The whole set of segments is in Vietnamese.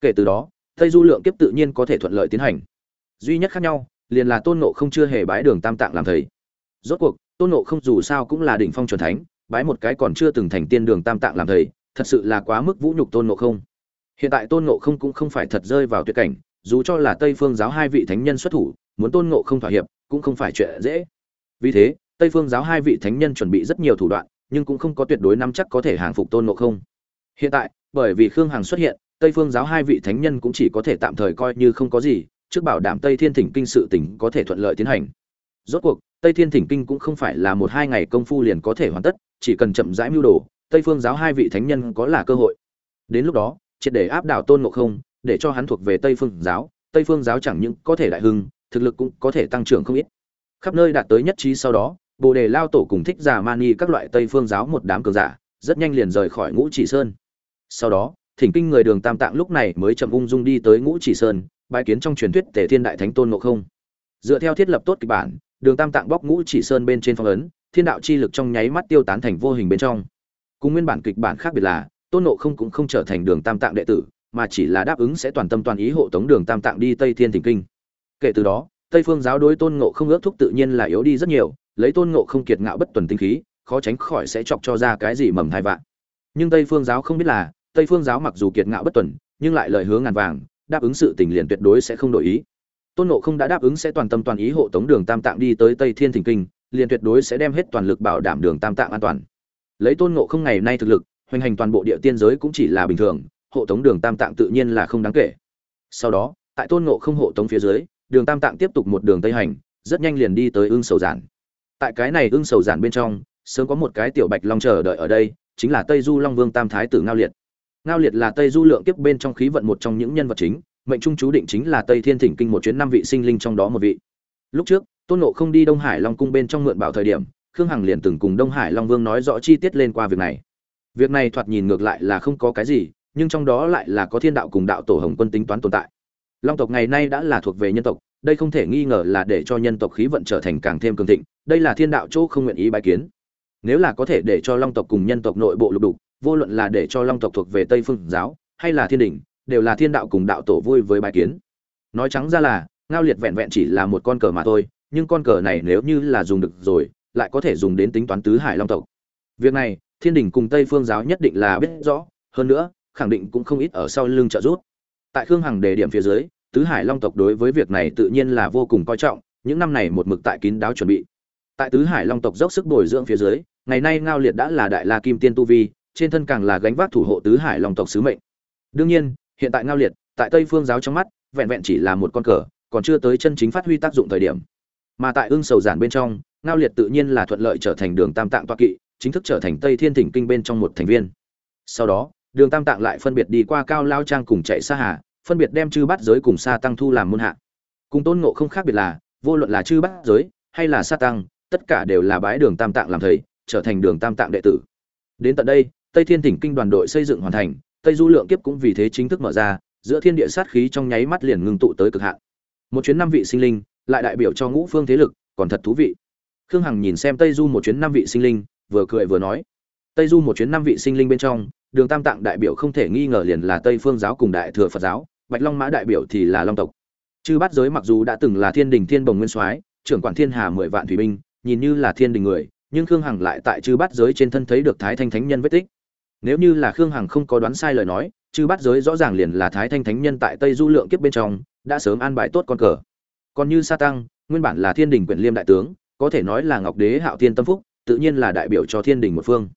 kể từ đó, tây du lượng kiếp tự nhiên có thể thuận lợi tiến hành. Duy nhất khác nhau, liền là tôn nộ không chưa hề bái đường tam tạng làm thầy. Rốt cuộc, tôn nộ không dù sao cũng là đỉnh phong c thánh, bái một cái còn chưa từng thành tiên đường tam tạng làm thầy, thật sự là quá mức vũ nhục tôn nộ không. Hiện tại tôn nộ không cũng không phải thật rơi vào tuyệt cảnh, dù cho là tây phương giáo hai vị thánh nhân xuất thủ, muốn tôn nộ không thỏa hiệp, cũng không phải chuyện dễ. Vì thế, tây phương giáo hai vị thánh nhân chuẩn bị rất nhiều thủ đoạn, nhưng cũng không có tuyệt đối nắm chắc có thể hàng phục tôn nộ không. Hiện tại, bởi vì khương hằng xuất hiện tây phương giáo hai vị thánh nhân cũng chỉ có thể tạm thời coi như không có gì, trước bảo đảm tây thiên thỉnh kinh sự tỉnh có thể thuận lợi tiến hành. Rốt cuộc, tây thiên thỉnh kinh cũng không phải là một hai ngày công phu liền có thể hoàn tất, chỉ cần chậm rãi mưu đồ, tây phương giáo hai vị thánh nhân có là cơ hội. Đến lúc đó, triệt để áp đảo tôn ngộ không, để cho hắn thuộc về tây phương giáo, tây phương giáo chẳng những có thể đại hưng, thực lực cũng có thể tăng trưởng không ít. Khắp nơi đạt tới nhất trí sau đó, bồ đề lao tổ cùng thích giả mani các loại tây phương giáo một đám cường giả, rất nhanh liền rời khỏi ngũ chỉ sơn. Sau đó thỉnh kinh người đường tam tạng lúc này mới chậm ung dung đi tới ngũ chỉ sơn bãi kiến trong truyền thuyết tề thiên đại thánh tôn ngộ không. Dựa theo thiết lập tốt kịch bản, đường tam tạng bóc ngũ chỉ sơn bên trên phong ấn, thiên đạo chi lực trong nháy mắt tiêu tán thành vô hình bên trong. Cùng nguyên bản kịch bản khác biệt là, tôn ngộ không cũng không trở thành đường tam tạng đệ tử, mà chỉ là đáp ứng sẽ toàn tâm toàn ý hộ tống đường tam tạng đi tây thiên thỉnh kinh. Kể từ đó, tây phương giáo đối tôn ngộ không ước thúc tự nhiên là yếu đi rất nhiều, lấy tôn ngộ không kiệt ngạo bất tuần tinh khí, khó tránh khỏi sẽ chọc cho ra cái gì mầm hai vạn. Nhưng tây phương giáo không biết là tây phương giáo mặc dù kiệt ngạo bất tuần, nhưng lại lời hứa ngàn vàng, đáp ứng sự tình liền tuyệt đối sẽ không đổi ý. Tôn ngộ không đã đáp ứng sẽ toàn tâm toàn ý hộ tống đường tam tạng đi tới tây thiên thỉnh kinh, liền tuyệt đối sẽ đem hết toàn lực bảo đảm đường tam tạng an toàn. Lấy tôn ngộ không ngày nay thực lực, hoành hành toàn bộ địa tiên giới cũng chỉ là bình thường, hộ tống đường tam tạng tự nhiên là không đáng kể. Sau đó, tại tôn ngộ không hộ tống phía dưới, đường tam tạng tiếp tục một đường tây hành, rất nhanh liền đi tới ương sầu giản. Tại cái này ương sầu giản bên trong, sớm có một cái tiểu bạch long chờ đợi ở đây, chính là tây du long vương tam thái tử ngao liệt ngao liệt là tây du lượng kiếp bên trong khí vận một trong những nhân vật chính, mệnh trung chú định chính là tây thiên thỉnh kinh một chuyến năm vị sinh linh trong đó một vị. Lúc trước, tôn nộ không đi đông hải long cung bên trong mượn bảo thời điểm, khương hằng liền từng cùng đông hải long vương nói rõ chi tiết lên qua việc này. Việc này thoạt nhìn ngược lại là không có cái gì, nhưng trong đó lại là có thiên đạo cùng đạo tổ hồng quân tính toán tồn tại. Long tộc ngày nay đã là thuộc về nhân tộc, đây không thể nghi ngờ là để cho nhân tộc khí vận trở thành càng thêm cường thịnh, đây là thiên đạo chỗ không nguyện ý bái kiến. Nếu là có thể để cho long tộc cùng nhân tộc nội bộ lục đục vô luận là để cho long tộc thuộc về tây phương giáo, hay là thiên đình, đều là thiên đạo cùng đạo tổ vui với bài kiến. Nói trắng ra là, ngao liệt vẹn vẹn chỉ là một con cờ mà thôi, nhưng con cờ này nếu như là dùng được rồi, lại có thể dùng đến tính toán tứ hải long tộc. Việc này, thiên đình cùng tây phương giáo nhất định là biết rõ, hơn nữa, khẳng định cũng không ít ở sau lưng trợ giúp. Tại khương hằng đề điểm phía dưới, tứ hải long tộc đối với việc này tự nhiên là vô cùng coi trọng, những năm này một mực tại kín đáo chuẩn bị. Tại tứ hải long tộc dốc sức bồi dưỡng phía dưới, ngày nay ngao liệt đã là đại la kim tiên tu vi trên thân càng là gánh vác thủ hộ tứ hải long tộc sứ mệnh. Đương nhiên, hiện tại ngao liệt, tại tây phương giáo trong mắt, vẹn vẹn chỉ là một con cờ, còn chưa tới chân chính phát huy tác dụng thời điểm. Mà tại ương sầu giản bên trong, ngao liệt tự nhiên là thuận lợi trở thành đường tam tạng toa kỵ, chính thức trở thành tây thiên thỉnh kinh bên trong một thành viên. Sau đó, đường tam tạng lại phân biệt đi qua cao lao trang cùng chạy xa hà, phân biệt đem chư bát giới cùng sa tăng thu làm môn hạ. Cùng tôn ngộ không khác biệt là, vô luận là chư bát giới hay là sa tăng, tất cả đều là bái đường tam tạng làm thầy, trở thành đường tam tạng đệ tử. Đến tận đây tây thiên thỉnh kinh đoàn đội xây dựng hoàn thành, tây du lượng kiếp cũng vì thế chính thức mở ra, giữa thiên địa sát khí trong nháy mắt liền ngưng tụ tới cực hạn. Một chuyến năm vị sinh linh, lại đại biểu cho ngũ phương thế lực, còn thật thú vị. Khương hằng nhìn xem tây du một chuyến năm vị sinh linh, vừa cười vừa nói. Tây du một chuyến năm vị sinh linh bên trong, đường tam tạng đại biểu không thể nghi ngờ liền là tây phương giáo cùng đại thừa phật giáo, bạch long mã đại biểu thì là long tộc. Chư bát giới mặc dù đã từng là thiên đình thiên bồng nguyên soái, trưởng quản thiên hà mười vạn thủy binh, nhìn như là thiên đình người, nhưng khương hằng lại tại chư bát giới trên thân thấy được thái thanh thánh nhân vết tích nếu như là khương hằng không có đoán sai lời nói, chư bát giới rõ ràng liền là thái thanh thánh nhân tại tây du lượng kiếp bên trong, đã sớm an bài tốt con cờ. Còn như sa tăng, nguyên bản là thiên đình Quyền liêm đại tướng, có thể nói là ngọc đế hạo thiên tâm phúc, tự nhiên là đại biểu cho thiên đình một phương.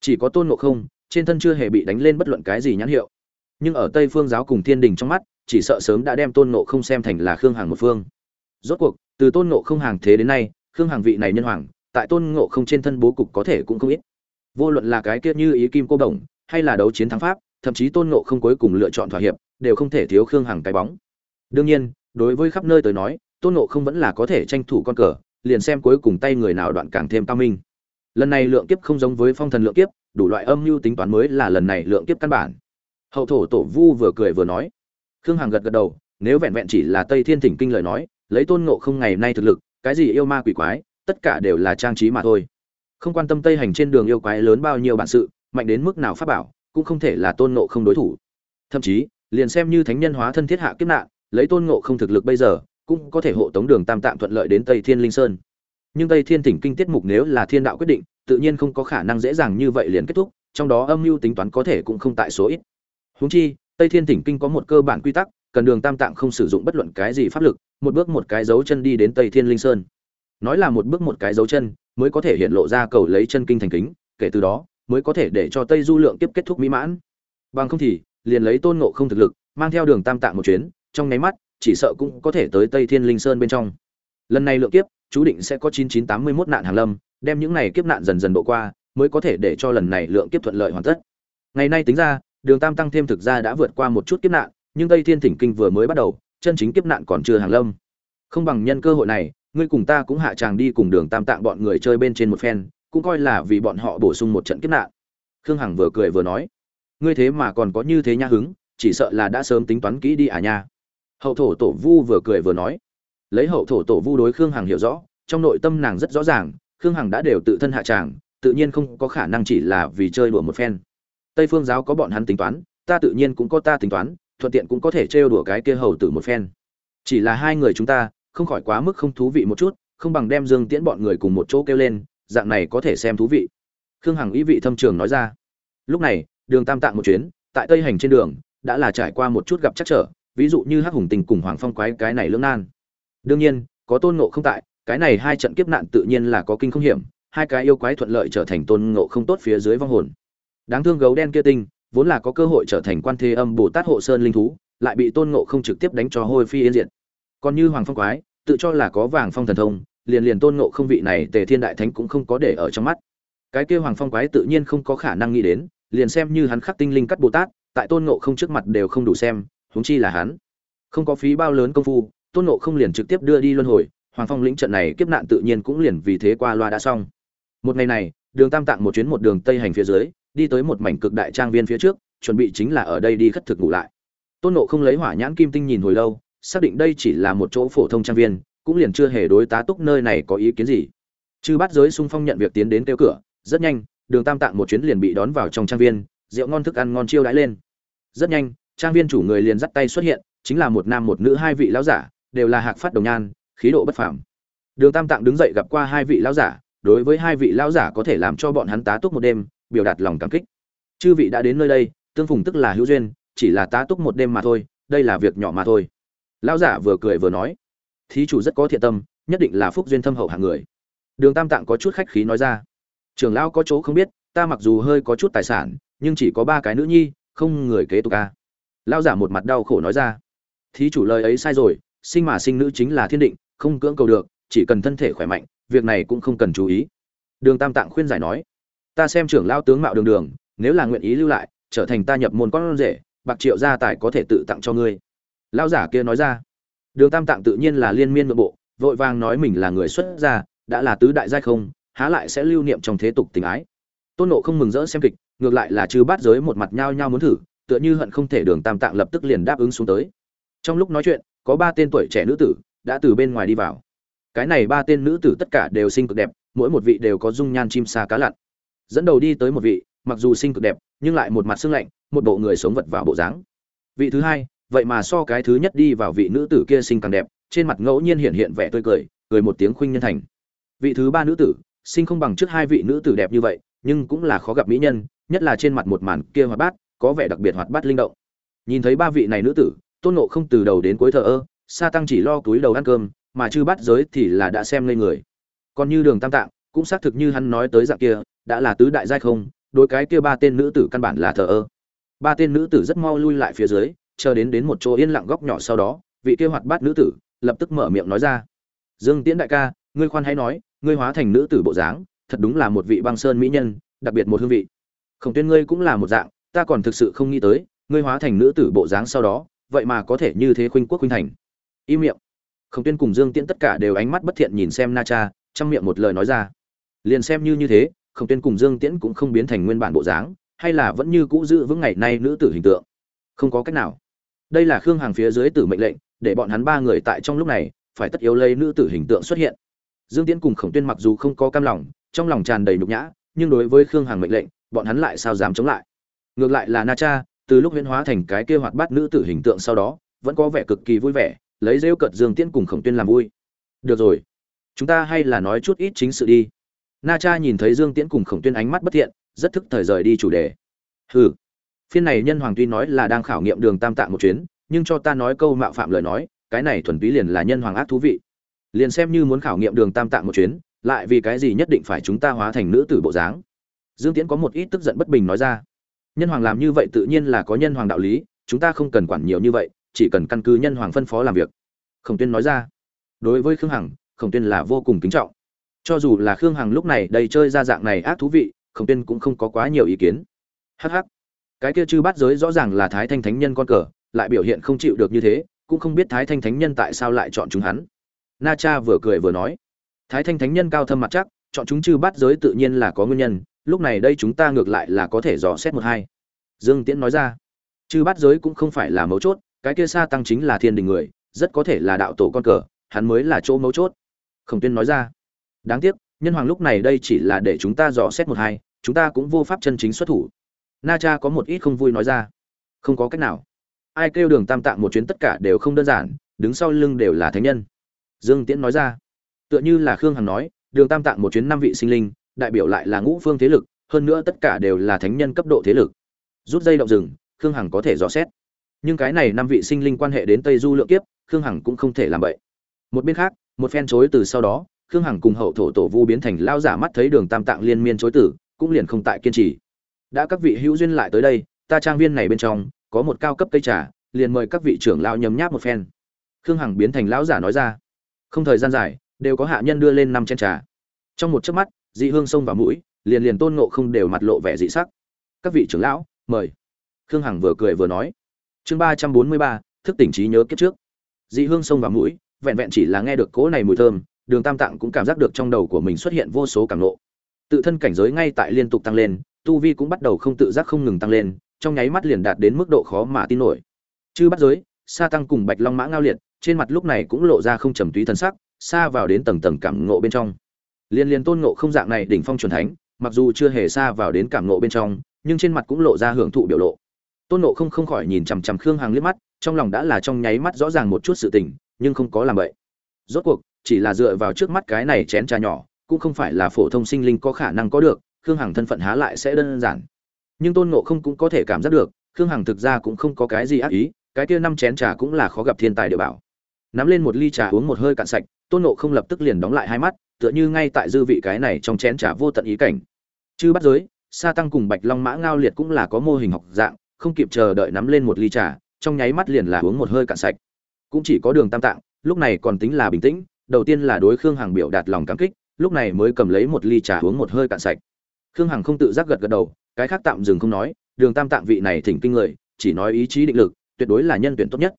Chỉ có tôn ngộ không, trên thân chưa hề bị đánh lên bất luận cái gì nhãn hiệu. Nhưng ở tây phương giáo cùng thiên đình trong mắt, chỉ sợ sớm đã đem tôn ngộ không xem thành là khương hằng một phương. Rốt cuộc, từ tôn ngộ không hàng thế đến nay, khương hằng vị này nhân hoàng, tại tôn ngộ không trên thân bố cục có thể cũng không ít vô luận là cái kia như ý kim cô đồng, hay là đấu chiến thắng pháp, thậm chí tôn ngộ không cuối cùng lựa chọn thỏa hiệp, đều không thể thiếu khương hằng cái bóng. Đương nhiên, đối với khắp nơi tới nói, tôn ngộ không vẫn là có thể tranh thủ con cờ, liền xem cuối cùng tay người nào đoạn càng thêm cao minh. Lần này lượng kiếp không giống với phong thần lượng kiếp, đủ loại âm mưu tính toán mới là lần này lượng kiếp căn bản. Hậu thổ tổ vu vừa cười vừa nói. Khương hằng gật gật đầu, nếu vẹn vẹn chỉ là tây thiên thỉnh kinh lời nói, lấy tôn ngộ không ngày nay thực lực, cái gì yêu ma quỷ quái, tất cả đều là trang trí mà thôi không quan tâm tây hành trên đường yêu quái lớn bao nhiêu bản sự, mạnh đến mức nào pháp bảo, cũng không thể là tôn ngộ không đối thủ. Thậm chí, liền xem như thánh nhân hóa thân thiết hạ kiếp nạn, lấy tôn ngộ không thực lực bây giờ, cũng có thể hộ tống đường tam tạm thuận lợi đến tây thiên linh sơn. Nhưng tây thiên thỉnh kinh tiết mục nếu là thiên đạo quyết định, tự nhiên không có khả năng dễ dàng như vậy liền kết thúc, trong đó âm mưu tính toán có thể cũng không tại số ít. Húng chi, tây thiên thỉnh kinh có một cơ bản quy tắc, cần đường tam tạng không sử dụng bất luận cái gì pháp lực, một bước một cái dấu chân đi đến tây thiên linh sơn. Nói là một bước một cái dấu chân mới có thể hiện lộ ra cầu lấy chân kinh thành kính, kể từ đó, mới có thể để cho tây du lượng tiếp kết thúc mỹ mãn. Bằng không thì, liền lấy tôn ngộ không thực lực, mang theo đường tam tạng một chuyến, trong nháy mắt, chỉ sợ cũng có thể tới tây thiên linh sơn bên trong. Lần này lượng kiếp, chú định sẽ có chín chín tám mươi mốt nạn hàng lâm, đem những này kiếp nạn dần dần độ qua, mới có thể để cho lần này lượng kiếp thuận lợi hoàn tất. Ngày nay tính ra, đường tam tăng thêm thực ra đã vượt qua một chút kiếp nạn, nhưng tây thiên thỉnh kinh vừa mới bắt đầu, chân chính kiếp nạn còn chưa hàng lâm. Không bằng nhân cơ hội này ngươi cùng ta cũng hạ tràng đi cùng đường tam tạng bọn người chơi bên trên một phen, cũng coi là vì bọn họ bổ sung một trận kiếp nạn. Khương hằng vừa cười vừa nói. Ngươi thế mà còn có như thế nha hứng, chỉ sợ là đã sớm tính toán kỹ đi à nha. Hậu thổ tổ vu vừa cười vừa nói. Lấy hậu thổ tổ vu đối khương hằng hiểu rõ, trong nội tâm nàng rất rõ ràng, khương hằng đã đều tự thân hạ tràng, tự nhiên không có khả năng chỉ là vì chơi đùa một phen. Tây phương giáo có bọn hắn tính toán, ta tự nhiên cũng có ta tính toán, thuận tiện cũng có thể trêu đùa cái kia hầu tử một phen. Chỉ là hai người chúng ta không khỏi quá mức không thú vị một chút, không bằng đem dương tiễn bọn người cùng một chỗ kêu lên, dạng này có thể xem thú vị. Khương hằng ý vị thâm trường nói ra. Lúc này, đường tam tạng một chuyến, tại tây hành trên đường, đã là trải qua một chút gặp chắc trở, ví dụ như hắc hùng tình cùng hoàng phong quái cái này lưỡng nan. Đương nhiên, có tôn ngộ không tại, cái này hai trận kiếp nạn tự nhiên là có kinh không hiểm, hai cái yêu quái thuận lợi trở thành tôn ngộ không tốt phía dưới vong hồn. Đáng thương gấu đen kia tinh, vốn là có cơ hội trở thành quan thế âm bồ tát hộ sơn linh thú, lại bị tôn ngộ không trực tiếp đánh cho hôi phi yên diệt. Còn như hoàng phong quái tự cho là có vàng phong thần thông, liền liền tôn ngộ không vị này tề thiên đại thánh cũng không có để ở trong mắt. Cái kia hoàng phong quái tự nhiên không có khả năng nghĩ đến, liền xem như hắn khắc tinh linh cắt bồ tát, tại tôn ngộ không trước mặt đều không đủ xem, huống chi là hắn. Không có phí bao lớn công phu, tôn ngộ không liền trực tiếp đưa đi luân hồi, hoàng phong lĩnh trận này kiếp nạn tự nhiên cũng liền vì thế qua loa đã xong. Một ngày này, đường tam tạng một chuyến một đường tây hành phía dưới, đi tới một mảnh cực đại trang viên phía trước, chuẩn bị chính là ở đây đi khất thực ngủ lại. Tôn nộ không lấy hỏa nhãn kim tinh nhìn hồi lâu xác định đây chỉ là một chỗ phổ thông trang viên, cũng liền chưa hề đối tá túc nơi này có ý kiến gì. Chư bắt giới sung phong nhận việc tiến đến kêu cửa, rất nhanh, đường tam tạng một chuyến liền bị đón vào trong trang viên, rượu ngon thức ăn ngon chiêu đãi lên. Rất nhanh, trang viên chủ người liền dắt tay xuất hiện, chính là một nam một nữ hai vị lão giả, đều là hạc phát đồng nhan, khí độ bất phàm. Đường tam tạng đứng dậy gặp qua hai vị lão giả, đối với hai vị lão giả có thể làm cho bọn hắn tá túc một đêm, biểu đạt lòng cảm kích. Chư vị đã đến nơi đây, tương phùng tức là hữu duyên, chỉ là tá túc một đêm mà thôi, đây là việc nhỏ mà thôi lão giả vừa cười vừa nói, thí chủ rất có thiện tâm, nhất định là phúc duyên thâm hậu hạng người. Đường tam tạng có chút khách khí nói ra, trưởng lão có chỗ không biết, ta mặc dù hơi có chút tài sản, nhưng chỉ có ba cái nữ nhi, không người kế tục ca lão giả một mặt đau khổ nói ra, thí chủ lời ấy sai rồi, sinh mà sinh nữ chính là thiên định, không cưỡng cầu được, chỉ cần thân thể khỏe mạnh, việc này cũng không cần chú ý. Đường tam tạng khuyên giải nói, ta xem trưởng lao tướng mạo đường đường, nếu là nguyện ý lưu lại, trở thành ta nhập môn con rể, bạc triệu gia tài có thể tự tặng cho ngươi lao giả kia nói ra. Đường tam tạng tự nhiên là liên miên nội bộ, vội vàng nói mình là người xuất gia, đã là tứ đại giai không, há lại sẽ lưu niệm trong thế tục tình ái. Tôn nộ không mừng rỡ xem kịch, ngược lại là chư bát giới một mặt nhao nhao muốn thử, tựa như hận không thể đường tam tạng lập tức liền đáp ứng xuống tới. Trong lúc nói chuyện, có ba tên tuổi trẻ nữ tử đã từ bên ngoài đi vào. Cái này ba tên nữ tử tất cả đều xinh cực đẹp, mỗi một vị đều có dung nhan chim xa cá lặn. Dẫn đầu đi tới một vị, mặc dù xinh cực đẹp, nhưng lại một mặt xương lạnh, một bộ người sống vật vào bộ dáng. Vị thứ hai vậy mà so cái thứ nhất đi vào vị nữ tử kia xinh càng đẹp, trên mặt ngẫu nhiên hiện hiện vẻ tươi cười cười một tiếng khuynh nhân thành. Vị thứ ba nữ tử sinh không bằng trước hai vị nữ tử đẹp như vậy, nhưng cũng là khó gặp mỹ nhân, nhất là trên mặt một màn kia hoạt bát, có vẻ đặc biệt hoạt bát linh động. Nhìn thấy ba vị này nữ tử, tôn nộ không từ đầu đến cuối thờ ơ, sa tăng chỉ lo túi đầu ăn cơm, mà chư bắt giới thì là đã xem lên người. Còn như đường tam tạng, cũng xác thực như hắn nói tới dạng kia, đã là tứ đại giai không, đối cái kia ba tên nữ tử căn bản là thờ ơ. Ba tên nữ tử rất mau lui lại phía dưới chờ đến đến một chỗ yên lặng góc nhỏ sau đó, vị kia hoạt bát nữ tử lập tức mở miệng nói ra. Dương tiễn đại ca, ngươi khoan hãy nói, ngươi hóa thành nữ tử bộ dáng, thật đúng là một vị băng sơn mỹ nhân, đặc biệt một hương vị. Khổng tuyên ngươi cũng là một dạng, ta còn thực sự không nghĩ tới, ngươi hóa thành nữ tử bộ dáng sau đó, vậy mà có thể như thế khuynh quốc khuynh thành. Im miệng. Khổng tuyên cùng dương tiễn tất cả đều ánh mắt bất thiện nhìn xem na cha, trong miệng một lời nói ra. Liền xem như như thế, khổng tuyên cùng dương tiễn cũng không biến thành nguyên bản bộ dáng, hay là vẫn như cũ giữ vững ngày nay nữ tử hình tượng. Không có cách nào đây là khương hàng phía dưới tử mệnh lệnh, để bọn hắn ba người tại trong lúc này, phải tất yếu lấy nữ tử hình tượng xuất hiện. Dương tiễn cùng khổng tuyên mặc dù không có cam lòng, trong lòng tràn đầy nhục nhã, nhưng đối với khương hàng mệnh lệnh, bọn hắn lại sao dám chống lại? Ngược lại là na cha, từ lúc huyễn hóa thành cái kia hoạt bát nữ tử hình tượng sau đó, vẫn có vẻ cực kỳ vui vẻ, lấy rêu cợt dương tiễn cùng khổng tuyên làm vui. Được rồi, chúng ta hay là nói chút ít chính sự đi. Na cha nhìn thấy dương tiễn cùng khổng tuyên ánh mắt bất thiện, rất thức thời rời đi chủ đề. Hừ phiên này nhân hoàng tuy nói là đang khảo nghiệm đường tam tạng một chuyến, nhưng cho ta nói câu mạo phạm lời nói, cái này thuần túy liền là nhân hoàng ác thú vị. Liền xem như muốn khảo nghiệm đường tam tạng một chuyến, lại vì cái gì nhất định phải chúng ta hóa thành nữ tử bộ dáng? Dương tiễn có một ít tức giận bất bình nói ra. Nhân hoàng làm như vậy tự nhiên là có nhân hoàng đạo lý, chúng ta không cần quản nhiều như vậy, chỉ cần căn cứ nhân hoàng phân phó làm việc. Khổng tuyên nói ra. Đối với khương hằng, khổng tuyên là vô cùng kính trọng. Cho dù là khương hằng lúc này đầy chơi ra dạng này ác thú vị, khổng tuyên cũng không có quá nhiều ý kiến. Hh cái kia chư bát giới rõ ràng là thái thanh thánh nhân con cờ, lại biểu hiện không chịu được như thế, cũng không biết thái thanh thánh nhân tại sao lại chọn chúng hắn. Na cha vừa cười vừa nói, thái thanh thánh nhân cao thâm mặt chắc, chọn chúng chư bát giới tự nhiên là có nguyên nhân, lúc này đây chúng ta ngược lại là có thể dò xét một hai. Dương tiễn nói ra, chư bát giới cũng không phải là mấu chốt, cái kia xa tăng chính là thiên đình người, rất có thể là đạo tổ con cờ, hắn mới là chỗ mấu chốt. Khổng tuyên nói ra, đáng tiếc, nhân hoàng lúc này đây chỉ là để chúng ta dò xét một hai, chúng ta cũng vô pháp chân chính xuất thủ na cha có một ít không vui nói ra. Không có cách nào. Ai kêu đường tam tạng một chuyến tất cả đều không đơn giản, đứng sau lưng đều là thánh nhân. Dương tiễn nói ra. Tựa như là khương hằng nói, đường tam tạng một chuyến năm vị sinh linh, đại biểu lại là ngũ phương thế lực, hơn nữa tất cả đều là thánh nhân cấp độ thế lực. Rút dây động rừng, khương hằng có thể dò xét. Nhưng cái này năm vị sinh linh quan hệ đến tây du lượng kiếp, khương hằng cũng không thể làm vậy. Một bên khác, một phen chối từ sau đó, khương hằng cùng hậu thổ tổ vu biến thành lao giả mắt thấy đường tam tạng liên miên chối tử cũng liền không tại kiên trì đã các vị hữu duyên lại tới đây ta trang viên này bên trong có một cao cấp cây trà liền mời các vị trưởng lao nhấm nháp một phen. Khương hằng biến thành lão giả nói ra. Không thời gian dài đều có hạ nhân đưa lên năm chén trà. Trong một chớp mắt dị hương sông vào mũi liền liền tôn ngộ không đều mặt lộ vẻ dị sắc. Các vị trưởng lão mời. Khương hằng vừa cười vừa nói. Chương ba trăm bốn mươi ba thức tỉnh trí nhớ kiếp trước. Dị hương sông vào mũi vẹn vẹn chỉ là nghe được cỗ này mùi thơm đường tam tạng cũng cảm giác được trong đầu của mình xuất hiện vô số cảm lộ, tự thân cảnh giới ngay tại liên tục tăng lên tu vi cũng bắt đầu không tự giác không ngừng tăng lên, trong nháy mắt liền đạt đến mức độ khó mà tin nổi. Chư bắt giới, sa tăng cùng bạch long mã ngao liệt, trên mặt lúc này cũng lộ ra không trầm túy thân sắc, xa vào đến tầng tầng cảm ngộ bên trong. Liên liên tôn ngộ không dạng này đỉnh phong chuẩn thánh, mặc dù chưa hề xa vào đến cảm ngộ bên trong, nhưng trên mặt cũng lộ ra hưởng thụ biểu lộ. Tôn ngộ không không khỏi nhìn chằm chằm khương hằng liếc mắt, trong lòng đã là trong nháy mắt rõ ràng một chút sự tình, nhưng không có làm vậy. Rốt cuộc, chỉ là dựa vào trước mắt cái này chén trà nhỏ, cũng không phải là phổ thông sinh linh có khả năng có được khương hằng thân phận há lại sẽ đơn giản. Nhưng tôn ngộ không cũng có thể cảm giác được, khương hằng thực ra cũng không có cái gì ác ý, cái kia năm chén trà cũng là khó gặp thiên tài địa bảo. Nắm lên một ly trà uống một hơi cạn sạch, tôn ngộ không lập tức liền đóng lại hai mắt, tựa như ngay tại dư vị cái này trong chén trà vô tận ý cảnh. Chứ bắt giới, sa tăng cùng bạch long mã ngao liệt cũng là có mô hình học dạng, không kịp chờ đợi nắm lên một ly trà, trong nháy mắt liền là uống một hơi cạn sạch. Cũng chỉ có đường tam tạng, lúc này còn tính là bình tĩnh, đầu tiên là đối khương hằng biểu đạt lòng cảm kích, lúc này mới cầm lấy một ly trà uống một hơi cạn sạch khương hằng không tự giác gật gật đầu, cái khác tạm dừng không nói, đường tam tạng vị này thỉnh kinh người, chỉ nói ý chí định lực, tuyệt đối là nhân tuyển tốt nhất.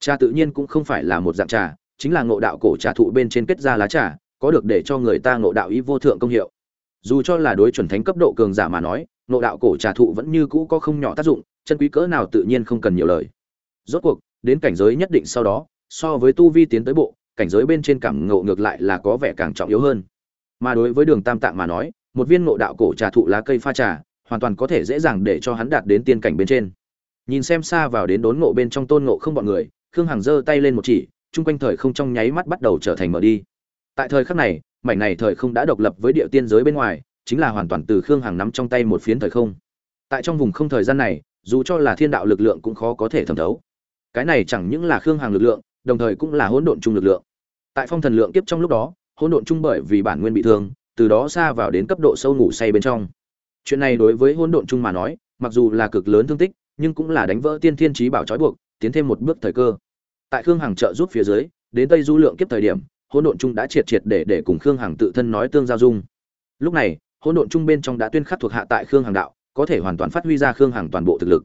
Trà tự nhiên cũng không phải là một dạng trà, chính là ngộ đạo cổ trà thụ bên trên kết ra lá trà, có được để cho người ta ngộ đạo ý vô thượng công hiệu. Dù cho là đối chuẩn thánh cấp độ cường giả mà nói, ngộ đạo cổ trà thụ vẫn như cũ có không nhỏ tác dụng, chân quý cỡ nào tự nhiên không cần nhiều lời. Rốt cuộc, đến cảnh giới nhất định sau đó, so với tu vi tiến tới bộ, cảnh giới bên trên cảm ngộ ngược lại là có vẻ càng trọng yếu hơn. Mà đối với đường tam tạng mà nói một viên ngộ đạo cổ trà thụ lá cây pha trà, hoàn toàn có thể dễ dàng để cho hắn đạt đến tiên cảnh bên trên. Nhìn xem xa vào đến đốn ngộ bên trong tôn ngộ không bọn người, khương hằng giơ tay lên một chỉ, chung quanh thời không trong nháy mắt bắt đầu trở thành mở đi. Tại thời khắc này, mảnh này thời không đã độc lập với địa tiên giới bên ngoài, chính là hoàn toàn từ khương hằng nắm trong tay một phiến thời không. Tại trong vùng không thời gian này, dù cho là thiên đạo lực lượng cũng khó có thể thẩm thấu. Cái này chẳng những là khương hằng lực lượng, đồng thời cũng là hỗn độn chung lực lượng. Tại phong thần lượng kiếp trong lúc đó, hỗn độn chung bởi vì bản nguyên bị thương từ đó xa vào đến cấp độ sâu ngủ say bên trong. Chuyện này đối với hỗn độn chung mà nói, mặc dù là cực lớn thương tích, nhưng cũng là đánh vỡ tiên thiên trí bảo trói buộc, tiến thêm một bước thời cơ. Tại khương hằng trợ giúp phía dưới, đến tây du lượng kiếp thời điểm, hỗn độn chung đã triệt triệt để để cùng khương hằng tự thân nói tương giao dung. Lúc này, hỗn độn chung bên trong đã tuyên khắc thuộc hạ tại khương hằng đạo, có thể hoàn toàn phát huy ra khương hằng toàn bộ thực lực.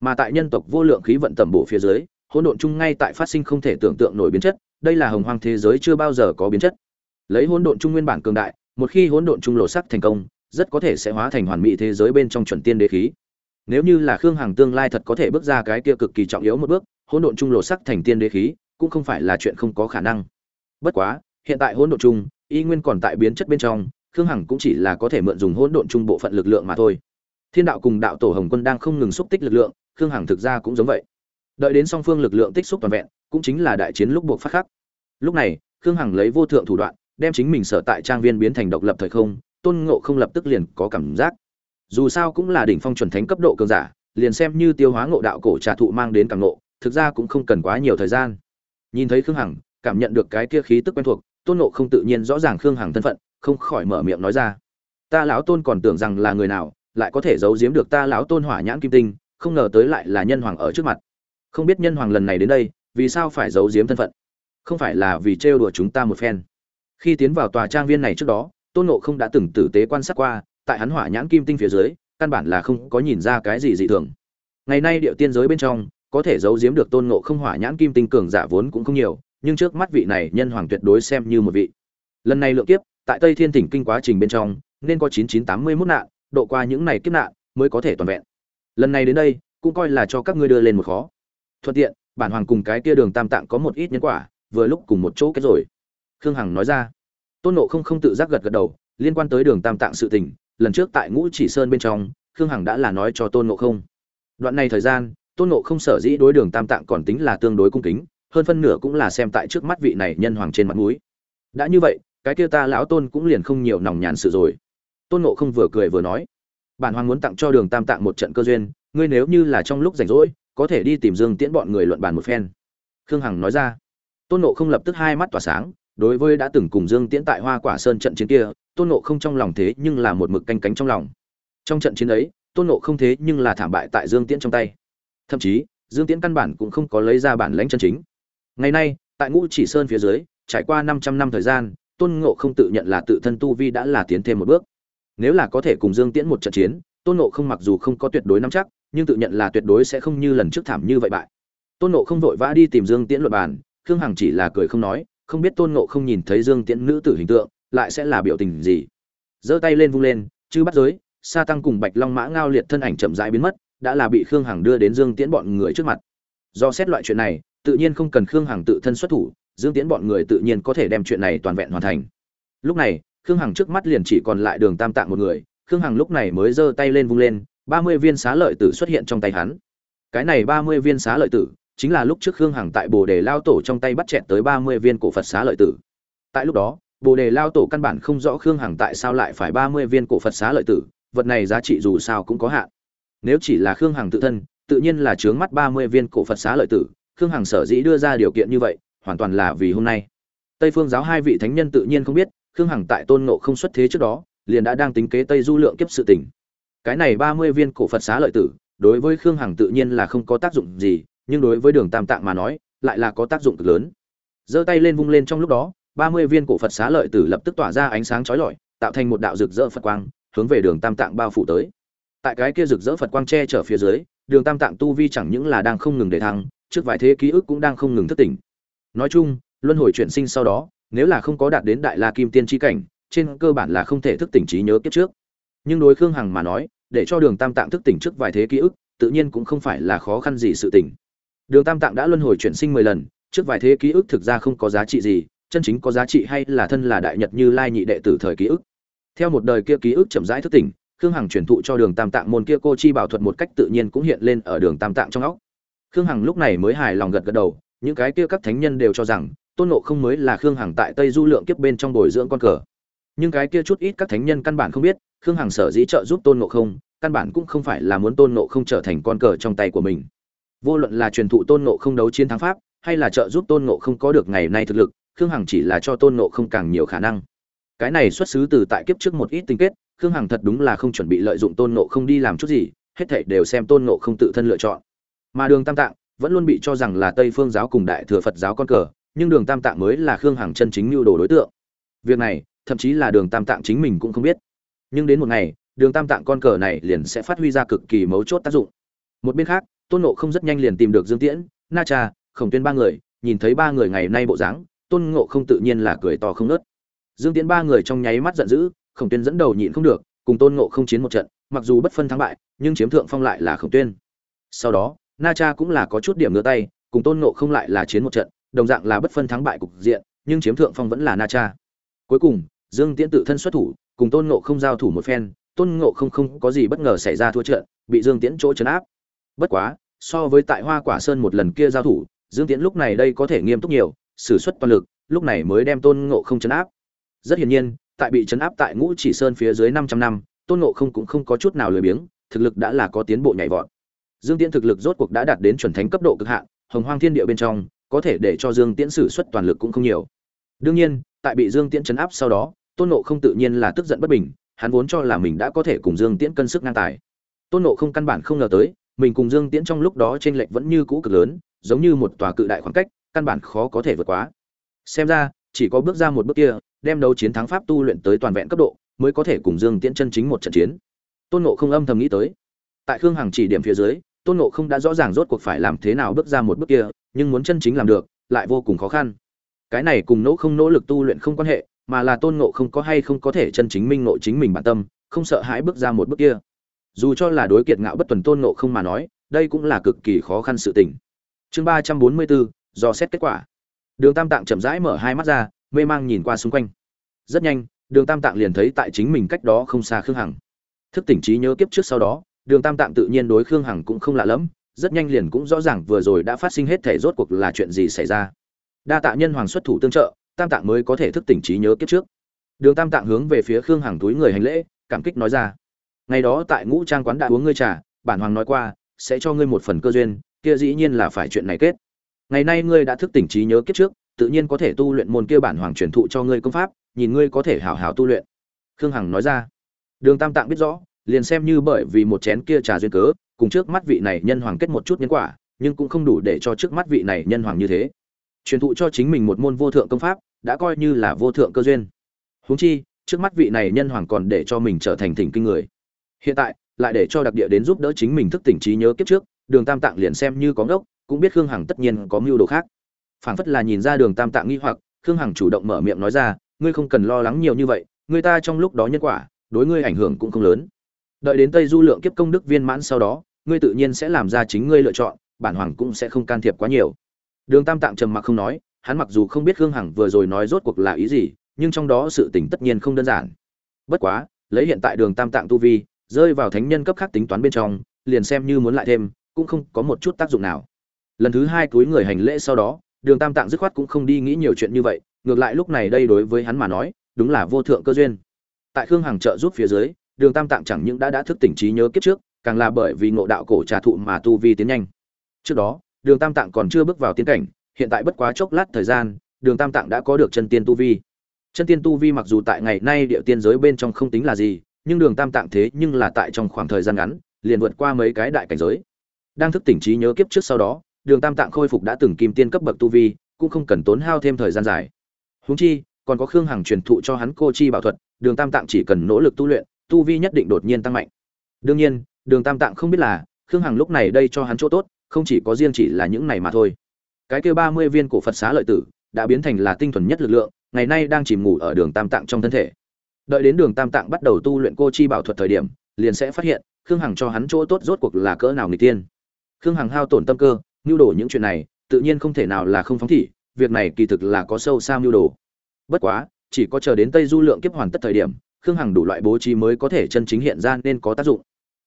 Mà tại nhân tộc vô lượng khí vận tầm bộ phía dưới, hỗn độn chung ngay tại phát sinh không thể tưởng tượng nổi biến chất, đây là hồng hoang thế giới chưa bao giờ có biến chất. Lấy hỗn độn chung nguyên bản cường đại một khi hỗn độn trung lộ sắc thành công rất có thể sẽ hóa thành hoàn mỹ thế giới bên trong chuẩn tiên đế khí. Nếu như là khương hằng tương lai thật có thể bước ra cái kia cực kỳ trọng yếu một bước hỗn độn trung lộ sắc thành tiên đế khí cũng không phải là chuyện không có khả năng. Bất quá hiện tại hỗn độn trung, y nguyên còn tại biến chất bên trong khương hằng cũng chỉ là có thể mượn dùng hỗn độn trung bộ phận lực lượng mà thôi. Thiên đạo cùng đạo tổ hồng quân đang không ngừng xúc tích lực lượng khương hằng thực ra cũng giống vậy. Đợi đến song phương lực lượng tích xúc toàn vẹn cũng chính là đại chiến lúc buộc phát khắc. Lúc này khương hằng lấy vô thượng thủ đoạn đem chính mình sở tại trang viên biến thành độc lập thời không, tôn ngộ không lập tức liền có cảm giác. Dù sao cũng là đỉnh phong chuẩn thánh cấp độ cường giả, liền xem như tiêu hóa ngộ đạo cổ trà thụ mang đến càng ngộ, thực ra cũng không cần quá nhiều thời gian. Nhìn thấy khương hằng, cảm nhận được cái kia khí tức quen thuộc, tôn ngộ không tự nhiên rõ ràng khương hằng thân phận, không khỏi mở miệng nói ra. Ta lão tôn còn tưởng rằng là người nào, lại có thể giấu giếm được ta lão tôn hỏa nhãn kim tinh, không ngờ tới lại là nhân hoàng ở trước mặt. Không biết nhân hoàng lần này đến đây, vì sao phải giấu giếm thân phận? Không phải là vì trêu đùa chúng ta một phen khi tiến vào tòa trang viên này trước đó, tôn nộ không đã từng tử tế quan sát qua, tại hắn hỏa nhãn kim tinh phía dưới, căn bản là không có nhìn ra cái gì dị thường. Ngày nay địa tiên giới bên trong, có thể giấu giếm được tôn nộ không hỏa nhãn kim tinh cường giả vốn cũng không nhiều, nhưng trước mắt vị này nhân hoàng tuyệt đối xem như một vị. Lần này lượng kiếp, tại tây thiên thỉnh kinh quá trình bên trong, nên có chín chín tám mươi mốt nạn, độ qua những này kiếp nạn, mới có thể toàn vẹn. Lần này đến đây, cũng coi là cho các ngươi đưa lên một khó. Thuận tiện, bản hoàng cùng cái kia đường tam tạng có một ít nhân quả, vừa lúc cùng một chỗ kết rồi khương hằng nói ra. Tôn nộ không không tự giác gật gật đầu, liên quan tới đường tam tạng sự tình, lần trước tại ngũ chỉ sơn bên trong, khương hằng đã là nói cho tôn nộ không. Đoạn này thời gian, tôn nộ không sở dĩ đối đường tam tạng còn tính là tương đối cung kính, hơn phân nửa cũng là xem tại trước mắt vị này nhân hoàng trên mặt núi đã như vậy, cái kia ta lão tôn cũng liền không nhiều nòng nhàn sự rồi. Tôn nộ không vừa cười vừa nói. Bản hoàng muốn tặng cho đường tam tạng một trận cơ duyên, ngươi nếu như là trong lúc rảnh rỗi, có thể đi tìm dương tiễn bọn người luận bàn một phen. Khương hằng nói ra. Tôn nộ không lập tức hai mắt tỏa sáng đối với đã từng cùng dương tiễn tại hoa quả sơn trận chiến kia, tôn nộ không trong lòng thế nhưng là một mực canh cánh trong lòng. Trong trận chiến ấy, tôn nộ không thế nhưng là thảm bại tại dương tiễn trong tay. Thậm chí, dương tiễn căn bản cũng không có lấy ra bản lãnh chân chính. Ngày nay, tại ngũ chỉ sơn phía dưới, trải qua 500 năm thời gian, tôn ngộ không tự nhận là tự thân tu vi đã là tiến thêm một bước. Nếu là có thể cùng dương tiễn một trận chiến, tôn ngộ không mặc dù không có tuyệt đối nắm chắc, nhưng tự nhận là tuyệt đối sẽ không như lần trước thảm như vậy bại. Tôn ngộ không vội vã đi tìm dương tiễn luật bàn, khương hằng chỉ là cười không nói không biết tôn ngộ không nhìn thấy dương tiễn nữ tử hình tượng, lại sẽ là biểu tình gì. Giơ tay lên vung lên chứ bắt giới, sa tăng cùng bạch long mã ngao liệt thân ảnh chậm rãi biến mất, đã là bị khương hằng đưa đến dương tiễn bọn người trước mặt. Do xét loại chuyện này, tự nhiên không cần khương hằng tự thân xuất thủ, dương tiễn bọn người tự nhiên có thể đem chuyện này toàn vẹn hoàn thành. Lúc này, khương hằng trước mắt liền chỉ còn lại đường tam tạng một người, khương hằng lúc này mới giơ tay lên vung lên, ba mươi viên xá lợi tử xuất hiện trong tay hắn. Cái này ba mươi viên xá lợi tử chính là lúc trước khương hằng tại bồ đề lao tổ trong tay bắt chẹt tới ba mươi viên cổ phật xá lợi tử. Tại lúc đó, bồ đề lao tổ căn bản không rõ khương hằng tại sao lại phải ba mươi viên cổ phật xá lợi tử, vật này giá trị dù sao cũng có hạn. Nếu chỉ là khương hằng tự thân, tự nhiên là chướng mắt ba mươi viên cổ phật xá lợi tử, khương hằng sở dĩ đưa ra điều kiện như vậy, hoàn toàn là vì hôm nay. Tây phương giáo hai vị thánh nhân tự nhiên không biết, khương hằng tại tôn nộ không xuất thế trước đó, liền đã đang tính kế tây du lượng kiếp sự tình. Cái này ba mươi viên cổ phật xá lợi tử, đối với khương hằng tự nhiên là không có tác dụng gì nhưng đối với đường tam tạng mà nói, lại là có tác dụng cực lớn. Giơ tay lên vung lên trong lúc đó, ba mươi viên cổ phật xá lợi tử lập tức tỏa ra ánh sáng chói lọi, tạo thành một đạo rực rỡ phật quang, hướng về đường tam tạng bao phủ tới. Tại cái kia rực rỡ phật quang che chở phía dưới, đường tam tạng tu vi chẳng những là đang không ngừng để thăng, trước vài thế ký ức cũng đang không ngừng thức tỉnh. Nói chung, luân hồi chuyển sinh sau đó, nếu là không có đạt đến đại la kim tiên tri cảnh, trên cơ bản là không thể thức tỉnh trí nhớ kiếp trước. Nhưng đối khương hằng mà nói, để cho đường tam tạng thức tỉnh trước vài thế ký ức, tự nhiên cũng không phải là khó khăn gì sự tỉnh đường tam tạng đã luân hồi chuyển sinh mười lần, trước vài thế ký ức thực ra không có giá trị gì, chân chính có giá trị hay là thân là đại nhật như lai nhị đệ tử thời ký ức. Theo một đời kia ký ức chậm rãi thức tỉnh, khương hằng truyền thụ cho đường tam tạng môn kia cô chi bảo thuật một cách tự nhiên cũng hiện lên ở đường tam tạng trong óc. Khương hằng lúc này mới hài lòng gật gật đầu, những cái kia các thánh nhân đều cho rằng, tôn nộ không mới là khương hằng tại tây du lượng kiếp bên trong bồi dưỡng con cờ. Nhưng cái kia chút ít các thánh nhân căn bản không biết, khương hằng sở dĩ trợ giúp tôn nộ không, căn bản cũng không phải là muốn tôn nộ không trở thành con cờ trong tay của mình vô luận là truyền thụ tôn ngộ không đấu chiến thắng pháp, hay là trợ giúp tôn ngộ không có được ngày nay thực lực, khương hằng chỉ là cho tôn ngộ không càng nhiều khả năng. Cái này xuất xứ từ tại kiếp trước một ít tình kết, khương hằng thật đúng là không chuẩn bị lợi dụng tôn ngộ không đi làm chút gì, hết thảy đều xem tôn ngộ không tự thân lựa chọn. Mà đường tam tạng vẫn luôn bị cho rằng là tây phương giáo cùng đại thừa phật giáo con cờ, nhưng đường tam tạng mới là khương hằng chân chính mưu đồ đối tượng. Việc này, thậm chí là đường tam tạng chính mình cũng không biết. Nhưng đến một ngày, đường tam tạng con cờ này liền sẽ phát huy ra cực kỳ mấu chốt tác dụng. Một bên khác tôn Ngộ không rất nhanh liền tìm được dương tiễn, na cha, khổng tuyên ba người, nhìn thấy ba người ngày nay bộ dáng, tôn ngộ không tự nhiên là cười to không nớt dương tiễn ba người trong nháy mắt giận dữ, khổng tuyên dẫn đầu nhịn không được, cùng tôn ngộ không chiến một trận, mặc dù bất phân thắng bại, nhưng chiếm thượng phong lại là khổng tuyên. Sau đó, na cha cũng là có chút điểm ngửa tay, cùng tôn ngộ không lại là chiến một trận, đồng dạng là bất phân thắng bại cục diện, nhưng chiếm thượng phong vẫn là na cha. Cuối cùng, dương tiễn tự thân xuất thủ, cùng tôn ngộ không giao thủ một phen, tôn ngộ không không có gì bất ngờ xảy ra thua trận, bị dương tiễn chỗ chấn áp. Bất quá so với tại hoa quả sơn một lần kia giao thủ, dương tiễn lúc này đây có thể nghiêm túc nhiều, sử xuất toàn lực, lúc này mới đem tôn ngộ không chấn áp. Rất hiển nhiên, tại bị chấn áp tại ngũ chỉ sơn phía dưới 500 năm, tôn ngộ không cũng không có chút nào lười biếng, thực lực đã là có tiến bộ nhảy vọt. Dương tiễn thực lực rốt cuộc đã đạt đến chuẩn thánh cấp độ cực hạn, hồng hoang thiên địa bên trong, có thể để cho dương tiễn sử xuất toàn lực cũng không nhiều. Đương nhiên, tại bị dương tiễn chấn áp sau đó, tôn ngộ không tự nhiên là tức giận bất bình, hắn vốn cho là mình đã có thể cùng dương tiễn cân sức ngang tài. Tôn ngộ không căn bản không ngờ tới mình cùng dương tiễn trong lúc đó chênh lệch vẫn như cũ cực lớn, giống như một tòa cự đại khoảng cách, căn bản khó có thể vượt quá. Xem ra, chỉ có bước ra một bước kia, đem đấu chiến thắng pháp tu luyện tới toàn vẹn cấp độ, mới có thể cùng dương tiễn chân chính một trận chiến. Tôn ngộ không âm thầm nghĩ tới. Tại khương hằng chỉ điểm phía dưới, tôn ngộ không đã rõ ràng rốt cuộc phải làm thế nào bước ra một bước kia, nhưng muốn chân chính làm được, lại vô cùng khó khăn. Cái này cùng nỗ không nỗ lực tu luyện không quan hệ, mà là tôn ngộ không có hay không có thể chân chính minh ngộ chính mình bản tâm, không sợ hãi bước ra một bước kia dù cho là đối kiệt ngạo bất tuần tôn ngộ không mà nói, đây cũng là cực kỳ khó khăn sự tình. Chương ba trăm bốn mươi bốn, do xét kết quả. Đường tam tạng chậm rãi mở hai mắt ra, mê mang nhìn qua xung quanh. Rất nhanh, đường tam tạng liền thấy tại chính mình cách đó không xa khương hằng. Thức tỉnh trí nhớ kiếp trước sau đó, đường tam tạng tự nhiên đối khương hằng cũng không lạ lẫm, rất nhanh liền cũng rõ ràng vừa rồi đã phát sinh hết thể rốt cuộc là chuyện gì xảy ra. Đa tạ nhân hoàng xuất thủ tương trợ, tam tạng mới có thể thức tỉnh trí nhớ kiếp trước. Đường tam tạng hướng về phía khương hằng túi người hành lễ, cảm kích nói ra ngày đó tại ngũ trang quán đã uống ngươi trà, bản hoàng nói qua, sẽ cho ngươi một phần cơ duyên, kia dĩ nhiên là phải chuyện này kết. Ngày nay ngươi đã thức tỉnh trí nhớ kiếp trước, tự nhiên có thể tu luyện môn kia bản hoàng truyền thụ cho ngươi công pháp, nhìn ngươi có thể hảo hảo tu luyện. Khương hằng nói ra. Đường tam tạng biết rõ, liền xem như bởi vì một chén kia trà duyên cớ, cùng trước mắt vị này nhân hoàng kết một chút nhân quả, nhưng cũng không đủ để cho trước mắt vị này nhân hoàng như thế. Truyền thụ cho chính mình một môn vô thượng công pháp, đã coi như là vô thượng cơ duyên. Huống chi, trước mắt vị này nhân hoàng còn để cho mình trở thành thỉnh kinh người hiện tại, lại để cho đặc địa đến giúp đỡ chính mình thức tỉnh trí nhớ kiếp trước, đường tam tạng liền xem như có ngốc, cũng biết khương hằng tất nhiên có mưu đồ khác. Phảng phất là nhìn ra đường tam tạng nghi hoặc, khương hằng chủ động mở miệng nói ra, ngươi không cần lo lắng nhiều như vậy, người ta trong lúc đó nhân quả, đối ngươi ảnh hưởng cũng không lớn. Đợi đến tây du lượng kiếp công đức viên mãn sau đó, ngươi tự nhiên sẽ làm ra chính ngươi lựa chọn, bản hoàng cũng sẽ không can thiệp quá nhiều. Đường tam tạng trầm mặc không nói, hắn mặc dù không biết khương hằng vừa rồi nói rốt cuộc là ý gì, nhưng trong đó sự tình tất nhiên không đơn giản. Bất quá, lấy hiện tại đường tam tạng tu vi rơi vào thánh nhân cấp khác tính toán bên trong, liền xem như muốn lại thêm, cũng không có một chút tác dụng nào. Lần thứ hai túi người hành lễ sau đó, đường tam tạng dứt khoát cũng không đi nghĩ nhiều chuyện như vậy, ngược lại lúc này đây đối với hắn mà nói, đúng là vô thượng cơ duyên. Tại khương hằng trợ giúp phía dưới, đường tam tạng chẳng những đã đã thức tỉnh trí nhớ kiếp trước, càng là bởi vì ngộ đạo cổ trà thụ mà tu vi tiến nhanh. Trước đó, đường tam tạng còn chưa bước vào tiến cảnh, hiện tại bất quá chốc lát thời gian, đường tam tạng đã có được chân tiên tu vi. Chân tiên tu vi mặc dù tại ngày nay địa tiên giới bên trong không tính là gì nhưng đường tam tạng thế nhưng là tại trong khoảng thời gian ngắn, liền vượt qua mấy cái đại cảnh giới. Đang thức tỉnh trí nhớ kiếp trước sau đó, đường tam tạng khôi phục đã từng kim tiên cấp bậc tu vi, cũng không cần tốn hao thêm thời gian dài. Húng chi, còn có khương hằng truyền thụ cho hắn cô chi bảo thuật, đường tam tạng chỉ cần nỗ lực tu luyện, tu vi nhất định đột nhiên tăng mạnh. Đương nhiên, đường tam tạng không biết là, khương hằng lúc này đây cho hắn chỗ tốt, không chỉ có riêng chỉ là những này mà thôi. Cái kêu ba mươi viên cổ phật xá lợi tử, đã biến thành là tinh thuần nhất lực lượng, ngày nay đang chìm ngủ ở đường tam tạng trong thân thể đợi đến đường tam tạng bắt đầu tu luyện cô chi bảo thuật thời điểm, liền sẽ phát hiện, khương hằng cho hắn chỗ tốt rốt cuộc là cỡ nào người tiên khương hằng hao tổn tâm cơ, nhu đồ những chuyện này, tự nhiên không thể nào là không phóng thị, việc này kỳ thực là có sâu xa mưu đồ. Bất quá, chỉ có chờ đến tây du lượng kiếp hoàn tất thời điểm, khương hằng đủ loại bố trí mới có thể chân chính hiện ra nên có tác dụng.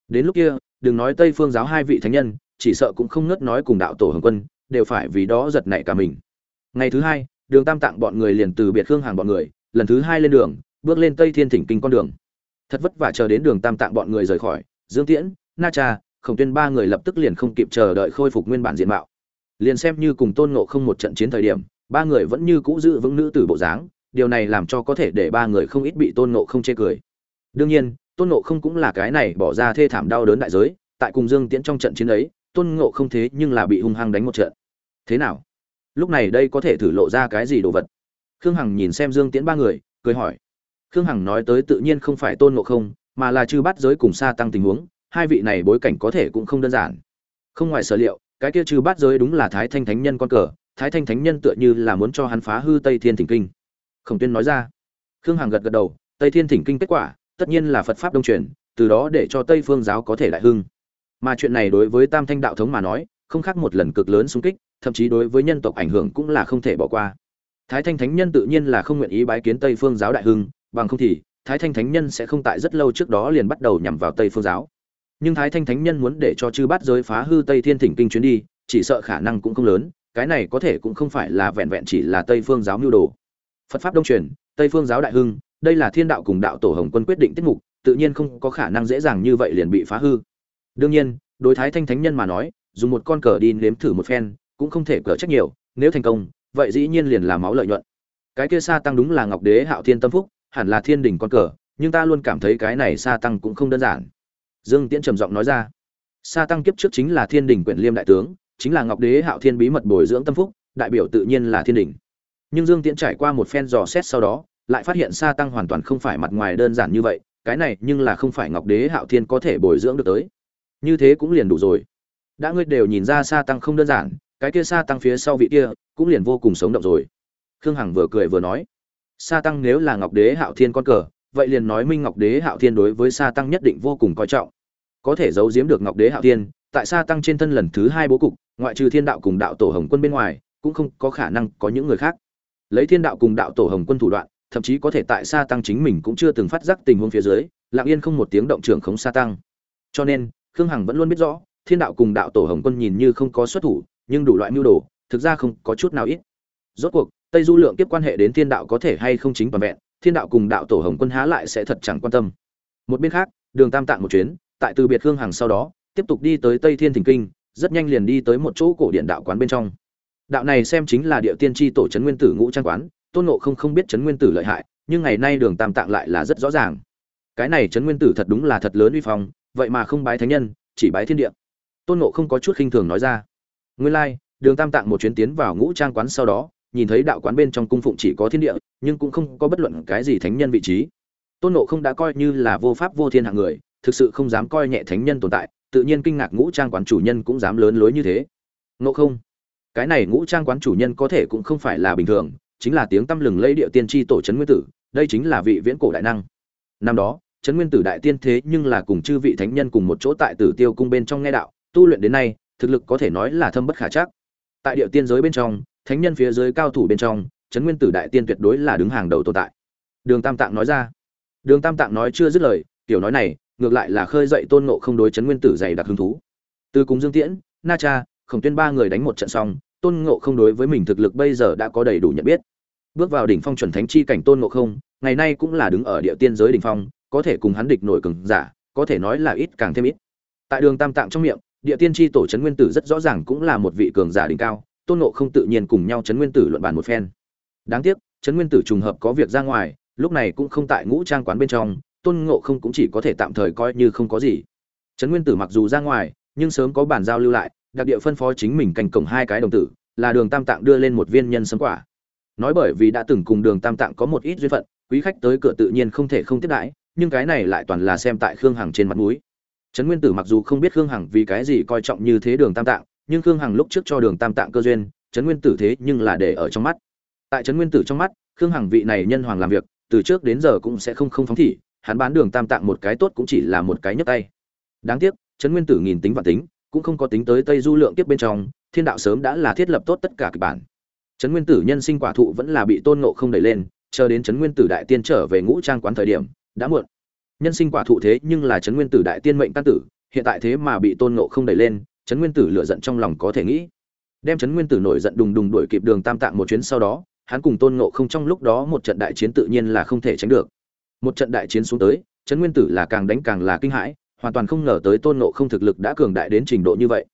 Đến lúc kia, đừng nói tây phương giáo hai vị thánh nhân, chỉ sợ cũng không ngớt nói cùng đạo tổ hồng quân, đều phải vì đó giật nảy cả mình. Ngày thứ hai, đường tam tạng bọn người liền từ biệt khương hàng bọn người, lần thứ hai lên đường bước lên tây thiên thỉnh kinh con đường. Thật vất vả chờ đến đường tam tạng bọn người rời khỏi, dương tiễn, na cha, khổng tuyên ba người lập tức liền không kịp chờ đợi khôi phục nguyên bản diện mạo. Liền xem như cùng tôn ngộ không một trận chiến thời điểm, ba người vẫn như cũ giữ vững nữ tử bộ dáng, điều này làm cho có thể để ba người không ít bị tôn ngộ không chê cười. Đương nhiên, tôn ngộ không cũng là cái này bỏ ra thê thảm đau đớn đại giới, tại cùng dương tiễn trong trận chiến ấy, tôn ngộ không thế nhưng là bị hung hăng đánh một trận. Thế nào? Lúc này đây có thể thử lộ ra cái gì đồ vật? Khương hằng nhìn xem dương tiễn ba người, cười hỏi khương hằng nói tới tự nhiên không phải tôn ngộ không, mà là chư bắt giới cùng xa tăng tình huống, hai vị này bối cảnh có thể cũng không đơn giản. Không ngoài sở liệu, cái kia trừ bát giới đúng là thái thanh thánh nhân con cờ, thái thanh thánh nhân tựa như là muốn cho hắn phá hư tây thiên thỉnh kinh. Khổng tuyên nói ra. Khương hằng gật gật đầu, tây thiên thỉnh kinh kết quả, tất nhiên là phật pháp đông truyền, từ đó để cho tây phương giáo có thể lại hưng. Mà chuyện này đối với tam thanh đạo thống mà nói, không khác một lần cực lớn xung kích, thậm chí đối với nhân tộc ảnh hưởng cũng là không thể bỏ qua. Thái thanh thánh nhân tự nhiên là không nguyện ý bái kiến tây phương giáo đại hưng bằng không thì, thái thanh thánh nhân sẽ không tại rất lâu trước đó liền bắt đầu nhằm vào tây phương giáo. Nhưng thái thanh thánh nhân muốn để cho chư bát giới phá hư tây thiên thỉnh kinh chuyến đi, chỉ sợ khả năng cũng không lớn, cái này có thể cũng không phải là vẹn vẹn chỉ là tây phương giáo mưu đồ. Phật pháp đông truyền, tây phương giáo đại hưng, đây là thiên đạo cùng đạo tổ hồng quân quyết định tiết mục, tự nhiên không có khả năng dễ dàng như vậy liền bị phá hư. Đương nhiên, đối thái thanh thánh nhân mà nói, dùng một con cờ đi nếm thử một phen, cũng không thể cờ trách nhiều, nếu thành công, vậy dĩ nhiên liền là máu lợi nhuận. Cái kia sa tăng đúng là ngọc đế hạo thiên tâm phúc hẳn là thiên đình con cờ, nhưng ta luôn cảm thấy cái này sa tăng cũng không đơn giản. Dương tiễn trầm giọng nói ra. Sa tăng kiếp trước chính là thiên đình quyển liêm đại tướng, chính là ngọc đế hạo thiên bí mật bồi dưỡng tâm phúc, đại biểu tự nhiên là thiên đình nhưng dương tiễn trải qua một phen dò xét sau đó, lại phát hiện sa tăng hoàn toàn không phải mặt ngoài đơn giản như vậy, cái này nhưng là không phải ngọc đế hạo thiên có thể bồi dưỡng được tới. Như thế cũng liền đủ rồi. Đã ngươi đều nhìn ra sa tăng không đơn giản, cái kia sa tăng phía sau vị kia cũng liền vô cùng sống động rồi. Khương hằng vừa cười vừa nói sa tăng nếu là ngọc đế hạo thiên con cờ, vậy liền nói minh ngọc đế hạo thiên đối với sa tăng nhất định vô cùng coi trọng. Có thể giấu giếm được ngọc đế hạo thiên, tại sa tăng trên thân lần thứ hai bố cục, ngoại trừ thiên đạo cùng đạo tổ hồng quân bên ngoài, cũng không có khả năng có những người khác. Lấy thiên đạo cùng đạo tổ hồng quân thủ đoạn, thậm chí có thể tại sa tăng chính mình cũng chưa từng phát giác tình huống phía dưới, lặng yên không một tiếng động trưởng khống sa tăng. Cho nên, khương hằng vẫn luôn biết rõ, thiên đạo cùng đạo tổ hồng quân nhìn như không có xuất thủ, nhưng đủ loại mưu đồ, thực ra không có chút nào ít. Rốt cuộc tây du lượng tiếp quan hệ đến thiên đạo có thể hay không chính toàn vẹn thiên đạo cùng đạo tổ hồng quân há lại sẽ thật chẳng quan tâm. Một bên khác đường tam tạng một chuyến tại từ biệt Hương hằng sau đó tiếp tục đi tới tây thiên thình kinh rất nhanh liền đi tới một chỗ cổ điện đạo quán bên trong. Đạo này xem chính là địa tiên tri tổ trấn nguyên tử ngũ trang quán tôn nộ không không biết trấn nguyên tử lợi hại nhưng ngày nay đường tam tạng lại là rất rõ ràng. Cái này trấn nguyên tử thật đúng là thật lớn uy phong vậy mà không bái thánh nhân chỉ bái thiên địa. Tôn nộ không có chút khinh thường nói ra. Nguyên lai、like, đường tam tạng một chuyến tiến vào ngũ trang quán sau đó nhìn thấy đạo quán bên trong cung phụng chỉ có thiên địa, nhưng cũng không có bất luận cái gì thánh nhân vị trí. Tôn nộ không đã coi như là vô pháp vô thiên hạng người, thực sự không dám coi nhẹ thánh nhân tồn tại, tự nhiên kinh ngạc ngũ trang quán chủ nhân cũng dám lớn lối như thế. Nộ không, cái này ngũ trang quán chủ nhân có thể cũng không phải là bình thường, chính là tiếng tăm lừng lây địa tiên tri tổ trấn nguyên tử, đây chính là vị viễn cổ đại năng. Năm đó, trấn nguyên tử đại tiên thế nhưng là cùng chư vị thánh nhân cùng một chỗ tại tử tiêu cung bên trong nghe đạo, tu luyện đến nay, thực lực có thể nói là thâm bất khả chắc tại địa tiên giới bên trong, thánh nhân phía dưới cao thủ bên trong, trấn nguyên tử đại tiên tuyệt đối là đứng hàng đầu tồn tại. Đường tam tạng nói ra. Đường tam tạng nói chưa dứt lời kiểu nói này, ngược lại là khơi dậy tôn ngộ không đối trấn nguyên tử dày đặc hứng thú. Từ cùng dương tiễn, na cha, khổng tuyên ba người đánh một trận xong, tôn ngộ không đối với mình thực lực bây giờ đã có đầy đủ nhận biết. Bước vào đỉnh phong chuẩn thánh chi cảnh tôn ngộ không, ngày nay cũng là đứng ở địa tiên giới đỉnh phong, có thể cùng hắn địch nổi cường giả, có thể nói là ít càng thêm ít. Tại đường tam tạng trong miệng địa tiên tri tổ trấn nguyên tử rất rõ ràng cũng là một vị cường giả đỉnh cao, tôn ngộ không tự nhiên cùng nhau trấn nguyên tử luận bàn một phen. Đáng tiếc, trấn nguyên tử trùng hợp có việc ra ngoài, lúc này cũng không tại ngũ trang quán bên trong, tôn ngộ không cũng chỉ có thể tạm thời coi như không có gì. Trấn nguyên tử mặc dù ra ngoài, nhưng sớm có bản giao lưu lại, đặc địa phân phó chính mình cành cổng hai cái đồng tử, là đường tam tạng đưa lên một viên nhân sấm quả. Nói bởi vì đã từng cùng đường tam tạng có một ít duyên phận, quý khách tới cửa tự nhiên không thể không tiếp đãi, nhưng cái này lại toàn là xem tại khương hằng trên mặt mũi trấn nguyên tử mặc dù không biết khương hằng vì cái gì coi trọng như thế đường tam tạng, nhưng khương hằng lúc trước cho đường tam tạng cơ duyên, trấn nguyên tử thế nhưng là để ở trong mắt. Tại trấn nguyên tử trong mắt, khương hằng vị này nhân hoàng làm việc, từ trước đến giờ cũng sẽ không không phóng thị, hắn bán đường tam tạng một cái tốt cũng chỉ là một cái nhấp tay. Đáng tiếc, trấn nguyên tử nghìn tính và tính, cũng không có tính tới tây du lượng tiếp bên trong, thiên đạo sớm đã là thiết lập tốt tất cả kịch bản. Trấn nguyên tử nhân sinh quả thụ vẫn là bị tôn nộ không đẩy lên, chờ đến trấn nguyên tử đại tiên trở về ngũ trang quán thời điểm, đã muộn nhân sinh quả thụ thế nhưng là trấn nguyên tử đại tiên mệnh căn tử, hiện tại thế mà bị tôn ngộ không đẩy lên, trấn nguyên tử lựa giận trong lòng có thể nghĩ. Đem trấn nguyên tử nổi giận đùng đùng đuổi kịp đường tam tạng một chuyến sau đó, hắn cùng tôn ngộ không trong lúc đó một trận đại chiến tự nhiên là không thể tránh được. Một trận đại chiến xuống tới, trấn nguyên tử là càng đánh càng là kinh hãi, hoàn toàn không ngờ tới tôn ngộ không thực lực đã cường đại đến trình độ như vậy.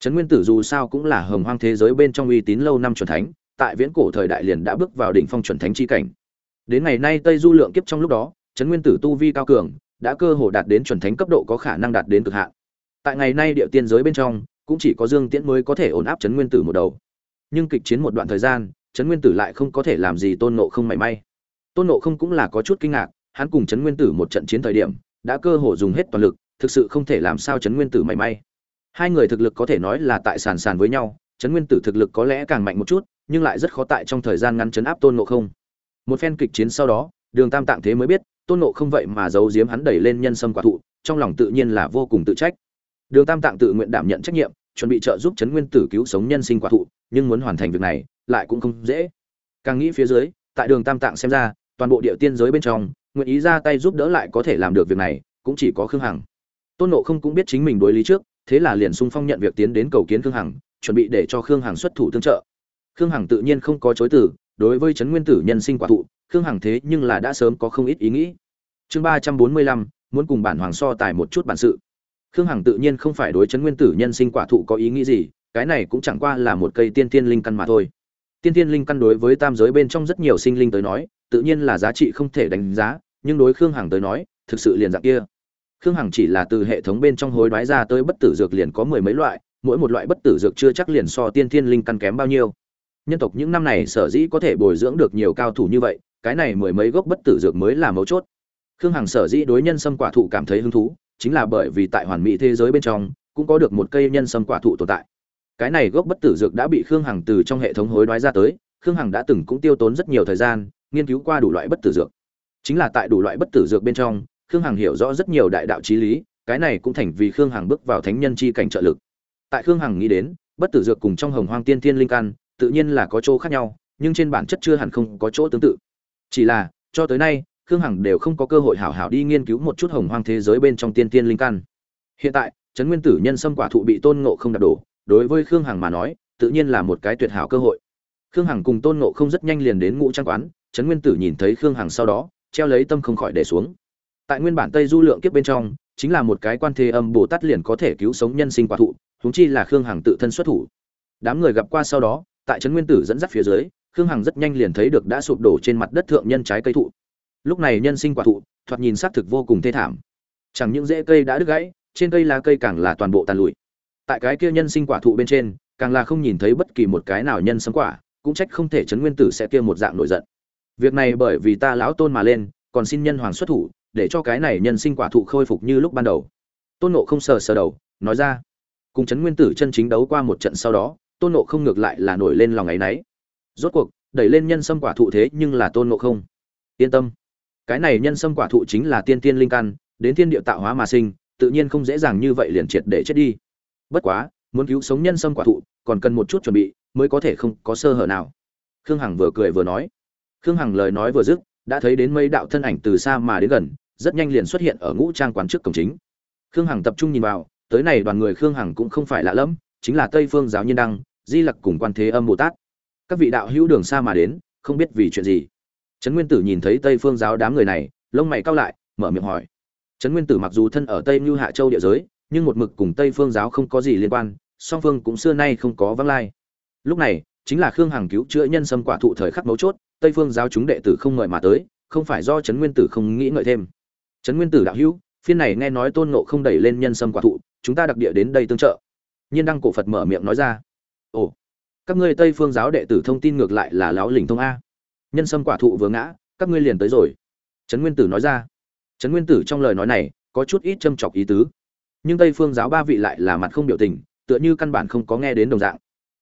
Trấn nguyên tử dù sao cũng là hồng hoang thế giới bên trong uy tín lâu năm chuẩn thánh, tại viễn cổ thời đại liền đã bước vào đỉnh phong chuẩn thánh chi cảnh. Đến ngày nay tây du lượng kiếp trong lúc đó trấn nguyên tử tu vi cao cường, đã cơ hồ đạt đến chuẩn thánh cấp độ có khả năng đạt đến cực hạn. Tại ngày nay địa tiên giới bên trong, cũng chỉ có dương tiễn mới có thể ổn áp trấn nguyên tử một đầu. Nhưng kịch chiến một đoạn thời gian, trấn nguyên tử lại không có thể làm gì tôn nộ không mảy may. Tôn nộ không cũng là có chút kinh ngạc, hắn cùng trấn nguyên tử một trận chiến thời điểm, đã cơ hồ dùng hết toàn lực, thực sự không thể làm sao trấn nguyên tử mảy may. Hai người thực lực có thể nói là tại sàn sàn với nhau, trấn nguyên tử thực lực có lẽ càng mạnh một chút, nhưng lại rất khó tại trong thời gian ngắn chấn áp tôn nộ không. Một phen kịch chiến sau đó, đường tam tạng thế mới biết tôn nộ không vậy mà giấu giếm hắn đẩy lên nhân sâm quả thụ, trong lòng tự nhiên là vô cùng tự trách. Đường tam tạng tự nguyện đảm nhận trách nhiệm, chuẩn bị trợ giúp chấn nguyên tử cứu sống nhân sinh quả thụ, nhưng muốn hoàn thành việc này, lại cũng không dễ. Càng nghĩ phía dưới, tại đường tam tạng xem ra, toàn bộ địa tiên giới bên trong, nguyện ý ra tay giúp đỡ lại có thể làm được việc này, cũng chỉ có khương hằng. Tôn nộ không cũng biết chính mình đối lý trước, thế là liền sung phong nhận việc tiến đến cầu kiến khương hằng, chuẩn bị để cho khương hằng xuất thủ tương trợ. Khương hằng tự nhiên không có chối từ đối với trấn nguyên tử nhân sinh quả thụ, khương hằng thế nhưng là đã sớm có không ít ý nghĩ. Chương ba trăm bốn mươi lăm, muốn cùng bản hoàng so tài một chút bản sự. Khương hằng tự nhiên không phải đối trấn nguyên tử nhân sinh quả thụ có ý nghĩ gì, cái này cũng chẳng qua là một cây tiên tiên linh căn mà thôi. Tiên tiên linh căn đối với tam giới bên trong rất nhiều sinh linh tới nói, tự nhiên là giá trị không thể đánh giá, nhưng đối khương hằng tới nói, thực sự liền dạng kia. Khương hằng chỉ là từ hệ thống bên trong hối đoái ra tới bất tử dược liền có mười mấy loại, mỗi một loại bất tử dược chưa chắc liền so tiên thiên linh căn kém bao nhiêu nhân tộc những năm này sở dĩ có thể bồi dưỡng được nhiều cao thủ như vậy, cái này mười mấy gốc bất tử dược mới là mấu chốt. Khương hằng sở dĩ đối nhân sâm quả thụ cảm thấy hứng thú, chính là bởi vì tại hoàn mỹ thế giới bên trong, cũng có được một cây nhân sâm quả thụ tồn tại. Cái này gốc bất tử dược đã bị khương hằng từ trong hệ thống hối đoái ra tới, khương hằng đã từng cũng tiêu tốn rất nhiều thời gian, nghiên cứu qua đủ loại bất tử dược. Chính là tại đủ loại bất tử dược bên trong, khương hằng hiểu rõ rất nhiều đại đạo trí lý, cái này cũng thành vì khương hằng bước vào thánh nhân chi cảnh trợ lực. Tại khương hằng nghĩ đến, bất tử dược cùng trong hồng hoang tiên thiên linh căn tự nhiên là có chỗ khác nhau, nhưng trên bản chất chưa hẳn không có chỗ tương tự. Chỉ là, cho tới nay, khương hằng đều không có cơ hội hảo hảo đi nghiên cứu một chút hồng hoang thế giới bên trong tiên thiên linh căn. Hiện tại, trấn nguyên tử nhân sâm quả thụ bị tôn ngộ không đạp đổ, đối với khương hằng mà nói, tự nhiên là một cái tuyệt hảo cơ hội. Khương hằng cùng tôn ngộ không rất nhanh liền đến ngũ trang quán, trấn nguyên tử nhìn thấy khương hằng sau đó, treo lấy tâm không khỏi để xuống. Tại nguyên bản tây du lượng kiếp bên trong, chính là một cái quan thế âm bồ tát liền có thể cứu sống nhân sinh quả thụ, huống chi là khương hằng tự thân xuất thủ. Đám người gặp qua sau đó tại trấn nguyên tử dẫn dắt phía dưới, khương hằng rất nhanh liền thấy được đã sụp đổ trên mặt đất thượng nhân trái cây thụ. Lúc này nhân sinh quả thụ, thoạt nhìn xác thực vô cùng thê thảm. Chẳng những rễ cây đã đứt gãy, trên cây lá cây càng là toàn bộ tàn lụi. Tại cái kia nhân sinh quả thụ bên trên, càng là không nhìn thấy bất kỳ một cái nào nhân sấm quả, cũng trách không thể chấn nguyên tử sẽ kia một dạng nổi giận. Việc này bởi vì ta lão tôn mà lên, còn xin nhân hoàng xuất thủ, để cho cái này nhân sinh quả thụ khôi phục như lúc ban đầu. Tôn nộ không sờ sờ đầu, nói ra, cùng chấn nguyên tử chân chính đấu qua một trận sau đó tôn nộ không ngược lại là nổi lên lòng áy náy. Rốt cuộc, đẩy lên nhân sâm quả thụ thế nhưng là tôn nộ không. Yên tâm. Cái này nhân sâm quả thụ chính là tiên tiên linh căn, đến thiên địa tạo hóa mà sinh, tự nhiên không dễ dàng như vậy liền triệt để chết đi. Bất quá, muốn cứu sống nhân sâm quả thụ, còn cần một chút chuẩn bị, mới có thể không có sơ hở nào. Khương hằng vừa cười vừa nói. Khương hằng lời nói vừa dứt, đã thấy đến mấy đạo thân ảnh từ xa mà đến gần, rất nhanh liền xuất hiện ở ngũ trang quán trước cổng chính. Khương hằng tập trung nhìn vào, tới này đoàn người khương hằng cũng không phải lạ lẫm chính là tây phương giáo nhân đăng, di lặc cùng quan thế âm bồ tát. Các vị đạo hữu đường xa mà đến, không biết vì chuyện gì. Trấn nguyên tử nhìn thấy tây phương giáo đám người này, lông mày cao lại, mở miệng hỏi. Trấn nguyên tử mặc dù thân ở tây Như hạ châu địa giới, nhưng một mực cùng tây phương giáo không có gì liên quan, song phương cũng xưa nay không có vắng lai. Lúc này, chính là khương hằng cứu chữa nhân sâm quả thụ thời khắc mấu chốt, tây phương giáo chúng đệ tử không ngợi mà tới, không phải do trấn nguyên tử không nghĩ ngợi thêm. Trấn nguyên tử đạo hữu, phiên này nghe nói tôn ngộ không đẩy lên nhân sâm quả thụ, chúng ta đặc địa đến đây tương trợ nhiên đăng cổ phật mở miệng nói ra. Ồ, các ngươi tây phương giáo đệ tử thông tin ngược lại là láo lình thông a. Nhân sâm quả thụ vừa ngã, các ngươi liền tới rồi. Trấn nguyên tử nói ra. Trấn nguyên tử trong lời nói này, có chút ít châm chọc ý tứ. Nhưng tây phương giáo ba vị lại là mặt không biểu tình, tựa như căn bản không có nghe đến đồng dạng.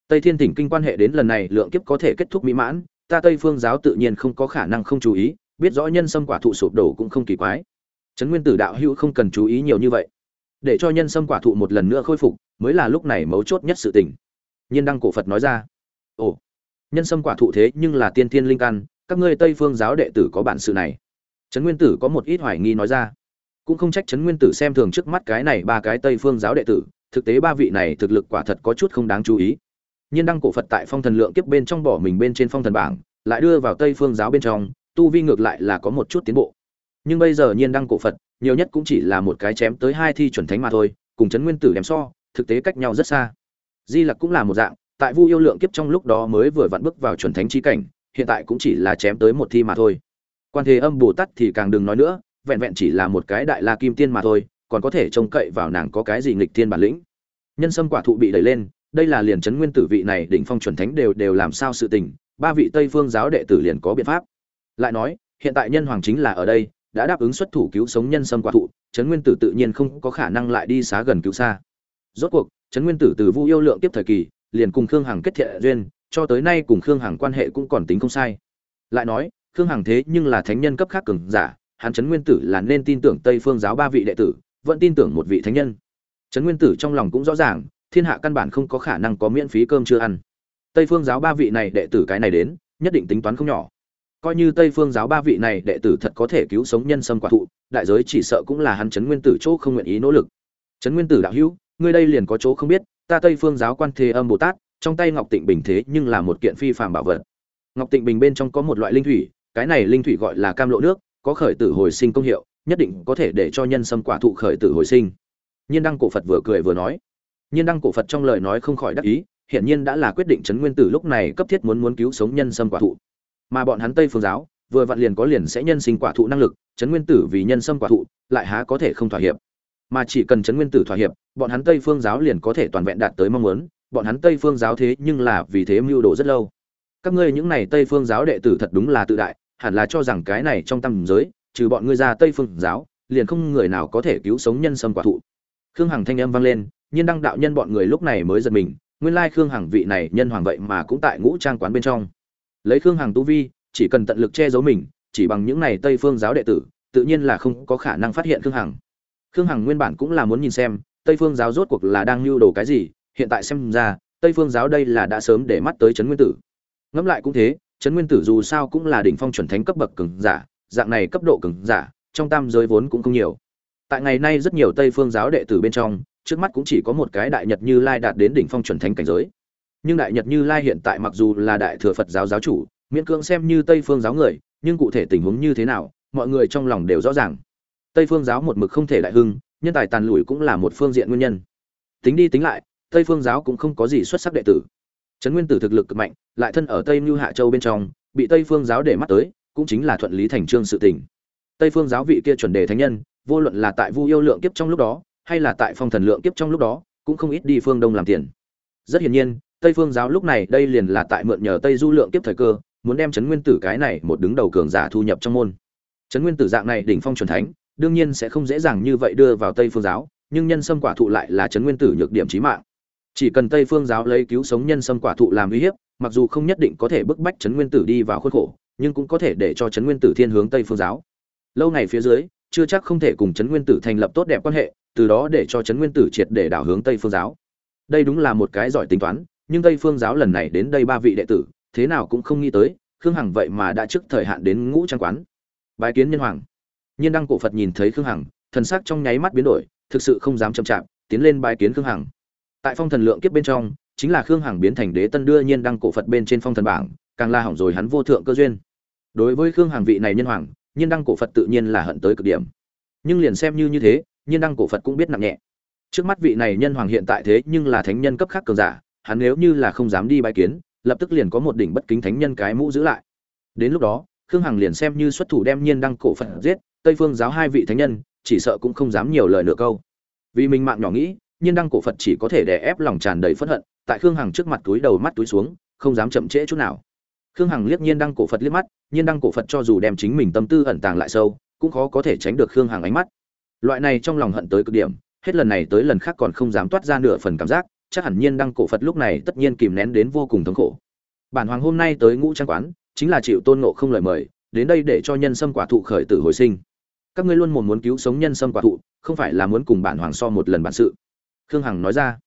Tây thiên thỉnh kinh quan hệ đến lần này lượng kiếp có thể kết thúc mỹ mãn, ta tây phương giáo tự nhiên không có khả năng không chú ý, biết rõ nhân sâm quả thụ sụp đổ cũng không kỳ quái. Trấn nguyên tử đạo hữu không cần chú ý nhiều như vậy. Để cho nhân sâm quả thụ một lần nữa khôi phục mới là lúc này mấu chốt nhất sự tình. Nhiên đăng cổ phật nói ra, ồ, nhân sâm quả thụ thế nhưng là tiên thiên linh căn, các ngươi tây phương giáo đệ tử có bản sự này. Trấn nguyên tử có một ít hoài nghi nói ra, cũng không trách trấn nguyên tử xem thường trước mắt cái này ba cái tây phương giáo đệ tử, thực tế ba vị này thực lực quả thật có chút không đáng chú ý. Nhiên đăng cổ phật tại phong thần lượng kiếp bên trong bỏ mình bên trên phong thần bảng, lại đưa vào tây phương giáo bên trong, tu vi ngược lại là có một chút tiến bộ. Nhưng bây giờ nhiên đăng cổ phật, nhiều nhất cũng chỉ là một cái chém tới hai thi chuẩn thánh mà thôi, cùng trấn nguyên tử đem so thực tế cách nhau rất xa. Di lặc cũng là một dạng, tại vu yêu lượng kiếp trong lúc đó mới vừa vặn bước vào chuẩn thánh chi cảnh, hiện tại cũng chỉ là chém tới một thi mà thôi. Quan thế âm bồ tát thì càng đừng nói nữa, vẹn vẹn chỉ là một cái đại la kim tiên mà thôi, còn có thể trông cậy vào nàng có cái gì nghịch thiên bản lĩnh. Nhân sâm quả thụ bị đẩy lên, đây là liền chấn nguyên tử vị này đỉnh phong chuẩn thánh đều đều làm sao sự tình, ba vị tây phương giáo đệ tử liền có biện pháp. Lại nói, hiện tại nhân hoàng chính là ở đây, đã đáp ứng xuất thủ cứu sống nhân sâm quả thụ, chấn nguyên tử tự nhiên không có khả năng lại đi xá gần cứu xa rốt cuộc chấn nguyên tử từ vu yêu lượng tiếp thời kỳ, liền cùng khương hằng kết thiện duyên, cho tới nay cùng khương hằng quan hệ cũng còn tính không sai. Lại nói, khương hằng thế nhưng là thánh nhân cấp khác cường giả, hắn chấn nguyên tử là nên tin tưởng tây phương giáo ba vị đệ tử, vẫn tin tưởng một vị thánh nhân. Trấn nguyên tử trong lòng cũng rõ ràng, thiên hạ căn bản không có khả năng có miễn phí cơm chưa ăn. Tây phương giáo ba vị này đệ tử cái này đến, nhất định tính toán không nhỏ. Coi như tây phương giáo ba vị này đệ tử thật có thể cứu sống nhân sâm quả thụ, đại giới chỉ sợ cũng là hắn chấn nguyên tử chỗ không nguyện ý nỗ lực. Trấn nguyên tử đạo hữu ngươi đây liền có chỗ không biết, ta tây phương giáo quan thế âm bồ tát, trong tay ngọc tịnh bình thế nhưng là một kiện phi phàm bảo vật. Ngọc tịnh bình bên trong có một loại linh thủy, cái này linh thủy gọi là cam lộ nước, có khởi tử hồi sinh công hiệu, nhất định có thể để cho nhân sâm quả thụ khởi tử hồi sinh. Nhiên đăng cổ phật vừa cười vừa nói. Nhiên đăng cổ phật trong lời nói không khỏi đắc ý hiện nhiên đã là quyết định chấn nguyên tử lúc này cấp thiết muốn muốn cứu sống nhân sâm quả thụ. Mà bọn hắn tây phương giáo, vừa vặn liền có liền sẽ nhân sinh quả thụ năng lực, chấn nguyên tử vì nhân sâm quả thụ, lại há có thể không thỏa hiệp mà chỉ cần chấn nguyên tử thỏa hiệp, bọn hắn tây phương giáo liền có thể toàn vẹn đạt tới mong muốn, bọn hắn tây phương giáo thế nhưng là vì thế mưu đồ rất lâu. Các ngươi những này tây phương giáo đệ tử thật đúng là tự đại, hẳn là cho rằng cái này trong tâm giới, trừ bọn ngươi ra tây phương giáo, liền không người nào có thể cứu sống nhân sâm quả thụ. Khương hằng thanh âm vang lên, nhiên đăng đạo nhân bọn người lúc này mới giật mình, nguyên lai khương hằng vị này nhân hoàng vậy mà cũng tại ngũ trang quán bên trong. Lấy khương hằng tu vi, chỉ cần tận lực che giấu mình, chỉ bằng những này tây phương giáo đệ tử, tự nhiên là không có khả năng phát hiện khương hằng khương hằng nguyên bản cũng là muốn nhìn xem, tây phương giáo rốt cuộc là đang lưu đồ cái gì, hiện tại xem ra, tây phương giáo đây là đã sớm để mắt tới trấn nguyên tử. Ngẫm lại cũng thế, trấn nguyên tử dù sao cũng là đỉnh phong chuẩn thánh cấp bậc cường giả, dạng này cấp độ cường giả, trong tam giới vốn cũng không nhiều. Tại ngày nay rất nhiều tây phương giáo đệ tử bên trong, trước mắt cũng chỉ có một cái đại nhật như lai đạt đến đỉnh phong chuẩn thánh cảnh giới. Nhưng đại nhật như lai hiện tại mặc dù là đại thừa phật giáo giáo chủ, miễn cưỡng xem như tây phương giáo người, nhưng cụ thể tình huống như thế nào, mọi người trong lòng đều rõ ràng tây phương giáo một mực không thể đại hưng, nhân tài tàn lùi cũng là một phương diện nguyên nhân. Tính đi tính lại, tây phương giáo cũng không có gì xuất sắc đệ tử. Trấn nguyên tử thực lực cực mạnh, lại thân ở tây mưu hạ châu bên trong, bị tây phương giáo để mắt tới, cũng chính là thuận lý thành trương sự tình. Tây phương giáo vị kia chuẩn đề thánh nhân, vô luận là tại vu yêu lượng kiếp trong lúc đó, hay là tại phong thần lượng kiếp trong lúc đó, cũng không ít đi phương đông làm tiền. Rất hiển nhiên, tây phương giáo lúc này đây liền là tại mượn nhờ tây du lượng kiếp thời cơ, muốn đem trấn nguyên tử cái này một đứng đầu cường giả thu nhập trong môn. Trấn nguyên tử dạng này đỉnh phong chuẩn thánh đương nhiên sẽ không dễ dàng như vậy đưa vào tây phương giáo, nhưng nhân sâm quả thụ lại là trấn nguyên tử nhược điểm chí mạng. Chỉ cần tây phương giáo lấy cứu sống nhân sâm quả thụ làm uy hiếp, mặc dù không nhất định có thể bức bách trấn nguyên tử đi vào khuôn khổ, nhưng cũng có thể để cho trấn nguyên tử thiên hướng tây phương giáo. Lâu ngày phía dưới, chưa chắc không thể cùng trấn nguyên tử thành lập tốt đẹp quan hệ, từ đó để cho trấn nguyên tử triệt để đảo hướng tây phương giáo. Đây đúng là một cái giỏi tính toán, nhưng tây phương giáo lần này đến đây ba vị đệ tử, thế nào cũng không nghĩ tới, khương hằng vậy mà đã trước thời hạn đến ngũ trang quán. Bài kiến nhân hoàng nhiên đăng cổ phật nhìn thấy khương hằng, thần sắc trong nháy mắt biến đổi, thực sự không dám chậm chạp, tiến lên bài kiến khương hằng. Tại phong thần lượng kiếp bên trong, chính là khương hằng biến thành đế tân đưa nhiên đăng cổ phật bên trên phong thần bảng, càng la hỏng rồi hắn vô thượng cơ duyên. Đối với khương hằng vị này nhân hoàng, nhiên đăng cổ phật tự nhiên là hận tới cực điểm. Nhưng liền xem như như thế, nhiên đăng cổ phật cũng biết nặng nhẹ. Trước mắt vị này nhân hoàng hiện tại thế nhưng là thánh nhân cấp khác cường giả, hắn nếu như là không dám đi bái kiến, lập tức liền có một đỉnh bất kính thánh nhân cái mũ giữ lại. Đến lúc đó, khương hằng liền xem như xuất thủ đem nhiên đăng cổ phật giết tây phương giáo hai vị thánh nhân, chỉ sợ cũng không dám nhiều lời nửa câu. Vì mình mạng nhỏ nghĩ, nhiên đăng cổ phật chỉ có thể đè ép lòng tràn đầy phẫn hận, tại khương hằng trước mặt túi đầu mắt túi xuống, không dám chậm trễ chút nào. Khương hằng liếc nhiên đăng cổ phật liếc mắt, nhiên đăng cổ phật cho dù đem chính mình tâm tư ẩn tàng lại sâu, cũng khó có thể tránh được khương hằng ánh mắt. Loại này trong lòng hận tới cực điểm, hết lần này tới lần khác còn không dám toát ra nửa phần cảm giác, chắc hẳn nhiên đăng cổ phật lúc này tất nhiên kìm nén đến vô cùng thống khổ. Bản hoàng hôm nay tới ngũ trang quán, chính là chịu tôn nộ không lời mời, đến đây để cho nhân sâm quả thụ khởi tử hồi sinh các ngươi luôn muốn muốn cứu sống nhân sâm quả thụ, không phải là muốn cùng bản hoàng so một lần bản sự. Khương hằng nói ra.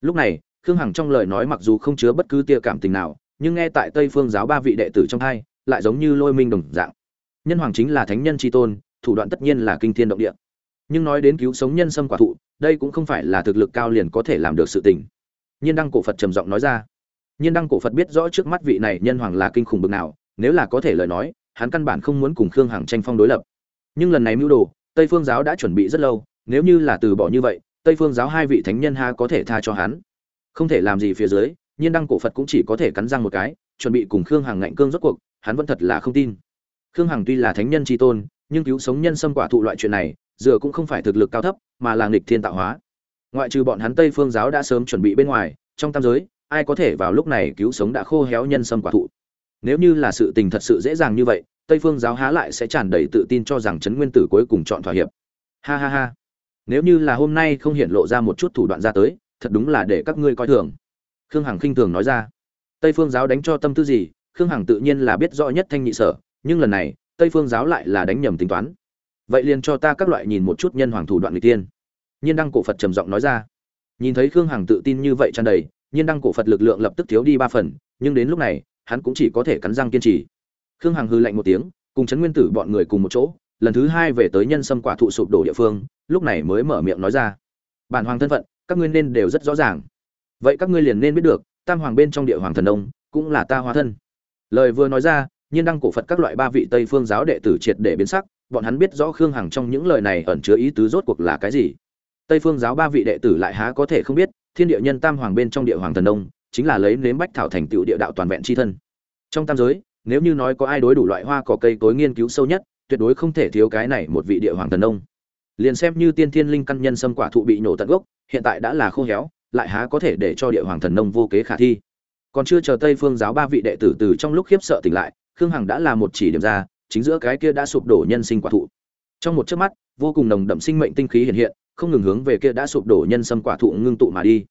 Lúc này, khương hằng trong lời nói mặc dù không chứa bất cứ tia cảm tình nào, nhưng nghe tại tây phương giáo ba vị đệ tử trong hai, lại giống như lôi minh đồng dạng. Nhân hoàng chính là thánh nhân tri tôn, thủ đoạn tất nhiên là kinh thiên động địa. Nhưng nói đến cứu sống nhân sâm quả thụ, đây cũng không phải là thực lực cao liền có thể làm được sự tình. Nhiên đăng cổ phật trầm giọng nói ra. Nhiên đăng cổ phật biết rõ trước mắt vị này nhân hoàng là kinh khủng bực nào, nếu là có thể lời nói, hắn căn bản không muốn cùng khương hằng tranh phong đối lập nhưng lần này mưu đồ, tây phương giáo đã chuẩn bị rất lâu, nếu như là từ bỏ như vậy, tây phương giáo hai vị thánh nhân ha có thể tha cho hắn. Không thể làm gì phía dưới, nhiên đăng cổ phật cũng chỉ có thể cắn răng một cái, chuẩn bị cùng khương hằng ngạnh cương rốt cuộc, hắn vẫn thật là không tin. Khương hằng tuy là thánh nhân tri tôn, nhưng cứu sống nhân sâm quả thụ loại chuyện này, dựa cũng không phải thực lực cao thấp, mà là nghịch thiên tạo hóa. Ngoại trừ bọn hắn tây phương giáo đã sớm chuẩn bị bên ngoài, trong tam giới, ai có thể vào lúc này cứu sống đã khô héo nhân sâm quả thụ? Nếu như là sự tình thật sự dễ dàng như vậy tây phương giáo há lại sẽ tràn đầy tự tin cho rằng trấn nguyên tử cuối cùng chọn thỏa hiệp. Ha ha ha. Nếu như là hôm nay không hiện lộ ra một chút thủ đoạn ra tới, thật đúng là để các ngươi coi thường. Khương hằng khinh thường nói ra. Tây phương giáo đánh cho tâm tư gì, khương hằng tự nhiên là biết rõ nhất thanh nhị sở, nhưng lần này, tây phương giáo lại là đánh nhầm tính toán. Vậy liền cho ta các loại nhìn một chút nhân hoàng thủ đoạn người tiên. Nhiên đăng cổ phật trầm giọng nói ra. Nhìn thấy khương hằng tự tin như vậy tràn đầy, nhiên đăng cổ phật lực lượng lập tức thiếu đi ba phần, nhưng đến lúc này, hắn cũng chỉ có thể cắn răng kiên trì khương hằng hư lạnh một tiếng, cùng Trấn nguyên tử bọn người cùng một chỗ, lần thứ hai về tới nhân sâm quả thụ sụp đổ địa phương, lúc này mới mở miệng nói ra. Bản hoàng thân phận, các ngươi nên đều rất rõ ràng. Vậy các ngươi liền nên biết được, tam hoàng bên trong địa hoàng thần đông cũng là ta hóa thân. Lời vừa nói ra, nhiên đăng cổ phật các loại ba vị tây phương giáo đệ tử triệt để biến sắc, bọn hắn biết rõ khương hằng trong những lời này ẩn chứa ý tứ rốt cuộc là cái gì. Tây phương giáo ba vị đệ tử lại há có thể không biết, thiên địa nhân tam hoàng bên trong địa hoàng thần đông chính là lấy nếm bách thảo thành tựu địa đạo toàn vẹn c h i thân. Trong tam giới nếu như nói có ai đối đủ loại hoa cỏ cây tối nghiên cứu sâu nhất, tuyệt đối không thể thiếu cái này một vị địa hoàng thần nông. liền xem như tiên thiên linh căn nhân sâm quả thụ bị nổ tận gốc, hiện tại đã là khô héo, lại há có thể để cho địa hoàng thần nông vô kế khả thi. Còn chưa chờ tây phương giáo ba vị đệ tử từ trong lúc khiếp sợ tỉnh lại, khương hằng đã là một chỉ điểm ra, chính giữa cái kia đã sụp đổ nhân sinh quả thụ. Trong một chớp mắt, vô cùng nồng đậm sinh mệnh tinh khí hiện hiện, không ngừng hướng về kia đã sụp đổ nhân sâm quả thụ ngưng tụ mà đi.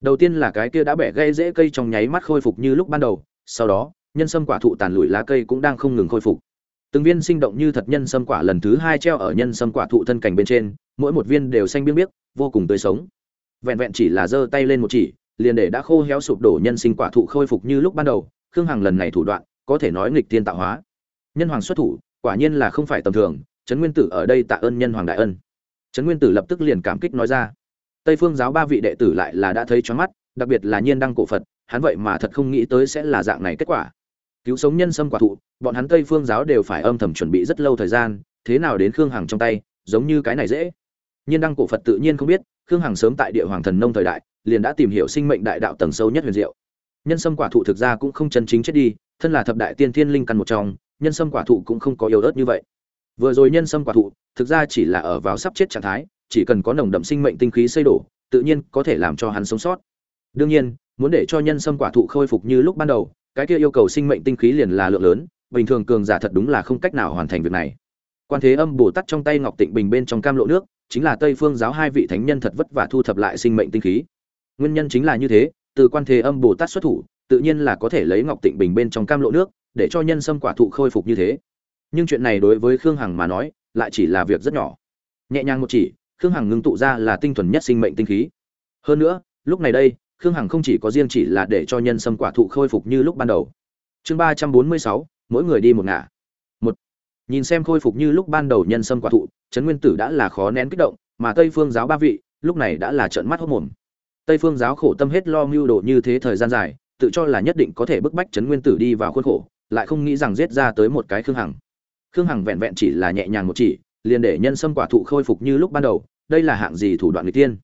Đầu tiên là cái kia đã bẻ gãy rễ cây trong nháy mắt khôi phục như lúc ban đầu, sau đó nhân sâm quả thụ tàn lụi lá cây cũng đang không ngừng khôi phục. Từng viên sinh động như thật nhân sâm quả lần thứ hai treo ở nhân sâm quả thụ thân cảnh bên trên, mỗi một viên đều xanh biếc biếc, vô cùng tươi sống. Vẹn vẹn chỉ là giơ tay lên một chỉ, liền để đã khô héo sụp đổ nhân sinh quả thụ khôi phục như lúc ban đầu, khương hằng lần này thủ đoạn, có thể nói nghịch thiên tạo hóa. Nhân hoàng xuất thủ, quả nhiên là không phải tầm thường, trấn nguyên tử ở đây tạ ơn nhân hoàng đại ân. Trấn nguyên tử lập tức liền cảm kích nói ra. Tây phương giáo ba vị đệ tử lại là đã thấy choáng mắt, đặc biệt là nhiên đăng cổ phật, hắn vậy mà thật không nghĩ tới sẽ là dạng này kết quả cứu sống nhân sâm quả thụ, bọn hắn tây phương giáo đều phải âm thầm chuẩn bị rất lâu thời gian, thế nào đến khương hằng trong tay, giống như cái này dễ. Nhiên đăng cổ phật tự nhiên không biết, khương hằng sớm tại địa hoàng thần nông thời đại, liền đã tìm hiểu sinh mệnh đại đạo tầng sâu nhất huyền diệu. Nhân sâm quả thụ thực ra cũng không chân chính chết đi, thân là thập đại tiên thiên linh căn một trong, nhân sâm quả thụ cũng không có yếu ớt như vậy. Vừa rồi nhân sâm quả thụ, thực ra chỉ là ở vào sắp chết trạng thái, chỉ cần có nồng đậm sinh mệnh tinh khí xây đổ, tự nhiên có thể làm cho hắn sống sót. Đương nhiên, muốn để cho nhân sâm quả thụ khôi phục như lúc ban đầu cái kia yêu cầu sinh mệnh tinh khí liền là lượng lớn, bình thường cường giả thật đúng là không cách nào hoàn thành việc này. Quan thế âm bồ tát trong tay ngọc tịnh bình bên trong cam lộ nước, chính là tây phương giáo hai vị thánh nhân thật vất vả thu thập lại sinh mệnh tinh khí. Nguyên nhân chính là như thế, từ quan thế âm bồ tát xuất thủ, tự nhiên là có thể lấy ngọc tịnh bình bên trong cam lộ nước, để cho nhân sâm quả thụ khôi phục như thế. Nhưng chuyện này đối với khương hằng mà nói, lại chỉ là việc rất nhỏ. Nhẹ nhàng một chỉ, khương hằng ngưng tụ ra là tinh thuần nhất sinh mệnh tinh khí. Hơn nữa, lúc này đây khương hằng không chỉ có riêng chỉ là để cho nhân sâm quả thụ khôi phục như lúc ban đầu. Chương ba trăm bốn mươi sáu, mỗi người đi một ngả. Một, nhìn xem khôi phục như lúc ban đầu nhân sâm quả thụ, trấn nguyên tử đã là khó nén kích động, mà tây phương giáo ba vị, lúc này đã là trợn mắt hốc mồm. Tây phương giáo khổ tâm hết lo mưu đồ như thế thời gian dài, tự cho là nhất định có thể bức bách trấn nguyên tử đi vào khuôn khổ, lại không nghĩ rằng giết ra tới một cái khương hằng. Khương hằng vẹn vẹn chỉ là nhẹ nhàng một chỉ, liền để nhân sâm quả thụ khôi phục như lúc ban đầu, đây là hạng gì thủ đoạn người tiên?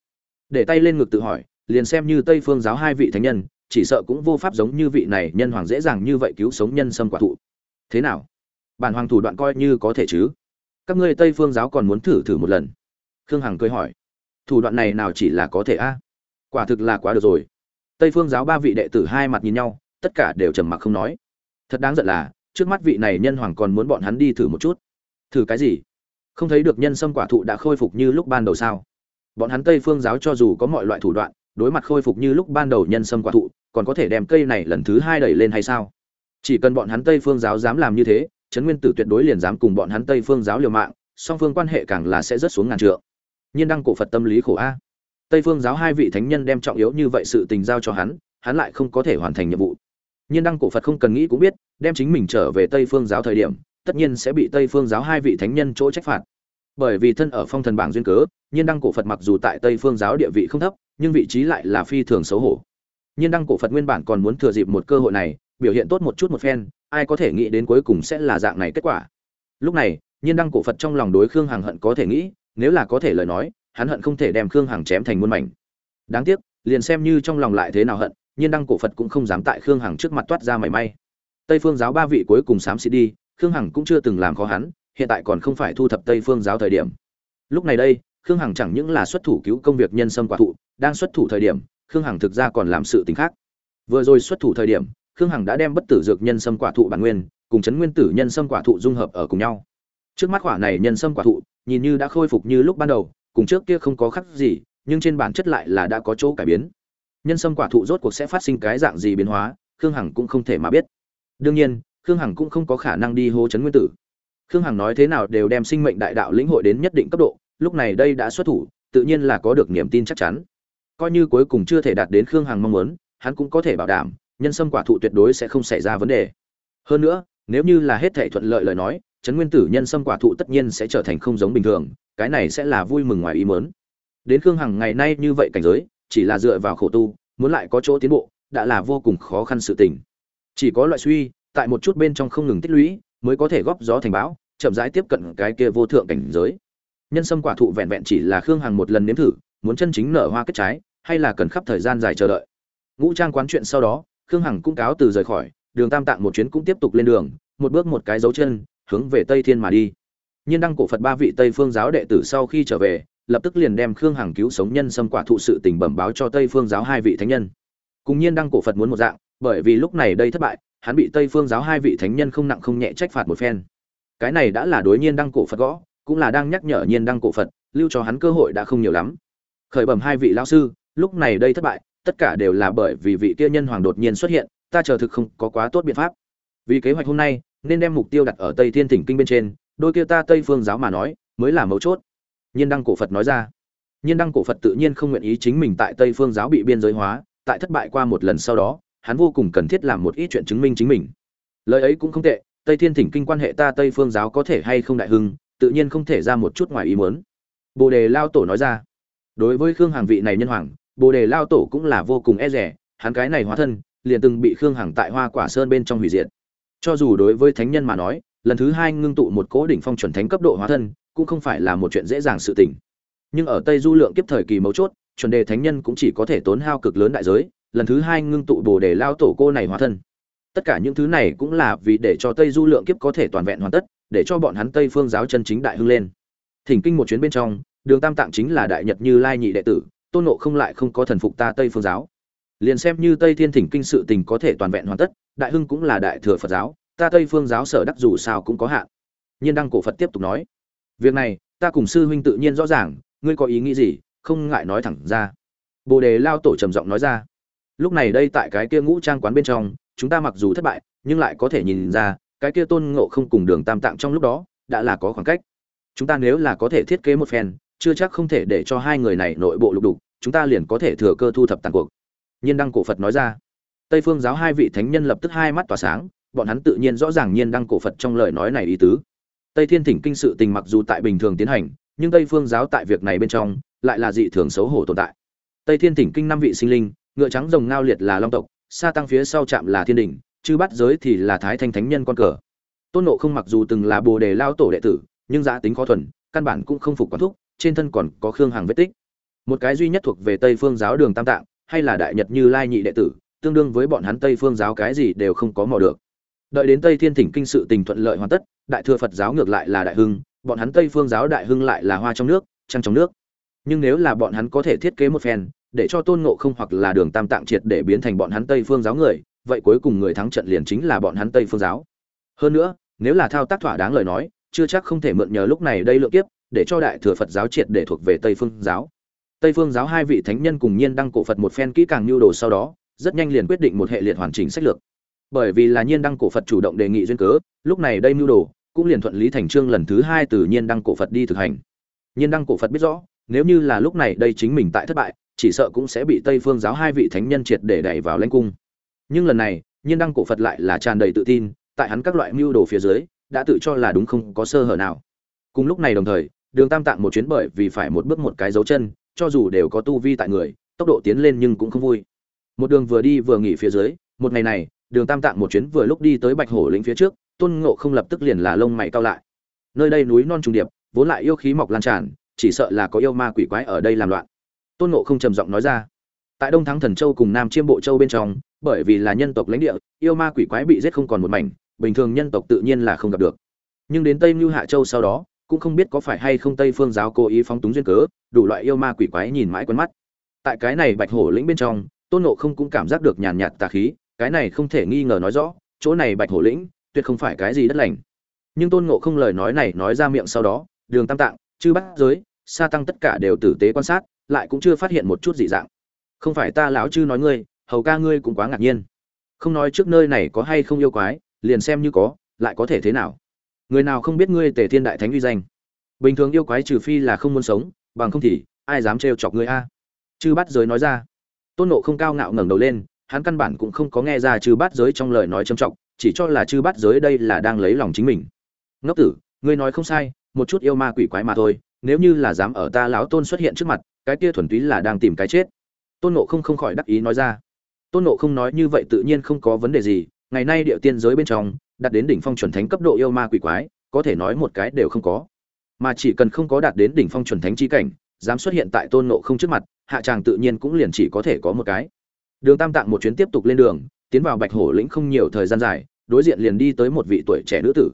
Để tay lên ngực tự hỏi liền xem như tây phương giáo hai vị thánh nhân, chỉ sợ cũng vô pháp giống như vị này nhân hoàng dễ dàng như vậy cứu sống nhân sâm quả thụ. Thế nào? Bản hoàng thủ đoạn coi như có thể chứ? Các ngươi tây phương giáo còn muốn thử thử một lần? Khương hằng cười hỏi. Thủ đoạn này nào chỉ là có thể a? Quả thực là quá được rồi. Tây phương giáo ba vị đệ tử hai mặt nhìn nhau, tất cả đều trầm mặc không nói. Thật đáng giận là, trước mắt vị này nhân hoàng còn muốn bọn hắn đi thử một chút. Thử cái gì? Không thấy được nhân sâm quả thụ đã khôi phục như lúc ban đầu sao? Bọn hắn tây phương giáo cho dù có mọi loại thủ đoạn đối mặt khôi phục như lúc ban đầu nhân sâm quả thụ, còn có thể đem cây này lần thứ hai đẩy lên hay sao? Chỉ cần bọn hắn tây phương giáo dám làm như thế, trấn nguyên tử tuyệt đối liền dám cùng bọn hắn tây phương giáo liều mạng, song phương quan hệ càng là sẽ rất xuống ngàn trượng. Nhiên đăng cổ phật tâm lý khổ a. Tây phương giáo hai vị thánh nhân đem trọng yếu như vậy sự tình giao cho hắn hắn lại không có thể hoàn thành nhiệm vụ. Nhiên đăng cổ phật không cần nghĩ cũng biết, đem chính mình trở về tây phương giáo thời điểm, tất nhiên sẽ bị tây phương giáo hai vị thánh nhân chỗ trách phạt. Bởi vì thân ở phong thần bảng duyên cớ, nhiên đăng cổ phật mặc dù tại tây phương giáo địa vị không thấp nhưng vị trí lại là phi thường xấu hổ. Nhiên đăng cổ phật nguyên bản còn muốn thừa dịp một cơ hội này, biểu hiện tốt một chút một phen, ai có thể nghĩ đến cuối cùng sẽ là dạng này kết quả. Lúc này, nhiên đăng cổ phật trong lòng đối khương hằng hận có thể nghĩ, nếu là có thể lời nói, hắn hận không thể đem khương hằng chém thành muôn mảnh. Đáng tiếc, liền xem như trong lòng lại thế nào hận, nhiên đăng cổ phật cũng không dám tại khương hằng trước mặt toát ra mảy may. Tây phương giáo ba vị cuối cùng xám xịt đi, khương hằng cũng chưa từng làm khó hắn, hiện tại còn không phải thu thập tây phương giáo thời điểm. Lúc này đây, khương hằng chẳng những là xuất thủ cứu công việc nhân sâm quả thụ đang xuất thủ thời điểm, khương hằng thực ra còn làm sự t khác. Vừa rồi xuất thủ thời điểm, khương hằng đã đem bất tử dược nhân sâm quả thụ bản nguyên, cùng chấn nguyên tử nhân sâm quả thụ dung hợp ở cùng nhau. Trước mắt quả này nhân sâm quả thụ, nhìn như đã khôi phục như lúc ban đầu, cùng trước kia không có khác gì, nhưng trên bản chất lại là đã có chỗ cải biến. Nhân sâm quả thụ rốt cuộc sẽ phát sinh cái dạng gì biến hóa, khương hằng cũng không thể mà biết. Đương nhiên, khương hằng cũng không có khả năng đi hô chấn nguyên tử. Khương hằng nói thế nào đều đem sinh mệnh đại đạo lĩnh hội đến nhất định cấp độ, lúc này đây đã xuất thủ, tự nhiên là có được niềm tin chắc chắn coi như cuối cùng chưa thể đạt đến khương hằng mong muốn, hắn cũng có thể bảo đảm, nhân sâm quả thụ tuyệt đối sẽ không xảy ra vấn đề. Hơn nữa, nếu như là hết thể thuận lợi lời nói chấn nguyên tử nhân sâm quả thụ tất nhiên sẽ trở thành không giống bình thường, cái này sẽ là vui mừng ngoài ý mớn đến khương hằng ngày nay như vậy cảnh giới, chỉ là dựa vào khổ tu, muốn lại có chỗ tiến bộ, đã là vô cùng khó khăn sự tình. Chỉ có loại suy, tại một chút bên trong không ngừng tích lũy, mới có thể góp gió thành bão, chậm rãi tiếp cận cái kia vô thượng cảnh giới. Nhân sâm quả thụ vẹn vẹn chỉ là khương hằng một lần nếm thử, muốn chân chính nở hoa kết trái hay là cần khắp thời gian dài chờ đợi. Ngũ trang quán chuyện sau đó, khương hằng cũng cáo từ rời khỏi, đường tam tạng một chuyến cũng tiếp tục lên đường, một bước một cái dấu chân, hướng về tây thiên mà đi. Nhiên đăng cổ phật ba vị tây phương giáo đệ tử sau khi trở về, lập tức liền đem khương hằng cứu sống nhân sâm quả thụ sự tình bẩm báo cho tây phương giáo hai vị thánh nhân. Cùng nhiên đăng cổ phật muốn một dạng, bởi vì lúc này đây thất bại, hắn bị tây phương giáo hai vị thánh nhân không nặng không nhẹ trách phạt một phen. Cái này đã là đối nhiên đăng cổ phật gõ, cũng là đang nhắc nhở nhiên đăng cổ phật, lưu cho hắn cơ hội đã không nhiều lắm. Khởi bẩm hai vị lão sư lúc này đây thất bại, tất cả đều là bởi vì vị kia nhân hoàng đột nhiên xuất hiện, ta chờ thực không có quá tốt biện pháp. Vì kế hoạch hôm nay, nên đem mục tiêu đặt ở tây thiên thỉnh kinh bên trên, đôi kia ta tây phương giáo mà nói, mới là mấu chốt. Nhiên đăng cổ phật nói ra. Nhiên đăng cổ phật tự nhiên không nguyện ý chính mình tại tây phương giáo bị biên giới hóa, tại thất bại qua một lần sau đó, hắn vô cùng cần thiết làm một ít chuyện chứng minh chính mình. Lời ấy cũng không tệ, tây thiên thỉnh kinh quan hệ ta tây phương giáo có thể hay không đại hưng, tự nhiên không thể ra một chút ngoài ý muốn. Bồ đề lao tổ nói ra. Đối với khương hàng vị này nhân hoàng bồ đề lao tổ cũng là vô cùng e rẻ, hắn cái này hóa thân, liền từng bị khương hằng tại hoa quả sơn bên trong hủy diệt. Cho dù đối với thánh nhân mà nói, lần thứ hai ngưng tụ một cố đỉnh phong chuẩn thánh cấp độ hóa thân, cũng không phải là một chuyện dễ dàng sự tình. Nhưng ở tây du lượng kiếp thời kỳ mấu chốt, chuẩn đề thánh nhân cũng chỉ có thể tốn hao cực lớn đại giới, lần thứ hai ngưng tụ bồ đề lao tổ cô này hóa thân. Tất cả những thứ này cũng là vì để cho tây du lượng kiếp có thể toàn vẹn hoàn tất, để cho bọn hắn tây phương giáo chân chính đại hưng lên. Thỉnh kinh một chuyến bên trong, đường tam tạng chính là đại nhật như lai nhị đệ tử tôn nộ không lại không có thần phục ta tây phương giáo. Liền xem như tây thiên thỉnh kinh sự tình có thể toàn vẹn hoàn tất, đại hưng cũng là đại thừa phật giáo, ta tây phương giáo sở đắc dù sao cũng có hạn. Nhiên đăng cổ phật tiếp tục nói, việc này, ta cùng sư huynh tự nhiên rõ ràng, ngươi có ý nghĩ gì, không ngại nói thẳng ra. Bồ đề lao tổ trầm giọng nói ra, lúc này đây tại cái kia ngũ trang quán bên trong, chúng ta mặc dù thất bại, nhưng lại có thể nhìn ra, cái kia tôn ngộ không cùng đường tam tạng trong lúc đó, đã là có khoảng cách. Chúng ta nếu là có thể thiết kế một phen chưa chắc không thể để cho hai người này nội bộ lục đục, chúng ta liền có thể thừa cơ thu thập tàn cuộc. Nhiên đăng cổ phật nói ra. Tây phương giáo hai vị thánh nhân lập tức hai mắt tỏa sáng, bọn hắn tự nhiên rõ ràng nhiên đăng cổ phật trong lời nói này ý tứ. Tây thiên thỉnh kinh sự tình mặc dù tại bình thường tiến hành, nhưng tây phương giáo tại việc này bên trong, lại là dị thường xấu hổ tồn tại. Tây thiên thỉnh kinh năm vị sinh linh, ngựa trắng rồng ngao liệt là long tộc xa tăng phía sau chạm là thiên đình chư bắt giới thì là thái thanh thánh nhân con cờ. Tôn nộ không mặc dù từng là bồ đề lao tổ đệ tử, nhưng giá tính khó thuần, căn bản cũng không phục quán thúc trên thân còn có khương hằng vết tích. Một cái duy nhất thuộc về tây phương giáo đường tam tạng, hay là đại nhật như lai nhị đệ tử, tương đương với bọn hắn tây phương giáo cái gì đều không có mò được. Đợi đến tây thiên thỉnh kinh sự tình thuận lợi hoàn tất, đại thừa phật giáo ngược lại là đại hưng, bọn hắn tây phương giáo đại hưng lại là hoa trong nước, trăng trong nước. Nhưng nếu là bọn hắn có thể thiết kế một phen, để cho tôn ngộ không hoặc là đường tam tạng triệt để biến thành bọn hắn tây phương giáo người, vậy cuối cùng người thắng trận liền chính là bọn hắn tây phương giáo. Hơn nữa, nếu là thao tác thỏa đáng lời nói, chưa chắc không thể mượn nhờ lúc này đây lượng kiếp để cho đại thừa phật giáo triệt để thuộc về tây phương giáo. Tây phương giáo hai vị thánh nhân cùng nhiên đăng cổ phật một phen kỹ càng nhu đồ sau đó, rất nhanh liền quyết định một hệ liệt hoàn chỉnh sách lược. Bởi vì là nhiên đăng cổ phật chủ động đề nghị duyên cớ, lúc này đây nhu đồ cũng liền thuận lý thành trương lần thứ hai từ nhiên đăng cổ phật đi thực hành. Nhiên đăng cổ phật biết rõ, nếu như là lúc này đây chính mình tại thất bại, chỉ sợ cũng sẽ bị tây phương giáo hai vị thánh nhân triệt để đẩy vào lãnh cung. Nhưng lần này, nhiên đăng cổ phật lại là tràn đầy tự tin, tại hắn các loại mưu đồ phía dưới, đã tự cho là đúng không có sơ hở nào. Cùng lúc này đồng thời đường tam tạng một chuyến bởi vì phải một bước một cái dấu chân, cho dù đều có tu vi tại người, tốc độ tiến lên nhưng cũng không vui. Một đường vừa đi vừa nghỉ phía dưới, một ngày này, đường tam tạng một chuyến vừa lúc đi tới bạch hổ lĩnh phía trước, tôn ngộ không lập tức liền là lông mày cao lại. Nơi đây núi non trùng điệp, vốn lại yêu khí mọc lan tràn, chỉ sợ là có yêu ma quỷ quái ở đây làm loạn. Tôn ngộ không trầm giọng nói ra. Tại đông thắng thần châu cùng nam chiêm bộ châu bên trong, bởi vì là nhân tộc lãnh địa, yêu ma quỷ quái bị giết không còn một mảnh, bình thường nhân tộc tự nhiên là không gặp được. Nhưng đến tây mưu hạ châu sau đó cũng không biết có phải hay không tây phương giáo cố ý phóng túng duyên cớ, đủ loại yêu ma quỷ quái nhìn mãi quen mắt. Tại cái này bạch hổ lĩnh bên trong, tôn nộ không cũng cảm giác được nhàn nhạt tà khí, cái này không thể nghi ngờ nói rõ, chỗ này bạch hổ lĩnh, tuyệt không phải cái gì đất lành. Nhưng tôn nộ không lời nói này nói ra miệng sau đó, đường tam tạng, chư bắt giới, sa tăng tất cả đều tử tế quan sát, lại cũng chưa phát hiện một chút dị dạng. Không phải ta lão chư nói ngươi, hầu ca ngươi cũng quá ngạc nhiên. Không nói trước nơi này có hay không yêu quái, liền xem như có, lại có thể thế nào? Người nào không biết ngươi tề thiên đại thánh uy danh? Bình thường yêu quái trừ phi là không muốn sống, bằng không thì ai dám trêu chọc ngươi a? Chư Bát giới nói ra. Tôn nộ không cao ngạo ngẩng đầu lên, hắn căn bản cũng không có nghe ra chư Bát giới trong lời nói trầm trọng, chỉ cho là chư Bát giới đây là đang lấy lòng chính mình. Ngốc tử, ngươi nói không sai, một chút yêu ma quỷ quái mà thôi, nếu như là dám ở ta lão tôn xuất hiện trước mặt, cái kia thuần túy là đang tìm cái chết. Tôn nộ không không khỏi đắc ý nói ra. Tôn nộ không nói như vậy tự nhiên không có vấn đề gì, ngày nay địa tiên giới bên trong đạt đến đỉnh phong chuẩn thánh cấp độ yêu ma quỷ quái, có thể nói một cái đều không có. Mà chỉ cần không có đạt đến đỉnh phong chuẩn thánh chi cảnh, dám xuất hiện tại tôn ngộ không trước mặt, hạ tràng tự nhiên cũng liền chỉ có thể có một cái. Đường tam tạng một chuyến tiếp tục lên đường, tiến vào bạch hổ lĩnh không nhiều thời gian dài, đối diện liền đi tới một vị tuổi trẻ nữ tử.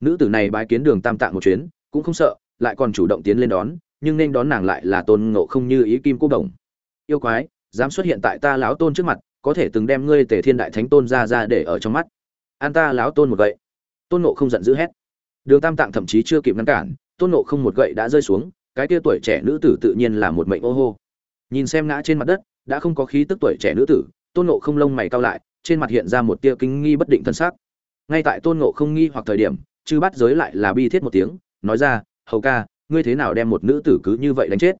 Nữ tử này bái kiến đường tam tạng một chuyến, cũng không sợ, lại còn chủ động tiến lên đón, nhưng nên đón nàng lại là tôn ngộ không như ý kim cô đồng. Yêu quái, dám xuất hiện tại ta lão tôn trước mặt, có thể từng đem ngươi tề thiên đại thánh tôn ra ra để ở trong mắt an ta lão tôn một gậy. Tôn nộ không giận dữ hét. Đường tam tạng thậm chí chưa kịp ngăn cản, tôn nộ không một gậy đã rơi xuống, cái tia tuổi trẻ nữ tử tự nhiên là một mệnh ô hô. Nhìn xem ngã trên mặt đất, đã không có khí tức tuổi trẻ nữ tử, tôn nộ không lông mày cao lại, trên mặt hiện ra một tia kinh nghi bất định thân xác ngay tại tôn nộ không nghi hoặc thời điểm, chư bắt giới lại là bi thiết một tiếng, nói ra, hầu ca, ngươi thế nào đem một nữ tử cứ như vậy đánh chết?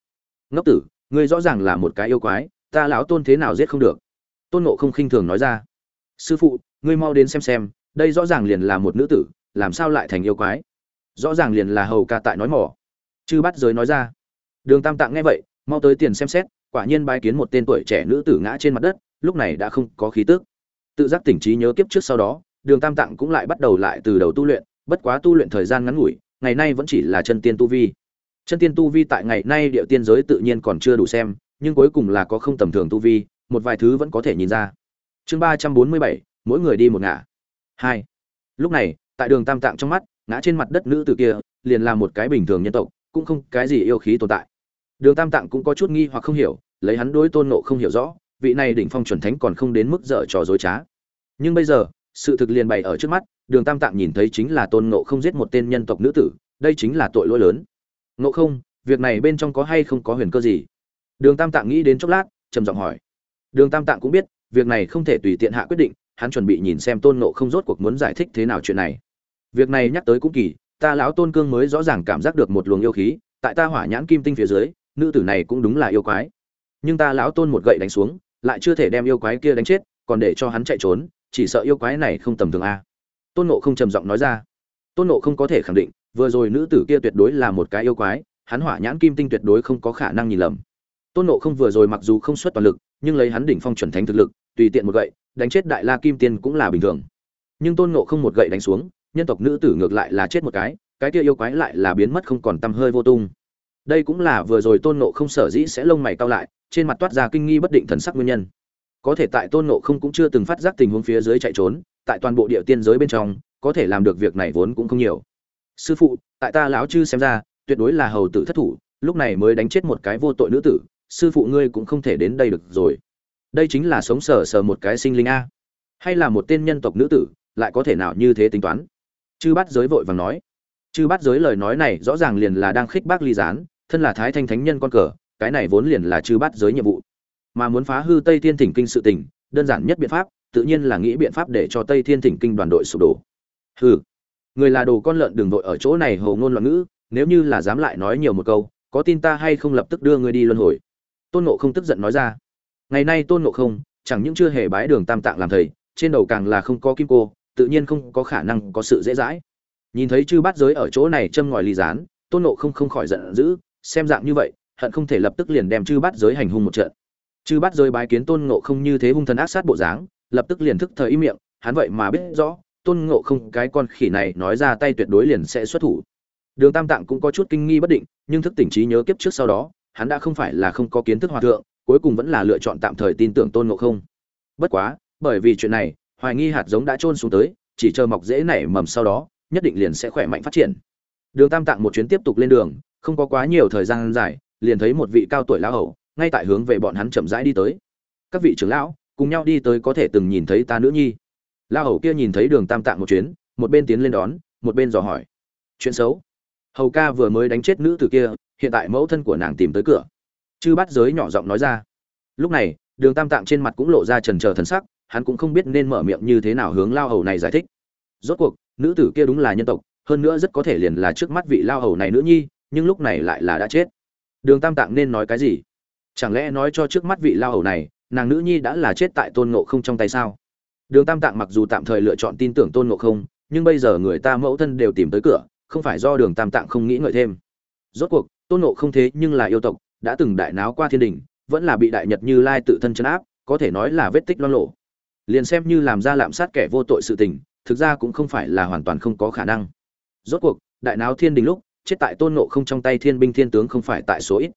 Ngốc tử, ngươi rõ ràng là một cái yêu quái, ta lão tôn thế nào giết không được? Tôn nộ không khinh thường nói ra sư phụ, ngươi mau đến xem xem, đây rõ ràng liền là một nữ tử, làm sao lại thành yêu quái? Rõ ràng liền là hầu ca tại nói mỏ. Chư bắt giới nói ra. Đường tam tạng nghe vậy, mau tới tiền xem xét, quả nhiên bái kiến một tên tuổi trẻ nữ tử ngã trên mặt đất, lúc này đã không có khí tức. Tự giác tỉnh trí nhớ kiếp trước sau đó, đường tam tạng cũng lại bắt đầu lại từ đầu tu luyện, bất quá tu luyện thời gian ngắn ngủi, ngày nay vẫn chỉ là chân tiên tu vi. Chân tiên tu vi tại ngày nay địa tiên giới tự nhiên còn chưa đủ xem, nhưng cuối cùng là có không tầm thường tu vi, một vài thứ vẫn có thể nhìn ra chương ba trăm bốn mươi bảy, mỗi người đi một ngã. hai. Lúc này, tại đường tam tạng trong mắt, ngã trên mặt đất nữ tử kia, liền là một cái bình thường nhân tộc, cũng không cái gì yêu khí tồn tại. Đường tam tạng cũng có chút nghi hoặc không hiểu, lấy hắn đối tôn nộ không hiểu rõ, vị này đỉnh phong chuẩn thánh còn không đến mức dở trò dối trá. Nhưng bây giờ, sự thực liền bày ở trước mắt, đường tam tạng nhìn thấy chính là tôn nộ không giết một tên nhân tộc nữ tử, đây chính là tội lỗi lớn. Nộ không, việc này bên trong có hay không có huyền cơ gì? Đường tam tạng nghĩ đến chốc lát, trầm giọng hỏi. Đường tam tạng cũng biết việc này không thể tùy tiện hạ quyết định, hắn chuẩn bị nhìn xem tôn nộ không rốt cuộc muốn giải thích thế nào chuyện này. Việc này nhắc tới cũng kỳ, ta lão tôn cương mới rõ ràng cảm giác được một luồng yêu khí, tại ta hỏa nhãn kim tinh phía dưới, nữ tử này cũng đúng là yêu quái. Nhưng ta lão tôn một gậy đánh xuống, lại chưa thể đem yêu quái kia đánh chết, còn để cho hắn chạy trốn, chỉ sợ yêu quái này không tầm thường a. Tôn nộ không trầm giọng nói ra. Tôn nộ không có thể khẳng định, vừa rồi nữ tử kia tuyệt đối là một cái yêu quái, hắn hỏa nhãn kim tinh tuyệt đối không có khả năng nhìn lầm. Tôn nộ không vừa rồi mặc dù không xuất toàn lực, nhưng lấy hắn đỉnh phong chuẩn thánh thực lực tùy tiện một gậy, đánh chết đại la kim tiên cũng là bình thường. Nhưng tôn ngộ không một gậy đánh xuống, nhân tộc nữ tử ngược lại là chết một cái cái kia yêu quái lại là biến mất không còn tăm hơi vô tung. Đây cũng là vừa rồi tôn ngộ không sở dĩ sẽ lông mày cao lại, trên mặt toát ra kinh nghi bất định thần sắc nguyên nhân. Có thể tại tôn ngộ không cũng chưa từng phát giác tình huống phía dưới chạy trốn, tại toàn bộ địa tiên giới bên trong, có thể làm được việc này vốn cũng không nhiều. Sư phụ, tại ta lão chư xem ra, tuyệt đối là hầu tử thất thủ, lúc này mới đánh chết một cái vô tội nữ tử, sư phụ ngươi cũng không thể đến đây được rồi đây chính là sống sờ sờ một cái sinh linh a. Hay là một tên nhân tộc nữ tử, lại có thể nào như thế tính toán? Chư bát giới vội vàng nói. Chư bát giới lời nói này rõ ràng liền là đang khích bác ly gián, thân là thái thanh thánh nhân con cờ, cái này vốn liền là chư bát giới nhiệm vụ. Mà muốn phá hư tây thiên thỉnh kinh sự tình, đơn giản nhất biện pháp, tự nhiên là nghĩ biện pháp để cho tây thiên thỉnh kinh đoàn đội sụp đổ. Hừ, người là đồ con lợn đường đội ở chỗ này hầu ngôn loạn ngữ, nếu như là dám lại nói nhiều một câu, có tin ta hay không lập tức đưa ngươi đi luân hồi. Tôn nộ không tức giận nói ra ngày nay tôn ngộ không, chẳng những chưa hề bái đường tam tạng làm thầy, trên đầu càng là không có kim cô, tự nhiên không có khả năng có sự dễ dãi. Nhìn thấy chư bát giới ở chỗ này châm ngòi ly gián, tôn ngộ không không khỏi giận dữ, xem dạng như vậy, hận không thể lập tức liền đem chư bát giới hành hung một trận. Chư bát giới bái kiến tôn ngộ không như thế hung thần ác sát bộ dáng, lập tức liền thức thời ý miệng, hắn vậy mà biết rõ, tôn ngộ không cái con khỉ này nói ra tay tuyệt đối liền sẽ xuất thủ. Đường tam tạng cũng có chút kinh nghi bất định, nhưng thức tỉnh trí nhớ kiếp trước sau đó, hắn đã không phải là không có kiến thức hòa thượng cuối cùng vẫn là lựa chọn tạm thời tin tưởng tôn ngộ không. Bất quá, bởi vì chuyện này, hoài nghi hạt giống đã trôn xuống tới, chỉ chờ mọc dễ nảy mầm sau đó, nhất định liền sẽ khỏe mạnh phát triển. Đường tam tạng một chuyến tiếp tục lên đường, không có quá nhiều thời gian dài, liền thấy một vị cao tuổi lão hậu ngay tại hướng về bọn hắn chậm rãi đi tới. Các vị trưởng lão, cùng nhau đi tới có thể từng nhìn thấy ta nữ nhi. Lão hậu kia nhìn thấy đường tam tạng một chuyến, một bên tiến lên đón, một bên dò hỏi. Chuyện xấu. Hầu ca vừa mới đánh chết nữ tử kia, hiện tại mẫu thân của nàng tìm tới cửa chư bắt giới nhỏ giọng nói ra. Lúc này, đường tam tạng trên mặt cũng lộ ra trần trờ thần sắc, hắn cũng không biết nên mở miệng như thế nào hướng lao hầu này giải thích. Rốt cuộc, nữ tử kia đúng là nhân tộc, hơn nữa rất có thể liền là trước mắt vị lao hầu này nữ nhi, nhưng lúc này lại là đã chết. Đường tam tạng nên nói cái gì? Chẳng lẽ nói cho trước mắt vị lao hầu này, nàng nữ nhi đã là chết tại tôn ngộ không trong tay sao? Đường tam tạng mặc dù tạm thời lựa chọn tin tưởng tôn ngộ không, nhưng bây giờ người ta mẫu thân đều tìm tới cửa, không phải do đường tam tạng không nghĩ ngợi thêm. Rốt cuộc, tôn ngộ không thế nhưng là yêu tộc đã từng đại náo qua thiên đình, vẫn là bị đại nhật như lai tự thân chấn áp, có thể nói là vết tích lo lộ liền xem như làm ra lạm sát kẻ vô tội sự tình, thực ra cũng không phải là hoàn toàn không có khả năng. Rốt cuộc, đại náo thiên đình lúc, chết tại tôn ngộ không trong tay thiên binh thiên tướng không phải tại số ít.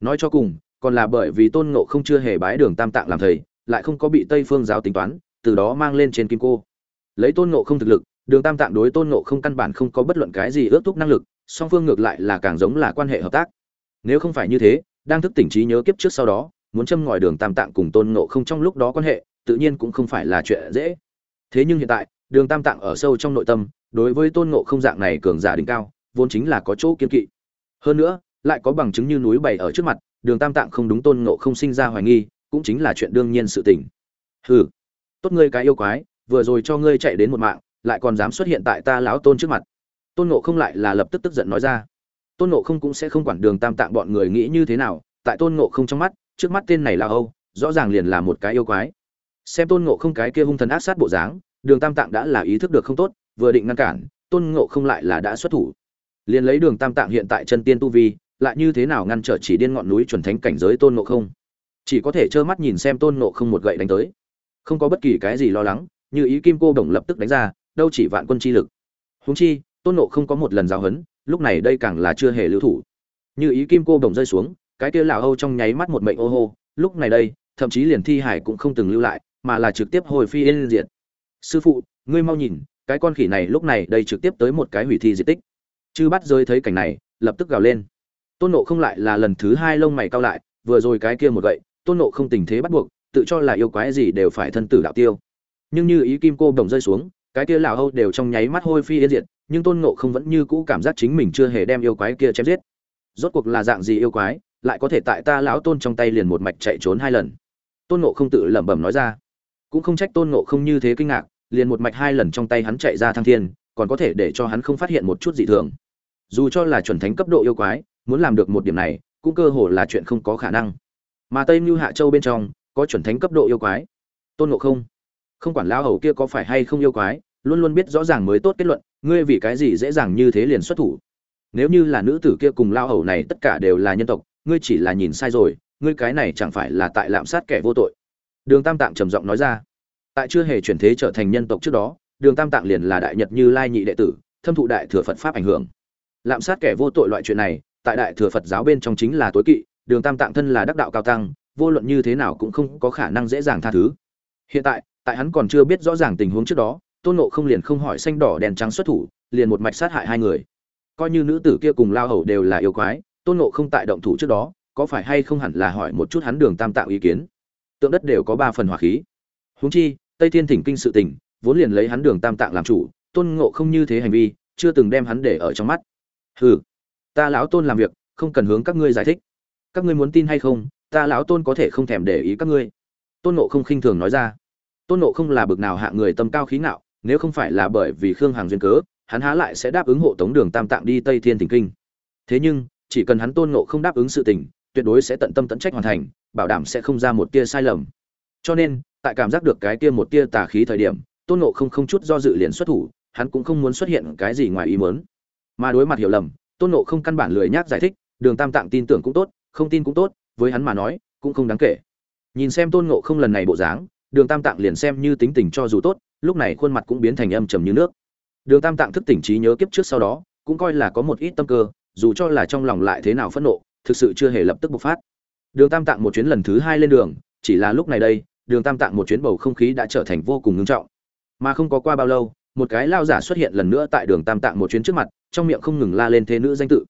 Nói cho cùng, còn là bởi vì tôn ngộ không chưa hề bái đường tam tạng làm thầy, lại không có bị tây phương giáo tính toán, từ đó mang lên trên kim cô. Lấy tôn ngộ không thực lực, đường tam tạng đối tôn ngộ không căn bản không có bất luận cái gì ước thúc năng lực, song phương ngược lại là càng giống là quan hệ hợp tác nếu không phải như thế, đang thức tỉnh trí nhớ kiếp trước sau đó, muốn châm ngòi đường tam tạng cùng tôn ngộ không trong lúc đó quan hệ, tự nhiên cũng không phải là chuyện dễ. Thế nhưng hiện tại, đường tam tạng ở sâu trong nội tâm, đối với tôn ngộ không dạng này cường giả đỉnh cao, vốn chính là có chỗ kiên kỵ. Hơn nữa, lại có bằng chứng như núi bày ở trước mặt, đường tam tạng không đúng tôn ngộ không sinh ra hoài nghi, cũng chính là chuyện đương nhiên sự tình. Hừ, tốt ngươi cái yêu quái, vừa rồi cho ngươi chạy đến một mạng, lại còn dám xuất hiện tại ta lão tôn trước mặt. Tôn ngộ không lại là lập tức tức giận nói ra tôn ngộ không cũng sẽ không quản đường tam tạng bọn người nghĩ như thế nào, tại tôn ngộ không trong mắt, trước mắt tên này là âu, rõ ràng liền là một cái yêu quái. Xem tôn ngộ không cái kia hung thần ác sát bộ dáng, đường tam tạng đã là ý thức được không tốt, vừa định ngăn cản, tôn ngộ không lại là đã xuất thủ. Liền lấy đường tam tạng hiện tại chân tiên tu vi, lại như thế nào ngăn trở chỉ điên ngọn núi chuẩn thánh cảnh giới tôn ngộ không? Chỉ có thể trơ mắt nhìn xem tôn ngộ không một gậy đánh tới. Không có bất kỳ cái gì lo lắng, như ý kim cô đồng lập tức đánh ra, đâu chỉ vạn quân chi lực. Húng chi, tôn ngộ không có một lần giao hấn lúc này đây càng là chưa hề lưu thủ. Như ý kim cô đồng rơi xuống, cái kia lão âu trong nháy mắt một mệnh ô hô, lúc này đây, thậm chí liền thi hải cũng không từng lưu lại, mà là trực tiếp hồi phi yên diệt. Sư phụ, ngươi mau nhìn, cái con khỉ này lúc này đây trực tiếp tới một cái hủy thi di tích. Chư bắt rơi thấy cảnh này, lập tức gào lên. Tôn nộ không lại là lần thứ hai lông mày cao lại, vừa rồi cái kia một gậy, tôn nộ không tình thế bắt buộc, tự cho là yêu quái gì đều phải thân tử đạo tiêu. Nhưng như ý kim cô đồng rơi xuống, cái kia lão âu đều trong nháy mắt hôi phi yên diệt nhưng tôn ngộ không vẫn như cũ cảm giác chính mình chưa hề đem yêu quái kia chém giết. Rốt cuộc là dạng gì yêu quái, lại có thể tại ta lão tôn trong tay liền một mạch chạy trốn hai lần? Tôn ngộ không tự lẩm bẩm nói ra. Cũng không trách tôn ngộ không như thế kinh ngạc, liền một mạch hai lần trong tay hắn chạy ra thăng thiên, còn có thể để cho hắn không phát hiện một chút dị thường. Dù cho là chuẩn thánh cấp độ yêu quái, muốn làm được một điểm này, cũng cơ hồ là chuyện không có khả năng. Mà tây mưu hạ châu bên trong, có chuẩn thánh cấp độ yêu quái. Tôn ngộ không không quản lao hầu kia có phải hay không yêu quái, luôn luôn biết rõ ràng mới tốt kết luận ngươi vì cái gì dễ dàng như thế liền xuất thủ? Nếu như là nữ tử kia cùng lao hầu này tất cả đều là nhân tộc, ngươi chỉ là nhìn sai rồi, ngươi cái này chẳng phải là tại lạm sát kẻ vô tội? Đường tam tạng trầm giọng nói ra. Tại chưa hề chuyển thế trở thành nhân tộc trước đó, đường tam tạng liền là đại nhật như lai nhị đệ tử, thâm thụ đại thừa phật pháp ảnh hưởng. Lạm sát kẻ vô tội loại chuyện này, tại đại thừa phật giáo bên trong chính là tối kỵ, đường tam tạng thân là đắc đạo cao tăng, vô luận như thế nào cũng không có khả năng dễ dàng tha thứ. Hiện tại tại hắn còn chưa biết rõ ràng tình huống trước đó tôn nộ không liền không hỏi xanh đỏ đèn trắng xuất thủ, liền một mạch sát hại hai người. Coi như nữ tử kia cùng lao hầu đều là yêu quái, tôn nộ không tại động thủ trước đó, có phải hay không hẳn là hỏi một chút hắn đường tam tạo ý kiến? Tượng đất đều có ba phần hỏa khí. Huống chi, tây thiên thỉnh kinh sự tình, vốn liền lấy hắn đường tam tạng làm chủ, tôn ngộ không như thế hành vi, chưa từng đem hắn để ở trong mắt. Hừ, ta lão tôn làm việc, không cần hướng các ngươi giải thích. Các ngươi muốn tin hay không, ta lão tôn có thể không thèm để ý các ngươi. Tôn ngộ không khinh thường nói ra. Tôn ngộ không là bực nào hạ người tâm cao khí ngạo nếu không phải là bởi vì khương hàng duyên cớ, hắn há lại sẽ đáp ứng hộ tống đường tam tạng đi tây thiên thỉnh kinh. Thế nhưng, chỉ cần hắn tôn ngộ không đáp ứng sự tình, tuyệt đối sẽ tận tâm tận trách hoàn thành, bảo đảm sẽ không ra một tia sai lầm. Cho nên, tại cảm giác được cái tia một tia tà khí thời điểm, tôn ngộ không không chút do dự liền xuất thủ, hắn cũng không muốn xuất hiện cái gì ngoài ý muốn. Mà đối mặt hiểu lầm, tôn ngộ không căn bản lười nhác giải thích, đường tam tạng tin tưởng cũng tốt, không tin cũng tốt, với hắn mà nói, cũng không đáng kể. Nhìn xem tôn ngộ không lần này bộ dáng, đường tam tạng liền xem như tính tình cho dù tốt lúc này khuôn mặt cũng biến thành âm trầm như nước. Đường tam tạng thức tỉnh trí nhớ kiếp trước sau đó, cũng coi là có một ít tâm cơ, dù cho là trong lòng lại thế nào phẫn nộ, thực sự chưa hề lập tức bộc phát. Đường tam tạng một chuyến lần thứ hai lên đường, chỉ là lúc này đây, đường tam tạng một chuyến bầu không khí đã trở thành vô cùng ngưng trọng. Mà không có qua bao lâu, một cái lao giả xuất hiện lần nữa tại đường tam tạng một chuyến trước mặt, trong miệng không ngừng la lên thế nữ danh tự.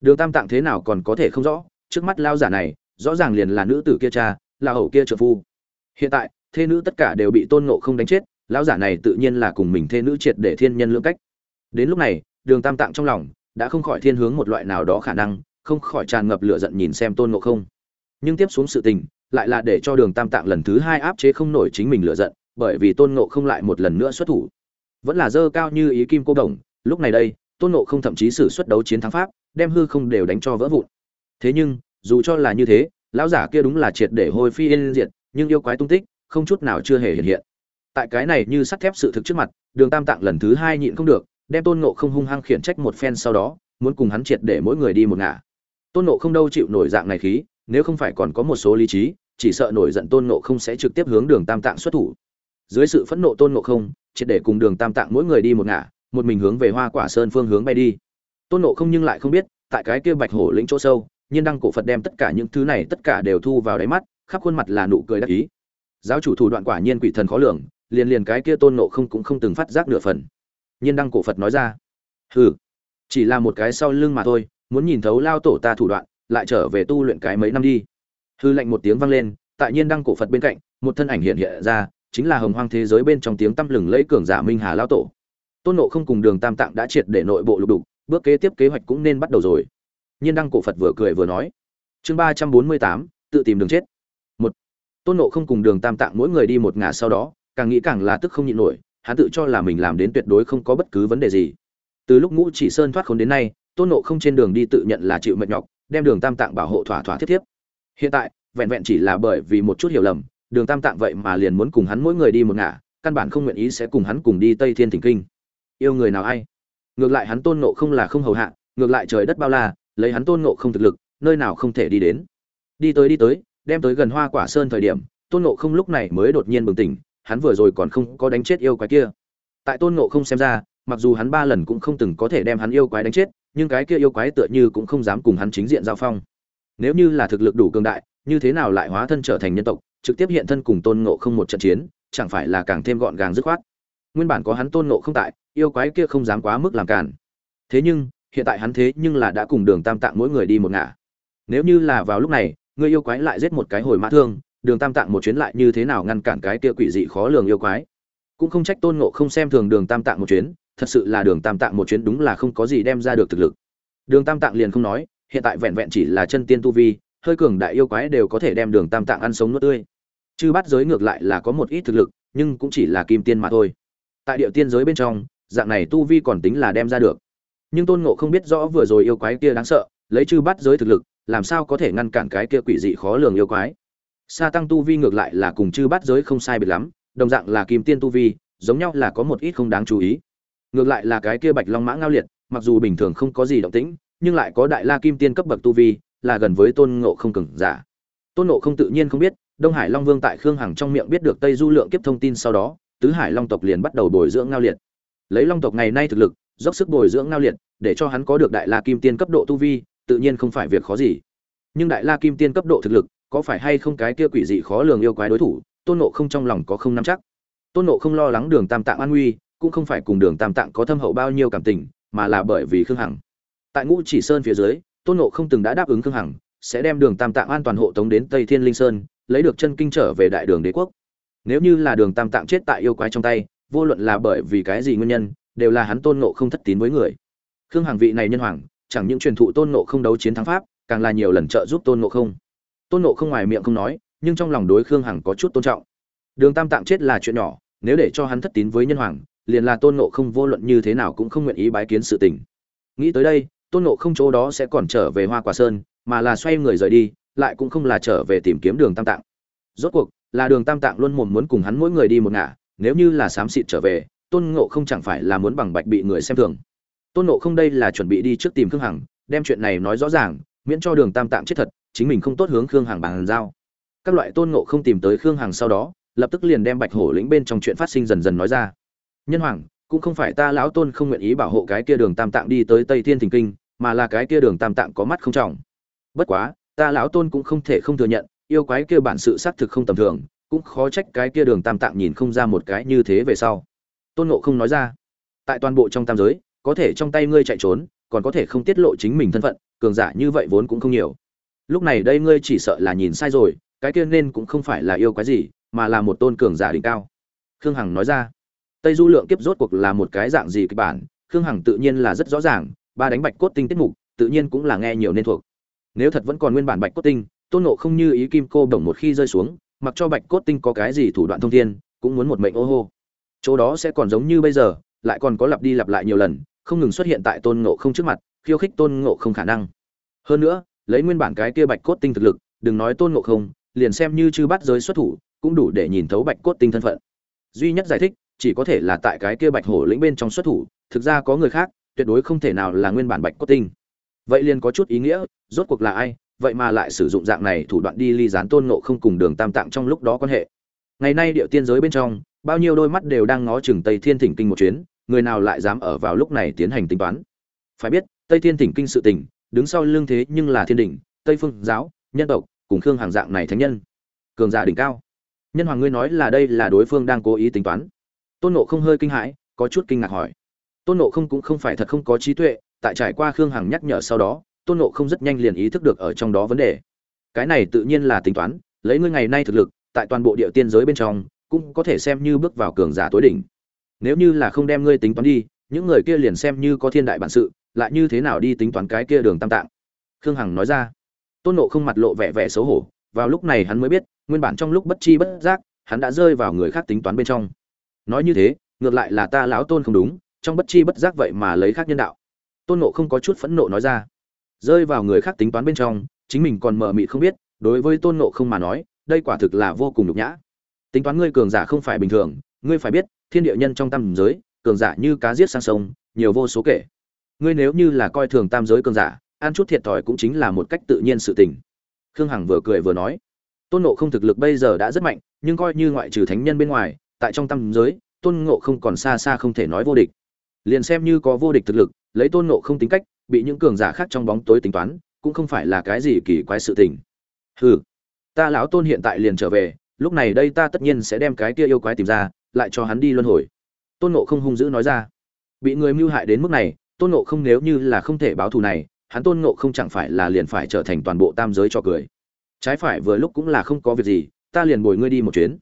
Đường tam tạng thế nào còn có thể không rõ, trước mắt lao giả này, rõ ràng liền là nữ tử kia cha, là hậu kia trợ phu. Hiện tại, thế nữ tất cả đều bị tôn ngộ không đánh chết lão giả này tự nhiên là cùng mình thê nữ triệt để thiên nhân lưỡng cách. Đến lúc này, đường tam tạng trong lòng đã không khỏi thiên hướng một loại nào đó khả năng, không khỏi tràn ngập lửa giận nhìn xem tôn ngộ không. Nhưng tiếp xuống sự tình, lại là để cho đường tam tạng lần thứ hai áp chế không nổi chính mình lửa giận, bởi vì tôn ngộ không lại một lần nữa xuất thủ. Vẫn là dơ cao như ý kim cô đồng, lúc này đây, tôn ngộ không thậm chí xử xuất đấu chiến thắng pháp, đem hư không đều đánh cho vỡ vụn. Thế nhưng, dù cho là như thế, lão giả kia đúng là triệt để hôi phi yên diệt, nhưng yêu quái tung tích, không chút nào chưa hề hiện hiện tại cái này như sắt thép sự thực trước mặt, đường tam tạng lần thứ hai nhịn không được, đem tôn ngộ không hung hăng khiển trách một phen sau đó, muốn cùng hắn triệt để mỗi người đi một ngả. Tôn nộ không đâu chịu nổi dạng này khí, nếu không phải còn có một số lý trí, chỉ sợ nổi giận tôn nộ không sẽ trực tiếp hướng đường tam tạng xuất thủ. Dưới sự phẫn nộ tôn nộ không, triệt để cùng đường tam tạng mỗi người đi một ngả, một mình hướng về hoa quả sơn phương hướng bay đi. Tôn nộ không nhưng lại không biết, tại cái kia bạch hổ lĩnh chỗ sâu, nhiên đăng cổ phật đem tất cả những thứ này tất cả đều thu vào đáy mắt, khắp khuôn mặt là nụ cười đắc ý. Giáo chủ thủ đoạn quả nhiên quỷ thần khó lường liền liền cái kia tôn nộ không cũng không từng phát giác nửa phần. Nhiên đăng cổ phật nói ra, hừ, chỉ là một cái sau lưng mà thôi, muốn nhìn thấu lao tổ ta thủ đoạn, lại trở về tu luyện cái mấy năm đi. Hư lệnh một tiếng vang lên, tại nhiên đăng cổ phật bên cạnh, một thân ảnh hiện hiện ra, chính là hồng hoang thế giới bên trong tiếng tăm lừng lẫy cường giả minh hà lao tổ. Tôn nộ không cùng đường tam tạng đã triệt để nội bộ lục đục, bước kế tiếp kế hoạch cũng nên bắt đầu rồi. Nhiên đăng cổ phật vừa cười vừa nói, chương ba trăm bốn mươi tám, tự tìm đường chết. Một, tôn nộ không cùng đường tam tạng mỗi người đi một ngả sau đó càng nghĩ càng là tức không nhịn nổi, hắn tự cho là mình làm đến tuyệt đối không có bất cứ vấn đề gì. Từ lúc ngũ chỉ sơn thoát khốn đến nay, tôn nộ không trên đường đi tự nhận là chịu mệt nhọc, đem đường tam tạng bảo hộ thỏa thỏa thiết thiếp. Hiện tại, vẹn vẹn chỉ là bởi vì một chút hiểu lầm, đường tam tạng vậy mà liền muốn cùng hắn mỗi người đi một ngả, căn bản không nguyện ý sẽ cùng hắn cùng đi tây thiên thỉnh kinh. Yêu người nào ai? Ngược lại hắn tôn nộ không là không hầu hạ, ngược lại trời đất bao la, lấy hắn tôn nộ không thực lực, nơi nào không thể đi đến. Đi tới đi tới, đem tới gần hoa quả sơn thời điểm, tôn nộ không lúc này mới đột nhiên bừng tỉnh hắn vừa rồi còn không có đánh chết yêu quái kia. Tại tôn ngộ không xem ra, mặc dù hắn ba lần cũng không từng có thể đem hắn yêu quái đánh chết, nhưng cái kia yêu quái tựa như cũng không dám cùng hắn chính diện giao phong. Nếu như là thực lực đủ cường đại, như thế nào lại hóa thân trở thành nhân tộc, trực tiếp hiện thân cùng tôn ngộ không một trận chiến, chẳng phải là càng thêm gọn gàng dứt khoát? Nguyên bản có hắn tôn ngộ không tại, yêu quái kia không dám quá mức làm cản thế nhưng, hiện tại hắn thế nhưng là đã cùng đường tam tạng mỗi người đi một ngả. Nếu như là vào lúc này, người yêu quái lại giết một cái hồi mã thương đường tam tạng một chuyến lại như thế nào ngăn cản cái kia quỷ dị khó lường yêu quái. Cũng không trách tôn ngộ không xem thường đường tam tạng một chuyến, thật sự là đường tam tạng một chuyến đúng là không có gì đem ra được thực lực. Đường tam tạng liền không nói, hiện tại vẹn vẹn chỉ là chân tiên tu vi, hơi cường đại yêu quái đều có thể đem đường tam tạng ăn sống nuốt tươi. Chư bắt giới ngược lại là có một ít thực lực, nhưng cũng chỉ là kim tiên mà thôi. Tại địa tiên giới bên trong, dạng này tu vi còn tính là đem ra được. Nhưng tôn ngộ không biết rõ vừa rồi yêu quái kia đáng sợ, lấy chư bắt giới thực lực, làm sao có thể ngăn cản cái kia quỷ dị khó lường yêu quái? Sa tăng tu vi ngược lại là cùng chư bát giới không sai biệt lắm, đồng dạng là kim tiên tu vi, giống nhau là có một ít không đáng chú ý. Ngược lại là cái kia bạch long mã ngao liệt, mặc dù bình thường không có gì động tĩnh, nhưng lại có đại la kim tiên cấp bậc tu vi, là gần với tôn ngộ không cường giả. Tôn ngộ không tự nhiên không biết, đông hải long vương tại khương hằng trong miệng biết được tây du lượng kiếp thông tin sau đó, tứ hải long tộc liền bắt đầu bồi dưỡng ngao liệt. Lấy long tộc ngày nay thực lực, dốc sức bồi dưỡng ngao liệt, để cho hắn có được đại la kim tiên cấp độ tu vi, tự nhiên không phải việc khó gì. Nhưng đại la kim tiên cấp độ thực lực có phải hay không cái kia quỷ dị khó lường yêu quái đối thủ, tôn nộ không trong lòng có không nắm chắc. Tôn nộ không lo lắng đường tam tạng an nguy, cũng không phải cùng đường tam tạng có thâm hậu bao nhiêu cảm tình, mà là bởi vì khương hằng. Tại ngũ chỉ sơn phía dưới, tôn nộ không từng đã đáp ứng khương hằng, sẽ đem đường tam tạng an toàn hộ tống đến tây thiên linh sơn, lấy được chân kinh trở về đại đường đế quốc. Nếu như là đường tam tạng chết tại yêu quái trong tay, vô luận là bởi vì cái gì nguyên nhân, đều là hắn tôn nộ không thất tín với người. Khương hằng vị này nhân hoàng, chẳng những truyền thụ tôn nộ không đấu chiến thắng pháp, càng là nhiều lần trợ giúp tôn nộ không tôn nộ không ngoài miệng không nói, nhưng trong lòng đối khương hằng có chút tôn trọng. Đường tam tạng chết là chuyện nhỏ, nếu để cho hắn thất tín với nhân hoàng, liền là tôn nộ không vô luận như thế nào cũng không nguyện ý bái kiến sự tình. Nghĩ tới đây, tôn nộ không chỗ đó sẽ còn trở về hoa quả sơn, mà là xoay người rời đi, lại cũng không là trở về tìm kiếm đường tam tạng. Rốt cuộc, là đường tam tạng luôn mồm muốn cùng hắn mỗi người đi một ngả, nếu như là xám xịt trở về, tôn ngộ không chẳng phải là muốn bằng bạch bị người xem thường. Tôn ngộ không đây là chuẩn bị đi trước tìm khương hằng, đem chuyện này nói rõ ràng, miễn cho đường tam tạng chết thật chính mình không tốt hướng khương hằng bàn giao. Các loại tôn ngộ không tìm tới khương hằng sau đó, lập tức liền đem bạch hổ lĩnh bên trong chuyện phát sinh dần dần nói ra. Nhân hoàng, cũng không phải ta lão tôn không nguyện ý bảo hộ cái kia đường tam tạng đi tới tây thiên thình kinh, mà là cái kia đường tam tạng có mắt không trọng. Bất quá, ta lão tôn cũng không thể không thừa nhận, yêu quái kia bản sự xác thực không tầm thường, cũng khó trách cái kia đường tam tạng nhìn không ra một cái như thế về sau. Tôn ngộ không nói ra, tại toàn bộ trong tam giới, có thể trong tay ngươi chạy trốn, còn có thể không tiết lộ chính mình thân phận, cường giả như vậy vốn cũng không nhiều lúc này đây ngươi chỉ sợ là nhìn sai rồi, cái kia nên cũng không phải là yêu quái gì, mà là một tôn cường giả đỉnh cao. Khương hằng nói ra. Tây du lượng kiếp rốt cuộc là một cái dạng gì kịch bản? Khương hằng tự nhiên là rất rõ ràng, ba đánh bạch cốt tinh tiết mục, tự nhiên cũng là nghe nhiều nên thuộc. Nếu thật vẫn còn nguyên bản bạch cốt tinh, tôn nộ không như ý kim cô đồng một khi rơi xuống, mặc cho bạch cốt tinh có cái gì thủ đoạn thông thiên, cũng muốn một mệnh ô hô. Chỗ đó sẽ còn giống như bây giờ, lại còn có lặp đi lặp lại nhiều lần, không ngừng xuất hiện tại tôn ngộ không trước mặt, khiêu khích tôn ngộ không khả năng. Hơn nữa lấy nguyên bản cái kia bạch cốt tinh thực lực, đừng nói tôn ngộ không, liền xem như chư bắt giới xuất thủ, cũng đủ để nhìn thấu bạch cốt tinh thân phận. Duy nhất giải thích, chỉ có thể là tại cái kia bạch hổ lĩnh bên trong xuất thủ, thực ra có người khác, tuyệt đối không thể nào là nguyên bản bạch cốt tinh. Vậy liền có chút ý nghĩa, rốt cuộc là ai, vậy mà lại sử dụng dạng này thủ đoạn đi ly gián tôn ngộ không cùng đường tam tạng trong lúc đó quan hệ. Ngày nay điệu tiên giới bên trong, bao nhiêu đôi mắt đều đang ngó chừng tây thiên thỉnh kinh một chuyến, người nào lại dám ở vào lúc này tiến hành tính toán? Phải biết, tây thiên thỉnh kinh sự tình đứng sau lưng thế nhưng là thiên đình tây phương giáo, nhân tộc, cùng khương hàng dạng này thánh nhân. Cường giả đỉnh cao. Nhân hoàng ngươi nói là đây là đối phương đang cố ý tính toán. Tôn nộ không hơi kinh hãi, có chút kinh ngạc hỏi. Tôn nộ không cũng không phải thật không có trí tuệ, tại trải qua khương hằng nhắc nhở sau đó, tôn nộ không rất nhanh liền ý thức được ở trong đó vấn đề. Cái này tự nhiên là tính toán, lấy ngươi ngày nay thực lực, tại toàn bộ địa tiên giới bên trong, cũng có thể xem như bước vào cường giả tối đỉnh. Nếu như là không đem ngươi tính toán đi, những người kia liền xem như có thiên đại bản sự lại như thế nào đi tính toán cái kia đường tam tạng? Khương hằng nói ra. Tôn nộ không mặt lộ vẻ vẻ xấu hổ, vào lúc này hắn mới biết, nguyên bản trong lúc bất chi bất giác, hắn đã rơi vào người khác tính toán bên trong. Nói như thế, ngược lại là ta lão tôn không đúng, trong bất chi bất giác vậy mà lấy khác nhân đạo. Tôn nộ không có chút phẫn nộ nói ra. Rơi vào người khác tính toán bên trong, chính mình còn mờ mịt không biết, đối với tôn nộ không mà nói, đây quả thực là vô cùng nhục nhã. Tính toán ngươi cường giả không phải bình thường, ngươi phải biết, thiên địa nhân trong tam giới, cường giả như cá giết sang sông, nhiều vô số kể ngươi nếu như là coi thường tam giới cường giả, ăn chút thiệt thòi cũng chính là một cách tự nhiên sự tình. Khương hằng vừa cười vừa nói, tôn nộ không thực lực bây giờ đã rất mạnh, nhưng coi như ngoại trừ thánh nhân bên ngoài, tại trong tam giới, tôn ngộ không còn xa xa không thể nói vô địch. Liền xem như có vô địch thực lực, lấy tôn ngộ không tính cách, bị những cường giả khác trong bóng tối tính toán, cũng không phải là cái gì kỳ quái sự tình. Hừ, ta lão tôn hiện tại liền trở về, lúc này đây ta tất nhiên sẽ đem cái kia yêu quái tìm ra, lại cho hắn đi luân hồi. Tôn ngộ không hung dữ nói ra, bị người mưu hại đến mức này tôn ngộ không nếu như là không thể báo thù này, hắn tôn ngộ không chẳng phải là liền phải trở thành toàn bộ tam giới cho cười. Trái phải vừa lúc cũng là không có việc gì, ta liền bồi ngươi đi một chuyến.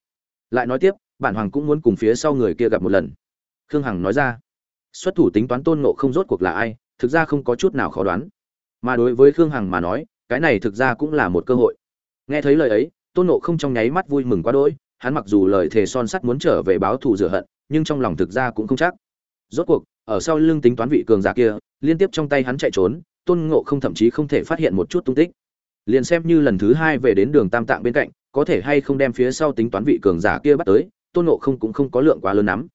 Lại nói tiếp, bản hoàng cũng muốn cùng phía sau người kia gặp một lần. Khương hằng nói ra. Xuất thủ tính toán tôn ngộ không rốt cuộc là ai, thực ra không có chút nào khó đoán. Mà đối với khương hằng mà nói, cái này thực ra cũng là một cơ hội. Nghe thấy lời ấy, tôn ngộ không trong nháy mắt vui mừng quá đỗi, hắn mặc dù lời thề son sắt muốn trở về báo thù rửa hận, nhưng trong lòng thực ra cũng không chắc rốt cuộc, ở sau lưng tính toán vị cường giả kia, liên tiếp trong tay hắn chạy trốn, tôn ngộ không thậm chí không thể phát hiện một chút tung tích. Liền xem như lần thứ hai về đến đường tam tạng bên cạnh, có thể hay không đem phía sau tính toán vị cường giả kia bắt tới, tôn ngộ không cũng không có lượng quá lớn lắm.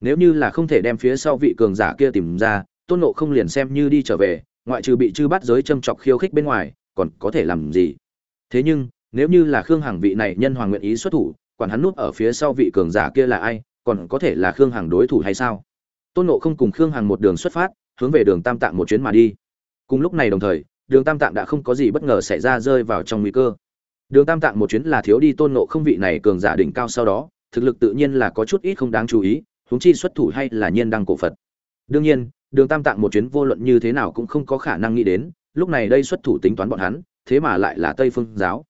Nếu như là không thể đem phía sau vị cường giả kia tìm ra, tôn ngộ không liền xem như đi trở về, ngoại trừ bị chư bắt giới châm chọc khiêu khích bên ngoài, còn có thể làm gì? Thế nhưng, nếu như là khương hằng vị này nhân hoàng nguyện ý xuất thủ, quản hắn núp ở phía sau vị cường giả kia là ai, còn có thể là khương hằng đối thủ hay sao? Tôn Nộ không cùng khương hằng một đường xuất phát, hướng về đường tam tạng một chuyến mà đi. Cùng lúc này đồng thời, đường tam tạng đã không có gì bất ngờ xảy ra rơi vào trong nguy cơ. Đường tam tạng một chuyến là thiếu đi tôn Nộ không vị này cường giả đỉnh cao sau đó, thực lực tự nhiên là có chút ít không đáng chú ý, huống chi xuất thủ hay là nhiên đăng cổ phật. Đương nhiên, đường tam tạng một chuyến vô luận như thế nào cũng không có khả năng nghĩ đến, lúc này đây xuất thủ tính toán bọn hắn, thế mà lại là tây phương giáo.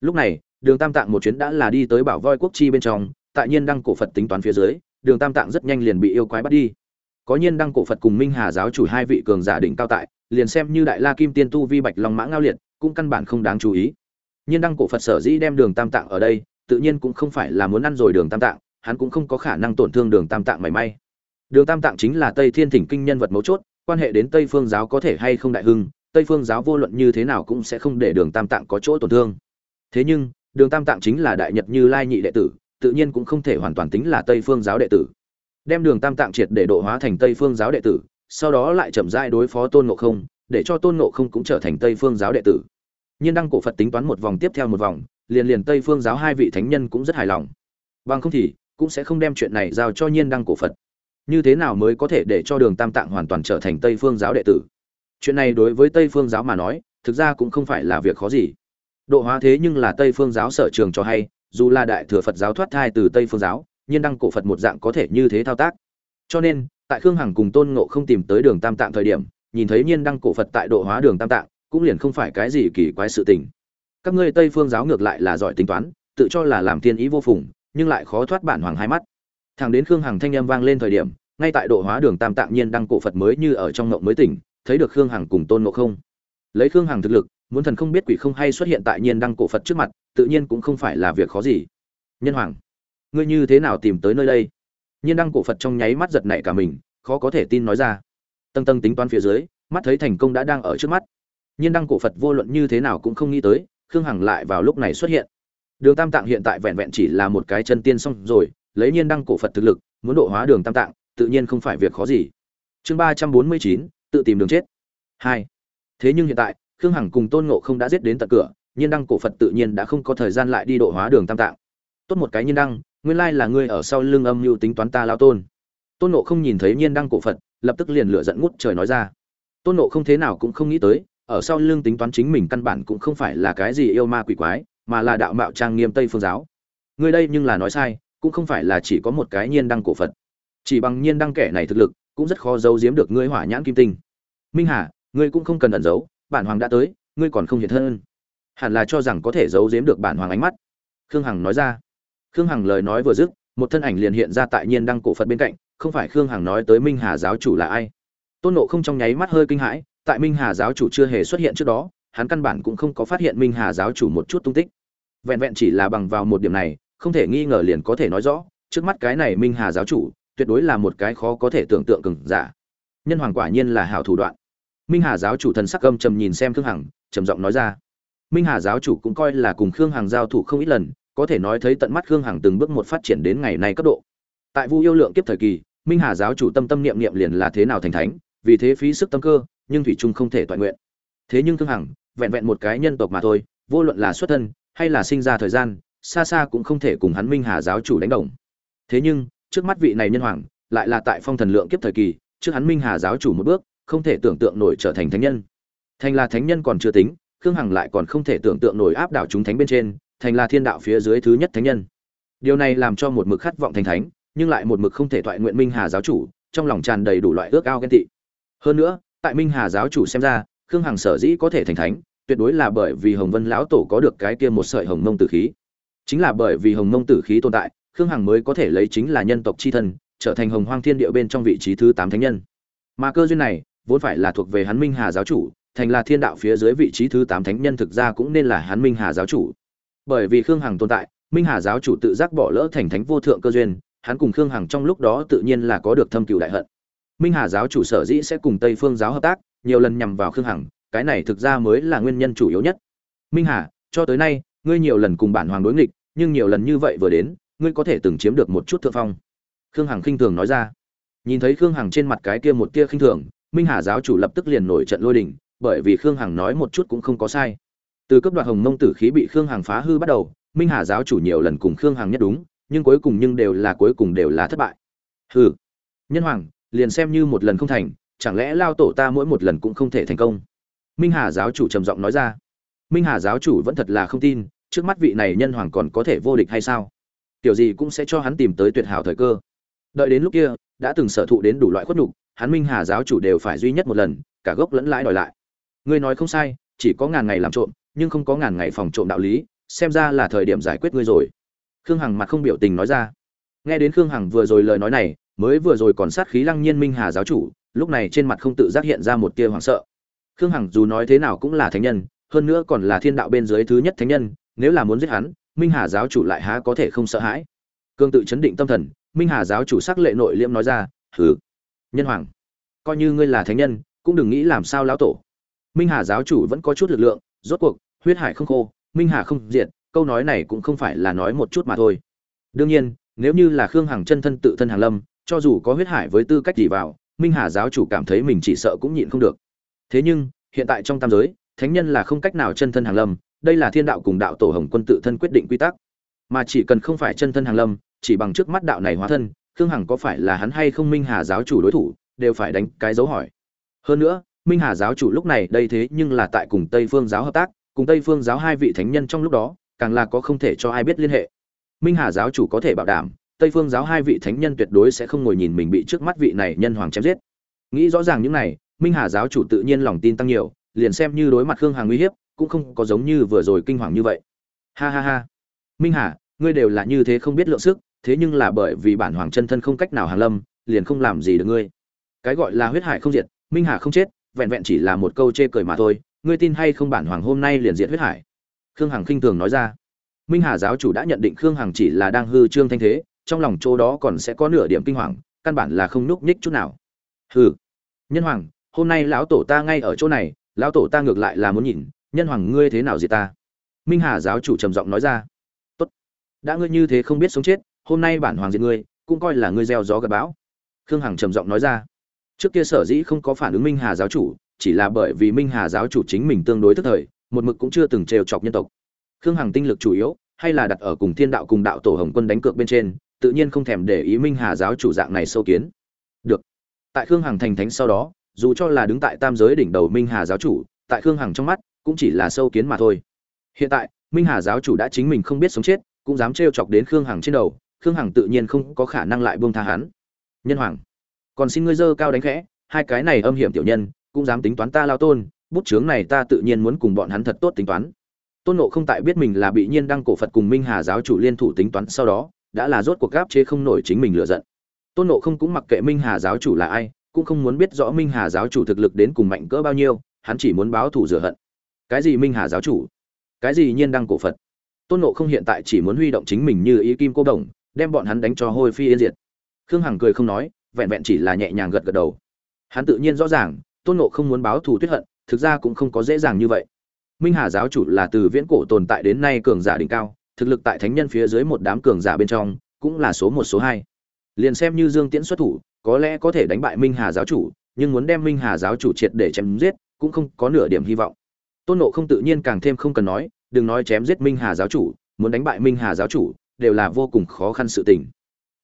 Lúc này, đường tam tạng một chuyến đã là đi tới bảo voi quốc chi bên trong, tại nhiên đăng cổ phật tính toán phía dưới, đường tam tạng rất nhanh liền bị yêu quái bắt đi có nhiên đăng cổ phật cùng minh hà giáo chủ hai vị cường giả đỉnh cao tại, liền xem như đại la kim tiên tu vi bạch long mã ngao liệt, cũng căn bản không đáng chú ý. Nhiên đăng cổ phật sở dĩ đem đường tam tạng ở đây, tự nhiên cũng không phải là muốn ăn rồi đường tam tạng, hắn cũng không có khả năng tổn thương đường tam tạng mảy may. Đường tam tạng chính là tây thiên thỉnh kinh nhân vật mấu chốt, quan hệ đến tây phương giáo có thể hay không đại hưng, tây phương giáo vô luận như thế nào cũng sẽ không để đường tam tạng có chỗ tổn thương. Thế nhưng, đường tam tạng chính là đại nhật như lai nhị đệ tử, tự nhiên cũng không thể hoàn toàn tính là tây phương giáo đệ tử đem đường tam tạng triệt để độ hóa thành tây phương giáo đệ tử, sau đó lại chậm rãi đối phó tôn ngộ không, để cho tôn ngộ không cũng trở thành tây phương giáo đệ tử. Nhiên đăng cổ phật tính toán một vòng tiếp theo một vòng, liền liền tây phương giáo hai vị thánh nhân cũng rất hài lòng. Bằng không thì, cũng sẽ không đem chuyện này giao cho nhiên đăng cổ phật. Như thế nào mới có thể để cho đường tam tạng hoàn toàn trở thành tây phương giáo đệ tử? Chuyện này đối với tây phương giáo mà nói, thực ra cũng không phải là việc khó gì. Độ hóa thế nhưng là tây phương giáo sở trường cho hay, dù là đại thừa phật giáo thoát thai từ tây phương giáo nhiên đăng cổ phật một dạng có thể như thế thao tác. Cho nên, tại khương hằng cùng tôn ngộ không tìm tới đường tam tạng thời điểm, nhìn thấy nhiên đăng cổ phật tại độ hóa đường tam tạng, cũng liền không phải cái gì kỳ quái sự tình. Các ngươi tây phương giáo ngược lại là giỏi tính toán, tự cho là làm tiên ý vô phùng, nhưng lại khó thoát bản hoàng hai mắt. Thằng đến khương hằng thanh âm vang lên thời điểm, ngay tại độ hóa đường tam tạng nhiên đăng cổ phật mới như ở trong ngộng mới tỉnh, thấy được khương hằng cùng tôn ngộ không. Lấy khương hằng thực lực, muốn thần không biết quỷ không hay xuất hiện tại nhiên đăng cổ phật trước mặt, tự nhiên cũng không phải là việc khó gì. Nhân hoàng ngươi như thế nào tìm tới nơi đây? Nhiên đăng cổ phật trong nháy mắt giật nảy cả mình, khó có thể tin nói ra. Tầng tầng tính toán phía dưới, mắt thấy thành công đã đang ở trước mắt. Nhiên đăng cổ phật vô luận như thế nào cũng không nghĩ tới, khương hằng lại vào lúc này xuất hiện. Đường tam tạng hiện tại vẹn vẹn chỉ là một cái chân tiên xong rồi, lấy nhiên đăng cổ phật thực lực, muốn độ hóa đường tam tạng, tự nhiên không phải việc khó gì. Chương ba trăm bốn mươi chín, tự tìm đường chết. Hai. Thế nhưng hiện tại, khương hằng cùng tôn ngộ không đã giết đến tận cửa, nhiên đăng cổ phật tự nhiên đã không có thời gian lại đi độ hóa đường tam tạng. Tốt một cái nhiên đăng nguyên lai là ngươi ở sau lưng âm mưu tính toán ta lao tôn. Tôn nộ không nhìn thấy nhiên đăng cổ phật, lập tức liền lửa giận ngút trời nói ra. Tôn nộ không thế nào cũng không nghĩ tới, ở sau lưng tính toán chính mình căn bản cũng không phải là cái gì yêu ma quỷ quái, mà là đạo mạo trang nghiêm tây phương giáo. Ngươi đây nhưng là nói sai, cũng không phải là chỉ có một cái nhiên đăng cổ phật. Chỉ bằng nhiên đăng kẻ này thực lực, cũng rất khó giấu giếm được ngươi hỏa nhãn kim tinh. Minh hà, ngươi cũng không cần ẩn giấu, bản hoàng đã tới, ngươi còn không hiện thân. Hẳn là cho rằng có thể giấu giếm được bản hoàng ánh mắt. Khương hằng nói ra khương hằng lời nói vừa dứt, một thân ảnh liền hiện ra tại nhiên đăng cổ phật bên cạnh, không phải khương hằng nói tới minh hà giáo chủ là ai. Tôn nộ không trong nháy mắt hơi kinh hãi, tại minh hà giáo chủ chưa hề xuất hiện trước đó, hắn căn bản cũng không có phát hiện minh hà giáo chủ một chút tung tích. Vẹn vẹn chỉ là bằng vào một điểm này, không thể nghi ngờ liền có thể nói rõ, trước mắt cái này minh hà giáo chủ, tuyệt đối là một cái khó có thể tưởng tượng cừng giả. Nhân hoàng quả nhiên là hảo thủ đoạn. Minh hà giáo chủ thần sắc âm trầm nhìn xem khương hằng, trầm giọng nói ra. Minh hà giáo chủ cũng coi là cùng khương hằng giao thủ không ít lần có thể nói thấy tận mắt khương hằng từng bước một phát triển đến ngày nay cấp độ. Tại vu yêu lượng kiếp thời kỳ, minh hà giáo chủ tâm tâm niệm niệm liền là thế nào thành thánh, vì thế phí sức tâm cơ, nhưng thủy trung không thể toàn nguyện. Thế nhưng khương hằng, vẹn vẹn một cái nhân tộc mà thôi, vô luận là xuất thân hay là sinh ra thời gian, xa xa cũng không thể cùng hắn minh hà giáo chủ đánh đồng. Thế nhưng, trước mắt vị này nhân hoàng, lại là tại phong thần lượng kiếp thời kỳ, trước hắn minh hà giáo chủ một bước, không thể tưởng tượng nổi trở thành thánh nhân. Thành là thánh nhân còn chưa tính, khương hằng lại còn không thể tưởng tượng nổi áp đảo chúng thánh bên trên thành là thiên đạo phía dưới thứ nhất thánh nhân. Điều này làm cho một mực khát vọng thành thánh, nhưng lại một mực không thể thoại nguyện minh hà giáo chủ, trong lòng tràn đầy đủ loại ước ao ghen tị. Hơn nữa, tại minh hà giáo chủ xem ra, khương hằng sở dĩ có thể thành thánh, tuyệt đối là bởi vì hồng vân lão tổ có được cái kia một sợi hồng mông tử khí. Chính là bởi vì hồng mông tử khí tồn tại, khương hằng mới có thể lấy chính là nhân tộc c h i thân, trở thành hồng hoang thiên địa bên trong vị trí thứ tám thánh nhân. Mà cơ duyên này, vốn phải là thuộc về hắn minh hà giáo chủ, thành là thiên đạo phía dưới vị trí thứ tám thánh nhân thực ra cũng nên là hắn minh hà giáo chủ bởi vì khương hằng tồn tại, minh hà giáo chủ tự giác bỏ lỡ thành thánh vô thượng cơ duyên, hắn cùng khương hằng trong lúc đó tự nhiên là có được thâm cựu đại hận. Minh hà giáo chủ sở dĩ sẽ cùng tây phương giáo hợp tác, nhiều lần nhằm vào khương hằng, cái này thực ra mới là nguyên nhân chủ yếu nhất. Minh hà, cho tới nay, ngươi nhiều lần cùng bản hoàng đối nghịch, nhưng nhiều lần như vậy vừa đến, ngươi có thể từng chiếm được một chút thượng phong. Khương hằng khinh thường nói ra. Nhìn thấy khương hằng trên mặt cái kia một tia khinh thường, minh hà giáo chủ lập tức liền nổi trận lôi đình, bởi vì khương hằng nói một chút cũng không có sai từ cấp đoạt hồng mông tử khí bị khương hằng phá hư bắt đầu, minh hà giáo chủ nhiều lần cùng khương hằng nhất đúng, nhưng cuối cùng nhưng đều là cuối cùng đều là thất bại. Hừ. Nhân hoàng, liền xem như một lần không thành, chẳng lẽ lao tổ ta mỗi một lần cũng không thể thành công? Minh hà giáo chủ trầm giọng nói ra. Minh hà giáo chủ vẫn thật là không tin, trước mắt vị này nhân hoàng còn có thể vô địch hay sao? Tiểu gì cũng sẽ cho hắn tìm tới tuyệt hảo thời cơ. Đợi đến lúc kia, đã từng sở thụ đến đủ loại khuất nhục, hắn minh hà giáo chủ đều phải duy nhất một lần, cả gốc lẫn lãi đòi lại. Ngươi nói không sai, chỉ có ngàn ngày làm trộm nhưng không có ngàn ngày phòng trộm đạo lý, xem ra là thời điểm giải quyết ngươi rồi. Khương hằng mặt không biểu tình nói ra. Nghe đến khương hằng vừa rồi lời nói này, mới vừa rồi còn sát khí lăng nhiên minh hà giáo chủ, lúc này trên mặt không tự giác hiện ra một tia hoảng sợ. Khương hằng dù nói thế nào cũng là thánh nhân, hơn nữa còn là thiên đạo bên dưới thứ nhất thánh nhân, nếu là muốn giết hắn, minh hà giáo chủ lại há có thể không sợ hãi. Cương tự chấn định tâm thần, minh hà giáo chủ sắc lệ nội liễm nói ra, hừ, nhân hoàng, coi như ngươi là thánh nhân, cũng đừng nghĩ làm sao lão tổ. Minh hà giáo chủ vẫn có chút lực lượng, rốt cuộc huyết hải không khô, minh hà không diệt, câu nói này cũng không phải là nói một chút mà thôi. Đương nhiên, nếu như là khương hằng chân thân tự thân hàn lâm, cho dù có huyết hải với tư cách gì vào, minh hà giáo chủ cảm thấy mình chỉ sợ cũng nhịn không được. Thế nhưng, hiện tại trong tam giới, thánh nhân là không cách nào chân thân hàng lâm, đây là thiên đạo cùng đạo tổ hồng quân tự thân quyết định quy tắc. Mà chỉ cần không phải chân thân hàng lâm, chỉ bằng trước mắt đạo này hóa thân, khương hằng có phải là hắn hay không minh hà giáo chủ đối thủ, đều phải đánh cái dấu hỏi. Hơn nữa, minh hà giáo chủ lúc này đây thế nhưng là tại cùng tây phương giáo hợp tác cùng tây phương giáo hai vị thánh nhân trong lúc đó, càng là có không thể cho ai biết liên hệ. Minh hà giáo chủ có thể bảo đảm, tây phương giáo hai vị thánh nhân tuyệt đối sẽ không ngồi nhìn mình bị trước mắt vị này nhân hoàng chém giết. Nghĩ rõ ràng những này, minh hà giáo chủ tự nhiên lòng tin tăng nhiều, liền xem như đối mặt khương hà nguy hiếp, cũng không có giống như vừa rồi kinh hoàng như vậy. Ha ha ha. Minh hà, ngươi đều là như thế không biết lượng sức, thế nhưng là bởi vì bản hoàng chân thân không cách nào hàng lâm, liền không làm gì được ngươi. Cái gọi là huyết hải không diệt, minh hà không chết, vẹn vẹn chỉ là một câu chê cười mà thôi ngươi tin hay không bản hoàng hôm nay liền diệt huyết hải? Khương hằng khinh thường nói ra. Minh hà giáo chủ đã nhận định khương hằng chỉ là đang hư trương thanh thế, trong lòng chỗ đó còn sẽ có nửa điểm kinh hoàng, căn bản là không núp nhích chút nào. Hừ. Nhân hoàng, hôm nay lão tổ ta ngay ở chỗ này, lão tổ ta ngược lại là muốn nhìn, nhân hoàng ngươi thế nào gì ta? Minh hà giáo chủ trầm giọng nói ra. Tốt. Đã ngươi như thế không biết sống chết, hôm nay bản hoàng diệt ngươi, cũng coi là ngươi gieo gió gặp bão. Khương hằng trầm giọng nói ra. Trước kia sở dĩ không có phản ứng minh hà giáo chủ chỉ là bởi vì minh hà giáo chủ chính mình tương đối tức thời, một mực cũng chưa từng trêu chọc nhân tộc. Khương hằng tinh lực chủ yếu, hay là đặt ở cùng thiên đạo cùng đạo tổ hồng quân đánh cược bên trên, tự nhiên không thèm để ý minh hà giáo chủ dạng này sâu kiến. Được. Tại khương hằng thành thánh sau đó, dù cho là đứng tại tam giới đỉnh đầu minh hà giáo chủ, tại khương hằng trong mắt, cũng chỉ là sâu kiến mà thôi. Hiện tại, minh hà giáo chủ đã chính mình không biết sống chết, cũng dám trêu chọc đến khương hằng trên đầu, khương hằng tự nhiên không có khả năng lại buông tha hắn. Nhân hoàng. Còn xin ngươi dơ cao đánh khẽ, hai cái này âm hiểm tiểu nhân cũng dám tính toán ta lao tôn, bút chướng này ta tự nhiên muốn cùng bọn hắn thật tốt tính toán. Tôn nộ không tại biết mình là bị nhiên đăng cổ phật cùng minh hà giáo chủ liên thủ tính toán sau đó, đã là rốt cuộc gáp chế không nổi chính mình lựa giận. Tôn nộ không cũng mặc kệ minh hà giáo chủ là ai, cũng không muốn biết rõ minh hà giáo chủ thực lực đến cùng mạnh cỡ bao nhiêu, hắn chỉ muốn báo thù rửa hận. Cái gì minh hà giáo chủ? Cái gì nhiên đăng cổ phật? Tôn nộ không hiện tại chỉ muốn huy động chính mình như ý kim cô đồng, đem bọn hắn đánh cho hôi phi yên diệt. Khương hằng cười không nói, vẹn vẹn chỉ là nhẹ nhàng gật gật đầu. Hắn tự nhiên rõ ràng tôn nộ không muốn báo thù tuyết hận, thực ra cũng không có dễ dàng như vậy. Minh hà giáo chủ là từ viễn cổ tồn tại đến nay cường giả đỉnh cao, thực lực tại thánh nhân phía dưới một đám cường giả bên trong, cũng là số một, số hai. Liền xem như dương tiễn xuất thủ, có lẽ có thể đánh bại minh hà giáo chủ, nhưng muốn đem minh hà giáo chủ triệt để chém giết, cũng không có nửa điểm hy vọng. Tôn nộ không tự nhiên càng thêm không cần nói, đừng nói chém giết minh hà giáo chủ, muốn đánh bại minh hà giáo chủ, đều là vô cùng khó khăn sự tình.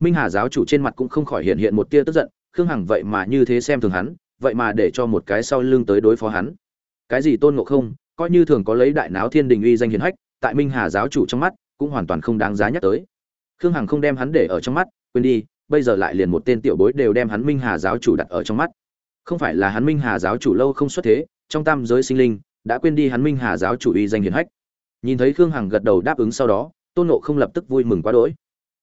Minh hà giáo chủ trên mặt cũng không khỏi hiện hiện một tia tức giận, khương hằng vậy mà như thế xem thường hắn vậy mà để cho một cái sau lưng tới đối phó hắn. Cái gì tôn ngộ không, coi như thường có lấy đại náo thiên đình uy danh hiền hách, tại minh hà giáo chủ trong mắt, cũng hoàn toàn không đáng giá nhắc tới. Khương hằng không đem hắn để ở trong mắt, quên đi, bây giờ lại liền một tên tiểu bối đều đem hắn minh hà giáo chủ đặt ở trong mắt. Không phải là hắn minh hà giáo chủ lâu không xuất thế, trong tam giới sinh linh, đã quên đi hắn minh hà giáo chủ uy danh hiền hách. Nhìn thấy khương hằng gật đầu đáp ứng sau đó, tôn nộ không lập tức vui mừng quá đỗi.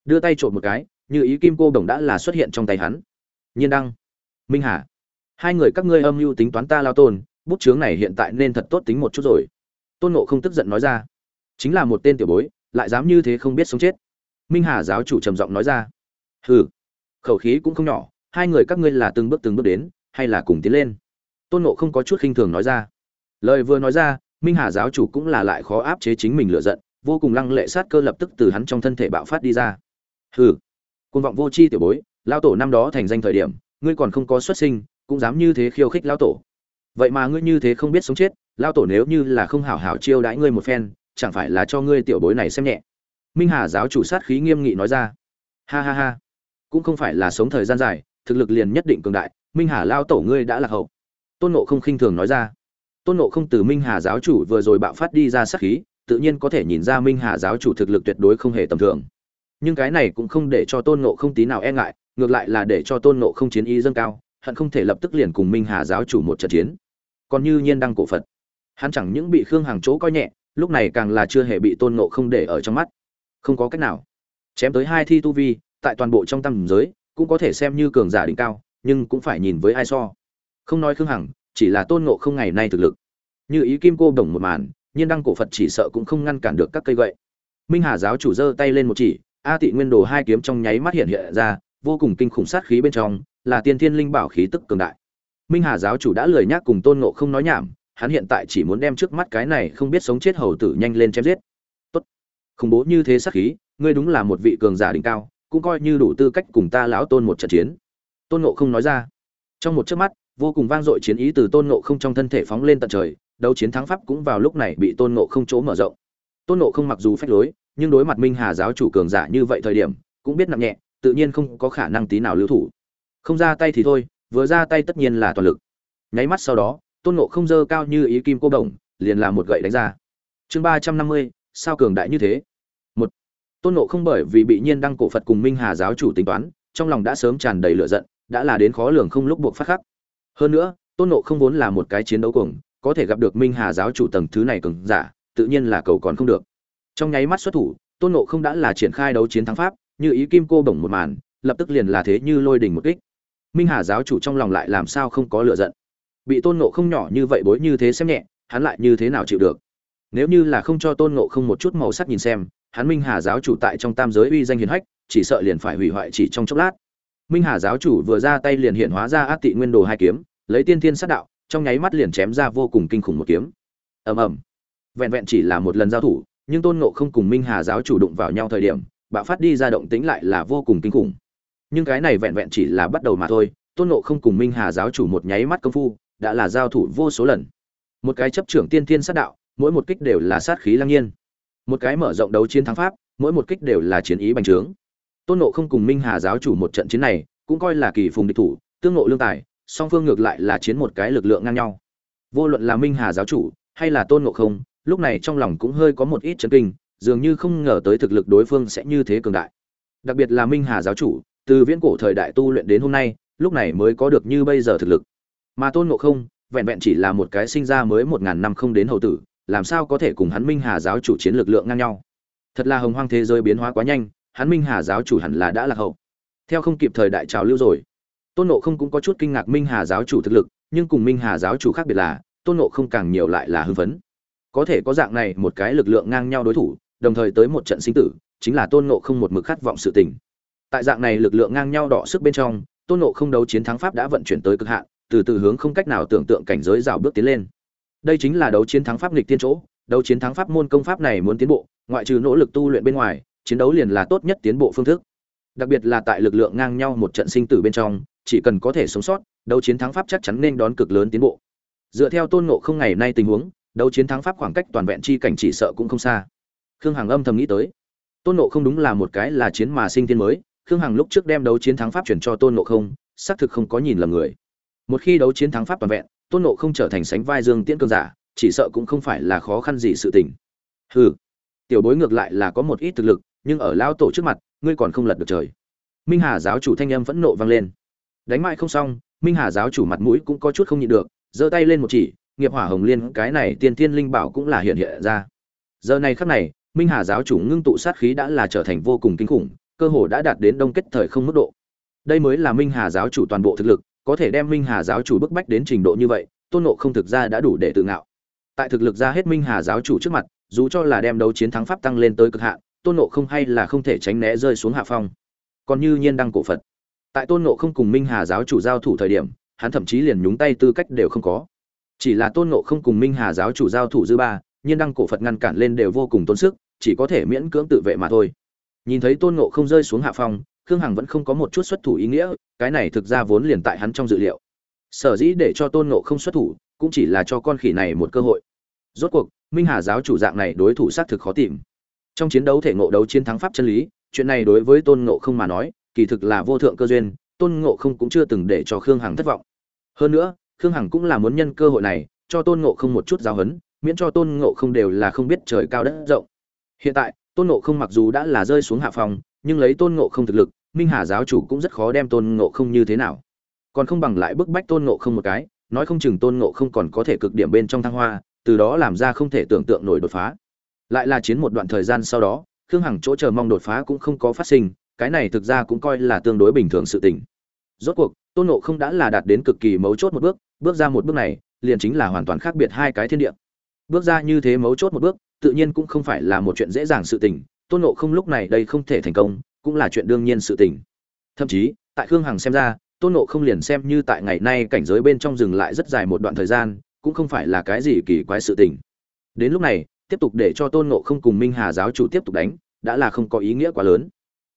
Đưa tay trộm một cái, như ý kim cô đồng đã là xuất hiện trong tay hắn. Nhiên đăng. Minh hà hai người các ngươi âm mưu tính toán ta lao tôn, bút chướng này hiện tại nên thật tốt tính một chút rồi. Tôn nộ không tức giận nói ra. Chính là một tên tiểu bối, lại dám như thế không biết sống chết. Minh hà giáo chủ trầm giọng nói ra. Hừ, khẩu khí cũng không nhỏ, hai người các ngươi là từng bước từng bước đến, hay là cùng tiến lên? Tôn nộ không có chút khinh thường nói ra. Lời vừa nói ra, minh hà giáo chủ cũng là lại khó áp chế chính mình lựa giận, vô cùng lăng lệ sát cơ lập tức từ hắn trong thân thể bạo phát đi ra. Hừ côn vọng vô c h i tiểu bối, lao tổ năm đó thành danh thời điểm, ngươi còn không có xuất sinh cũng dám như thế khiêu khích lao tổ. Vậy mà ngươi như thế không biết sống chết lao tổ nếu như là không hảo hảo chiêu đãi ngươi một phen, chẳng phải là cho ngươi tiểu bối này xem nhẹ. Minh hà giáo chủ sát khí nghiêm nghị nói ra. Ha ha ha. Cũng không phải là sống thời gian dài, thực lực liền nhất định cường đại, minh hà lao tổ ngươi đã lạc hậu. Tôn nộ không khinh thường nói ra. Tôn nộ không từ minh hà giáo chủ vừa rồi bạo phát đi ra sát khí, tự nhiên có thể nhìn ra minh hà giáo chủ thực lực tuyệt đối không hề tầm thường. Nhưng cái này cũng không để cho tôn nộ không tí nào e ngại, ngược lại là để cho tôn nộ không chiến ý dâng cao hận không thể lập tức liền cùng minh hà giáo chủ một trận chiến. Còn như nhiên đăng cổ phật. Hắn chẳng những bị khương hàng chỗ coi nhẹ, lúc này càng là chưa hề bị tôn nộ không để ở trong mắt. Không có cách nào. Chém tới hai thi tu vi, tại toàn bộ trong tâm giới, cũng có thể xem như cường giả đỉnh cao, nhưng cũng phải nhìn với ai so. Không nói khương hằng, chỉ là tôn nộ không ngày nay thực lực. Như ý kim cô đồng một màn, nhiên đăng cổ phật chỉ sợ cũng không ngăn cản được các cây gậy. Minh hà giáo chủ giơ tay lên một chỉ, a tị nguyên đồ hai kiếm trong nháy mắt hiện hiện ra, vô cùng kinh khủng sát khí bên trong là tiên thiên linh bảo khí tức cường đại. Minh hà giáo chủ đã lười nhác cùng tôn ngộ không nói nhảm, hắn hiện tại chỉ muốn đem trước mắt cái này không biết sống chết hầu tử nhanh lên chém giết. Tốt. Khủng bố như thế sát khí, ngươi đúng là một vị cường giả đỉnh cao, cũng coi như đủ tư cách cùng ta lão tôn một trận chiến. Tôn ngộ không nói ra. Trong một chớp mắt, vô cùng vang dội chiến ý từ tôn ngộ không trong thân thể phóng lên tận trời, đấu chiến thắng pháp cũng vào lúc này bị tôn ngộ không chỗ mở rộng. Tôn ngộ không mặc dù phách lối, nhưng đối mặt minh hà giáo chủ cường giả như vậy thời điểm, cũng biết nặng nhẹ, tự nhiên không có khả năng tí nào lưu thủ không ra tay thì thôi, vừa ra tay tất nhiên là toàn lực. Nháy mắt sau đó, tôn nộ không dơ cao như ý kim cô đồng, liền là một gậy đánh ra. Chương ba trăm năm mươi, sao cường đại như thế? Một. Tôn nộ không bởi vì bị nhiên đăng cổ phật cùng minh hà giáo chủ tính toán, trong lòng đã sớm tràn đầy lửa giận, đã là đến khó lường không lúc buộc phát khắc. Hơn nữa, tôn nộ không vốn là một cái chiến đấu cuồng, có thể gặp được minh hà giáo chủ tầng thứ này cường giả, tự nhiên là cầu còn không được. Trong nháy mắt xuất thủ, tôn nộ không đã là triển khai đấu chiến thắng pháp, như ý kim cô bổng một màn, lập tức liền là thế như lôi đình một kích minh hà giáo chủ trong lòng lại làm sao không có lựa giận? Bị tôn nộ không nhỏ như vậy bối như thế xem nhẹ, hắn lại như thế nào chịu được? Nếu như là không cho tôn nộ không một chút màu sắc nhìn xem, hắn minh hà giáo chủ tại trong tam giới uy danh hiền hách, chỉ sợ liền phải hủy hoại chỉ trong chốc lát. Minh hà giáo chủ vừa ra tay liền hiện hóa ra át tị nguyên đồ hai kiếm, lấy tiên thiên sát đạo, trong nháy mắt liền chém ra vô cùng kinh khủng một kiếm. Ầm ầm. Vẹn vẹn chỉ là một lần giao thủ, nhưng tôn nộ không cùng minh hà giáo chủ đụng vào nhau thời điểm, bạo phát đi ra động tính lại là vô cùng kinh khủng nhưng cái này vẹn vẹn chỉ là bắt đầu mà thôi, tôn nộ không cùng minh hà giáo chủ một nháy mắt công phu, đã là giao thủ vô số lần. Một cái chấp trưởng tiên thiên sát đạo, mỗi một kích đều là sát khí lăng nhiên. Một cái mở rộng đấu chiến thắng pháp, mỗi một kích đều là chiến ý bành trướng. Tôn nộ không cùng minh hà giáo chủ một trận chiến này, cũng coi là kỳ phùng địch thủ, tương nộ lương tài, song phương ngược lại là chiến một cái lực lượng ngang nhau. Vô luận là minh hà giáo chủ, hay là tôn nộ không, lúc này trong lòng cũng hơi có một ít chấn kinh, dường như không ngờ tới thực lực đối phương sẽ như thế cường đại. Đặc biệt là minh hà giáo chủ từ viễn cổ thời đại tu luyện đến hôm nay, lúc này mới có được như bây giờ thực lực. Mà tôn ngộ không, vẹn vẹn chỉ là một cái sinh ra mới một ngàn năm không đến hậu tử, làm sao có thể cùng hắn minh hà giáo chủ chiến lực lượng ngang nhau? Thật là hồng hoang thế giới biến hóa quá nhanh, hắn minh hà giáo chủ hẳn là đã lạc hậu. Theo không kịp thời đại trào lưu rồi, tôn nộ không cũng có chút kinh ngạc minh hà giáo chủ thực lực, nhưng cùng minh hà giáo chủ khác biệt là, tôn nộ không càng nhiều lại là hưng phấn. Có thể có dạng này một cái lực lượng ngang nhau đối thủ, đồng thời tới một trận sinh tử, chính là tôn nộ không một mực khát vọng sự tình tại dạng này lực lượng ngang nhau đỏ sức bên trong, tôn nộ không đấu chiến thắng pháp đã vận chuyển tới cực hạn, từ từ hướng không cách nào tưởng tượng cảnh giới rào bước tiến lên. Đây chính là đấu chiến thắng pháp nghịch tiên chỗ, đấu chiến thắng pháp môn công pháp này muốn tiến bộ, ngoại trừ nỗ lực tu luyện bên ngoài, chiến đấu liền là tốt nhất tiến bộ phương thức. Đặc biệt là tại lực lượng ngang nhau một trận sinh tử bên trong, chỉ cần có thể sống sót, đấu chiến thắng pháp chắc chắn nên đón cực lớn tiến bộ. Dựa theo tôn ngộ không ngày nay tình huống, đấu chiến thắng pháp khoảng cách toàn vẹn chi cảnh chỉ sợ cũng không xa. Khương hằng âm thầm nghĩ tới. Tôn ngộ không đúng là một cái là chiến mà sinh thiên mới khương hằng lúc trước đem đấu chiến thắng pháp chuyển cho tôn nộ không, xác thực không có nhìn lầm người. Một khi đấu chiến thắng pháp toàn vẹn, tôn nộ không trở thành sánh vai dương tiễn cương giả, chỉ sợ cũng không phải là khó khăn gì sự tình. Hừ, tiểu bối ngược lại là có một ít thực lực, nhưng ở lao tổ trước mặt, ngươi còn không lật được trời. Minh hà giáo chủ thanh âm phẫn nộ vang lên. Đánh mãi không xong, minh hà giáo chủ mặt mũi cũng có chút không nhịn được, giơ tay lên một chỉ, nghiệp hỏa hồng liên, cái này tiên thiên linh bảo cũng là hiện hiện ra. Giờ này khắc này, minh hà giáo chủ ngưng tụ sát khí đã là trở thành vô cùng kinh khủng cơ hồ đã đạt đến đông kết thời không mức độ. Đây mới là minh hà giáo chủ toàn bộ thực lực, có thể đem minh hà giáo chủ bức bách đến trình độ như vậy, tôn nộ không thực ra đã đủ để tự ngạo. Tại thực lực ra hết minh hà giáo chủ trước mặt, dù cho là đem đấu chiến thắng pháp tăng lên tới cực hạn, tôn nộ không hay là không thể tránh né rơi xuống hạ phong. Còn như nhiên đăng cổ phật. Tại tôn nộ không cùng minh hà giáo chủ giao thủ thời điểm, hắn thậm chí liền nhúng tay tư cách đều không có. Chỉ là tôn nộ không cùng minh hà giáo chủ giao thủ dư ba, nhiên đăng cổ phật ngăn cản lên đều vô cùng tốn sức, chỉ có thể miễn cưỡng tự vệ mà thôi nhìn thấy tôn ngộ không rơi xuống hạ phong, khương hằng vẫn không có một chút xuất thủ ý nghĩa, cái này thực ra vốn liền tại hắn trong dự liệu. Sở dĩ để cho tôn ngộ không xuất thủ, cũng chỉ là cho con khỉ này một cơ hội. Rốt cuộc, minh hà giáo chủ dạng này đối thủ xác thực khó tìm. Trong chiến đấu thể ngộ đấu chiến thắng pháp chân lý, chuyện này đối với tôn ngộ không mà nói, kỳ thực là vô thượng cơ duyên, tôn ngộ không cũng chưa từng để cho khương hằng thất vọng. Hơn nữa, khương hằng cũng là muốn nhân cơ hội này, cho tôn ngộ không một chút giáo hấn miễn cho tôn ngộ không đều là không biết trời cao đất rộng. Hiện tại tôn ngộ không mặc dù đã là rơi xuống hạ phòng, nhưng lấy tôn ngộ không thực lực, minh hà giáo chủ cũng rất khó đem tôn ngộ không như thế nào. Còn không bằng lại bức bách tôn ngộ không một cái, nói không chừng tôn ngộ không còn có thể cực điểm bên trong thăng hoa, từ đó làm ra không thể tưởng tượng nổi đột phá. Lại là chiến một đoạn thời gian sau đó, khương hằng chỗ chờ mong đột phá cũng không có phát sinh, cái này thực ra cũng coi là tương đối bình thường sự tình. Rốt cuộc, tôn ngộ không đã là đạt đến cực kỳ mấu chốt một bước bước ra một bước này, liền chính là hoàn toàn khác biệt hai cái thiên địa. Bước ra như thế mấu chốt một bước tự nhiên cũng không phải là một chuyện dễ dàng sự tình, tôn nộ không lúc này đây không thể thành công, cũng là chuyện đương nhiên sự tình. Thậm chí, tại khương hằng xem ra, tôn nộ không liền xem như tại ngày nay cảnh giới bên trong dừng lại rất dài một đoạn thời gian, cũng không phải là cái gì kỳ quái sự tình. Đến lúc này, tiếp tục để cho tôn nộ không cùng minh hà giáo chủ tiếp tục đánh, đã là không có ý nghĩa quá lớn.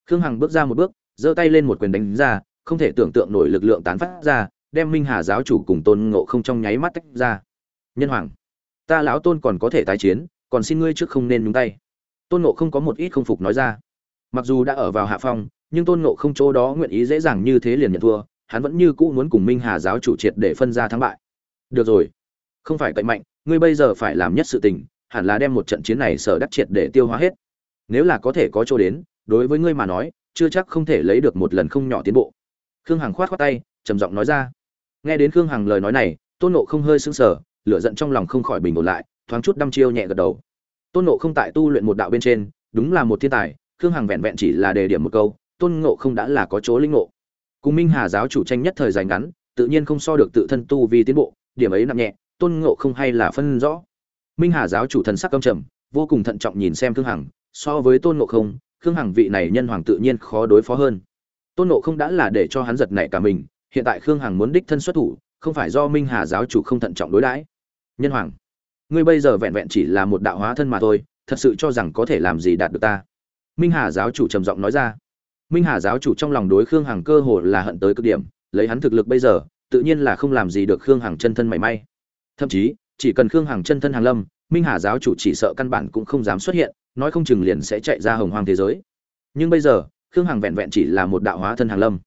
Khương hằng bước ra một bước, giơ tay lên một quyền đánh ra, không thể tưởng tượng nổi lực lượng tán phát ra, đem minh hà giáo chủ cùng tôn ngộ không trong nháy mắt tách ra. Nhân hoàng, ta lão tôn còn có thể tái chiến còn xin ngươi trước không nên nhúng tay. Tôn ngộ không có một ít không phục nói ra. Mặc dù đã ở vào hạ phong, nhưng tôn ngộ không chỗ đó nguyện ý dễ dàng như thế liền nhận thua, hắn vẫn như cũ muốn cùng minh hà giáo chủ triệt để phân ra thắng bại. Được rồi, không phải cậy mạnh, ngươi bây giờ phải làm nhất sự tình, hẳn là đem một trận chiến này sở đắc triệt để tiêu hóa hết. Nếu là có thể có chỗ đến, đối với ngươi mà nói, chưa chắc không thể lấy được một lần không nhỏ tiến bộ. Khương hằng khoát khoát tay, trầm giọng nói ra. Nghe đến khương hằng lời nói này, tôn nộ không hơi sững sờ, lửa giận trong lòng không khỏi bình ổn lại thoáng chút đăm chiêu nhẹ gật đầu. Tôn nộ không tại tu luyện một đạo bên trên, đúng là một thiên tài, khương hằng vẹn vẹn chỉ là đề điểm một câu, tôn ngộ không đã là có chỗ linh ngộ. Cùng minh hà giáo chủ tranh nhất thời dài ngắn, tự nhiên không so được tự thân tu vì tiến bộ, điểm ấy nặng nhẹ, tôn ngộ không hay là phân rõ. Minh hà giáo chủ thần sắc căm trầm, vô cùng thận trọng nhìn xem khương hằng, so với tôn ngộ không, khương hằng vị này nhân hoàng tự nhiên khó đối phó hơn. Tôn ngộ không đã là để cho hắn giật nảy cả mình, hiện tại khương hằng muốn đích thân xuất thủ, không phải do minh hà giáo chủ không thận trọng đối đãi. Nhân hoàng ngươi bây giờ vẹn vẹn chỉ là một đạo hóa thân mà thôi, thật sự cho rằng có thể làm gì đạt được ta? Minh hà giáo chủ trầm giọng nói ra. Minh hà giáo chủ trong lòng đối khương hằng cơ hồ là hận tới cực điểm, lấy hắn thực lực bây giờ, tự nhiên là không làm gì được khương hằng chân thân mảy may. Thậm chí, chỉ cần khương hằng chân thân hàng lâm, minh hà giáo chủ chỉ sợ căn bản cũng không dám xuất hiện, nói không chừng liền sẽ chạy ra hồng hoang thế giới. Nhưng bây giờ, khương hằng vẹn vẹn chỉ là một đạo hóa thân hàng lâm.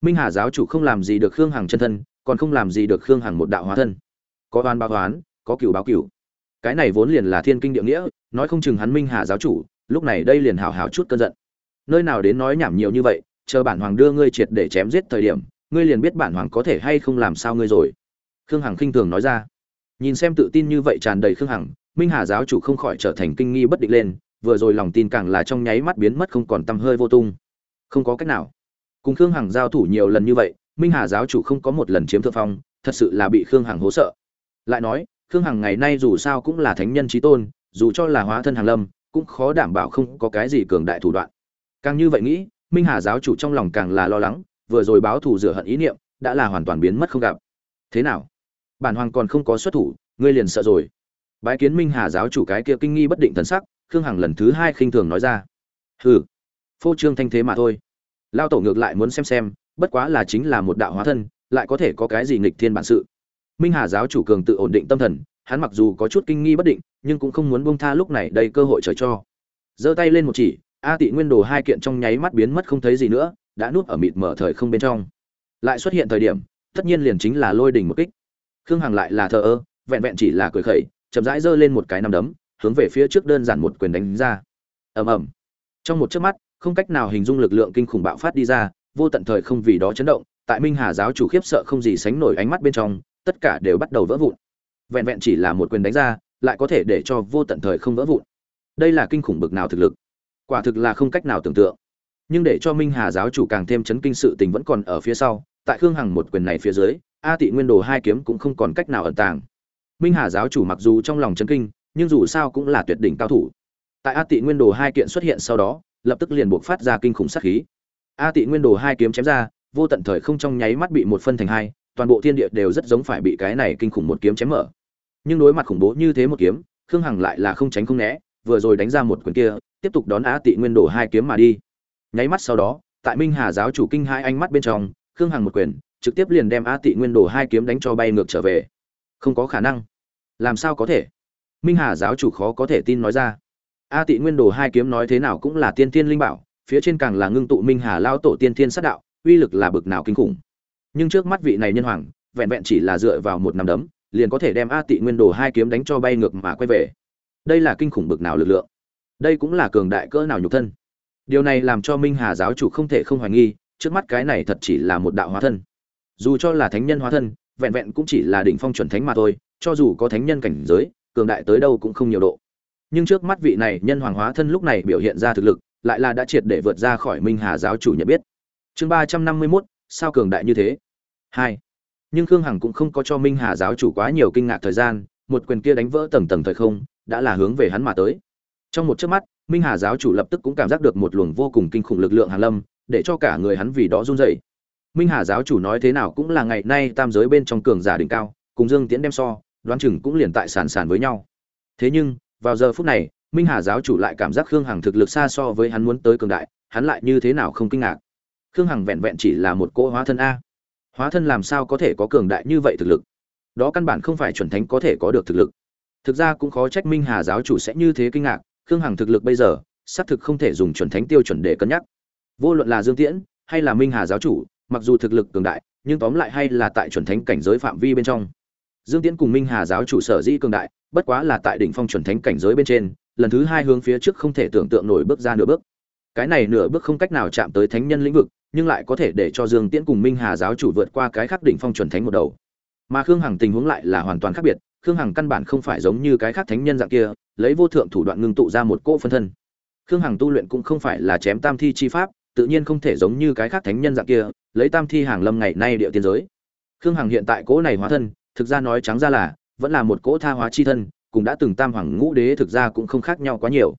Minh hà giáo chủ không làm gì được khương hằng chân thân, còn không làm gì được khương hằng một đạo hóa thân. Có oan báo oán, có cửu báo cửu cái này vốn liền là thiên kinh địa nghĩa, nói không chừng hắn minh hà giáo chủ, lúc này đây liền hào hào chút cơn giận. Nơi nào đến nói nhảm nhiều như vậy, chờ bản hoàng đưa ngươi triệt để chém giết thời điểm, ngươi liền biết bản hoàng có thể hay không làm sao ngươi rồi. Khương hằng khinh thường nói ra. Nhìn xem tự tin như vậy tràn đầy khương hằng, minh hà giáo chủ không khỏi trở thành kinh nghi bất định lên, vừa rồi lòng tin càng là trong nháy mắt biến mất không còn tăm hơi vô tung. Không có cách nào. Cùng khương hằng giao thủ nhiều lần như vậy, minh hà giáo chủ không có một lần chiếm thượng phong, thật sự là bị khương hằng hố sợ. Lại nói khương hằng ngày nay dù sao cũng là thánh nhân trí tôn, dù cho là hóa thân hàng lâm, cũng khó đảm bảo không có cái gì cường đại thủ đoạn. Càng như vậy nghĩ, minh hà giáo chủ trong lòng càng là lo lắng, vừa rồi báo thù rửa hận ý niệm, đã là hoàn toàn biến mất không gặp. Thế nào? Bản hoàng còn không có xuất thủ, ngươi liền sợ rồi. Bái kiến minh hà giáo chủ cái kia kinh nghi bất định thần sắc, khương hằng lần thứ hai khinh thường nói ra. Hừ, phô trương thanh thế mà thôi. Lao tổ ngược lại muốn xem xem, bất quá là chính là một đạo hóa thân, lại có thể có cái gì nghịch thiên bản sự minh hà giáo chủ cường tự ổn định tâm thần, hắn mặc dù có chút kinh nghi bất định, nhưng cũng không muốn buông tha lúc này đây cơ hội trời cho. Giơ tay lên một chỉ, a tị nguyên đồ hai kiện trong nháy mắt biến mất không thấy gì nữa, đã nuốt ở mịt mở thời không bên trong. Lại xuất hiện thời điểm, tất nhiên liền chính là lôi đỉnh một kích. Khương hằng lại là thờ ơ, vẹn vẹn chỉ là cười khẩy, chậm rãi giơ lên một cái nằm đấm, hướng về phía trước đơn giản một quyền đánh ra. Ầm ầm. Trong một chớp mắt, không cách nào hình dung lực lượng kinh khủng bạo phát đi ra, vô tận thời không vì đó chấn động, tại minh hà giáo chủ khiếp sợ không gì sánh nổi ánh mắt bên trong tất cả đều bắt đầu vỡ vụn. Vẹn vẹn chỉ là một quyền đánh ra, lại có thể để cho vô tận thời không vỡ vụn. Đây là kinh khủng bực nào thực lực? Quả thực là không cách nào tưởng tượng. Nhưng để cho minh hà giáo chủ càng thêm chấn kinh sự tình vẫn còn ở phía sau, tại khương hằng một quyền này phía dưới, a tị nguyên đồ hai kiếm cũng không còn cách nào ẩn tàng. Minh hà giáo chủ mặc dù trong lòng chấn kinh, nhưng dù sao cũng là tuyệt đỉnh cao thủ. Tại a tị nguyên đồ hai kiện xuất hiện sau đó, lập tức liền buộc phát ra kinh khủng sát khí. A tị nguyên đồ hai kiếm chém ra, vô tận thời không trong nháy mắt bị một phân thành hai toàn bộ thiên địa đều rất giống phải bị cái này kinh khủng một kiếm chém mở. Nhưng đối mặt khủng bố như thế một kiếm, khương hằng lại là không tránh không né, vừa rồi đánh ra một quyền kia, tiếp tục đón á tị nguyên đổ hai kiếm mà đi. Nháy mắt sau đó, tại minh hà giáo chủ kinh hai ánh mắt bên trong, khương hằng một quyền, trực tiếp liền đem á tị nguyên đổ hai kiếm đánh cho bay ngược trở về. Không có khả năng. Làm sao có thể? Minh hà giáo chủ khó có thể tin nói ra. A tị nguyên đồ hai kiếm nói thế nào cũng là tiên tiên linh bảo, phía trên càng là ngưng tụ minh hà lao tổ tiên thiên sát đạo, uy lực là bực nào kinh khủng nhưng trước mắt vị này nhân hoàng, vẹn vẹn chỉ là dựa vào một nắm đấm, liền có thể đem a tị nguyên đồ hai kiếm đánh cho bay ngược mà quay về. Đây là kinh khủng bực nào lực lượng? Đây cũng là cường đại cỡ nào nhục thân? Điều này làm cho minh hà giáo chủ không thể không hoài nghi, trước mắt cái này thật chỉ là một đạo hóa thân. Dù cho là thánh nhân hóa thân, vẹn vẹn cũng chỉ là đỉnh phong chuẩn thánh mà thôi, cho dù có thánh nhân cảnh giới, cường đại tới đâu cũng không nhiều độ. Nhưng trước mắt vị này nhân hoàng hóa thân lúc này biểu hiện ra thực lực, lại là đã triệt để vượt ra khỏi minh hà giáo chủ nhận biết. Chương ba trăm năm mươi mốt sao cường đại như thế? Hai. Nhưng khương hằng cũng không có cho minh hà giáo chủ quá nhiều kinh ngạc thời gian, một quyền kia đánh vỡ tầng tầng thời không, đã là hướng về hắn mà tới. Trong một chớp mắt, minh hà giáo chủ lập tức cũng cảm giác được một luồng vô cùng kinh khủng lực lượng hàn lâm, để cho cả người hắn vì đó run rẩy. Minh hà giáo chủ nói thế nào cũng là ngày nay tam giới bên trong cường giả đỉnh cao, cùng dương tiễn đem so, đoán chừng cũng liền tại sàn sàn với nhau. Thế nhưng, vào giờ phút này, minh hà giáo chủ lại cảm giác khương hằng thực lực xa so với hắn muốn tới cường đại, hắn lại như thế nào không kinh ngạc? Khương hằng vẹn vẹn chỉ là một cỗ hóa thân a. Hóa thân làm sao có thể có cường đại như vậy thực lực? Đó căn bản không phải chuẩn thánh có thể có được thực lực. Thực ra cũng khó trách minh hà giáo chủ sẽ như thế kinh ngạc, khương hằng thực lực bây giờ, xác thực không thể dùng chuẩn thánh tiêu chuẩn để cân nhắc. Vô luận là dương tiễn, hay là minh hà giáo chủ, mặc dù thực lực cường đại, nhưng tóm lại hay là tại chuẩn thánh cảnh giới phạm vi bên trong. Dương tiễn cùng minh hà giáo chủ sở dĩ cường đại, bất quá là tại đỉnh phong chuẩn thánh cảnh giới bên trên, lần thứ hai hướng phía trước không thể tưởng tượng nổi bước ra nửa bước. Cái này nửa bước không cách nào chạm tới thánh nhân lĩnh vực nhưng lại có thể để cho Dương Tiễn cùng Minh Hà giáo chủ vượt qua cái khắc đỉnh phong chuẩn thánh một đầu. Mà Khương Hằng tình huống lại là hoàn toàn khác biệt, Khương Hằng căn bản không phải giống như cái khác thánh nhân dạng kia, lấy vô thượng thủ đoạn ngưng tụ ra một cỗ phân thân. Khương Hằng tu luyện cũng không phải là chém tam thi chi pháp, tự nhiên không thể giống như cái khác thánh nhân dạng kia, lấy tam thi hàng lâm ngày nay địa tiên giới. Khương Hằng hiện tại cỗ này hóa thân, thực ra nói trắng ra là, vẫn là một cỗ tha hóa chi thân, cũng đã từng tam hoàng ngũ đế thực ra cũng không khác nhau quá nhiều.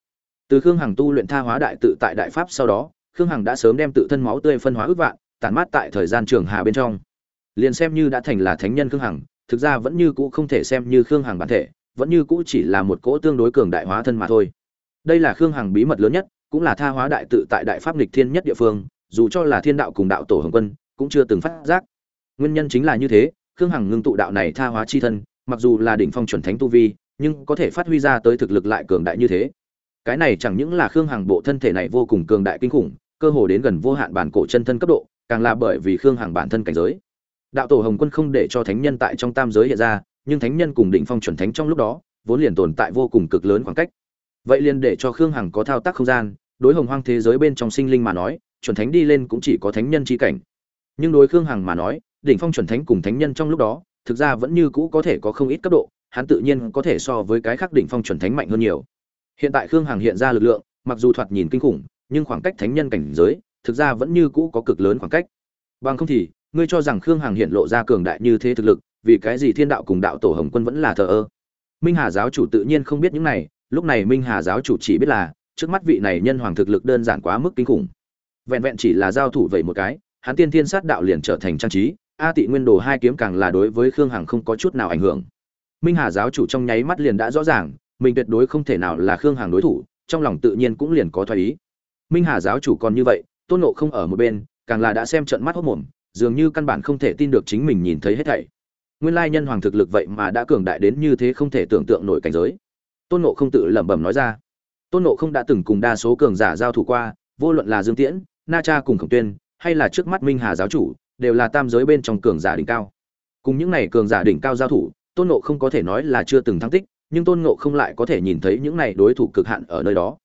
Từ Khương Hằng tu luyện tha hóa đại tự tại đại pháp sau đó, khương hằng đã sớm đem tự thân máu tươi phân hóa ước vạn, tản mát tại thời gian trường hà bên trong. Liền xem như đã thành là thánh nhân khương hằng, thực ra vẫn như cũ không thể xem như khương hằng bản thể, vẫn như cũ chỉ là một cỗ tương đối cường đại hóa thân mà thôi. Đây là khương hằng bí mật lớn nhất, cũng là tha hóa đại tự tại đại pháp lịch thiên nhất địa phương, dù cho là thiên đạo cùng đạo tổ hồng quân, cũng chưa từng phát giác. Nguyên nhân chính là như thế, khương hằng ngưng tụ đạo này tha hóa chi thân, mặc dù là đỉnh phong chuẩn thánh tu vi, nhưng có thể phát huy ra tới thực lực lại cường đại như thế cái này chẳng những là khương hằng bộ thân thể này vô cùng cường đại kinh khủng, cơ hồ đến gần vô hạn bản cổ chân thân cấp độ, càng là bởi vì khương hằng bản thân cảnh giới. Đạo tổ hồng quân không để cho thánh nhân tại trong tam giới hiện ra, nhưng thánh nhân cùng đỉnh phong chuẩn thánh trong lúc đó, vốn liền tồn tại vô cùng cực lớn khoảng cách. Vậy liền để cho khương hằng có thao tác không gian, đối hồng hoang thế giới bên trong sinh linh mà nói, chuẩn thánh đi lên cũng chỉ có thánh nhân chi cảnh. Nhưng đối khương hằng mà nói, đỉnh phong chuẩn thánh cùng thánh nhân trong lúc đó, thực ra vẫn như cũ có thể có không ít cấp độ, hắn tự nhiên có thể so với cái khác đỉnh phong chuẩn thánh mạnh hơn nhiều hiện tại khương hằng hiện ra lực lượng, mặc dù thoạt nhìn kinh khủng, nhưng khoảng cách thánh nhân cảnh giới, thực ra vẫn như cũ có cực lớn khoảng cách. Bằng không thì, ngươi cho rằng khương hằng hiện lộ ra cường đại như thế thực lực, vì cái gì thiên đạo cùng đạo tổ hồng quân vẫn là thờ ơ? Minh hà giáo chủ tự nhiên không biết những này, lúc này minh hà giáo chủ chỉ biết là, trước mắt vị này nhân hoàng thực lực đơn giản quá mức kinh khủng. Vẹn vẹn chỉ là giao thủ vậy một cái, hắn tiên thiên sát đạo liền trở thành trang trí, a tị nguyên đồ hai kiếm càng là đối với khương hằng không có chút nào ảnh hưởng. Minh hà giáo chủ trong nháy mắt liền đã rõ ràng mình tuyệt đối không thể nào là khương hàng đối thủ, trong lòng tự nhiên cũng liền có thoái ý. Minh hà giáo chủ còn như vậy, tôn nộ không ở một bên, càng là đã xem trận mắt hốc mồm, dường như căn bản không thể tin được chính mình nhìn thấy hết thảy. Nguyên lai nhân hoàng thực lực vậy mà đã cường đại đến như thế không thể tưởng tượng nổi cảnh giới. Tôn nộ không tự lẩm bẩm nói ra. Tôn nộ không đã từng cùng đa số cường giả giao thủ qua, vô luận là dương tiễn, na cha cùng khổng tuyên, hay là trước mắt minh hà giáo chủ, đều là tam giới bên trong cường giả đỉnh cao. Cùng những này cường giả đỉnh cao giao thủ, tôn nộ không có thể nói là chưa từng thắng tích nhưng tôn ngộ không lại có thể nhìn thấy những này đối thủ cực hạn ở nơi đó.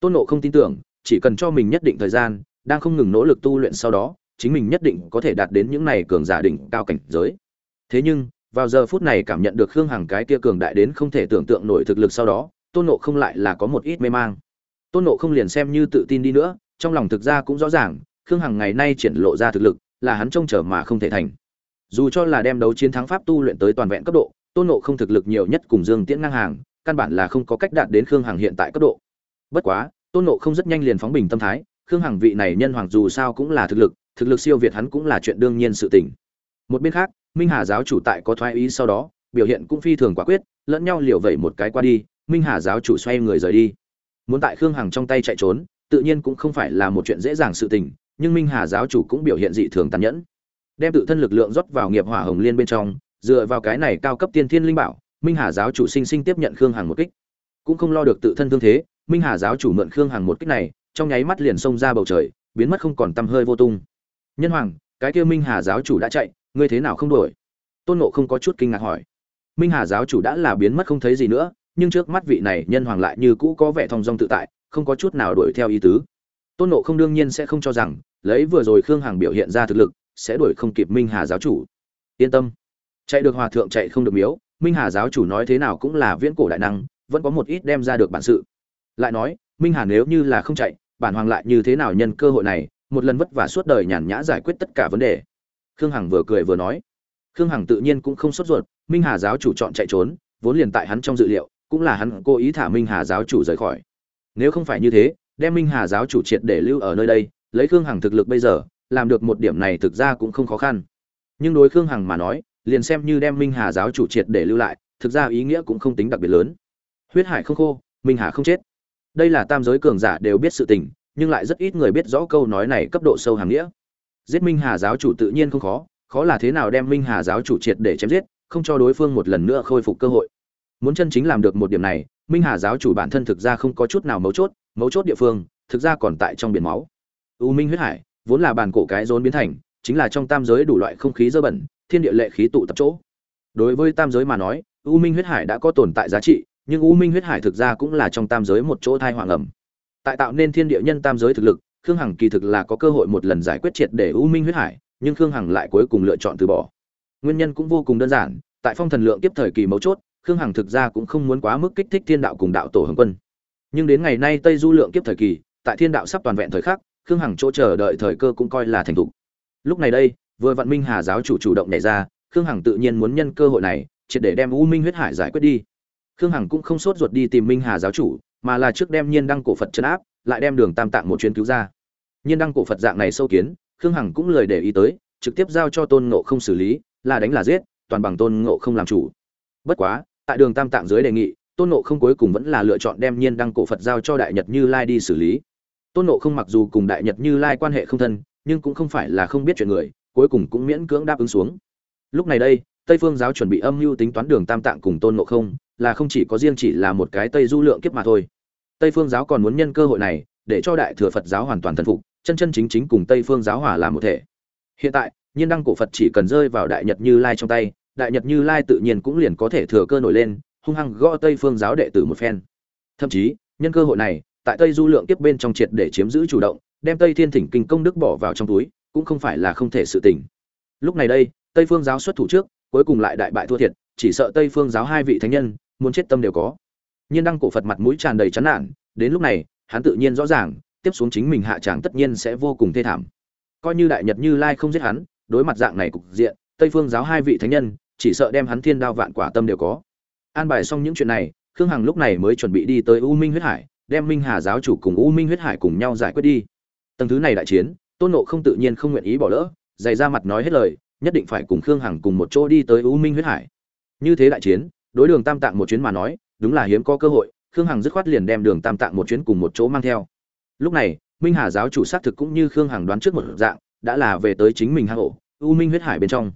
Tôn ngộ không tin tưởng, chỉ cần cho mình nhất định thời gian, đang không ngừng nỗ lực tu luyện sau đó, chính mình nhất định có thể đạt đến những này cường giả đỉnh cao cảnh giới. Thế nhưng, vào giờ phút này cảm nhận được khương hằng cái kia cường đại đến không thể tưởng tượng nổi thực lực sau đó, tôn nộ không lại là có một ít mê mang. Tôn nộ không liền xem như tự tin đi nữa, trong lòng thực ra cũng rõ ràng, khương hằng ngày nay triển lộ ra thực lực, là hắn trông chờ mà không thể thành. Dù cho là đem đấu chiến thắng pháp tu luyện tới toàn vẹn cấp độ tôn nộ không thực lực nhiều nhất cùng dương tiễn ngang hàng, căn bản là không có cách đạt đến khương hằng hiện tại cấp độ. Bất quá, tôn nộ không rất nhanh liền phóng bình tâm thái, khương hằng vị này nhân hoàng dù sao cũng là thực lực thực lực siêu việt hắn cũng là chuyện đương nhiên sự tình. Một bên khác, minh hà giáo chủ tại có thoái ý sau đó, biểu hiện cũng phi thường quả quyết, lẫn nhau liều vẩy một cái qua đi, minh hà giáo chủ xoay người rời đi. Muốn tại khương hằng trong tay chạy trốn, tự nhiên cũng không phải là một chuyện dễ dàng sự tình, nhưng minh hà giáo chủ cũng biểu hiện dị thường tàn nhẫn. Đem tự thân lực lượng rót vào nghiệp hỏa hồng liên bên trong dựa vào cái này cao cấp tiên thiên linh bảo, minh hà giáo chủ sinh sinh tiếp nhận khương hằng một kích. Cũng không lo được tự thân thương thế, minh hà giáo chủ mượn khương hằng một kích này, trong nháy mắt liền xông ra bầu trời, biến mất không còn tăm hơi vô tung. Nhân hoàng, cái kia minh hà giáo chủ đã chạy, ngươi thế nào không đuổi? Tôn nộ không có chút kinh ngạc hỏi. Minh hà giáo chủ đã là biến mất không thấy gì nữa, nhưng trước mắt vị này nhân hoàng lại như cũ có vẻ thong dong tự tại, không có chút nào đuổi theo ý tứ. Tôn nộ không đương nhiên sẽ không cho rằng, lấy vừa rồi khương hằng biểu hiện ra thực lực, sẽ đuổi không kịp minh hà giáo chủ. Yên tâm chạy được hòa thượng chạy không được miếu, minh hà giáo chủ nói thế nào cũng là viễn cổ đại năng, vẫn có một ít đem ra được bản sự. Lại nói, minh hà nếu như là không chạy, bản hoàng lại như thế nào nhân cơ hội này, một lần vất vả suốt đời nhàn nhã giải quyết tất cả vấn đề. Khương hằng vừa cười vừa nói. Khương hằng tự nhiên cũng không sốt ruột, minh hà giáo chủ chọn chạy trốn, vốn liền tại hắn trong dự liệu, cũng là hắn cố ý thả minh hà giáo chủ rời khỏi. Nếu không phải như thế, đem minh hà giáo chủ triệt để lưu ở nơi đây, lấy khương hằng thực lực bây giờ, làm được một điểm này thực ra cũng không khó khăn. Nhưng đối khương hằng mà nói liền xem như đem minh hà giáo chủ triệt để lưu lại, thực ra ý nghĩa cũng không tính đặc biệt lớn. Huyết hải không khô, minh hà không chết. Đây là tam giới cường giả đều biết sự tình, nhưng lại rất ít người biết rõ câu nói này cấp độ sâu hàng nghĩa. Giết minh hà giáo chủ tự nhiên không khó khó là thế nào đem minh hà giáo chủ triệt để chém giết, không cho đối phương một lần nữa khôi phục cơ hội. Muốn chân chính làm được một điểm này, minh hà giáo chủ bản thân thực ra không có chút nào mấu chốt mấu chốt địa phương, thực ra còn tại trong biển máu. U minh huyết hải, vốn là bàn cổ cái rốn biến thành, chính là trong tam giới đủ loại không khí dơ bẩn thiên địa lệ khí tụ tập chỗ. Đối với tam giới mà nói, u minh huyết hải đã có tồn tại giá trị, nhưng u minh huyết hải thực ra cũng là trong tam giới một chỗ thai hoàng ẩm. Tại tạo nên thiên địa nhân tam giới thực lực, khương hằng kỳ thực là có cơ hội một lần giải quyết triệt để u minh huyết hải, nhưng khương hằng lại cuối cùng lựa chọn từ bỏ. Nguyên nhân cũng vô cùng đơn giản, tại phong thần lượng tiếp thời kỳ mấu chốt, khương hằng thực ra cũng không muốn quá mức kích thích thiên đạo cùng đạo tổ hồng quân. Nhưng đến ngày nay tây du lượng kiếp thời kỳ, tại thiên đạo sắp toàn vẹn thời khắc, khương hằng chỗ chờ đợi thời cơ cũng coi là thành thục. Lúc này đây vừa vạn minh hà giáo chủ chủ động nhảy ra, khương hằng tự nhiên muốn nhân cơ hội này, triệt để đem u minh huyết hải giải quyết đi. Khương hằng cũng không sốt ruột đi tìm minh hà giáo chủ, mà là trước đem nhiên đăng cổ phật chân áp, lại đem đường tam tạng một chuyến cứu ra. Nhiên đăng cổ phật dạng này sâu kiến, khương hằng cũng lời để ý tới, trực tiếp giao cho tôn ngộ không xử lý, là đánh là giết, toàn bằng tôn ngộ không làm chủ. Bất quá, tại đường tam tạng dưới đề nghị, tôn ngộ không cuối cùng vẫn là lựa chọn đem nhiên đăng cổ phật giao cho đại nhật như lai đi xử lý. Tôn ngộ không mặc dù cùng đại nhật như lai quan hệ không thân, nhưng cũng không phải là không biết chuyện người cuối cùng cũng miễn cưỡng đáp ứng xuống. Lúc này đây, tây phương giáo chuẩn bị âm mưu tính toán đường tam tạng cùng tôn ngộ không, là không chỉ có riêng chỉ là một cái tây du lượng kiếp mà thôi. Tây phương giáo còn muốn nhân cơ hội này, để cho đại thừa phật giáo hoàn toàn thần phục, chân chân chính chính cùng tây phương giáo hòa làm một thể. Hiện tại, nhiên đăng cổ phật chỉ cần rơi vào đại nhật như lai trong tay, đại nhật như lai tự nhiên cũng liền có thể thừa cơ nổi lên, hung hăng gõ tây phương giáo đệ tử một phen. Thậm chí, nhân cơ hội này, tại tây du lượng tiếp bên trong triệt để chiếm giữ chủ động, đem tây thiên thỉnh kinh công đức bỏ vào trong túi cũng không phải là không thể sự tình. Lúc này đây, tây phương giáo xuất thủ trước, cuối cùng lại đại bại thua thiệt, chỉ sợ tây phương giáo hai vị thánh nhân, muốn chết tâm đều có. Nhiên đăng cổ phật mặt mũi tràn đầy chán nản, đến lúc này, hắn tự nhiên rõ ràng, tiếp xuống chính mình hạ tràng tất nhiên sẽ vô cùng thê thảm. Coi như đại nhật như lai không giết hắn, đối mặt dạng này cục diện, tây phương giáo hai vị thánh nhân, chỉ sợ đem hắn thiên đao vạn quả tâm đều có. An bài xong những chuyện này, khương hằng lúc này mới chuẩn bị đi tới u minh huyết hải, đem minh hà giáo chủ cùng u minh huyết hải cùng nhau giải quyết đi. Tầng thứ này đại chiến tôn nộ không tự nhiên không nguyện ý bỏ lỡ, dày ra mặt nói hết lời, nhất định phải cùng khương hằng cùng một chỗ đi tới u minh huyết hải. Như thế đại chiến, đối đường tam tạng một chuyến mà nói, đúng là hiếm có cơ hội, khương hằng dứt khoát liền đem đường tam tạng một chuyến cùng một chỗ mang theo. Lúc này, minh hà giáo chủ xác thực cũng như khương hằng đoán trước một dạng, đã là về tới chính mình hang ổ, u minh huyết hải bên trong.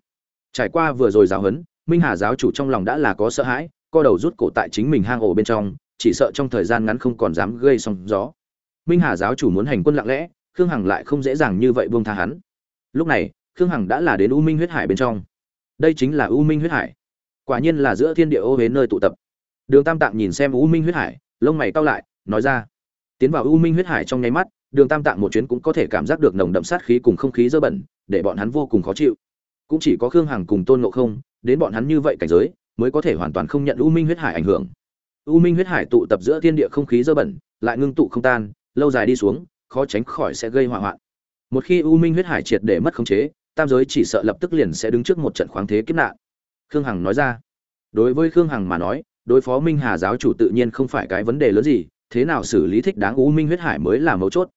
Trải qua vừa rồi giáo huấn, minh hà giáo chủ trong lòng đã là có sợ hãi, co đầu rút cổ tại chính mình hang ổ bên trong, chỉ sợ trong thời gian ngắn không còn dám gây sóng gió. Minh hà giáo chủ muốn hành quân lặng lẽ khương hằng lại không dễ dàng như vậy buông tha hắn. Lúc này, khương hằng đã là đến u minh huyết hải bên trong. Đây chính là u minh huyết hải. Quả nhiên là giữa thiên địa ô huế nơi tụ tập. Đường tam tạng nhìn xem u minh huyết hải, lông mày cau lại, nói ra. Tiến vào u minh huyết hải trong nháy mắt, đường tam tạng một chuyến cũng có thể cảm giác được nồng đậm sát khí cùng không khí dơ bẩn, để bọn hắn vô cùng khó chịu. Cũng chỉ có khương hằng cùng tôn ngộ không, đến bọn hắn như vậy cảnh giới, mới có thể hoàn toàn không nhận u minh huyết hải ảnh hưởng. U minh huyết hải tụ tập giữa thiên địa không khí dơ bẩn, lại ngưng tụ không tan, lâu dài đi xuống khó tránh khỏi sẽ gây hỏa hoạn. Một khi u minh huyết hải triệt để mất khống chế, tam giới chỉ sợ lập tức liền sẽ đứng trước một trận khoáng thế kiếp nạn. Khương hằng nói ra. Đối với khương hằng mà nói, đối phó minh hà giáo chủ tự nhiên không phải cái vấn đề lớn gì, thế nào xử lý thích đáng u minh huyết hải mới là mấu chốt.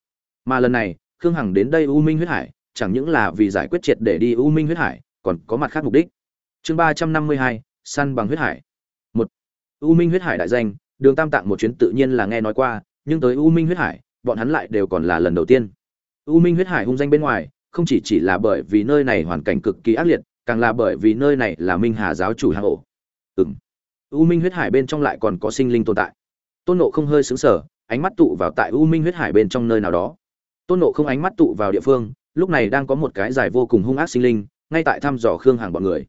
Mà lần này, khương hằng đến đây u minh huyết hải, chẳng những là vì giải quyết triệt để đi u minh huyết hải, còn có mặt khác mục đích. Chương ba trăm năm mươi hai săn bằng huyết hải. Một, u minh huyết hải đại danh, đường tam tạng một chuyến tự nhiên là nghe nói qua, nhưng tới u minh huyết hải bọn hắn lại đều còn là lần đầu tiên. U minh huyết hải hung danh bên ngoài, không chỉ chỉ là bởi vì nơi này hoàn cảnh cực kỳ ác liệt, càng là bởi vì nơi này là minh hà giáo chủ hang ổ. Ừng u minh huyết hải bên trong lại còn có sinh linh tồn tại. Tôn nộ không hơi xứng sở ánh mắt tụ vào tại u minh huyết hải bên trong nơi nào đó. Tôn nộ không ánh mắt tụ vào địa phương, lúc này đang có một cái dài vô cùng hung ác sinh linh, ngay tại thăm dò khương hàng bọn người.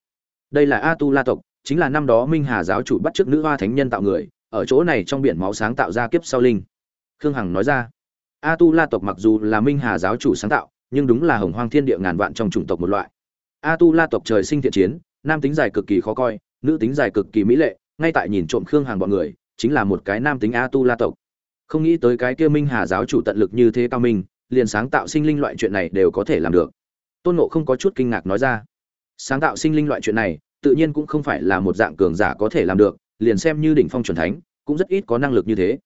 Đây là a tu la tộc, chính là năm đó minh hà giáo chủ bắt chước nữ hoa thánh nhân tạo người, ở chỗ này trong biển máu sáng tạo ra kiếp sau linh. Khương hằng nói ra a tu la tộc mặc dù là minh hà giáo chủ sáng tạo, nhưng đúng là hồng hoang thiên địa ngàn vạn trong chủng tộc một loại. A tu la tộc trời sinh thiện chiến, nam tính dài cực kỳ khó coi, nữ tính dài cực kỳ mỹ lệ, ngay tại nhìn trộm khương hàng bọn người, chính là một cái nam tính a tu la tộc. Không nghĩ tới cái kia minh hà giáo chủ tận lực như thế cao minh, liền sáng tạo sinh linh loại chuyện này đều có thể làm được. Tôn nộ không có chút kinh ngạc nói ra. Sáng tạo sinh linh loại chuyện này, tự nhiên cũng không phải là một dạng cường giả có thể làm được, liền xem như đỉnh phong chuẩn thánh, cũng rất ít có năng lực như thế.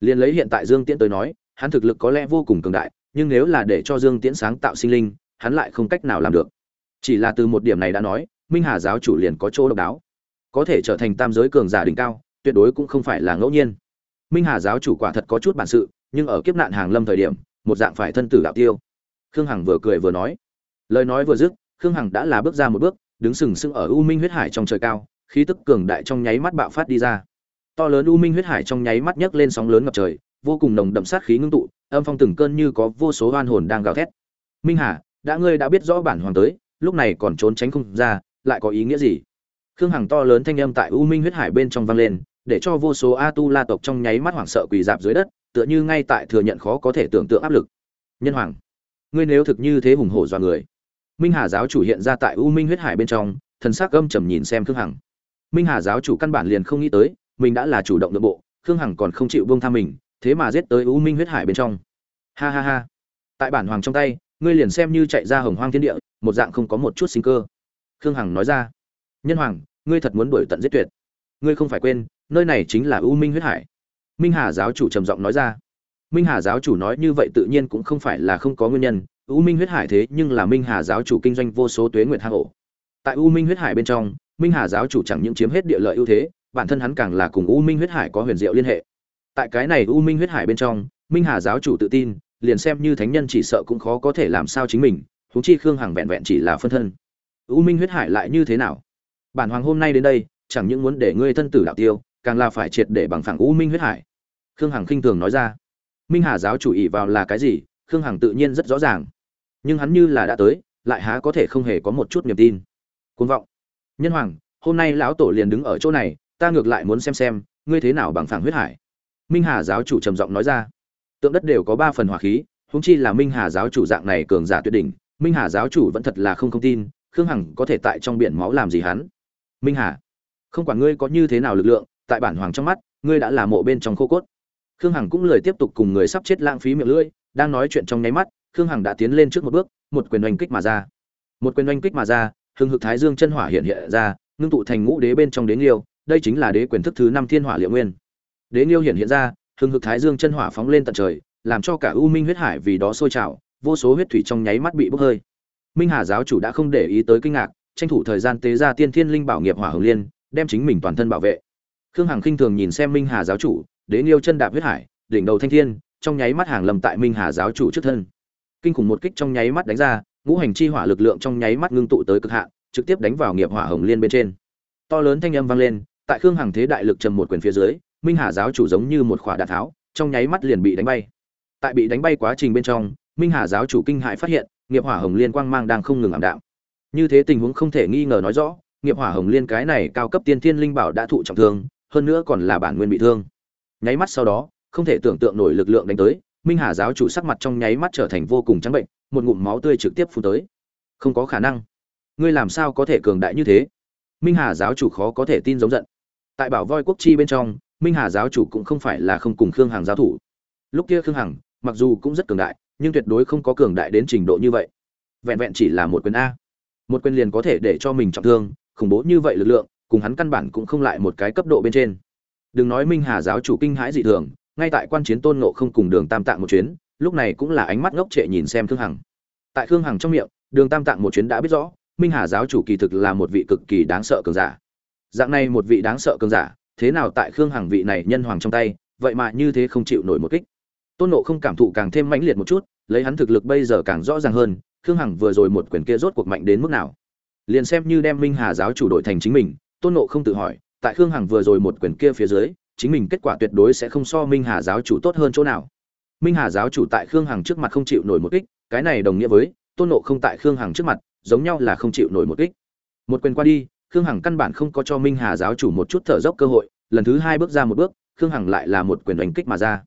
Liền lấy hiện tại dương tiễn tới nói hắn thực lực có lẽ vô cùng cường đại, nhưng nếu là để cho dương tiễn sáng tạo sinh linh, hắn lại không cách nào làm được. Chỉ là từ một điểm này đã nói, minh hà giáo chủ liền có chỗ độc đáo. Có thể trở thành tam giới cường giả đỉnh cao, tuyệt đối cũng không phải là ngẫu nhiên. Minh hà giáo chủ quả thật có chút bản sự, nhưng ở kiếp nạn hàng lâm thời điểm, một dạng phải thân tử đạo tiêu. Khương hằng vừa cười vừa nói. Lời nói vừa dứt, khương hằng đã là bước ra một bước, đứng sừng sững ở u minh huyết hải trong trời cao, khí tức cường đại trong nháy mắt bạo phát đi ra. To lớn u minh huyết hải trong nháy mắt nhấc lên sóng lớn ngập trời vô cùng nồng đậm sát khí ngưng tụ, âm phong từng cơn như có vô số oan hồn đang gào thét. Minh hà, đã ngươi đã biết rõ bản hoàng tới, lúc này còn trốn tránh không ra, lại có ý nghĩa gì? Khương hằng to lớn thanh âm tại u minh huyết hải bên trong vang lên, để cho vô số a tu la tộc trong nháy mắt hoảng sợ quỳ dạp dưới đất, tựa như ngay tại thừa nhận khó có thể tưởng tượng áp lực. Nhân hoàng, ngươi nếu thực như thế hùng hổ dọa người. Minh hà giáo chủ hiện ra tại u minh huyết hải bên trong, thần sắc âm trầm nhìn xem khương hằng. Minh hà giáo chủ căn bản liền không nghĩ tới, mình đã là chủ động nội bộ, khương hằng còn không chịu buông tha mình thế mà giết tới u minh huyết hải bên trong. Ha ha ha. Tại bản hoàng trong tay, ngươi liền xem như chạy ra hồng hoang thiên địa, một dạng không có một chút sinh cơ. Khương hằng nói ra. Nhân hoàng, ngươi thật muốn đuổi tận giết tuyệt. Ngươi không phải quên, nơi này chính là u minh huyết hải. Minh hà giáo chủ trầm giọng nói ra. Minh hà giáo chủ nói như vậy tự nhiên cũng không phải là không có nguyên nhân. U minh huyết hải thế nhưng là minh hà giáo chủ kinh doanh vô số tuế nguyệt hang ổ. Tại u minh huyết hải bên trong, minh hà giáo chủ chẳng những chiếm hết địa lợi ưu thế, bản thân hắn càng là cùng u minh huyết hải có huyền diệu liên hệ tại cái này u minh huyết hải bên trong, minh hà giáo chủ tự tin, liền xem như thánh nhân chỉ sợ cũng khó có thể làm sao chính mình, huống chi khương hằng vẹn vẹn chỉ là phân thân. U minh huyết hải lại như thế nào? Bản hoàng hôm nay đến đây, chẳng những muốn để ngươi thân tử đạo tiêu, càng là phải triệt để bằng phẳng u minh huyết hải. Khương hằng khinh thường nói ra. Minh hà giáo chủ ý vào là cái gì? Khương hằng tự nhiên rất rõ ràng. Nhưng hắn như là đã tới, lại há có thể không hề có một chút niềm tin. Côn vọng. Nhân hoàng, hôm nay lão tổ liền đứng ở chỗ này, ta ngược lại muốn xem xem, ngươi thế nào bằng phẳng huyết hải? Minh hà giáo chủ trầm giọng nói ra. Tượng đất đều có ba phần hỏa khí húng chi là minh hà giáo chủ dạng này cường giả tuyệt đỉnh, minh hà giáo chủ vẫn thật là không không tin, khương hằng có thể tại trong biển máu làm gì hắn? Minh hà, không quản ngươi có như thế nào lực lượng, tại bản hoàng trong mắt, ngươi đã là mộ bên trong khô cốt. Khương hằng cũng lời tiếp tục cùng người sắp chết lãng phí miệng lưỡi, đang nói chuyện trong nháy mắt, khương hằng đã tiến lên trước một bước, một quyền oanh kích mà ra. Một quyền oanh kích mà ra hưng hực thái dương chân hỏa hiện hiện ra, ngưng tụ thành ngũ đế bên trong đế liêu đây chính là đế quyền thức thứ năm thiên hỏa liệu nguyên đế Nghiêu hiện hiện ra hưng hực thái dương chân hỏa phóng lên tận trời, làm cho cả u minh huyết hải vì đó sôi trào, vô số huyết thủy trong nháy mắt bị bốc hơi. Minh hà giáo chủ đã không để ý tới kinh ngạc, tranh thủ thời gian tế ra tiên thiên linh bảo nghiệp hỏa hồng liên, đem chính mình toàn thân bảo vệ. Khương hằng khinh thường nhìn xem minh hà giáo chủ, đế Nghiêu chân đạp huyết hải, đỉnh đầu thanh thiên, trong nháy mắt hàng lầm tại minh hà giáo chủ trước thân. Kinh khủng một kích trong nháy mắt đánh ra, ngũ hành chi hỏa lực lượng trong nháy mắt ngưng tụ tới cực hạn, trực tiếp đánh vào nghiệp hỏa hồng liên bên trên. To lớn thanh âm vang lên, tại khương hằng thế đại lực trầm một quyền phía dưới minh hà giáo chủ giống như một khỏa đạn tháo, trong nháy mắt liền bị đánh bay. Tại bị đánh bay quá trình bên trong, minh hà giáo chủ kinh hại phát hiện, nghiệp hỏa hồng liên quang mang đang không ngừng ảm đạm. Như thế tình huống không thể nghi ngờ nói rõ, nghiệp hỏa hồng liên cái này cao cấp tiên thiên linh bảo đã thụ trọng thương, hơn nữa còn là bản nguyên bị thương. Nháy mắt sau đó, không thể tưởng tượng nổi lực lượng đánh tới, minh hà giáo chủ sắc mặt trong nháy mắt trở thành vô cùng trắng bệnh, một ngụm máu tươi trực tiếp phun tới. Không có khả năng. Ngươi làm sao có thể cường đại như thế? Minh hà giáo chủ khó có thể tin giống giận. Tại bảo voi quốc chi bên trong minh hà giáo chủ cũng không phải là không cùng khương hằng giao thủ. Lúc kia khương hằng, mặc dù cũng rất cường đại, nhưng tuyệt đối không có cường đại đến trình độ như vậy. Vẹn vẹn chỉ là một quyền a. Một quyền liền có thể để cho mình trọng thương, khủng bố như vậy lực lượng, cùng hắn căn bản cũng không lại một cái cấp độ bên trên. Đừng nói minh hà giáo chủ kinh hãi dị thường, ngay tại quan chiến tôn nộ không cùng đường tam tạng một chuyến, lúc này cũng là ánh mắt ngốc trệ nhìn xem khương hằng. Tại khương hằng trong miệng, đường tam tạng một chuyến đã biết rõ, minh hà giáo chủ kỳ thực là một vị cực kỳ đáng sợ cường giả. Dạng này một vị đáng sợ cường giả thế nào tại khương hằng vị này nhân hoàng trong tay, vậy mà như thế không chịu nổi một kích. Tôn nộ không cảm thụ càng thêm mãnh liệt một chút, lấy hắn thực lực bây giờ càng rõ ràng hơn, khương hằng vừa rồi một quyền kia rốt cuộc mạnh đến mức nào. Liền xem như đem minh hà giáo chủ đội thành chính mình, tôn nộ không tự hỏi, tại khương hằng vừa rồi một quyền kia phía dưới, chính mình kết quả tuyệt đối sẽ không so minh hà giáo chủ tốt hơn chỗ nào. Minh hà giáo chủ tại khương hằng trước mặt không chịu nổi một kích, cái này đồng nghĩa với, tôn nộ không tại khương hằng trước mặt, giống nhau là không chịu nổi một kích. Một quyền qua đi khương hằng căn bản không có cho minh hà giáo chủ một chút thở dốc cơ hội, lần thứ hai bước ra một bước, khương hằng lại là một quyền đánh kích mà ra.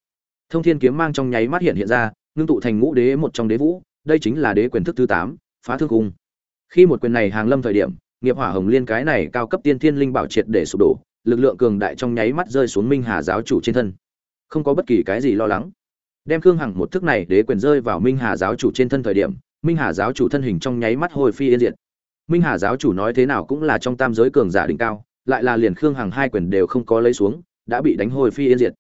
Thông thiên kiếm mang trong nháy mắt hiện hiện ra, ngưng tụ thành ngũ đế một trong đế vũ, đây chính là đế quyền thức thứ tám, phá thương cung. Khi một quyền này hàng lâm thời điểm, nghiệp hỏa hồng liên cái này cao cấp tiên thiên linh bảo triệt để sụp đổ, lực lượng cường đại trong nháy mắt rơi xuống minh hà giáo chủ trên thân. Không có bất kỳ cái gì lo lắng. Đem khương hằng một thức này đế quyền rơi vào minh hà giáo chủ trên thân thời điểm, minh hà giáo chủ thân hình trong nháy mắt hồi phi yên diệt minh hà giáo chủ nói thế nào cũng là trong tam giới cường giả đỉnh cao lại là liền khương hằng hai quyền đều không có lấy xuống đã bị đánh hồi phi yên diệt.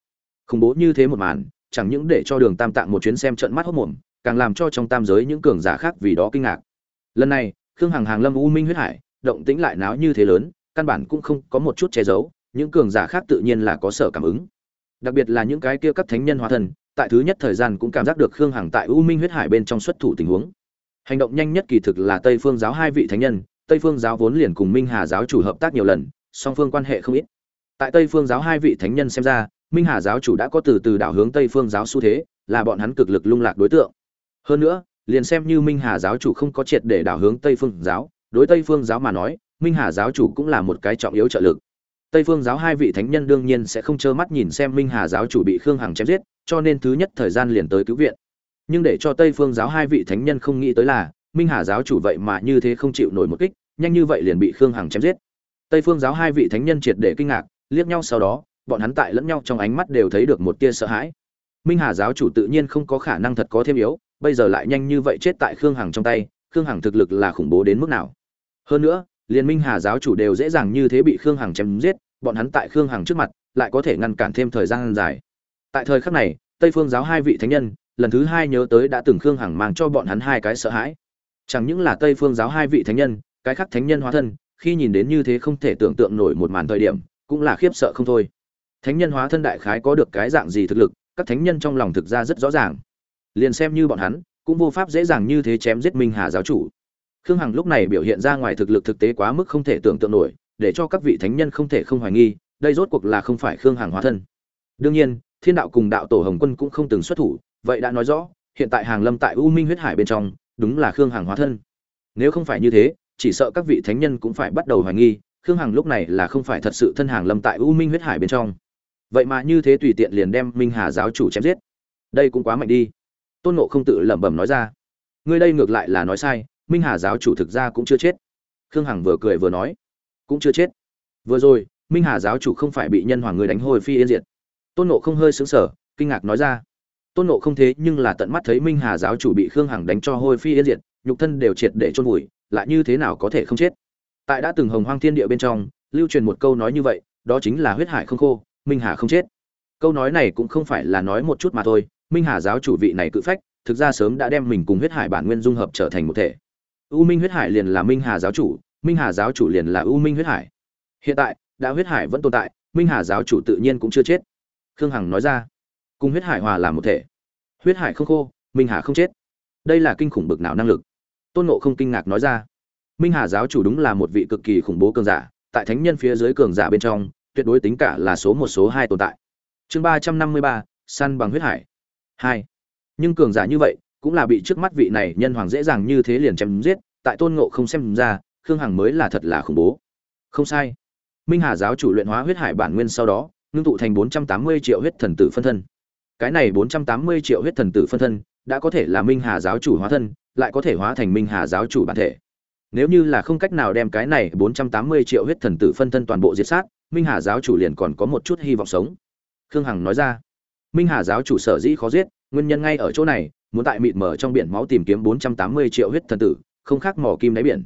Khủng bố như thế một màn chẳng những để cho đường tam tạng một chuyến xem trận mắt hốc mồm càng làm cho trong tam giới những cường giả khác vì đó kinh ngạc. Lần này khương hằng hàng lâm u minh huyết hải động tĩnh lại náo như thế lớn căn bản cũng không có một chút che giấu những cường giả khác tự nhiên là có sở cảm ứng. Đặc biệt là những cái kia cấp thánh nhân hóa thần, tại thứ nhất thời gian cũng cảm giác được khương hằng tại u minh huyết hải bên trong xuất thủ tình huống hành động nhanh nhất kỳ thực là tây phương giáo hai vị thánh nhân, tây phương giáo vốn liền cùng minh hà giáo chủ hợp tác nhiều lần, song phương quan hệ không ít. Tại tây phương giáo hai vị thánh nhân xem ra, minh hà giáo chủ đã có từ từ đảo hướng tây phương giáo xu thế, là bọn hắn cực lực lung lạc đối tượng. Hơn nữa, liền xem như minh hà giáo chủ không có triệt để đảo hướng tây phương giáo, đối tây phương giáo mà nói, minh hà giáo chủ cũng là một cái trọng yếu trợ lực. Tây phương giáo hai vị thánh nhân đương nhiên sẽ không trơ mắt nhìn xem minh hà giáo chủ bị khương hằng chém giết, cho nên thứ nhất thời gian liền tới cứu viện nhưng để cho tây phương giáo hai vị thánh nhân không nghĩ tới là, minh hà giáo chủ vậy mà như thế không chịu nổi một kích, nhanh như vậy liền bị khương hằng chém giết. Tây phương giáo hai vị thánh nhân triệt để kinh ngạc, liếc nhau sau đó, bọn hắn tại lẫn nhau trong ánh mắt đều thấy được một tia sợ hãi. Minh hà giáo chủ tự nhiên không có khả năng thật có thêm yếu, bây giờ lại nhanh như vậy chết tại khương hằng trong tay, khương hằng thực lực là khủng bố đến mức nào. Hơn nữa liên minh hà giáo chủ đều dễ dàng như thế bị khương hằng chém giết, bọn hắn tại khương hằng trước mặt lại có thể ngăn cản thêm thời gian dài. Tại thời khắc này, tây phương giáo hai vị thánh nhân lần thứ hai nhớ tới đã từng khương hằng mang cho bọn hắn hai cái sợ hãi. Chẳng những là tây phương giáo hai vị thánh nhân, cái khác thánh nhân hóa thân, khi nhìn đến như thế không thể tưởng tượng nổi một màn thời điểm, cũng là khiếp sợ không thôi. Thánh nhân hóa thân đại khái có được cái dạng gì thực lực, các thánh nhân trong lòng thực ra rất rõ ràng. Liền xem như bọn hắn, cũng vô pháp dễ dàng như thế chém giết minh hà giáo chủ. Khương hằng lúc này biểu hiện ra ngoài thực lực thực tế quá mức không thể tưởng tượng nổi, để cho các vị thánh nhân không thể không hoài nghi, đây rốt cuộc là không phải khương hằng hóa thân. Đương nhiên, thiên đạo cùng đạo tổ hồng quân cũng không từng xuất thủ vậy đã nói rõ, hiện tại hàng lâm tại u minh huyết hải bên trong, đúng là khương hằng hóa thân. Nếu không phải như thế, chỉ sợ các vị thánh nhân cũng phải bắt đầu hoài nghi, khương hằng lúc này là không phải thật sự thân hàng lâm tại u minh huyết hải bên trong. Vậy mà như thế tùy tiện liền đem minh hà giáo chủ chém giết. Đây cũng quá mạnh đi. Tôn nộ không tự lẩm bẩm nói ra. Ngươi đây ngược lại là nói sai, minh hà giáo chủ thực ra cũng chưa chết. Khương hằng vừa cười vừa nói. Cũng chưa chết. Vừa rồi, minh hà giáo chủ không phải bị nhân hoàng người đánh hồi phi yên diệt. Tôn nộ không hơi xứng sở kinh ngạc nói ra tôn nộ không thế nhưng là tận mắt thấy minh hà giáo chủ bị khương hằng đánh cho hôi phi yên diệt, nhục thân đều triệt để chôn vùi, lại như thế nào có thể không chết? Tại đã từng hồng hoang thiên địa bên trong, lưu truyền một câu nói như vậy, đó chính là huyết hải không khô, minh hà không chết. Câu nói này cũng không phải là nói một chút mà thôi, minh hà giáo chủ vị này cự phách, thực ra sớm đã đem mình cùng huyết hải bản nguyên dung hợp trở thành một thể. U minh huyết hải liền là minh hà giáo chủ, minh hà giáo chủ liền là u minh huyết hải. Hiện tại, đã huyết hải vẫn tồn tại, minh hà giáo chủ tự nhiên cũng chưa chết. Khương hằng nói ra cùng huyết hải hòa làm một thể. Huyết hải không khô, minh hà không chết. Đây là kinh khủng bực nào năng lực? Tôn nộ không kinh ngạc nói ra. Minh hà giáo chủ đúng là một vị cực kỳ khủng bố cường giả, tại thánh nhân phía dưới cường giả bên trong, tuyệt đối tính cả là số một số hai tồn tại. Chương ba trăm năm mươi ba, săn bằng huyết hải. Hai. Nhưng cường giả như vậy, cũng là bị trước mắt vị này nhân hoàng dễ dàng như thế liền chém giết, tại tôn ngộ không xem ra, khương hằng mới là thật là khủng bố. Không sai. Minh hà giáo chủ luyện hóa huyết hải bản nguyên sau đó, ngưng tụ thành bốn trăm tám mươi triệu huyết thần tử phân thân cái này bốn trăm tám mươi triệu huyết thần tử phân thân, đã có thể là minh hà giáo chủ hóa thân, lại có thể hóa thành minh hà giáo chủ bản thể. Nếu như là không cách nào đem cái này bốn trăm tám mươi triệu huyết thần tử phân thân toàn bộ diệt sát, minh hà giáo chủ liền còn có một chút hy vọng sống. Khương hằng nói ra, minh hà giáo chủ sở dĩ khó giết, nguyên nhân ngay ở chỗ này, muốn tại mịt mở trong biển máu tìm kiếm bốn trăm tám mươi triệu huyết thần tử, không khác mỏ kim đáy biển.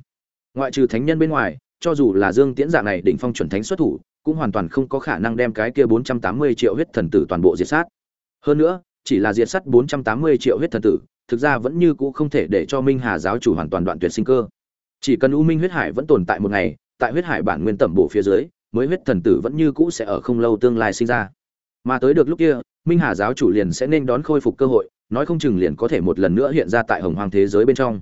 Ngoại trừ thánh nhân bên ngoài, cho dù là dương tiễn dạng này đỉnh phong chuẩn thánh xuất thủ, cũng hoàn toàn không có khả năng đem cái kia bốn trăm tám mươi triệu huyết thần tử toàn bộ diệt sát hơn nữa, chỉ là diệt sắt 480 triệu huyết thần tử, thực ra vẫn như cũ không thể để cho minh hà giáo chủ hoàn toàn đoạn tuyệt sinh cơ. Chỉ cần u minh huyết hải vẫn tồn tại một ngày, tại huyết hải bản nguyên tẩm bộ phía dưới, mới huyết thần tử vẫn như cũ sẽ ở không lâu tương lai sinh ra. Mà tới được lúc kia, minh hà giáo chủ liền sẽ nên đón khôi phục cơ hội, nói không chừng liền có thể một lần nữa hiện ra tại hồng hoàng thế giới bên trong.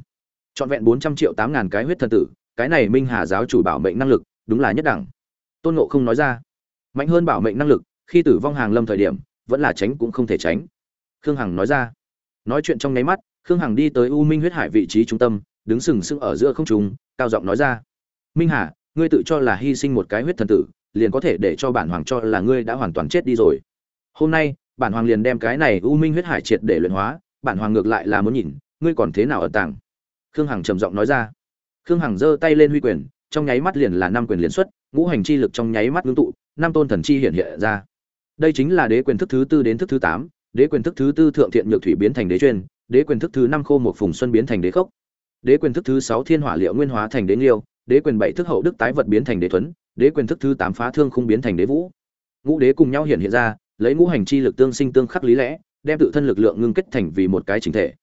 Trọn vẹn bốn trăm triệu 8 ngàn cái huyết thần tử, cái này minh hà giáo chủ bảo mệnh năng lực, đúng là nhất đẳng. Tôn ngộ không nói ra. Mạnh hơn bảo mệnh năng lực, khi tử vong hàng lâm thời điểm vẫn là tránh cũng không thể tránh. Khương hằng nói ra. Nói chuyện trong nháy mắt, khương hằng đi tới u minh huyết hải vị trí trung tâm, đứng sừng sững ở giữa không trung, cao giọng nói ra. Minh hà, ngươi tự cho là hy sinh một cái huyết thần tử, liền có thể để cho bản hoàng cho là ngươi đã hoàn toàn chết đi rồi. Hôm nay, bản hoàng liền đem cái này u minh huyết hải triệt để luyện hóa, bản hoàng ngược lại là muốn nhìn, ngươi còn thế nào ở tàng? Khương hằng trầm giọng nói ra. Khương hằng giơ tay lên huy quyền, trong nháy mắt liền là năm quyền liên xuất, ngũ hành chi lực trong nháy mắt ngưng tụ, năm tôn thần chi hiện hiện ra đây chính là đế quyền thức thứ tư đến thức thứ tám, đế quyền thức thứ tư thượng thiện nhược thủy biến thành đế chuyên đế quyền thức thứ năm khô một phùng xuân biến thành đế khốc. Đế quyền thức thứ sáu thiên hỏa liệu nguyên hóa thành đế liêu đế quyền bảy thức hậu đức tái vật biến thành đế tuấn đế quyền thức thứ tám phá thương không biến thành đế vũ. Ngũ đế cùng nhau hiện hiện ra, lấy ngũ hành chi lực tương sinh tương khắc lý lẽ, đem tự thân lực lượng ngưng kết thành vì một cái chính thể.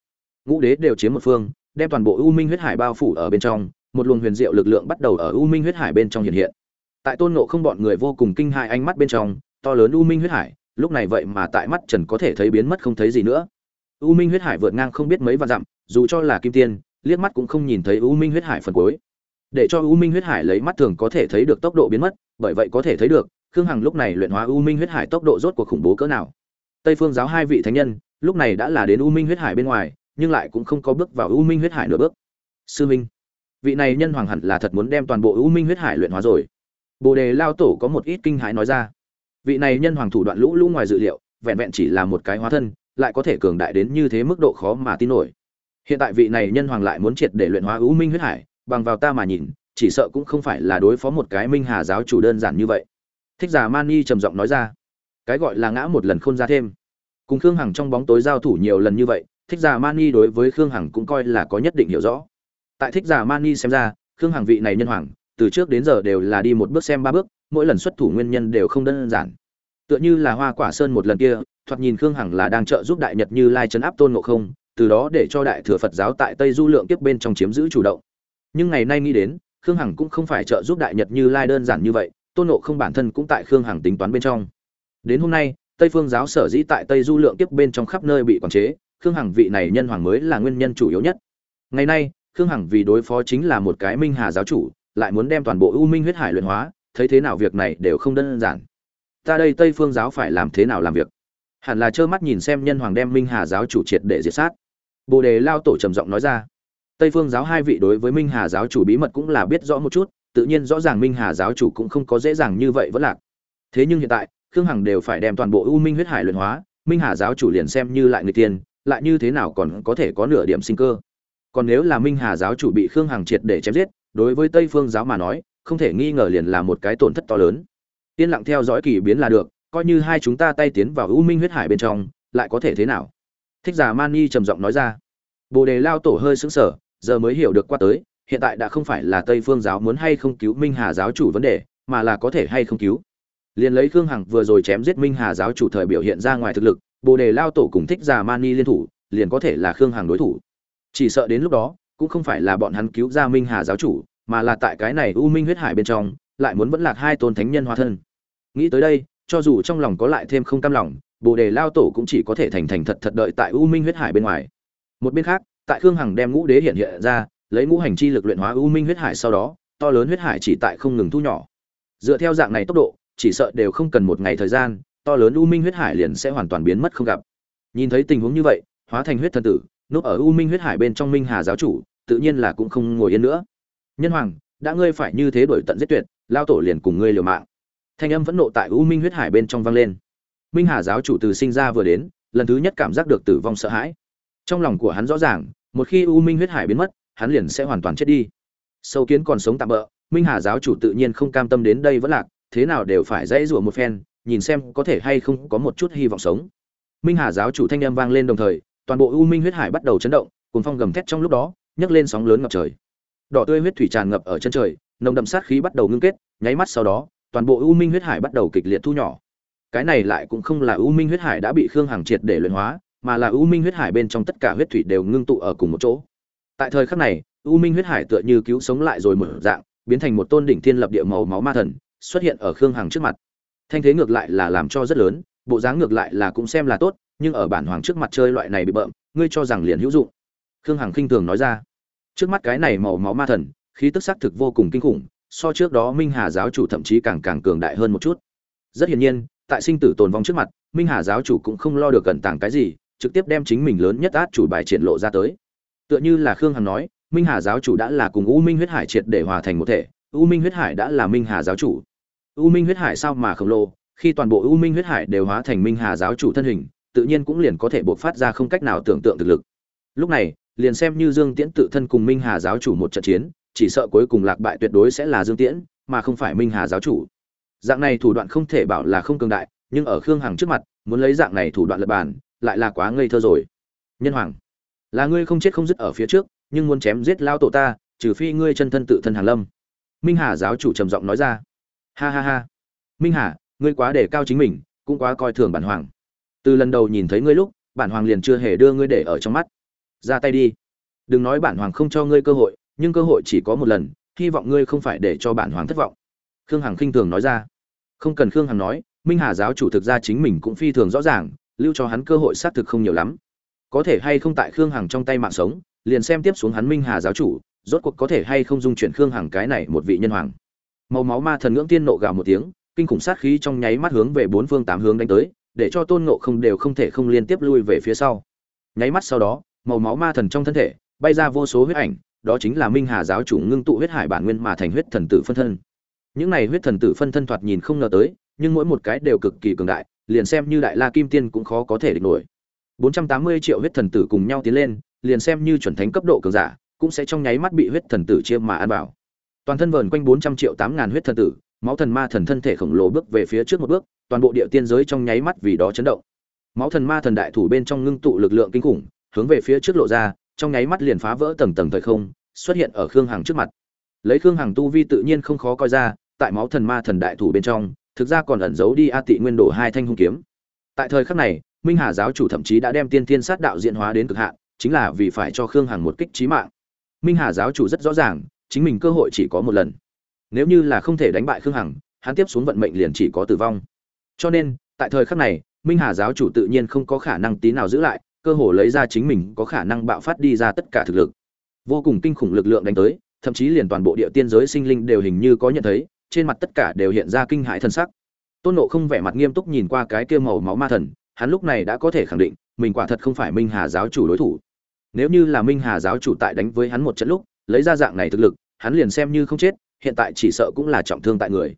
Ngũ đế đều chiếm một phương, đem toàn bộ u minh huyết hải bao phủ ở bên trong, một luồng huyền diệu lực lượng bắt đầu ở u minh huyết hải bên trong hiện hiện. Tại tôn nộ không bọn người vô cùng kinh hại ánh mắt bên trong to lớn u minh huyết hải, lúc này vậy mà tại mắt trần có thể thấy biến mất không thấy gì nữa. U minh huyết hải vượt ngang không biết mấy vạn dặm, dù cho là kim tiên, liếc mắt cũng không nhìn thấy u minh huyết hải phần cuối. Để cho u minh huyết hải lấy mắt thường có thể thấy được tốc độ biến mất, bởi vậy có thể thấy được, khương hằng lúc này luyện hóa u minh huyết hải tốc độ rốt cuộc khủng bố cỡ nào. Tây phương giáo hai vị thánh nhân, lúc này đã là đến u minh huyết hải bên ngoài, nhưng lại cũng không có bước vào u minh huyết hải nửa bước. Sư minh, vị này nhân hoàng hẳn là thật muốn đem toàn bộ u minh huyết hải luyện hóa rồi. Bồ đề lao tổ có một ít kinh hãi nói ra vị này nhân hoàng thủ đoạn lũ lũ ngoài dự liệu, vẹn vẹn chỉ là một cái hóa thân, lại có thể cường đại đến như thế mức độ khó mà tin nổi. Hiện tại vị này nhân hoàng lại muốn triệt để luyện hóa ưu minh huyết hải, bằng vào ta mà nhìn, chỉ sợ cũng không phải là đối phó một cái minh hà giáo chủ đơn giản như vậy. Thích giả mani trầm giọng nói ra. Cái gọi là ngã một lần khôn ra thêm. Cùng khương hằng trong bóng tối giao thủ nhiều lần như vậy, thích giả mani đối với khương hằng cũng coi là có nhất định hiểu rõ. Tại thích giả mani xem ra, khương hằng vị này nhân hoàng từ trước đến giờ đều là đi một bước xem ba bước, mỗi lần xuất thủ nguyên nhân đều không đơn giản. Tựa như là hoa quả sơn một lần kia, thoạt nhìn khương hằng là đang trợ giúp đại nhật như lai chấn áp tôn ngộ không, từ đó để cho đại thừa phật giáo tại tây du lượng tiếp bên trong chiếm giữ chủ động. Nhưng ngày nay nghĩ đến, khương hằng cũng không phải trợ giúp đại nhật như lai đơn giản như vậy, tôn ngộ không bản thân cũng tại khương hằng tính toán bên trong. Đến hôm nay, tây phương giáo sở dĩ tại tây du lượng tiếp bên trong khắp nơi bị quản chế, khương hằng vị này nhân hoàng mới là nguyên nhân chủ yếu nhất. Ngày nay, khương hằng vì đối phó chính là một cái minh hà giáo chủ lại muốn đem toàn bộ u minh huyết hải luyện hóa thấy thế nào việc này đều không đơn giản. Ta đây tây phương giáo phải làm thế nào làm việc? Hẳn là trơ mắt nhìn xem nhân hoàng đem minh hà giáo chủ triệt để diệt sát. Bồ đề lao tổ trầm giọng nói ra. Tây phương giáo hai vị đối với minh hà giáo chủ bí mật cũng là biết rõ một chút tự nhiên rõ ràng minh hà giáo chủ cũng không có dễ dàng như vậy vẫn lạc. Thế nhưng hiện tại khương hằng đều phải đem toàn bộ u minh huyết hải luyện hóa minh hà giáo chủ liền xem như lại người tiền, lại như thế nào còn có thể có nửa điểm sinh cơ. Còn nếu là minh hà giáo chủ bị khương hằng triệt để chém giết đối với tây phương giáo mà nói, không thể nghi ngờ liền là một cái tổn thất to lớn. Yên lặng theo dõi kỳ biến là được, coi như hai chúng ta tay tiến vào u minh huyết hải bên trong, lại có thể thế nào? Thích giả mani trầm giọng nói ra. Bồ đề lao tổ hơi sững sờ, giờ mới hiểu được qua tới, hiện tại đã không phải là tây phương giáo muốn hay không cứu minh hà giáo chủ vấn đề, mà là có thể hay không cứu. Liên lấy khương hằng vừa rồi chém giết minh hà giáo chủ thời biểu hiện ra ngoài thực lực, bồ đề lao tổ cùng thích giả mani liên thủ, liền có thể là khương hằng đối thủ. Chỉ sợ đến lúc đó cũng không phải là bọn hắn cứu ra minh hà giáo chủ, mà là tại cái này u minh huyết hải bên trong, lại muốn vẫn lạc hai tôn thánh nhân hóa thân. Nghĩ tới đây, cho dù trong lòng có lại thêm không cam lòng, bồ đề lao tổ cũng chỉ có thể thành thành thật thật đợi tại u minh huyết hải bên ngoài. Một bên khác, tại khương hằng đem ngũ đế hiện hiện ra, lấy ngũ hành chi lực luyện hóa u minh huyết hải sau đó, to lớn huyết hải chỉ tại không ngừng thu nhỏ. Dựa theo dạng này tốc độ, chỉ sợ đều không cần một ngày thời gian, to lớn u minh huyết hải liền sẽ hoàn toàn biến mất không gặp. Nhìn thấy tình huống như vậy, hóa thành huyết thần tử, núp ở u minh huyết hải bên trong minh hà giáo chủ tự nhiên là cũng không ngồi yên nữa. Nhân hoàng, đã ngươi phải như thế đổi tận giết tuyệt, lao tổ liền cùng ngươi liều mạng. Thanh âm phẫn nộ tại u minh huyết hải bên trong vang lên. Minh hà giáo chủ từ sinh ra vừa đến, lần thứ nhất cảm giác được tử vong sợ hãi. Trong lòng của hắn rõ ràng, một khi u minh huyết hải biến mất, hắn liền sẽ hoàn toàn chết đi. Sâu kiến còn sống tạm bỡ minh hà giáo chủ tự nhiên không cam tâm đến đây vẫn lạc, thế nào đều phải dãy rủa một phen, nhìn xem có thể hay không có một chút hy vọng sống. Minh hà giáo chủ thanh âm vang lên đồng thời, toàn bộ u minh huyết hải bắt đầu chấn động cùng phong gầm thét trong lúc đó nhấc lên sóng lớn ngập trời. Đỏ tươi huyết thủy tràn ngập ở chân trời, nồng đậm sát khí bắt đầu ngưng kết, nháy mắt sau đó, toàn bộ u minh huyết hải bắt đầu kịch liệt thu nhỏ. Cái này lại cũng không là u minh huyết hải đã bị khương hằng triệt để luyện hóa, mà là u minh huyết hải bên trong tất cả huyết thủy đều ngưng tụ ở cùng một chỗ. Tại thời khắc này, u minh huyết hải tựa như cứu sống lại rồi một dạng, biến thành một tôn đỉnh thiên lập địa màu máu ma thần, xuất hiện ở khương hằng trước mặt. Thanh thế ngược lại là làm cho rất lớn, bộ dáng ngược lại là cũng xem là tốt, nhưng ở bản hoàng trước mặt chơi loại này bị bợm, ngươi cho rằng liền hữu dụng. Khương hằng khinh thường nói ra trước mắt cái này màu máu ma thần, khí tức xác thực vô cùng kinh khủng, so trước đó minh hà giáo chủ thậm chí càng càng cường đại hơn một chút. Rất hiển nhiên, tại sinh tử tồn vong trước mặt, minh hà giáo chủ cũng không lo được cẩn tàng cái gì, trực tiếp đem chính mình lớn nhất át chủ bài triển lộ ra tới. Tựa như là khương hằng nói, minh hà giáo chủ đã là cùng u minh huyết hải triệt để hòa thành một thể, u minh huyết hải đã là minh hà giáo chủ. U minh huyết hải sao mà khổng lồ, khi toàn bộ u minh huyết hải đều hóa thành minh hà giáo chủ thân hình, tự nhiên cũng liền có thể buộc phát ra không cách nào tưởng tượng thực lực. Lúc này liền xem như dương tiễn tự thân cùng minh hà giáo chủ một trận chiến, chỉ sợ cuối cùng lạc bại tuyệt đối sẽ là dương tiễn, mà không phải minh hà giáo chủ. Dạng này thủ đoạn không thể bảo là không cường đại, nhưng ở khương hằng trước mặt, muốn lấy dạng này thủ đoạn lật bàn lại là quá ngây thơ rồi. Nhân hoàng, là ngươi không chết không dứt ở phía trước, nhưng muốn chém giết lao tổ ta, trừ phi ngươi chân thân tự thân hàng lâm. Minh hà giáo chủ trầm giọng nói ra. Ha ha ha. Minh hà, ngươi quá để cao chính mình, cũng quá coi thường bản hoàng. Từ lần đầu nhìn thấy ngươi lúc, bản hoàng liền chưa hề đưa ngươi để ở trong mắt ra tay đi. Đừng nói bản hoàng không cho ngươi cơ hội, nhưng cơ hội chỉ có một lần, hy vọng ngươi không phải để cho bản hoàng thất vọng. Khương hằng khinh thường nói ra. Không cần khương hằng nói, minh hà giáo chủ thực ra chính mình cũng phi thường rõ ràng, lưu cho hắn cơ hội xác thực không nhiều lắm. Có thể hay không tại khương hằng trong tay mạng sống, liền xem tiếp xuống hắn minh hà giáo chủ, rốt cuộc có thể hay không dung chuyển khương hằng cái này một vị nhân hoàng. Màu máu ma thần ngưỡng tiên nộ gào một tiếng, kinh khủng sát khí trong nháy mắt hướng về bốn phương tám hướng đánh tới, để cho tôn nộ không đều không thể không liên tiếp lui về phía sau. Nháy mắt sau đó màu máu ma thần trong thân thể, bay ra vô số huyết ảnh, đó chính là minh hà giáo chủ ngưng tụ huyết hải bản nguyên mà thành huyết thần tử phân thân. Những này huyết thần tử phân thân thoạt nhìn không ngờ tới, nhưng mỗi một cái đều cực kỳ cường đại, liền xem như đại la kim tiên cũng khó có thể địch nổi. 480 triệu huyết thần tử cùng nhau tiến lên, liền xem như chuẩn thánh cấp độ cường giả, cũng sẽ trong nháy mắt bị huyết thần tử chia mà ăn vào. Toàn thân vờn quanh 400 triệu 8 ngàn huyết thần tử, máu thần ma thần thân thể khổng lồ bước về phía trước một bước, toàn bộ địa tiên giới trong nháy mắt vì đó chấn động. Máu thần ma thần đại thủ bên trong ngưng tụ lực lượng kinh khủng hướng về phía trước lộ ra, trong nháy mắt liền phá vỡ tầng tầng thời không, xuất hiện ở khương hằng trước mặt. Lấy khương hằng tu vi tự nhiên không khó coi ra, tại máu thần ma thần đại thủ bên trong, thực ra còn ẩn giấu đi a tị nguyên đồ hai thanh hung kiếm. Tại thời khắc này, minh hà giáo chủ thậm chí đã đem tiên tiên sát đạo diễn hóa đến cực hạn, chính là vì phải cho khương hằng một kích trí mạng. Minh hà giáo chủ rất rõ ràng, chính mình cơ hội chỉ có một lần. Nếu như là không thể đánh bại khương hằng, hắn tiếp xuống vận mệnh liền chỉ có tử vong. Cho nên, tại thời khắc này, minh hà giáo chủ tự nhiên không có khả năng tí nào giữ lại cơ hồ lấy ra chính mình có khả năng bạo phát đi ra tất cả thực lực. Vô cùng kinh khủng lực lượng đánh tới, thậm chí liền toàn bộ địa tiên giới sinh linh đều hình như có nhận thấy, trên mặt tất cả đều hiện ra kinh hãi thân sắc. Tôn nộ không vẻ mặt nghiêm túc nhìn qua cái kia màu máu ma thần, hắn lúc này đã có thể khẳng định, mình quả thật không phải minh hà giáo chủ đối thủ. Nếu như là minh hà giáo chủ tại đánh với hắn một trận lúc, lấy ra dạng này thực lực, hắn liền xem như không chết, hiện tại chỉ sợ cũng là trọng thương tại người.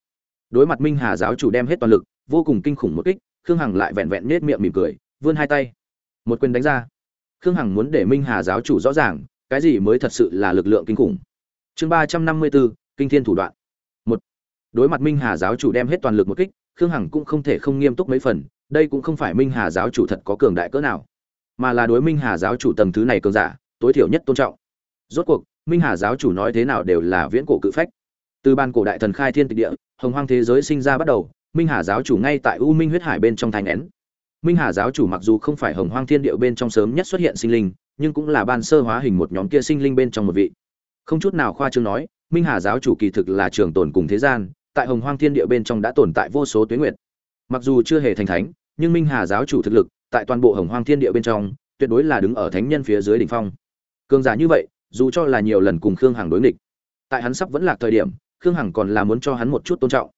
Đối mặt minh hà giáo chủ đem hết toàn lực, vô cùng kinh khủng một kích, khương hằng lại vẹn vẹn nết miệng mỉm cười, vươn hai tay một quyền đánh ra. Khương hằng muốn để minh hà giáo chủ rõ ràng, cái gì mới thật sự là lực lượng kinh khủng. Chương ba trăm năm mươi bốn kinh thiên thủ đoạn. Một, đối mặt minh hà giáo chủ đem hết toàn lực một kích, khương hằng cũng không thể không nghiêm túc mấy phần, đây cũng không phải minh hà giáo chủ thật có cường đại cỡ nào, mà là đối minh hà giáo chủ tầng thứ này cường giả, tối thiểu nhất tôn trọng. Rốt cuộc, minh hà giáo chủ nói thế nào đều là viễn cổ cự phách. Từ ban cổ đại thần khai thiên tịch địa, hồng hoang thế giới sinh ra bắt đầu, minh hà giáo chủ ngay tại u minh huyết hải bên trong thành nén minh hà giáo chủ mặc dù không phải hồng hoang thiên địa bên trong sớm nhất xuất hiện sinh linh, nhưng cũng là ban sơ hóa hình một nhóm kia sinh linh bên trong một vị. Không chút nào khoa trương nói, minh hà giáo chủ kỳ thực là trường tồn cùng thế gian, tại hồng hoang thiên địa bên trong đã tồn tại vô số tuyến nguyệt. Mặc dù chưa hề thành thánh, nhưng minh hà giáo chủ thực lực, tại toàn bộ hồng hoang thiên địa bên trong, tuyệt đối là đứng ở thánh nhân phía dưới đỉnh phong. Cường giả như vậy, dù cho là nhiều lần cùng khương hằng đối nghịch, tại hắn sắp vẫn lạc thời điểm, khương hằng còn là muốn cho hắn một chút tôn trọng.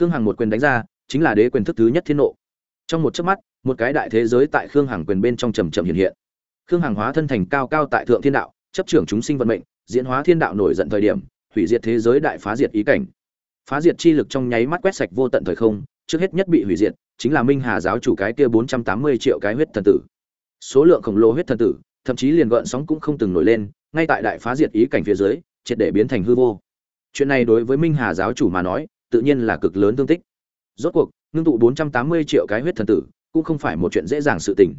Khương hằng một quyền đánh ra, chính là đế quyền thức thứ nhất thiên nộ. Trong một chớp mắt một cái đại thế giới tại khương hằng quyền bên trong trầm trầm hiện hiện. Khương hằng hóa thân thành cao cao tại thượng thiên đạo, chấp trưởng chúng sinh vận mệnh, diễn hóa thiên đạo nổi giận thời điểm, hủy diệt thế giới đại phá diệt ý cảnh. Phá diệt chi lực trong nháy mắt quét sạch vô tận thời không, trước hết nhất bị hủy diệt, chính là minh hà giáo chủ cái kia bốn trăm tám mươi triệu cái huyết thần tử. Số lượng khổng lồ huyết thần tử, thậm chí liền gợn sóng cũng không từng nổi lên, ngay tại đại phá diệt ý cảnh phía dưới, triệt để biến thành hư vô. Chuyện này đối với minh hà giáo chủ mà nói, tự nhiên là cực lớn tương tích. Rốt cuộc, ngưng tụ bốn trăm tám mươi triệu cái huyết thần tử cũng không phải một chuyện dễ dàng sự tình.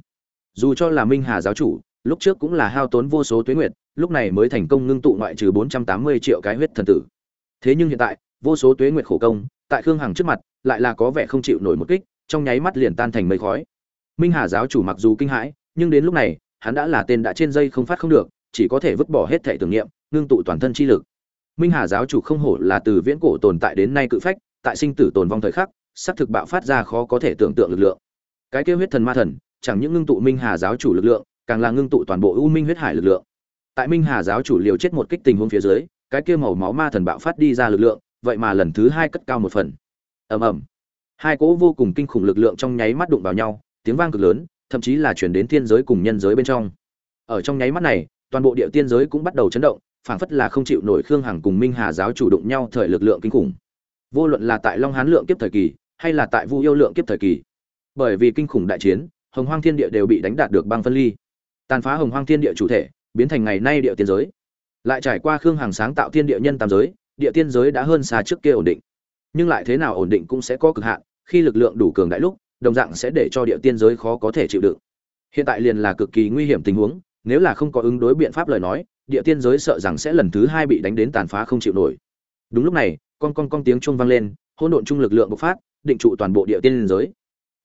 Dù cho là minh hà giáo chủ, lúc trước cũng là hao tốn vô số tuế nguyệt, lúc này mới thành công ngưng tụ ngoại trừ bốn trăm tám mươi triệu cái huyết thần tử. Thế nhưng hiện tại, vô số tuế nguyệt khổ công, tại khương hằng trước mặt, lại là có vẻ không chịu nổi một kích, trong nháy mắt liền tan thành mây khói. Minh hà giáo chủ mặc dù kinh hãi, nhưng đến lúc này, hắn đã là tên đã trên dây không phát không được, chỉ có thể vứt bỏ hết thể tưởng niệm, ngưng tụ toàn thân chi lực. Minh hà giáo chủ không hổ là từ viễn cổ tồn tại đến nay cự phách, tại sinh tử tồn vong thời khắc sắp thực bạo phát ra khó có thể tưởng tượng lực lượng cái kêu huyết thần ma thần, chẳng những ngưng tụ minh hà giáo chủ lực lượng, càng là ngưng tụ toàn bộ u minh huyết hải lực lượng. Tại minh hà giáo chủ liều chết một kích tình huống phía dưới, cái kia màu máu ma thần bạo phát đi ra lực lượng, vậy mà lần thứ hai cất cao một phần. Ầm ầm. Hai cỗ vô cùng kinh khủng lực lượng trong nháy mắt đụng vào nhau, tiếng vang cực lớn, thậm chí là chuyển đến thiên giới cùng nhân giới bên trong. Ở trong nháy mắt này, toàn bộ địa tiên giới cũng bắt đầu chấn động, phảng phất là không chịu nổi khương hằng cùng minh hà giáo chủ đụng nhau thời lực lượng kinh khủng. Vô luận là tại long hán lượng kiếp thời kỳ, hay là tại vu yêu lượng kiếp thời kỳ bởi vì kinh khủng đại chiến, hồng hoang thiên địa đều bị đánh đạt được băng phân ly. Tàn phá hồng hoang thiên địa chủ thể, biến thành ngày nay địa tiên giới. Lại trải qua khương hàng sáng tạo thiên địa nhân tam giới, địa tiên giới đã hơn xa trước kia ổn định. Nhưng lại thế nào ổn định cũng sẽ có cực hạn, khi lực lượng đủ cường đại lúc, đồng dạng sẽ để cho địa tiên giới khó có thể chịu đựng. Hiện tại liền là cực kỳ nguy hiểm tình huống, nếu là không có ứng đối biện pháp lời nói, địa tiên giới sợ rằng sẽ lần thứ hai bị đánh đến tàn phá không chịu nổi. Đúng lúc này con con con tiếng chuông vang lên, hỗn độn chung lực lượng bộc phát, định trụ toàn bộ địa tiên giới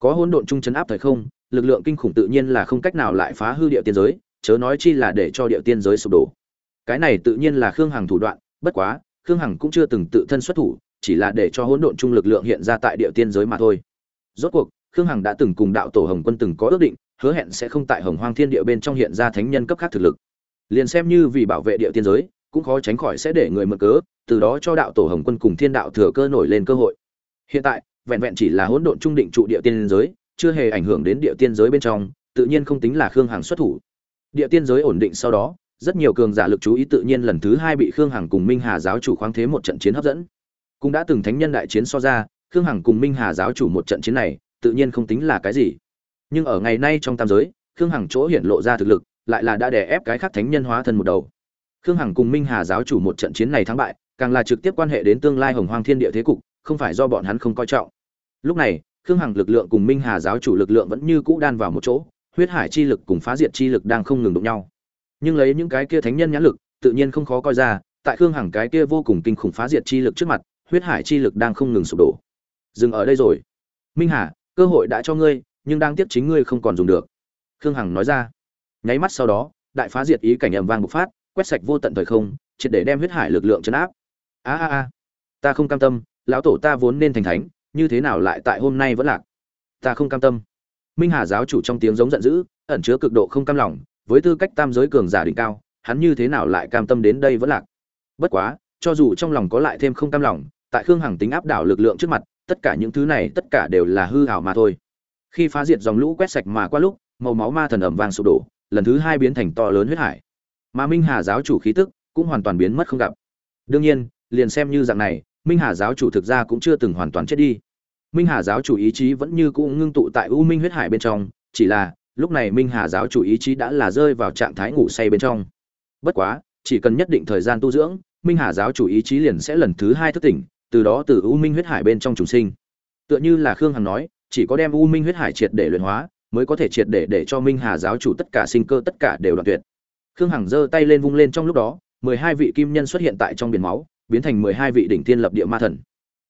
có hỗn độn trung chấn áp thời không, lực lượng kinh khủng tự nhiên là không cách nào lại phá hư địa tiên giới, chớ nói chi là để cho địa tiên giới sụp đổ. Cái này tự nhiên là khương hằng thủ đoạn, bất quá, khương hằng cũng chưa từng tự thân xuất thủ, chỉ là để cho hỗn độn chung lực lượng hiện ra tại địa tiên giới mà thôi. Rốt cuộc, khương hằng đã từng cùng đạo tổ hồng quân từng có ước định, hứa hẹn sẽ không tại hồng hoang thiên địa bên trong hiện ra thánh nhân cấp khác thực lực. Liền xem như vì bảo vệ địa tiên giới, cũng khó tránh khỏi sẽ để người mượn cớ, từ đó cho đạo tổ hồng quân cùng thiên đạo thừa cơ nổi lên cơ hội. Hiện tại vẹn vẹn chỉ là hỗn độn trung định trụ địa tiên giới, chưa hề ảnh hưởng đến địa tiên giới bên trong, tự nhiên không tính là khương hằng xuất thủ. Địa tiên giới ổn định sau đó, rất nhiều cường giả lực chú ý tự nhiên lần thứ hai bị khương hằng cùng minh hà giáo chủ khoáng thế một trận chiến hấp dẫn. Cũng đã từng thánh nhân đại chiến so ra, khương hằng cùng minh hà giáo chủ một trận chiến này, tự nhiên không tính là cái gì. Nhưng ở ngày nay trong tam giới, khương hằng chỗ hiển lộ ra thực lực, lại là đã đè ép cái khác thánh nhân hóa thân một đầu. Khương hằng cùng minh hà giáo chủ một trận chiến này thắng bại, càng là trực tiếp quan hệ đến tương lai hồng hoang thiên địa thế cục không phải do bọn hắn không coi trọng. Lúc này, khương hằng lực lượng cùng minh hà giáo chủ lực lượng vẫn như cũ đan vào một chỗ, huyết hải chi lực cùng phá diệt chi lực đang không ngừng đụng nhau. Nhưng lấy những cái kia thánh nhân nhãn lực, tự nhiên không khó coi ra, tại khương hằng cái kia vô cùng kinh khủng phá diệt chi lực trước mặt, huyết hải chi lực đang không ngừng sụp đổ. Dừng ở đây rồi. Minh hà, cơ hội đã cho ngươi, nhưng đang tiếc chính ngươi không còn dùng được. Khương hằng nói ra. Nháy mắt sau đó, đại phá diệt ý cảnh ầm vang bộc phát, quét sạch vô tận thời không, triệt để đem huyết hải lực lượng chấn áp. A a a. Ta không cam tâm lão tổ ta vốn nên thành thánh, như thế nào lại tại hôm nay vẫn lạc? Ta không cam tâm. Minh hà giáo chủ trong tiếng giống giận dữ, ẩn chứa cực độ không cam lòng, với tư cách tam giới cường giả đỉnh cao, hắn như thế nào lại cam tâm đến đây vẫn lạc? Bất quá, cho dù trong lòng có lại thêm không cam lòng, tại khương hằng tính áp đảo lực lượng trước mặt, tất cả những thứ này tất cả đều là hư hảo mà thôi. Khi phá diệt dòng lũ quét sạch mà qua lúc, màu máu ma thần ẩm vàng sụp đổ, lần thứ hai biến thành to lớn huyết hải. Mà minh hà giáo chủ khí tức cũng hoàn toàn biến mất không gặp. Đương nhiên, liền xem như dạng này minh hà giáo chủ thực ra cũng chưa từng hoàn toàn chết đi. Minh hà giáo chủ ý chí vẫn như cũ ngưng tụ tại u minh huyết hải bên trong, chỉ là, lúc này minh hà giáo chủ ý chí đã là rơi vào trạng thái ngủ say bên trong. Bất quá, chỉ cần nhất định thời gian tu dưỡng, minh hà giáo chủ ý chí liền sẽ lần thứ hai thức tỉnh, từ đó từ u minh huyết hải bên trong trùng sinh. Tựa như là khương hằng nói, chỉ có đem u minh huyết hải triệt để luyện hóa, mới có thể triệt để để cho minh hà giáo chủ tất cả sinh cơ tất cả đều đoạn tuyệt. Khương hằng giơ tay lên vung lên trong lúc đó, mười hai vị kim nhân xuất hiện tại trong biển máu biến thành mười hai vị đỉnh tiên lập địa ma thần.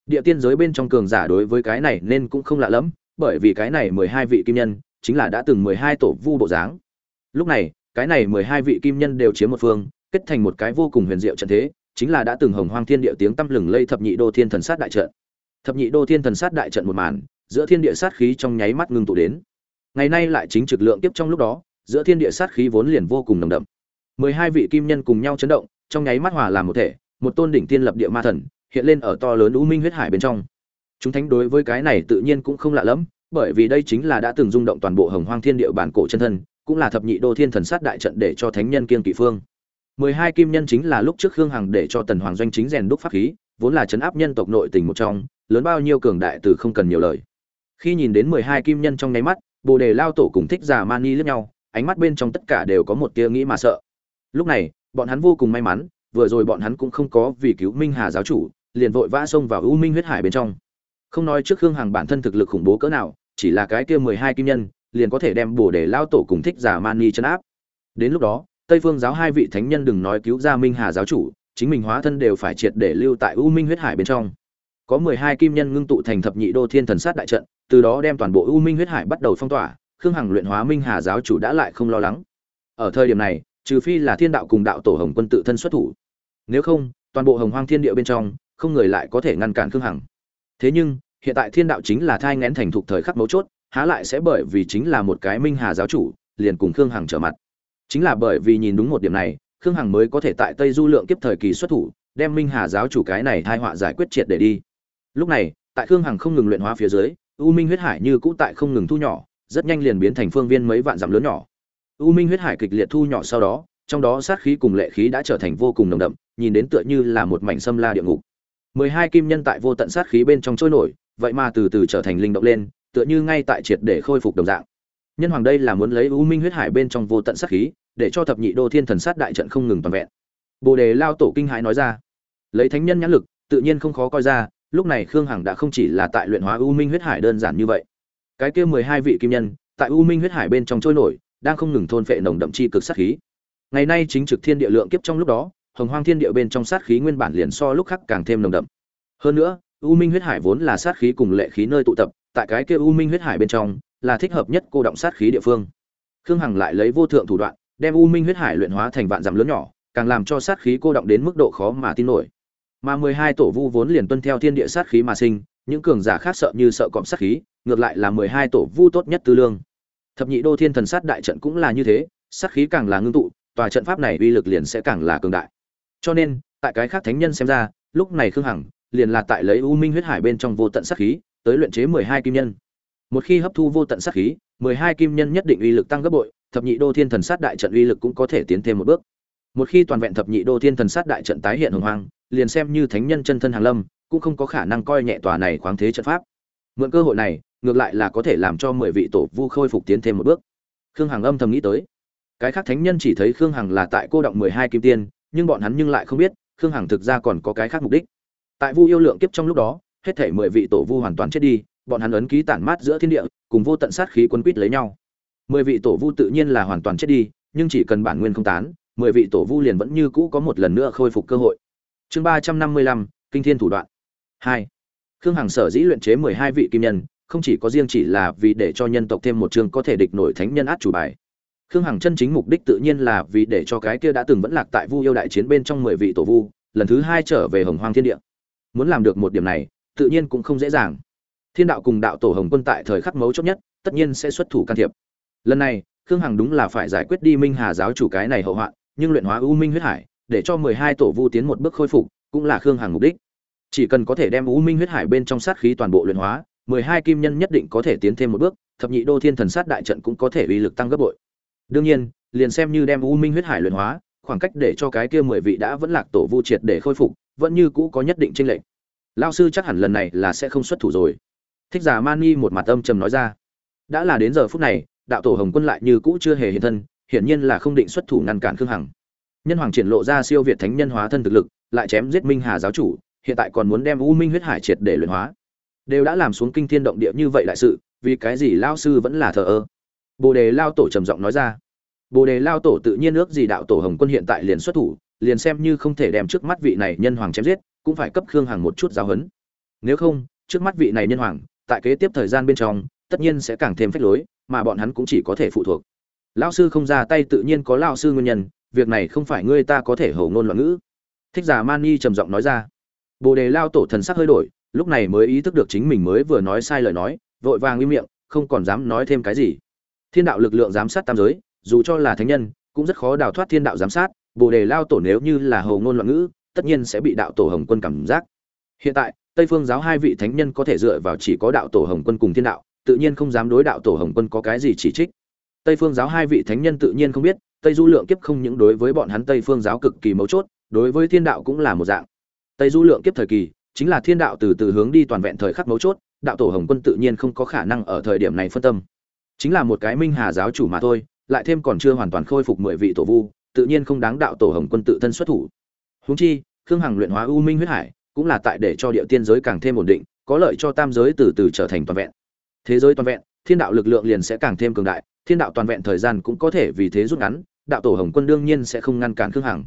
Địa tiên giới bên trong cường giả đối với cái này nên cũng không lạ lẫm, bởi vì cái này mười hai vị kim nhân chính là đã từng mười hai tổ vu bộ dáng. Lúc này, cái này mười hai vị kim nhân đều chiếm một phương, kết thành một cái vô cùng huyền diệu trận thế, chính là đã từng hồng hoang thiên địa tiếng tăm lừng lây thập nhị đô thiên thần sát đại trận. Thập nhị đô thiên thần sát đại trận một màn, giữa thiên địa sát khí trong nháy mắt ngưng tụ đến. Ngày nay lại chính trực lượng tiếp trong lúc đó, giữa thiên địa sát khí vốn liền vô cùng nồng đậm. Mười hai vị kim nhân cùng nhau chấn động, trong nháy mắt hòa làm một thể một tôn đỉnh tiên lập địa ma thần hiện lên ở to lớn u minh huyết hải bên trong. Chúng thánh đối với cái này tự nhiên cũng không lạ lẫm, bởi vì đây chính là đã từng rung động toàn bộ hồng hoang thiên địa bản cổ chân thân, cũng là thập nhị đô thiên thần sát đại trận để cho thánh nhân kiên kỵ phương. Mười hai kim nhân chính là lúc trước khương hằng để cho tần hoàng doanh chính rèn đúc pháp khí, vốn là chấn áp nhân tộc nội tình một trong, lớn bao nhiêu cường đại từ không cần nhiều lời. Khi nhìn đến mười hai kim nhân trong nháy mắt, bồ đề lao tổ cùng thích già mani lướt nhau, ánh mắt bên trong tất cả đều có một tia nghĩ mà sợ. Lúc này, bọn hắn vô cùng may mắn vừa rồi bọn hắn cũng không có vì cứu minh hà giáo chủ, liền vội vã xông vào u minh huyết hải bên trong. Không nói trước khương hằng bản thân thực lực khủng bố cỡ nào, chỉ là cái kia mười hai kim nhân, liền có thể đem bồ đề lao tổ cùng thích giả mani trấn áp. Đến lúc đó, tây phương giáo hai vị thánh nhân đừng nói cứu ra minh hà giáo chủ, chính mình hóa thân đều phải triệt để lưu tại u minh huyết hải bên trong. Có mười hai kim nhân ngưng tụ thành thập nhị đô thiên thần sát đại trận, từ đó đem toàn bộ u minh huyết hải bắt đầu phong tỏa, khương hằng luyện hóa minh hà giáo chủ đã lại không lo lắng. Ở thời điểm này trừ phi là thiên đạo cùng đạo tổ hồng quân tự thân xuất thủ. Nếu không, toàn bộ hồng hoang thiên địa bên trong, không người lại có thể ngăn cản khương hằng. Thế nhưng, hiện tại thiên đạo chính là thai ngén thành thục thời khắc mấu chốt, há lại sẽ bởi vì chính là một cái minh hà giáo chủ, liền cùng khương hằng trở mặt. Chính là bởi vì nhìn đúng một điểm này, khương hằng mới có thể tại tây du lượng kiếp thời kỳ xuất thủ, đem minh hà giáo chủ cái này thai họa giải quyết triệt để đi. Lúc này, tại khương hằng không ngừng luyện hóa phía dưới, u minh huyết hải như cũ tại không ngừng thu nhỏ, rất nhanh liền biến thành phương viên mấy vạn dặm lớn nhỏ u minh huyết hải kịch liệt thu nhỏ sau đó, trong đó sát khí cùng lệ khí đã trở thành vô cùng nồng đậm, nhìn đến tựa như là một mảnh xâm la địa ngục. Mười hai kim nhân tại vô tận sát khí bên trong trôi nổi, vậy mà từ từ trở thành linh động lên, tựa như ngay tại triệt để khôi phục đồng dạng. Nhân hoàng đây là muốn lấy u minh huyết hải bên trong vô tận sát khí, để cho thập nhị đô thiên thần sát đại trận không ngừng toàn vẹn. Bồ đề lao tổ kinh hãi nói ra. Lấy thánh nhân nhãn lực, tự nhiên không khó coi ra, lúc này khương hằng đã không chỉ là tại luyện hóa u minh huyết hải đơn giản như vậy. Cái kia mười hai vị kim nhân, tại u minh huyết hải bên trong trôi nổi đang không ngừng thôn phệ nồng đậm chi cực sát khí. Ngày nay chính trực thiên địa lượng kiếp trong lúc đó, hồng hoang thiên địa bên trong sát khí nguyên bản liền so lúc khác càng thêm nồng đậm. Hơn nữa, u minh huyết hải vốn là sát khí cùng lệ khí nơi tụ tập, tại cái kia u minh huyết hải bên trong, là thích hợp nhất cô động sát khí địa phương. Khương hằng lại lấy vô thượng thủ đoạn, đem u minh huyết hải luyện hóa thành vạn dặm lớn nhỏ, càng làm cho sát khí cô động đến mức độ khó mà tin nổi. Mà mười hai tổ vu vốn liền tuân theo thiên địa sát khí mà sinh, những cường giả khác sợ như sợ cọm sát khí, ngược lại là mười hai tổ vu tốt nhất tư lương thập nhị đô thiên thần sát đại trận cũng là như thế, sát khí càng là ngưng tụ, tòa trận pháp này uy lực liền sẽ càng là cường đại. Cho nên, tại cái khác thánh nhân xem ra, lúc này khương hằng liền là tại lấy u minh huyết hải bên trong vô tận sát khí, tới luyện chế mười hai kim nhân. Một khi hấp thu vô tận sát khí, mười hai kim nhân nhất định uy lực tăng gấp bội, thập nhị đô thiên thần sát đại trận uy lực cũng có thể tiến thêm một bước. Một khi toàn vẹn thập nhị đô thiên thần sát đại trận tái hiện hồng hoang, liền xem như thánh nhân chân thân hàng lâm, cũng không có khả năng coi nhẹ tòa này khoáng thế trận pháp. Mượn cơ hội này ngược lại là có thể làm cho mười vị tổ vu khôi phục tiến thêm một bước. Khương hằng âm thầm nghĩ tới. Cái khác thánh nhân chỉ thấy khương hằng là tại cô động mười hai kim tiên, nhưng bọn hắn nhưng lại không biết, khương hằng thực ra còn có cái khác mục đích. Tại vu yêu lượng kiếp trong lúc đó, hết thể mười vị tổ vu hoàn toàn chết đi, bọn hắn ấn ký tản mát giữa thiên địa, cùng vô tận sát khí quân quýt lấy nhau. Mười vị tổ vu tự nhiên là hoàn toàn chết đi, nhưng chỉ cần bản nguyên không tán, mười vị tổ vu liền vẫn như cũ có một lần nữa khôi phục cơ hội. Chương ba trăm năm mươi lăm, kinh thiên thủ đoạn hai. Khương hằng sở dĩ luyện chế mười hai vị kim nhân không chỉ có riêng chỉ là vì để cho nhân tộc thêm một chương có thể địch nổi thánh nhân át chủ bài. Khương hằng chân chính mục đích tự nhiên là vì để cho cái kia đã từng vẫn lạc tại vu yêu đại chiến bên trong mười vị tổ vu, lần thứ hai trở về hồng hoang thiên địa. Muốn làm được một điểm này, tự nhiên cũng không dễ dàng. Thiên đạo cùng đạo tổ hồng quân tại thời khắc mấu chốt nhất, tất nhiên sẽ xuất thủ can thiệp. Lần này, khương hằng đúng là phải giải quyết đi minh hà giáo chủ cái này hậu hoạn, nhưng luyện hóa u minh huyết hải, để cho mười hai tổ vu tiến một bước khôi phục, cũng là khương hằng mục đích. Chỉ cần có thể đem u minh huyết hải bên trong sát khí toàn bộ luyện hóa mười hai kim nhân nhất định có thể tiến thêm một bước, thập nhị đô thiên thần sát đại trận cũng có thể uy lực tăng gấp bội. Đương nhiên, liền xem như đem u minh huyết hải luyện hóa, khoảng cách để cho cái kia mười vị đã vẫn lạc tổ vu triệt để khôi phục, vẫn như cũ có nhất định tranh lệch. Lao sư chắc hẳn lần này là sẽ không xuất thủ rồi. Thích giả mani một mặt âm trầm nói ra. Đã là đến giờ phút này, đạo tổ hồng quân lại như cũ chưa hề hiện thân, hiển nhiên là không định xuất thủ ngăn cản khương hằng. Nhân hoàng triển lộ ra siêu việt thánh nhân hóa thân thực lực, lại chém giết minh hà giáo chủ, hiện tại còn muốn đem u minh huyết hải triệt để luyện hóa đều đã làm xuống kinh thiên động địa như vậy đại sự, vì cái gì lao sư vẫn là thờ ơ? Bồ đề lao tổ trầm giọng nói ra. Bồ đề lao tổ tự nhiên ước gì đạo tổ hồng quân hiện tại liền xuất thủ, liền xem như không thể đem trước mắt vị này nhân hoàng chém giết, cũng phải cấp khương hằng một chút giáo huấn. Nếu không, trước mắt vị này nhân hoàng, tại kế tiếp thời gian bên trong, tất nhiên sẽ càng thêm phách lối, mà bọn hắn cũng chỉ có thể phụ thuộc. Lão sư không ra tay tự nhiên có lão sư nguyên nhân, việc này không phải ngươi ta có thể hầu ngôn loạn ngữ. Thích giả man mani trầm giọng nói ra. Bồ đề lao tổ thần sắc hơi đổi lúc này mới ý thức được chính mình mới vừa nói sai lời nói, vội vàng im miệng, không còn dám nói thêm cái gì. Thiên đạo lực lượng giám sát tam giới, dù cho là thánh nhân, cũng rất khó đào thoát thiên đạo giám sát, bồ đề lao tổ nếu như là hầu ngôn loạn ngữ, tất nhiên sẽ bị đạo tổ hồng quân cảm giác. Hiện tại, tây phương giáo hai vị thánh nhân có thể dựa vào chỉ có đạo tổ hồng quân cùng thiên đạo, tự nhiên không dám đối đạo tổ hồng quân có cái gì chỉ trích. Tây phương giáo hai vị thánh nhân tự nhiên không biết, tây du lượng kiếp không những đối với bọn hắn tây phương giáo cực kỳ mấu chốt, đối với thiên đạo cũng là một dạng. Tây du lượng kiếp thời kỳ chính là thiên đạo từ từ hướng đi toàn vẹn thời khắc mấu chốt, đạo tổ hồng quân tự nhiên không có khả năng ở thời điểm này phân tâm. Chính là một cái minh hà giáo chủ mà thôi, lại thêm còn chưa hoàn toàn khôi phục mười vị tổ vu, tự nhiên không đáng đạo tổ hồng quân tự thân xuất thủ. Húng chi, khương hằng luyện hóa u minh huyết hải, cũng là tại để cho địa tiên giới càng thêm ổn định, có lợi cho tam giới từ từ trở thành toàn vẹn. Thế giới toàn vẹn, thiên đạo lực lượng liền sẽ càng thêm cường đại, thiên đạo toàn vẹn thời gian cũng có thể vì thế rút ngắn, đạo tổ hồng quân đương nhiên sẽ không ngăn cản khương hằng.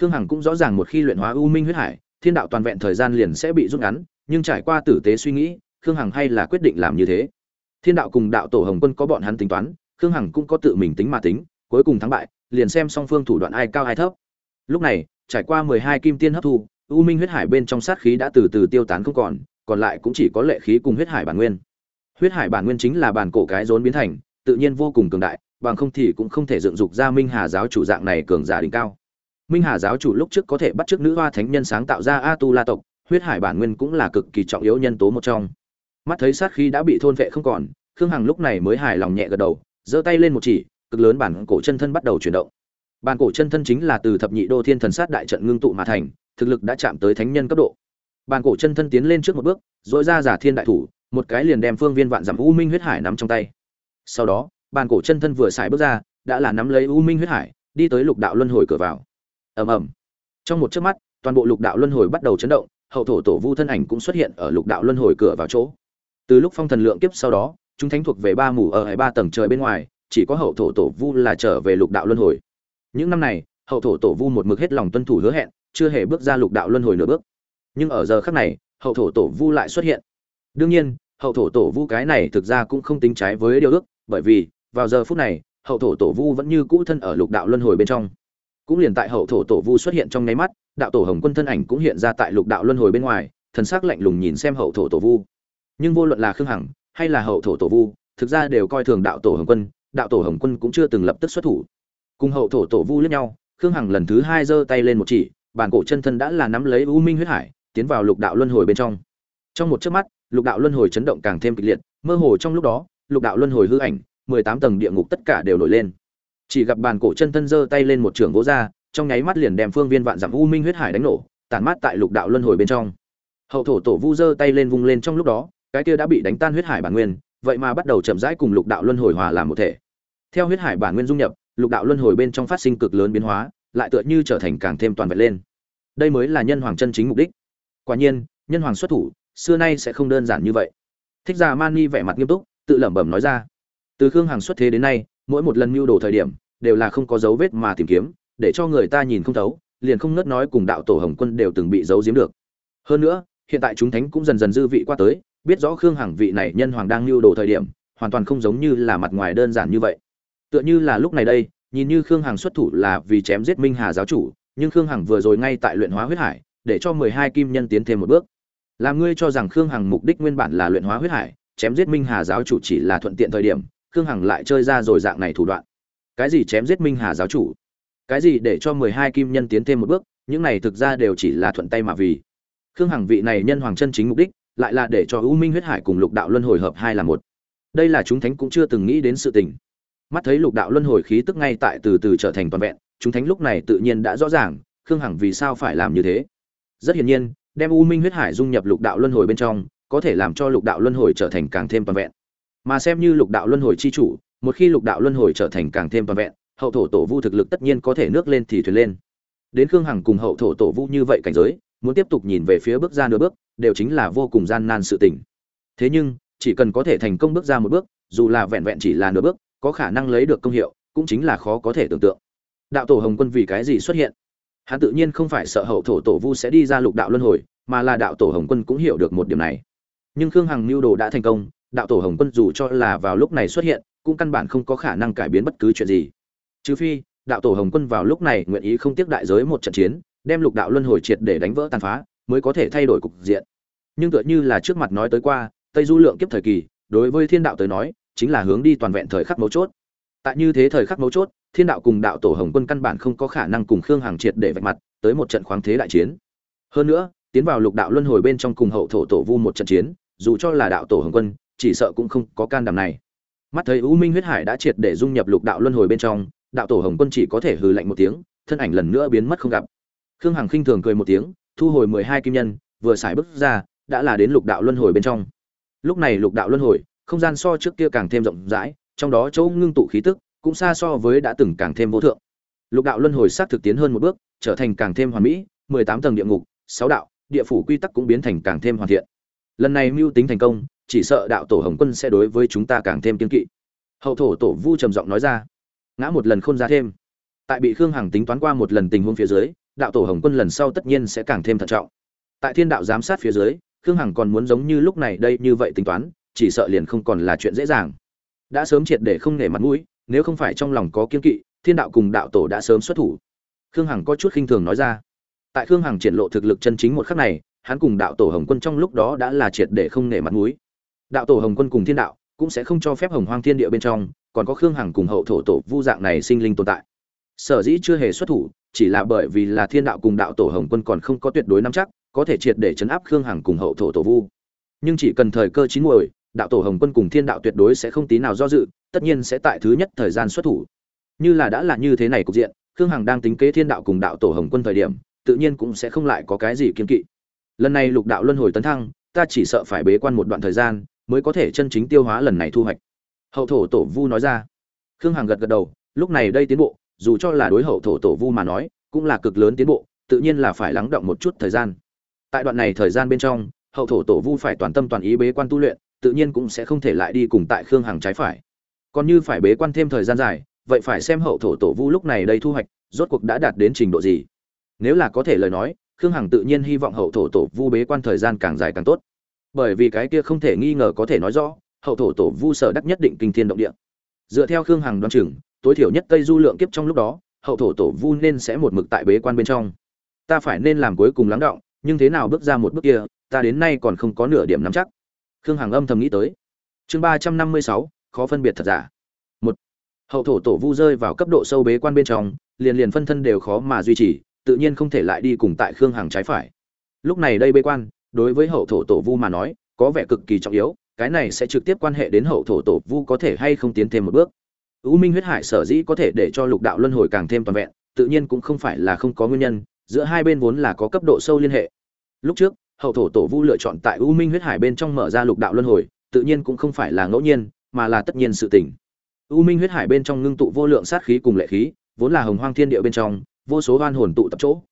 Khương hằng cũng rõ ràng một khi luyện hóa u minh huyết hải thiên đạo toàn vẹn thời gian liền sẽ bị rút ngắn, nhưng trải qua tử tế suy nghĩ, khương hằng hay là quyết định làm như thế. Thiên đạo cùng đạo tổ hồng quân có bọn hắn tính toán, khương hằng cũng có tự mình tính mà tính, cuối cùng thắng bại, liền xem song phương thủ đoạn ai cao ai thấp. Lúc này, trải qua mười hai kim tiên hấp thu, u minh huyết hải bên trong sát khí đã từ từ tiêu tán không còn còn lại cũng chỉ có lệ khí cùng huyết hải bản nguyên. Huyết hải bản nguyên chính là bản cổ cái rốn biến thành, tự nhiên vô cùng cường đại, bằng không thì cũng không thể dựng dục ra minh hà giáo chủ dạng này cường giả đỉnh cao minh hà giáo chủ lúc trước có thể bắt chước nữ hoa thánh nhân sáng tạo ra a tu la tộc, huyết hải bản nguyên cũng là cực kỳ trọng yếu nhân tố một trong. Mắt thấy sát khí đã bị thôn vệ không còn, khương hằng lúc này mới hài lòng nhẹ gật đầu, giơ tay lên một chỉ, cực lớn bản cổ chân thân bắt đầu chuyển động. Bản cổ chân thân chính là từ thập nhị đô thiên thần sát đại trận ngưng tụ mà thành, thực lực đã chạm tới thánh nhân cấp độ. Bản cổ chân thân tiến lên trước một bước dội ra giả thiên đại thủ, một cái liền đem phương viên vạn dặm u minh huyết hải nắm trong tay. Sau đó, bản cổ chân thân vừa xài bước ra, đã là nắm lấy u minh huyết hải, đi tới lục đạo luân hồi cửa vào ầm ầm. Trong một chớp mắt, toàn bộ lục đạo luân hồi bắt đầu chấn động, hậu thổ tổ vu thân ảnh cũng xuất hiện ở lục đạo luân hồi cửa vào chỗ. Từ lúc phong thần lượng kiếp sau đó, chúng thánh thuộc về ba mù ở hai ba tầng trời bên ngoài, chỉ có hậu thổ tổ vu là trở về lục đạo luân hồi. Những năm này, hậu thổ tổ vu một mực hết lòng tuân thủ hứa hẹn, chưa hề bước ra lục đạo luân hồi nửa bước. Nhưng ở giờ khắc này, hậu thổ tổ vu lại xuất hiện. Đương nhiên, hậu thổ tổ vu cái này thực ra cũng không tính trái với điều ước, bởi vì, vào giờ phút này, hậu thổ tổ vu vẫn như cũ thân ở lục đạo luân hồi bên trong cũng liền tại hậu thổ tổ vu xuất hiện trong nháy mắt, đạo tổ hồng quân thân ảnh cũng hiện ra tại lục đạo luân hồi bên ngoài, thần sắc lạnh lùng nhìn xem hậu thổ tổ vu. Nhưng vô luận là khương hằng, hay là hậu thổ tổ vu, thực ra đều coi thường đạo tổ hồng quân, đạo tổ hồng quân cũng chưa từng lập tức xuất thủ. Cùng hậu thổ tổ vu lẫn nhau, khương hằng lần thứ hai giơ tay lên một chỉ bản cổ chân thân đã là nắm lấy u minh huyết hải, tiến vào lục đạo luân hồi bên trong. Trong một chớp mắt, lục đạo luân hồi chấn động càng thêm kịch liệt, mơ hồ trong lúc đó, lục đạo luân hồi hư ảnh, mười tám tầng địa ngục tất cả đều nổi lên chỉ gặp bàn cổ chân thân giơ tay lên một trường gỗ ra, trong nháy mắt liền đem phương viên vạn dặm u minh huyết hải đánh nổ, tản mát tại lục đạo luân hồi bên trong. Hậu thổ tổ vu giơ tay lên vung lên trong lúc đó, cái kia đã bị đánh tan huyết hải bản nguyên, vậy mà bắt đầu chậm rãi cùng lục đạo luân hồi hòa làm một thể. Theo huyết hải bản nguyên dung nhập, lục đạo luân hồi bên trong phát sinh cực lớn biến hóa, lại tựa như trở thành càng thêm toàn vẹn lên. Đây mới là nhân hoàng chân chính mục đích. Quả nhiên, nhân hoàng xuất thủ, xưa nay sẽ không đơn giản như vậy. Thích giả mani vẻ mặt nghiêm túc, tự lẩm bẩm nói ra. Từ khương hằng xuất thế đến nay mỗi một lần mưu đồ thời điểm, đều là không có dấu vết mà tìm kiếm, để cho người ta nhìn không thấu, liền không nớt nói cùng đạo tổ hồng quân đều từng bị giấu giếm được. Hơn nữa, hiện tại chúng thánh cũng dần dần dư vị qua tới, biết rõ khương hằng vị này nhân hoàng đang mưu đồ thời điểm, hoàn toàn không giống như là mặt ngoài đơn giản như vậy. Tựa như là lúc này đây, nhìn như khương hằng xuất thủ là vì chém giết minh hà giáo chủ, nhưng khương hằng vừa rồi ngay tại luyện hóa huyết hải, để cho mười hai kim nhân tiến thêm một bước. Làm ngươi cho rằng khương hằng mục đích nguyên bản là luyện hóa huyết hải, chém giết minh hà giáo chủ chỉ là thuận tiện thời điểm khương hằng lại chơi ra rồi dạng này thủ đoạn. Cái gì chém giết minh hà giáo chủ? Cái gì để cho mười hai kim nhân tiến thêm một bước? Những này thực ra đều chỉ là thuận tay mà vì. Khương hằng vị này nhân hoàng chân chính mục đích, lại là để cho u minh huyết hải cùng lục đạo luân hồi hợp hai là một. Đây là chúng thánh cũng chưa từng nghĩ đến sự tình. Mắt thấy lục đạo luân hồi khí tức ngay tại từ từ trở thành toàn vẹn, chúng thánh lúc này tự nhiên đã rõ ràng, khương hằng vì sao phải làm như thế. Rất hiển nhiên, đem u minh huyết hải dung nhập lục đạo luân hồi bên trong, có thể làm cho lục đạo luân hồi trở thành càng thêm toàn vẹn mà xem như lục đạo luân hồi chi chủ, một khi lục đạo luân hồi trở thành càng thêm toàn vẹn, hậu thổ tổ vu thực lực tất nhiên có thể nước lên thì thuyền lên. Đến khương hằng cùng hậu thổ tổ vu như vậy cảnh giới, muốn tiếp tục nhìn về phía bước ra nửa bước, đều chính là vô cùng gian nan sự tình. Thế nhưng, chỉ cần có thể thành công bước ra một bước, dù là vẹn vẹn chỉ là nửa bước, có khả năng lấy được công hiệu, cũng chính là khó có thể tưởng tượng. Đạo tổ hồng quân vì cái gì xuất hiện? Hắn tự nhiên không phải sợ hậu thổ tổ vu sẽ đi ra lục đạo luân hồi, mà là đạo tổ hồng quân cũng hiểu được một điểm này. Nhưng khương hằng mưu đồ đã thành công đạo tổ hồng quân dù cho là vào lúc này xuất hiện, cũng căn bản không có khả năng cải biến bất cứ chuyện gì. Trừ phi, đạo tổ hồng quân vào lúc này nguyện ý không tiếc đại giới một trận chiến, đem lục đạo luân hồi triệt để đánh vỡ tàn phá, mới có thể thay đổi cục diện. Nhưng tựa như là trước mặt nói tới qua, tây du lượng kiếp thời kỳ, đối với thiên đạo tới nói, chính là hướng đi toàn vẹn thời khắc mấu chốt. Tại như thế thời khắc mấu chốt, thiên đạo cùng đạo tổ hồng quân căn bản không có khả năng cùng khương hàng triệt để vạch mặt, tới một trận khoáng thế đại chiến. Hơn nữa, tiến vào lục đạo luân hồi bên trong cùng hậu thổ tổ vu một trận chiến, dù cho là đạo tổ hồng quân chỉ sợ cũng không có can đảm này. Mắt thấy u minh huyết hải đã triệt để dung nhập lục đạo luân hồi bên trong, đạo tổ hồng quân chỉ có thể hừ lạnh một tiếng, thân ảnh lần nữa biến mất không gặp. Khương hằng khinh thường cười một tiếng, thu hồi mười hai kim nhân, vừa xài bước ra, đã là đến lục đạo luân hồi bên trong. Lúc này lục đạo luân hồi, không gian so trước kia càng thêm rộng rãi, trong đó chỗ ngưng tụ khí tức, cũng xa so với đã từng càng thêm vô thượng. Lục đạo luân hồi sát thực tiến hơn một bước, trở thành càng thêm hoàn mỹ, mười tám tầng địa ngục, sáu đạo, địa phủ quy tắc cũng biến thành càng thêm hoàn thiện. Lần này mưu tính thành công chỉ sợ đạo tổ hồng quân sẽ đối với chúng ta càng thêm kiên kỵ. Hậu thổ tổ vu trầm giọng nói ra. Ngã một lần khôn ra thêm. Tại bị khương hằng tính toán qua một lần tình huống phía dưới, đạo tổ hồng quân lần sau tất nhiên sẽ càng thêm thận trọng. Tại thiên đạo giám sát phía dưới, khương hằng còn muốn giống như lúc này đây như vậy tính toán, chỉ sợ liền không còn là chuyện dễ dàng. Đã sớm triệt để không nể mặt mũi, nếu không phải trong lòng có kiên kỵ, thiên đạo cùng đạo tổ đã sớm xuất thủ. Khương hằng có chút khinh thường nói ra. Tại khương hằng triển lộ thực lực chân chính một khắc này, hắn cùng đạo tổ hồng quân trong lúc đó đã là triệt để không nể mặt mũi đạo tổ hồng quân cùng thiên đạo cũng sẽ không cho phép hồng hoang thiên địa bên trong còn có khương hằng cùng hậu thổ tổ vu dạng này sinh linh tồn tại. Sở dĩ chưa hề xuất thủ, chỉ là bởi vì là thiên đạo cùng đạo tổ hồng quân còn không có tuyệt đối nắm chắc, có thể triệt để chấn áp khương hằng cùng hậu thổ tổ vu. Nhưng chỉ cần thời cơ chín muồi, đạo tổ hồng quân cùng thiên đạo tuyệt đối sẽ không tí nào do dự, tất nhiên sẽ tại thứ nhất thời gian xuất thủ. Như là đã là như thế này cục diện, khương hằng đang tính kế thiên đạo cùng đạo tổ hồng quân thời điểm, tự nhiên cũng sẽ không lại có cái gì kiên kỵ. Lần này lục đạo luân hồi tấn thăng, ta chỉ sợ phải bế quan một đoạn thời gian mới có thể chân chính tiêu hóa lần này thu hoạch. Hậu thổ tổ vu nói ra. Khương hằng gật gật đầu, lúc này đây tiến bộ, dù cho là đối hậu thổ tổ vu mà nói, cũng là cực lớn tiến bộ, tự nhiên là phải lắng động một chút thời gian. Tại đoạn này thời gian bên trong, hậu thổ tổ vu phải toàn tâm toàn ý bế quan tu luyện, tự nhiên cũng sẽ không thể lại đi cùng tại khương hằng trái phải. Còn như phải bế quan thêm thời gian dài, vậy phải xem hậu thổ tổ vu lúc này đây thu hoạch, rốt cuộc đã đạt đến trình độ gì. Nếu là có thể lời nói, khương hằng tự nhiên hy vọng hậu thổ tổ vu bế quan thời gian càng dài càng tốt bởi vì cái kia không thể nghi ngờ có thể nói rõ, hậu thổ tổ vu sở đắc nhất định kinh thiên động địa. Dựa theo khương hằng đoan chừng, tối thiểu nhất tây du lượng kiếp trong lúc đó, hậu thổ tổ vu nên sẽ một mực tại bế quan bên trong. Ta phải nên làm cuối cùng lắng động, nhưng thế nào bước ra một bước kia, ta đến nay còn không có nửa điểm nắm chắc. Khương hằng âm thầm nghĩ tới. Chương ba trăm năm mươi sáu, khó phân biệt thật giả. Một, hậu thổ tổ vu rơi vào cấp độ sâu bế quan bên trong, liền liền phân thân đều khó mà duy trì, tự nhiên không thể lại đi cùng tại khương hằng trái phải. Lúc này đây bế quan đối với hậu thổ tổ vu mà nói, có vẻ cực kỳ trọng yếu, cái này sẽ trực tiếp quan hệ đến hậu thổ tổ vu có thể hay không tiến thêm một bước. U minh huyết hải sở dĩ có thể để cho lục đạo luân hồi càng thêm toàn vẹn, tự nhiên cũng không phải là không có nguyên nhân, giữa hai bên vốn là có cấp độ sâu liên hệ. Lúc trước, hậu thổ tổ vu lựa chọn tại u minh huyết hải bên trong mở ra lục đạo luân hồi, tự nhiên cũng không phải là ngẫu nhiên, mà là tất nhiên sự tình. U minh huyết hải bên trong ngưng tụ vô lượng sát khí cùng lệ khí, vốn là hồng hoang thiên địa bên trong, vô số oan hồn tụ tập chỗ.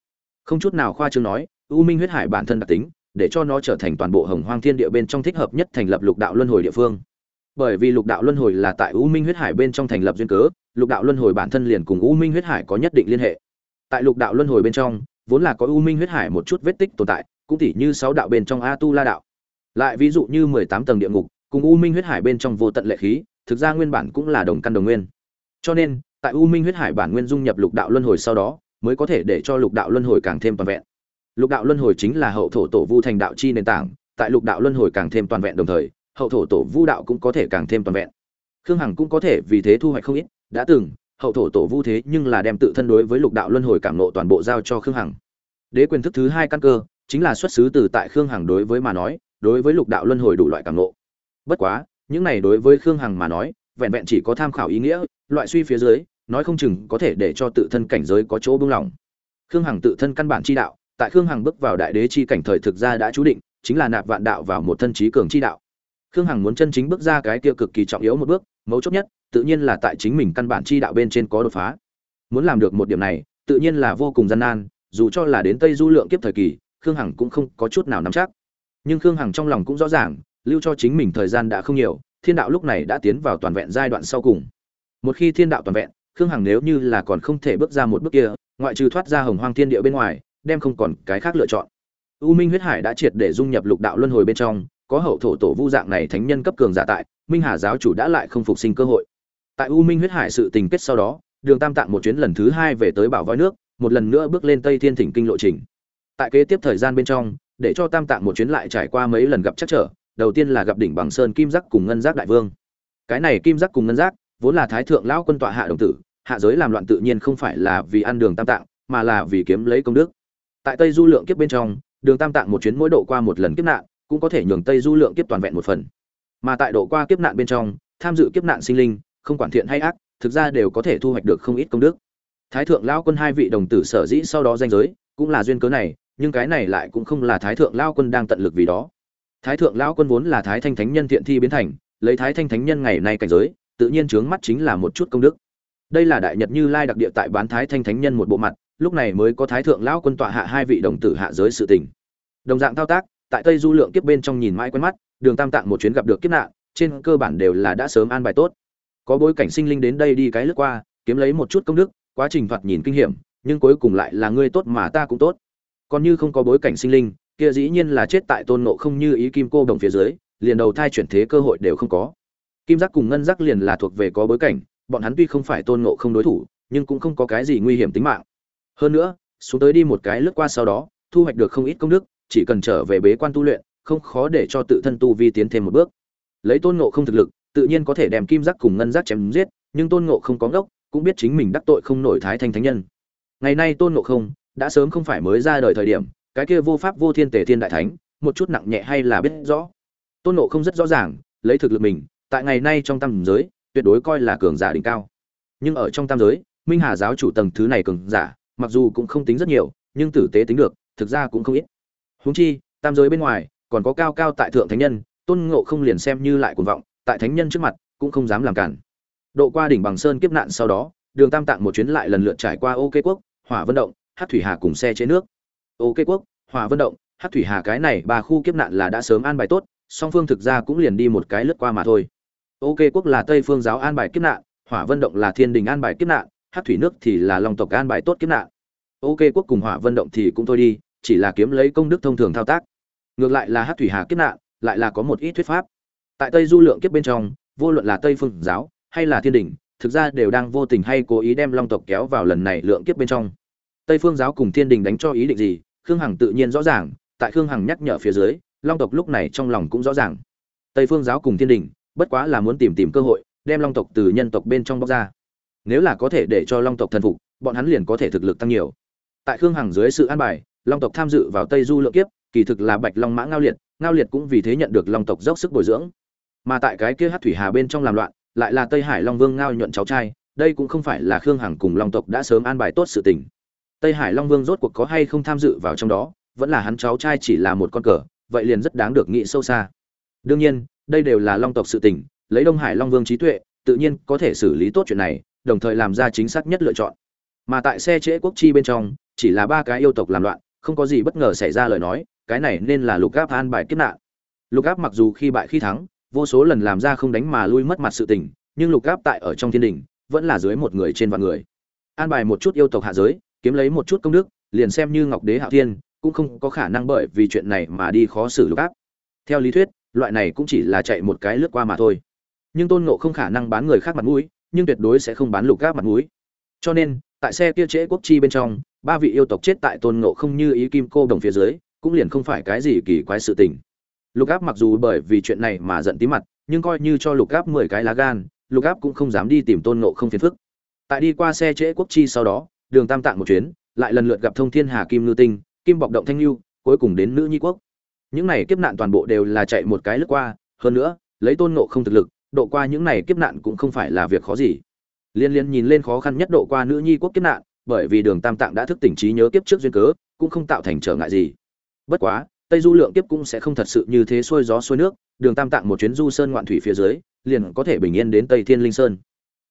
Không chút nào khoa trương nói, u minh huyết hải bản thân đặc tính để cho nó trở thành toàn bộ hồng hoang thiên địa bên trong thích hợp nhất thành lập lục đạo luân hồi địa phương. Bởi vì lục đạo luân hồi là tại u minh huyết hải bên trong thành lập duyên cớ, lục đạo luân hồi bản thân liền cùng u minh huyết hải có nhất định liên hệ. Tại lục đạo luân hồi bên trong, vốn là có u minh huyết hải một chút vết tích tồn tại, cũng tỉ như sáu đạo bên trong a tu la đạo. Lại ví dụ như mười tám tầng địa ngục, cùng u minh huyết hải bên trong vô tận lệ khí, thực ra nguyên bản cũng là đồng căn đồng nguyên. Cho nên, tại u minh huyết hải bản nguyên dung nhập lục đạo luân hồi sau đó, mới có thể để cho lục đạo luân hồi càng thêm toàn vẹn lục đạo luân hồi chính là hậu thổ tổ vu thành đạo chi nền tảng, tại lục đạo luân hồi càng thêm toàn vẹn đồng thời, hậu thổ tổ vu đạo cũng có thể càng thêm toàn vẹn. Khương hằng cũng có thể vì thế thu hoạch không ít, đã từng, hậu thổ tổ vu thế nhưng là đem tự thân đối với lục đạo luân hồi cảm nộ toàn bộ giao cho khương hằng. Đế quyền thức thứ hai căn cơ, chính là xuất xứ từ tại khương hằng đối với mà nói, đối với lục đạo luân hồi đủ loại cảm nộ bất quá, những này đối với khương hằng mà nói, vẹn vẹn chỉ có tham khảo ý nghĩa, loại suy phía dưới, nói không chừng có thể để cho tự thân cảnh giới có chỗ buông lỏng. Khương hằng tự thân căn bản chi đạo tại khương hằng bước vào đại đế chi cảnh thời thực ra đã chú định, chính là nạp vạn đạo vào một thân trí cường chi đạo. Khương hằng muốn chân chính bước ra cái tiêu cực kỳ trọng yếu một bước, mấu chốt nhất, tự nhiên là tại chính mình căn bản chi đạo bên trên có đột phá. Muốn làm được một điểm này, tự nhiên là vô cùng gian nan, dù cho là đến tây du lượng kiếp thời kỳ, khương hằng cũng không có chút nào nắm chắc. Nhưng khương hằng trong lòng cũng rõ ràng, lưu cho chính mình thời gian đã không nhiều, thiên đạo lúc này đã tiến vào toàn vẹn giai đoạn sau cùng. Một khi thiên đạo toàn vẹn, khương hằng nếu như là còn không thể bước ra một bước kia, ngoại trừ thoát ra hồng hoang thiên địa bên ngoài đem không còn cái khác lựa chọn. U minh huyết hải đã triệt để dung nhập lục đạo luân hồi bên trong, có hậu thổ tổ vu dạng này thánh nhân cấp cường giả tại, minh hà giáo chủ đã lại không phục sinh cơ hội. Tại u minh huyết hải sự tình kết sau đó, đường tam tạng một chuyến lần thứ hai về tới bảo voi nước, một lần nữa bước lên tây thiên thỉnh kinh lộ trình. Tại kế tiếp thời gian bên trong, để cho tam tạng một chuyến lại trải qua mấy lần gặp chắc trở, đầu tiên là gặp đỉnh bằng sơn kim giác cùng ngân giác đại vương. Cái này kim giác cùng ngân giác, vốn là thái thượng lão quân tọa hạ đồng tử, hạ giới làm loạn tự nhiên không phải là vì ăn đường tam tạng, mà là vì kiếm lấy công đức tại tây du lượng kiếp bên trong, đường tam tạng một chuyến mỗi độ qua một lần kiếp nạn, cũng có thể nhường tây du lượng kiếp toàn vẹn một phần. Mà tại độ qua kiếp nạn bên trong, tham dự kiếp nạn sinh linh, không quản thiện hay ác, thực ra đều có thể thu hoạch được không ít công đức. Thái thượng lao quân hai vị đồng tử sở dĩ sau đó danh giới, cũng là duyên cớ này, nhưng cái này lại cũng không là thái thượng lao quân đang tận lực vì đó. Thái thượng lao quân vốn là thái thanh thánh nhân thiện thi biến thành, lấy thái thanh thánh nhân ngày nay cảnh giới, tự nhiên trướng mắt chính là một chút công đức. Đây là đại nhật như lai đặc địa tại bán thái thanh thánh nhân một bộ mặt lúc này mới có thái thượng lão quân tọa hạ hai vị đồng tử hạ giới sự tình. Đồng dạng thao tác, tại tây du lượng kiếp bên trong nhìn mãi quen mắt, đường tam tạng một chuyến gặp được kiếp nạn, trên cơ bản đều là đã sớm an bài tốt. Có bối cảnh sinh linh đến đây đi cái lướt qua, kiếm lấy một chút công đức, quá trình thoạt nhìn kinh hiểm, nhưng cuối cùng lại là ngươi tốt mà ta cũng tốt. Còn như không có bối cảnh sinh linh, kia dĩ nhiên là chết tại tôn nộ không như ý kim cô đồng phía dưới, liền đầu thai chuyển thế cơ hội đều không có. Kim giác cùng ngân giác liền là thuộc về có bối cảnh, bọn hắn tuy không phải tôn nộ không đối thủ, nhưng cũng không có cái gì nguy hiểm tính mạng hơn nữa, xuống tới đi một cái lướt qua sau đó, thu hoạch được không ít công đức, chỉ cần trở về bế quan tu luyện, không khó để cho tự thân tu vi tiến thêm một bước. Lấy tôn ngộ không thực lực, tự nhiên có thể đem kim giác cùng ngân giác chém giết, nhưng tôn ngộ không có ngốc, cũng biết chính mình đắc tội không nổi thái thanh thánh nhân. Ngày nay tôn ngộ không, đã sớm không phải mới ra đời thời điểm, cái kia vô pháp vô thiên tề thiên đại thánh, một chút nặng nhẹ hay là biết rõ. Tôn ngộ không rất rõ ràng, lấy thực lực mình, tại ngày nay trong tam giới, tuyệt đối coi là cường giả đỉnh cao. Nhưng ở trong tam giới, minh hà giáo chủ tầng thứ này cường giả mặc dù cũng không tính rất nhiều, nhưng tử tế tính được, thực ra cũng không ít. Huống chi, tam giới bên ngoài, còn có cao cao tại thượng thánh nhân, tôn ngộ không liền xem như lại cuồng vọng, tại thánh nhân trước mặt, cũng không dám làm cản. Độ qua đỉnh bằng sơn kiếp nạn sau đó, đường tam tạng một chuyến lại lần lượt trải qua ok quốc, hỏa vân động, hát thủy hà cùng xe chế nước. Ok quốc, hỏa vân động, hát thủy hà cái này ba khu kiếp nạn là đã sớm an bài tốt, song phương thực ra cũng liền đi một cái lướt qua mà thôi. Ok quốc là tây phương giáo an bài kiếp nạn, hỏa vân động là thiên đình an bài kiếp nạn hát thủy nước thì là long tộc an bài tốt kiếp nạn. Ok, quốc cùng hỏa vân động thì cũng thôi đi, chỉ là kiếm lấy công đức thông thường thao tác. Ngược lại là hát thủy hà kiếp nạn, lại là có một ít thuyết pháp. Tại tây du lượng kiếp bên trong, vô luận là tây phương giáo hay là thiên đình thực ra đều đang vô tình hay cố ý đem long tộc kéo vào lần này lượng kiếp bên trong. Tây phương giáo cùng thiên đình đánh cho ý định gì, khương hằng tự nhiên rõ ràng, tại khương hằng nhắc nhở phía dưới, long tộc lúc này trong lòng cũng rõ ràng. Tây phương giáo cùng thiên đình bất quá là muốn tìm tìm cơ hội, đem long tộc từ nhân tộc bên trong bóc ra nếu là có thể để cho long tộc thần phục, bọn hắn liền có thể thực lực tăng nhiều. Tại khương hằng dưới sự an bài, long tộc tham dự vào tây du lượng kiếp, kỳ thực là bạch long mã ngao liệt ngao liệt cũng vì thế nhận được long tộc dốc sức bồi dưỡng. Mà tại cái kia hát thủy hà bên trong làm loạn, lại là tây hải long vương ngao nhuận cháu trai, đây cũng không phải là khương hằng cùng long tộc đã sớm an bài tốt sự tình. Tây hải long vương rốt cuộc có hay không tham dự vào trong đó, vẫn là hắn cháu trai chỉ là một con cờ, vậy liền rất đáng được nghĩ sâu xa. Đương nhiên, đây đều là long tộc sự tình, lấy đông hải long vương trí tuệ, tự nhiên có thể xử lý tốt chuyện này đồng thời làm ra chính xác nhất lựa chọn. Mà tại xe trễ quốc chi bên trong, chỉ là ba cái yêu tộc làm loạn, không có gì bất ngờ xảy ra lời nói, cái này nên là lục áp an bài kiếp nạn. Lục áp mặc dù khi bại khi thắng, vô số lần làm ra không đánh mà lui mất mặt sự tình, nhưng lục áp tại ở trong thiên đình, vẫn là dưới một người trên vạn người. An bài một chút yêu tộc hạ giới, kiếm lấy một chút công đức, liền xem như ngọc đế hạ thiên, cũng không có khả năng bởi vì chuyện này mà đi khó xử lục áp theo lý thuyết, loại này cũng chỉ là chạy một cái lướt qua mà thôi. Nhưng tôn ngộ không khả năng bán người khác mặt mũi nhưng tuyệt đối sẽ không bán lục áp mặt mũi. Cho nên, tại xe kia trễ quốc chi bên trong, ba vị yêu tộc chết tại tôn ngộ không như ý kim cô đồng phía dưới, cũng liền không phải cái gì kỳ quái sự tình. Lục áp mặc dù bởi vì chuyện này mà giận tí mặt, nhưng coi như cho lục áp mười cái lá gan, lục áp cũng không dám đi tìm tôn ngộ không phiền phức. Tại đi qua xe trễ quốc chi sau đó, đường tam tạng một chuyến, lại lần lượt gặp thông thiên hà kim ngư tinh, kim bọc động thanh lưu, cuối cùng đến nữ nhi quốc. Những này kiếp nạn toàn bộ đều là chạy một cái lướt qua, hơn nữa, lấy tôn ngộ không thực lực độ qua những này kiếp nạn cũng không phải là việc khó gì. Liên liên nhìn lên khó khăn nhất độ qua nữ nhi quốc kiếp nạn, bởi vì đường tam tạng đã thức tỉnh trí nhớ kiếp trước duyên cớ, cũng không tạo thành trở ngại gì. Bất quá, tây du lượng kiếp cũng sẽ không thật sự như thế xuôi gió xuôi nước, đường tam tạng một chuyến du sơn ngoạn thủy phía dưới, liền có thể bình yên đến tây thiên linh sơn.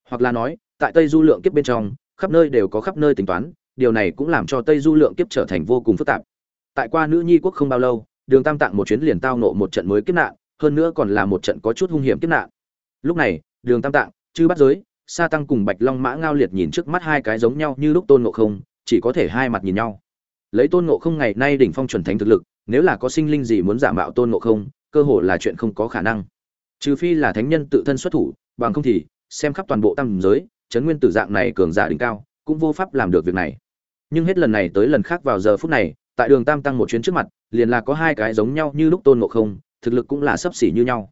Hoặc là nói, tại tây du lượng kiếp bên trong, khắp nơi đều có khắp nơi tính toán, điều này cũng làm cho tây du lượng kiếp trở thành vô cùng phức tạp. Tại qua nữ nhi quốc không bao lâu, đường tam tạng một chuyến liền tao nộ một trận mới kiếp nạn, hơn nữa còn là một trận có chút hung hiểm kiếp nạn lúc này, đường tam tạng, chư bắt giới, sa tăng cùng bạch long mã ngao liệt nhìn trước mắt hai cái giống nhau như lúc tôn ngộ không, chỉ có thể hai mặt nhìn nhau. Lấy tôn ngộ không ngày nay đỉnh phong chuẩn thánh thực lực, nếu là có sinh linh gì muốn giả mạo tôn ngộ không, cơ hội là chuyện không có khả năng. Trừ phi là thánh nhân tự thân xuất thủ, bằng không thì, xem khắp toàn bộ tam giới, chấn nguyên tử dạng này cường giả đỉnh cao, cũng vô pháp làm được việc này. Nhưng hết lần này tới lần khác vào giờ phút này, tại đường tam tăng một chuyến trước mặt, liền là có hai cái giống nhau như lúc tôn ngộ không, thực lực cũng là sấp xỉ như nhau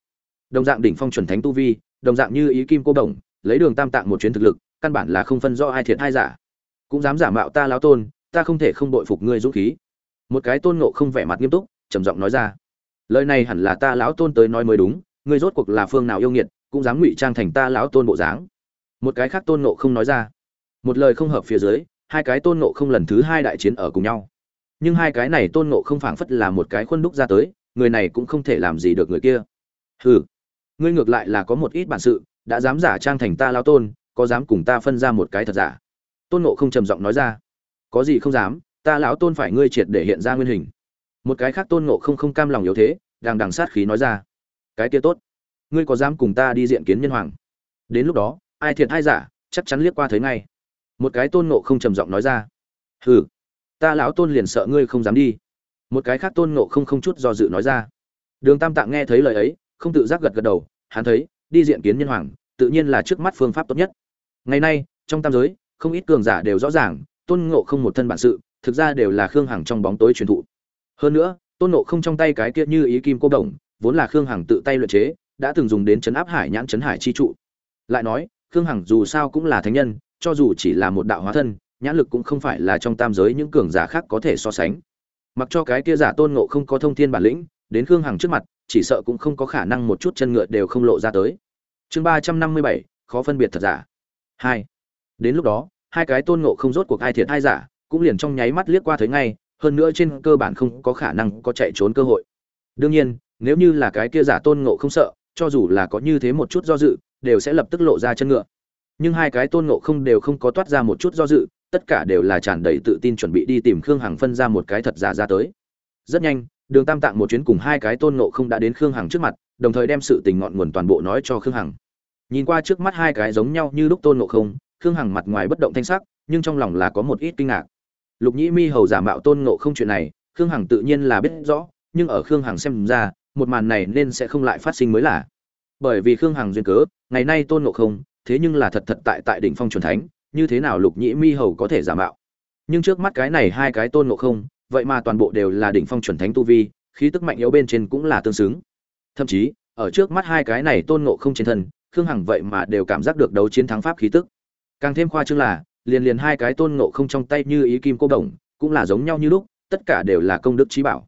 đồng dạng đỉnh phong chuẩn thánh tu vi, đồng dạng như ý kim cô đồng, lấy đường tam tạng một chuyến thực lực, căn bản là không phân rõ ai thiệt ai giả. Cũng dám giả mạo ta lão tôn, ta không thể không bội phục ngươi dũng khí. Một cái tôn ngộ không vẻ mặt nghiêm túc, trầm giọng nói ra. Lời này hẳn là ta lão tôn tới nói mới đúng, ngươi rốt cuộc là phương nào yêu nghiệt, cũng dám ngụy trang thành ta lão tôn bộ dáng. Một cái khác tôn ngộ không nói ra. Một lời không hợp phía dưới, hai cái tôn ngộ không lần thứ hai đại chiến ở cùng nhau. Nhưng hai cái này tôn ngộ không phảng phất là một cái khuôn đúc ra tới, người này cũng không thể làm gì được người kia. Hừ ngươi ngược lại là có một ít bản sự, đã dám giả trang thành ta lao tôn, có dám cùng ta phân ra một cái thật giả? Tôn ngộ không trầm giọng nói ra. Có gì không dám, ta lão tôn phải ngươi triệt để hiện ra nguyên hình. Một cái khác tôn ngộ không không cam lòng yếu thế, đang đằng sát khí nói ra. Cái kia tốt, ngươi có dám cùng ta đi diện kiến nhân hoàng? Đến lúc đó, ai thiệt ai giả, chắc chắn liếc qua thấy ngay. Một cái tôn ngộ không trầm giọng nói ra. Hừ, ta lão tôn liền sợ ngươi không dám đi. Một cái khác tôn ngộ không không chút do dự nói ra. Đường tam tạng nghe thấy lời ấy không tự giác gật gật đầu, hắn thấy, đi diện kiến nhân hoàng, tự nhiên là trước mắt phương pháp tốt nhất. Ngày nay, trong tam giới, không ít cường giả đều rõ ràng, tôn ngộ không một thân bản sự, thực ra đều là khương hằng trong bóng tối truyền thụ. Hơn nữa, tôn ngộ không trong tay cái kia như ý kim cô đồng, vốn là khương hằng tự tay luyện chế, đã từng dùng đến chấn áp hải nhãn chấn hải chi trụ. Lại nói, khương hằng dù sao cũng là thánh nhân, cho dù chỉ là một đạo hóa thân, nhãn lực cũng không phải là trong tam giới những cường giả khác có thể so sánh. Mặc cho cái kia giả tôn ngộ không có thông thiên bản lĩnh, đến khương hằng trước mặt chỉ sợ cũng không có khả năng một chút chân ngựa đều không lộ ra tới. Chương ba trăm năm mươi bảy, khó phân biệt thật giả. Hai. Đến lúc đó, hai cái tôn ngộ không rốt cuộc ai thiệt ai giả, cũng liền trong nháy mắt liếc qua thấy ngay, hơn nữa trên cơ bản không có khả năng có chạy trốn cơ hội. Đương nhiên, nếu như là cái kia giả tôn ngộ không sợ, cho dù là có như thế một chút do dự, đều sẽ lập tức lộ ra chân ngựa. Nhưng hai cái tôn ngộ không đều không có toát ra một chút do dự, tất cả đều là tràn đầy tự tin chuẩn bị đi tìm khương hằng phân ra một cái thật giả ra tới. Rất nhanh đường tam tạng một chuyến cùng hai cái tôn ngộ không đã đến khương hằng trước mặt, đồng thời đem sự tình ngọn nguồn toàn bộ nói cho khương hằng. Nhìn qua trước mắt hai cái giống nhau như lúc tôn ngộ không, khương hằng mặt ngoài bất động thanh sắc, nhưng trong lòng là có một ít kinh ngạc. Lục nhĩ mi hầu giả mạo tôn ngộ không chuyện này, khương hằng tự nhiên là biết rõ, nhưng ở khương hằng xem ra, một màn này nên sẽ không lại phát sinh mới là. Bởi vì khương hằng duyên cớ, ngày nay tôn ngộ không, thế nhưng là thật thật tại tại đỉnh phong truyền thánh, như thế nào lục nhĩ mi hầu có thể giả mạo? Nhưng trước mắt cái này hai cái tôn ngộ không vậy mà toàn bộ đều là đỉnh phong chuẩn thánh tu vi, khí tức mạnh yếu bên trên cũng là tương xứng. Thậm chí, ở trước mắt hai cái này tôn ngộ không trên thân, khương hằng vậy mà đều cảm giác được đấu chiến thắng pháp khí tức. Càng thêm khoa trương là, liền liền hai cái tôn ngộ không trong tay như ý kim cô đồng, cũng là giống nhau như lúc, tất cả đều là công đức trí bảo.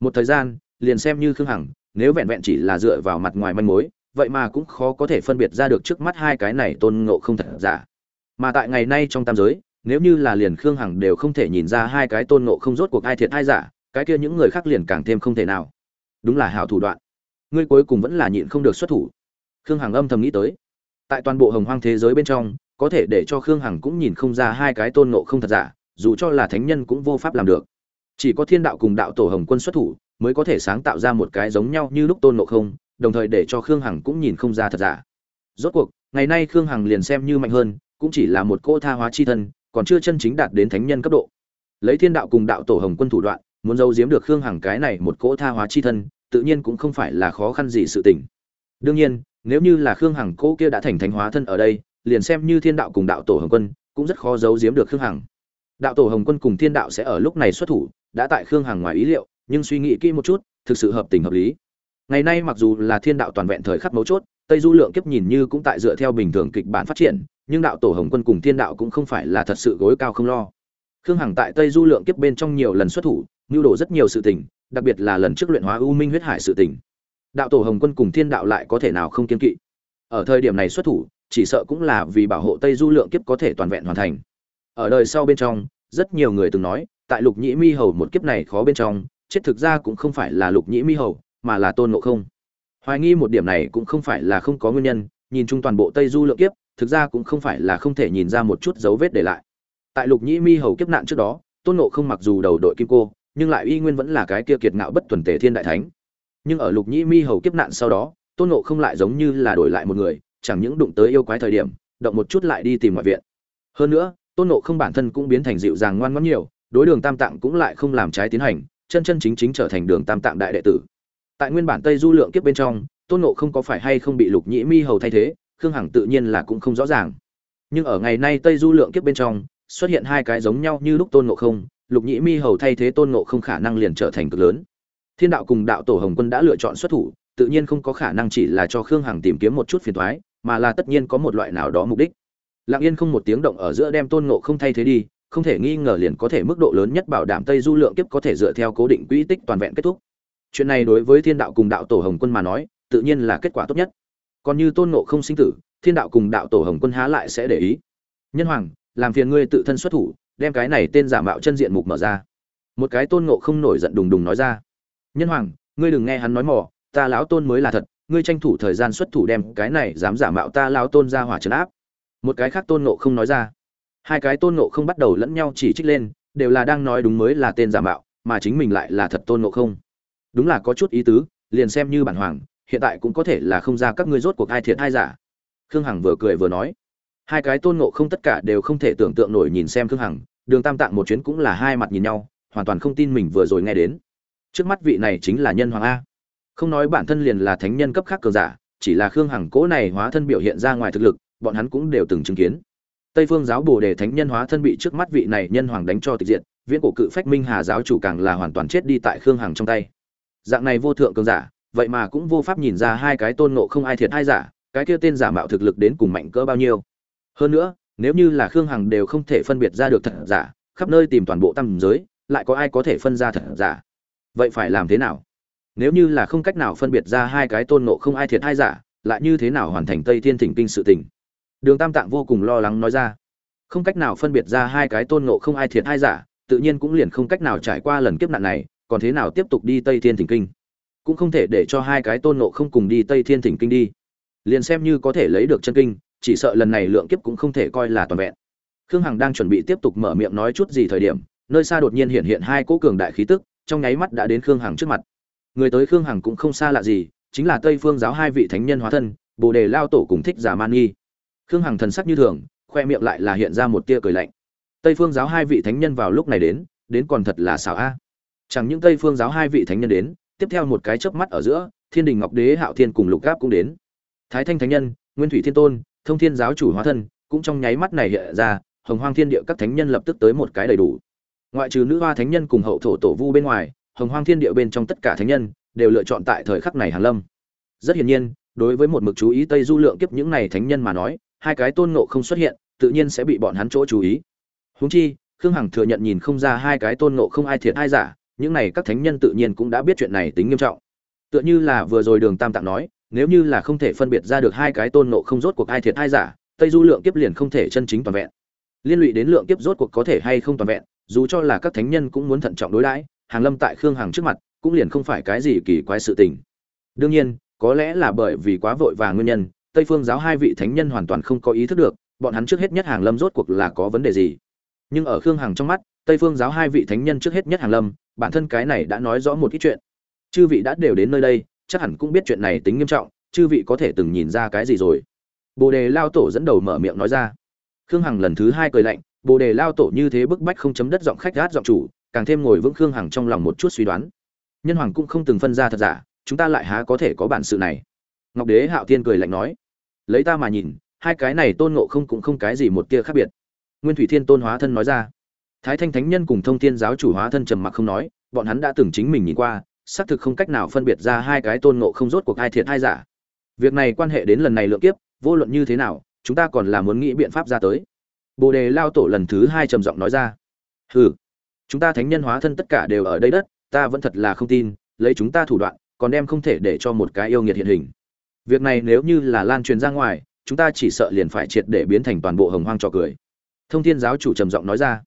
Một thời gian, liền xem như khương hằng, nếu vẹn vẹn chỉ là dựa vào mặt ngoài manh mối, vậy mà cũng khó có thể phân biệt ra được trước mắt hai cái này tôn ngộ không thật giả. Mà tại ngày nay trong tam giới nếu như là liền khương hằng đều không thể nhìn ra hai cái tôn ngộ không rốt cuộc ai thiệt ai giả, cái kia những người khác liền càng thêm không thể nào. Đúng là hảo thủ đoạn. Ngươi cuối cùng vẫn là nhịn không được xuất thủ. Khương hằng âm thầm nghĩ tới. Tại toàn bộ hồng hoang thế giới bên trong, có thể để cho khương hằng cũng nhìn không ra hai cái tôn ngộ không thật giả, dù cho là thánh nhân cũng vô pháp làm được. Chỉ có thiên đạo cùng đạo tổ hồng quân xuất thủ, mới có thể sáng tạo ra một cái giống nhau như lúc tôn nộ không, đồng thời để cho khương hằng cũng nhìn không ra thật giả. Rốt cuộc, ngày nay khương hằng liền xem như mạnh hơn, cũng chỉ là một cỗ tha hóa chi thân còn chưa chân chính đạt đến thánh nhân cấp độ. Lấy thiên đạo cùng đạo tổ hồng quân thủ đoạn, muốn giấu giếm được khương hằng cái này một cỗ tha hóa chi thân, tự nhiên cũng không phải là khó khăn gì sự tình. Đương nhiên, nếu như là khương hằng cỗ kia đã thành thánh hóa thân ở đây, liền xem như thiên đạo cùng đạo tổ hồng quân, cũng rất khó giấu giếm được khương hằng. Đạo tổ hồng quân cùng thiên đạo sẽ ở lúc này xuất thủ, đã tại khương hằng ngoài ý liệu, nhưng suy nghĩ kỹ một chút, thực sự hợp tình hợp lý. Ngày nay mặc dù là thiên đạo toàn vẹn thời khắc mấu chốt, tây du lượng kiếp nhìn như cũng tại dựa theo bình thường kịch bản phát triển nhưng đạo tổ hồng quân cùng thiên đạo cũng không phải là thật sự gối cao không lo. Khương hằng tại tây du lượng kiếp bên trong nhiều lần xuất thủ nhu đồ rất nhiều sự tình, đặc biệt là lần trước luyện hóa u minh huyết hải sự tình. Đạo tổ hồng quân cùng thiên đạo lại có thể nào không kiên kỵ? Ở thời điểm này xuất thủ, chỉ sợ cũng là vì bảo hộ tây du lượng kiếp có thể toàn vẹn hoàn thành. Ở đời sau bên trong, rất nhiều người từng nói, tại lục nhĩ mi hầu một kiếp này khó bên trong, chết thực ra cũng không phải là lục nhĩ mi hầu, mà là tôn ngộ không. Hoài nghi một điểm này cũng không phải là không có nguyên nhân, nhìn chung toàn bộ tây du lượng kiếp thực ra cũng không phải là không thể nhìn ra một chút dấu vết để lại. Tại lục nhĩ mi hầu kiếp nạn trước đó, tôn ngộ không mặc dù đầu đội kim cô, nhưng lại uy nguyên vẫn là cái kia kiệt ngạo bất tuần tề thiên đại thánh. Nhưng ở lục nhĩ mi hầu kiếp nạn sau đó, tôn ngộ không lại giống như là đổi lại một người, chẳng những đụng tới yêu quái thời điểm, động một chút lại đi tìm ngoại viện. Hơn nữa, tôn ngộ không bản thân cũng biến thành dịu dàng ngoan ngoãn nhiều, đối đường tam tạng cũng lại không làm trái tiến hành, chân chân chính chính trở thành đường tam tạng đại đệ tử. Tại nguyên bản tây du lượng kiếp bên trong, tôn ngộ không có phải hay không bị lục nhĩ mi hầu thay thế khương hằng tự nhiên là cũng không rõ ràng. Nhưng ở ngày nay tây du lượng kiếp bên trong, xuất hiện hai cái giống nhau như lúc tôn ngộ không, lục nhĩ mi hầu thay thế tôn ngộ không khả năng liền trở thành cực lớn. Thiên đạo cùng đạo tổ hồng quân đã lựa chọn xuất thủ, tự nhiên không có khả năng chỉ là cho khương hằng tìm kiếm một chút phiền thoái mà là tất nhiên có một loại nào đó mục đích. Lặng yên không một tiếng động ở giữa đem tôn ngộ không thay thế đi, không thể nghi ngờ liền có thể mức độ lớn nhất bảo đảm tây du lượng kiếp có thể dựa theo cố định quỹ tích toàn vẹn kết thúc. Chuyện này đối với thiên đạo cùng đạo tổ hồng quân mà nói, tự nhiên là kết quả tốt nhất còn như tôn ngộ không sinh tử, thiên đạo cùng đạo tổ hồng quân há lại sẽ để ý. Nhân hoàng, làm phiền ngươi tự thân xuất thủ, đem cái này tên giả mạo chân diện mục mở ra. Một cái tôn ngộ không nổi giận đùng đùng nói ra. Nhân hoàng, ngươi đừng nghe hắn nói mỏ ta lão tôn mới là thật, ngươi tranh thủ thời gian xuất thủ đem cái này dám giả mạo ta lão tôn ra hỏa trấn áp. Một cái khác tôn ngộ không nói ra. Hai cái tôn ngộ không bắt đầu lẫn nhau chỉ trích lên, đều là đang nói đúng mới là tên giả mạo, mà chính mình lại là thật tôn ngộ không. Đúng là có chút ý tứ, liền xem như bản hoàng hiện tại cũng có thể là không ra các ngươi rốt cuộc ai thiệt ai giả. Khương hằng vừa cười vừa nói. Hai cái tôn ngộ không tất cả đều không thể tưởng tượng nổi nhìn xem khương hằng, đường tam tạng một chuyến cũng là hai mặt nhìn nhau, hoàn toàn không tin mình vừa rồi nghe đến. Trước mắt vị này chính là nhân hoàng a. Không nói bản thân liền là thánh nhân cấp khác cường giả, chỉ là khương hằng cố này hóa thân biểu hiện ra ngoài thực lực, bọn hắn cũng đều từng chứng kiến. Tây phương giáo bồ đề thánh nhân hóa thân bị trước mắt vị này nhân hoàng đánh cho tịch diện viễn cổ cự phách minh hà giáo chủ càng là hoàn toàn chết đi tại khương hằng trong tay. Dạng này vô thượng cường giả vậy mà cũng vô pháp nhìn ra hai cái tôn ngộ không ai thiệt hai giả, cái kia tên giả mạo thực lực đến cùng mạnh cỡ bao nhiêu. Hơn nữa, nếu như là khương hằng đều không thể phân biệt ra được thật giả, khắp nơi tìm toàn bộ tam giới, lại có ai có thể phân ra thật giả? Vậy phải làm thế nào? Nếu như là không cách nào phân biệt ra hai cái tôn nộ không ai thiệt hai giả, lại như thế nào hoàn thành tây thiên thỉnh kinh sự tình? Đường tam tạng vô cùng lo lắng nói ra. Không cách nào phân biệt ra hai cái tôn nộ không ai thiệt hai giả, tự nhiên cũng liền không cách nào trải qua lần kiếp nạn này, còn thế nào tiếp tục đi tây thiên thỉnh kinh? Cũng không thể để cho hai cái tôn nộ không cùng đi tây thiên thỉnh kinh đi. Liền xem như có thể lấy được chân kinh, chỉ sợ lần này lượng kiếp cũng không thể coi là toàn vẹn. Khương hằng đang chuẩn bị tiếp tục mở miệng nói chút gì thời điểm, nơi xa đột nhiên hiện hiện hai cỗ cường đại khí tức, trong nháy mắt đã đến khương hằng trước mặt. Người tới khương hằng cũng không xa lạ gì, chính là tây phương giáo hai vị thánh nhân hóa thân, bồ đề lao tổ cùng thích giả man nghi. Khương hằng thần sắc như thường, khoe miệng lại là hiện ra một tia cười lạnh. Tây phương giáo hai vị thánh nhân vào lúc này đến đến còn thật là xảo a. Chẳng những tây phương giáo hai vị thánh nhân đến tiếp theo một cái chớp mắt ở giữa, thiên đình ngọc đế, hạo thiên cùng lục gáp cũng đến. Thái thanh thánh nhân, nguyên thủy thiên tôn, thông thiên giáo chủ hóa thân, cũng trong nháy mắt này hiện ra, hồng hoang thiên địa các thánh nhân lập tức tới một cái đầy đủ. Ngoại trừ nữ hoa thánh nhân cùng hậu thổ tổ vu bên ngoài, hồng hoang thiên địa bên trong tất cả thánh nhân đều lựa chọn tại thời khắc này hàng lâm. Rất hiển nhiên, đối với một mực chú ý tây du lượng kiếp những này thánh nhân mà nói, hai cái tôn ngộ không xuất hiện, tự nhiên sẽ bị bọn hắn chỗ chú ý. Huống chi, khương hằng thừa nhận nhìn không ra hai cái tôn ngộ không ai thiệt ai giả những này các thánh nhân tự nhiên cũng đã biết chuyện này tính nghiêm trọng. Tựa như là vừa rồi đường tam tạng nói, nếu như là không thể phân biệt ra được hai cái tôn ngộ không rốt cuộc ai thiệt ai giả, tây du lượng kiếp liền không thể chân chính toàn vẹn. Liên lụy đến lượng kiếp rốt cuộc có thể hay không toàn vẹn, dù cho là các thánh nhân cũng muốn thận trọng đối đãi, hàng lâm tại khương hằng trước mặt cũng liền không phải cái gì kỳ quái sự tình. Đương nhiên, có lẽ là bởi vì quá vội và nguyên nhân, tây phương giáo hai vị thánh nhân hoàn toàn không có ý thức được, bọn hắn trước hết nhất hàng lâm rốt cuộc là có vấn đề gì. Nhưng ở khương hằng trong mắt, tây phương giáo hai vị thánh nhân trước hết nhất hàng lâm bản thân cái này đã nói rõ một ít chuyện. Chư vị đã đều đến nơi đây, chắc hẳn cũng biết chuyện này tính nghiêm trọng, chư vị có thể từng nhìn ra cái gì rồi. Bồ đề lao tổ dẫn đầu mở miệng nói ra. Khương hằng lần thứ hai cười lạnh, bồ đề lao tổ như thế bức bách không chấm đất giọng khách gát giọng chủ, càng thêm ngồi vững khương hằng trong lòng một chút suy đoán. Nhân hoàng cũng không từng phân ra thật giả, chúng ta lại há có thể có bản sự này? Ngọc đế hạo thiên cười lạnh nói. Lấy ta mà nhìn, hai cái này tôn ngộ không cũng không cái gì một tia khác biệt. Nguyên thủy thiên tôn hóa thân nói ra thái thanh thánh nhân cùng thông thiên giáo chủ hóa thân trầm mặc không nói, bọn hắn đã từng chính mình nhìn qua, xác thực không cách nào phân biệt ra hai cái tôn ngộ không rốt cuộc hai thiệt hai giả. Việc này quan hệ đến lần này lượng kiếp, vô luận như thế nào, chúng ta còn là muốn nghĩ biện pháp ra tới. Bồ đề lao tổ lần thứ hai trầm giọng nói ra. Hừ, chúng ta thánh nhân hóa thân tất cả đều ở đây đất, ta vẫn thật là không tin, lấy chúng ta thủ đoạn, còn đem không thể để cho một cái yêu nghiệt hiện hình. Việc này nếu như là lan truyền ra ngoài, chúng ta chỉ sợ liền phải triệt để biến thành toàn bộ hồng hoang trò cười. Thông thiên giáo chủ trầm giọng nói ra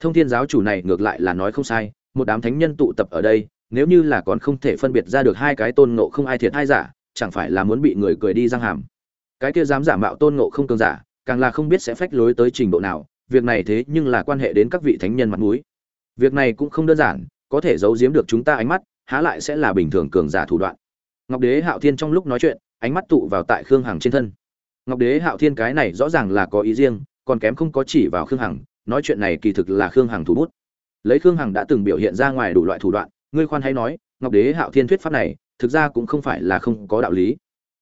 thông thiên giáo chủ này ngược lại là nói không sai, một đám thánh nhân tụ tập ở đây, nếu như là còn không thể phân biệt ra được hai cái tôn ngộ không ai thiệt hai giả, chẳng phải là muốn bị người cười đi răng hàm. Cái kia dám giả mạo tôn ngộ không cường giả, càng là không biết sẽ phách lối tới trình độ nào, việc này thế nhưng là quan hệ đến các vị thánh nhân mặt mũi. Việc này cũng không đơn giản, có thể giấu giếm được chúng ta ánh mắt, há lại sẽ là bình thường cường giả thủ đoạn. Ngọc đế hạo thiên trong lúc nói chuyện, ánh mắt tụ vào tại khương hằng trên thân. Ngọc đế hạo thiên cái này rõ ràng là có ý riêng, còn kém không có chỉ vào khương hằng nói chuyện này kỳ thực là khương hằng thủ bút. Lấy khương hằng đã từng biểu hiện ra ngoài đủ loại thủ đoạn, ngươi khoan hay nói, ngọc đế hạo thiên thuyết pháp này, thực ra cũng không phải là không có đạo lý.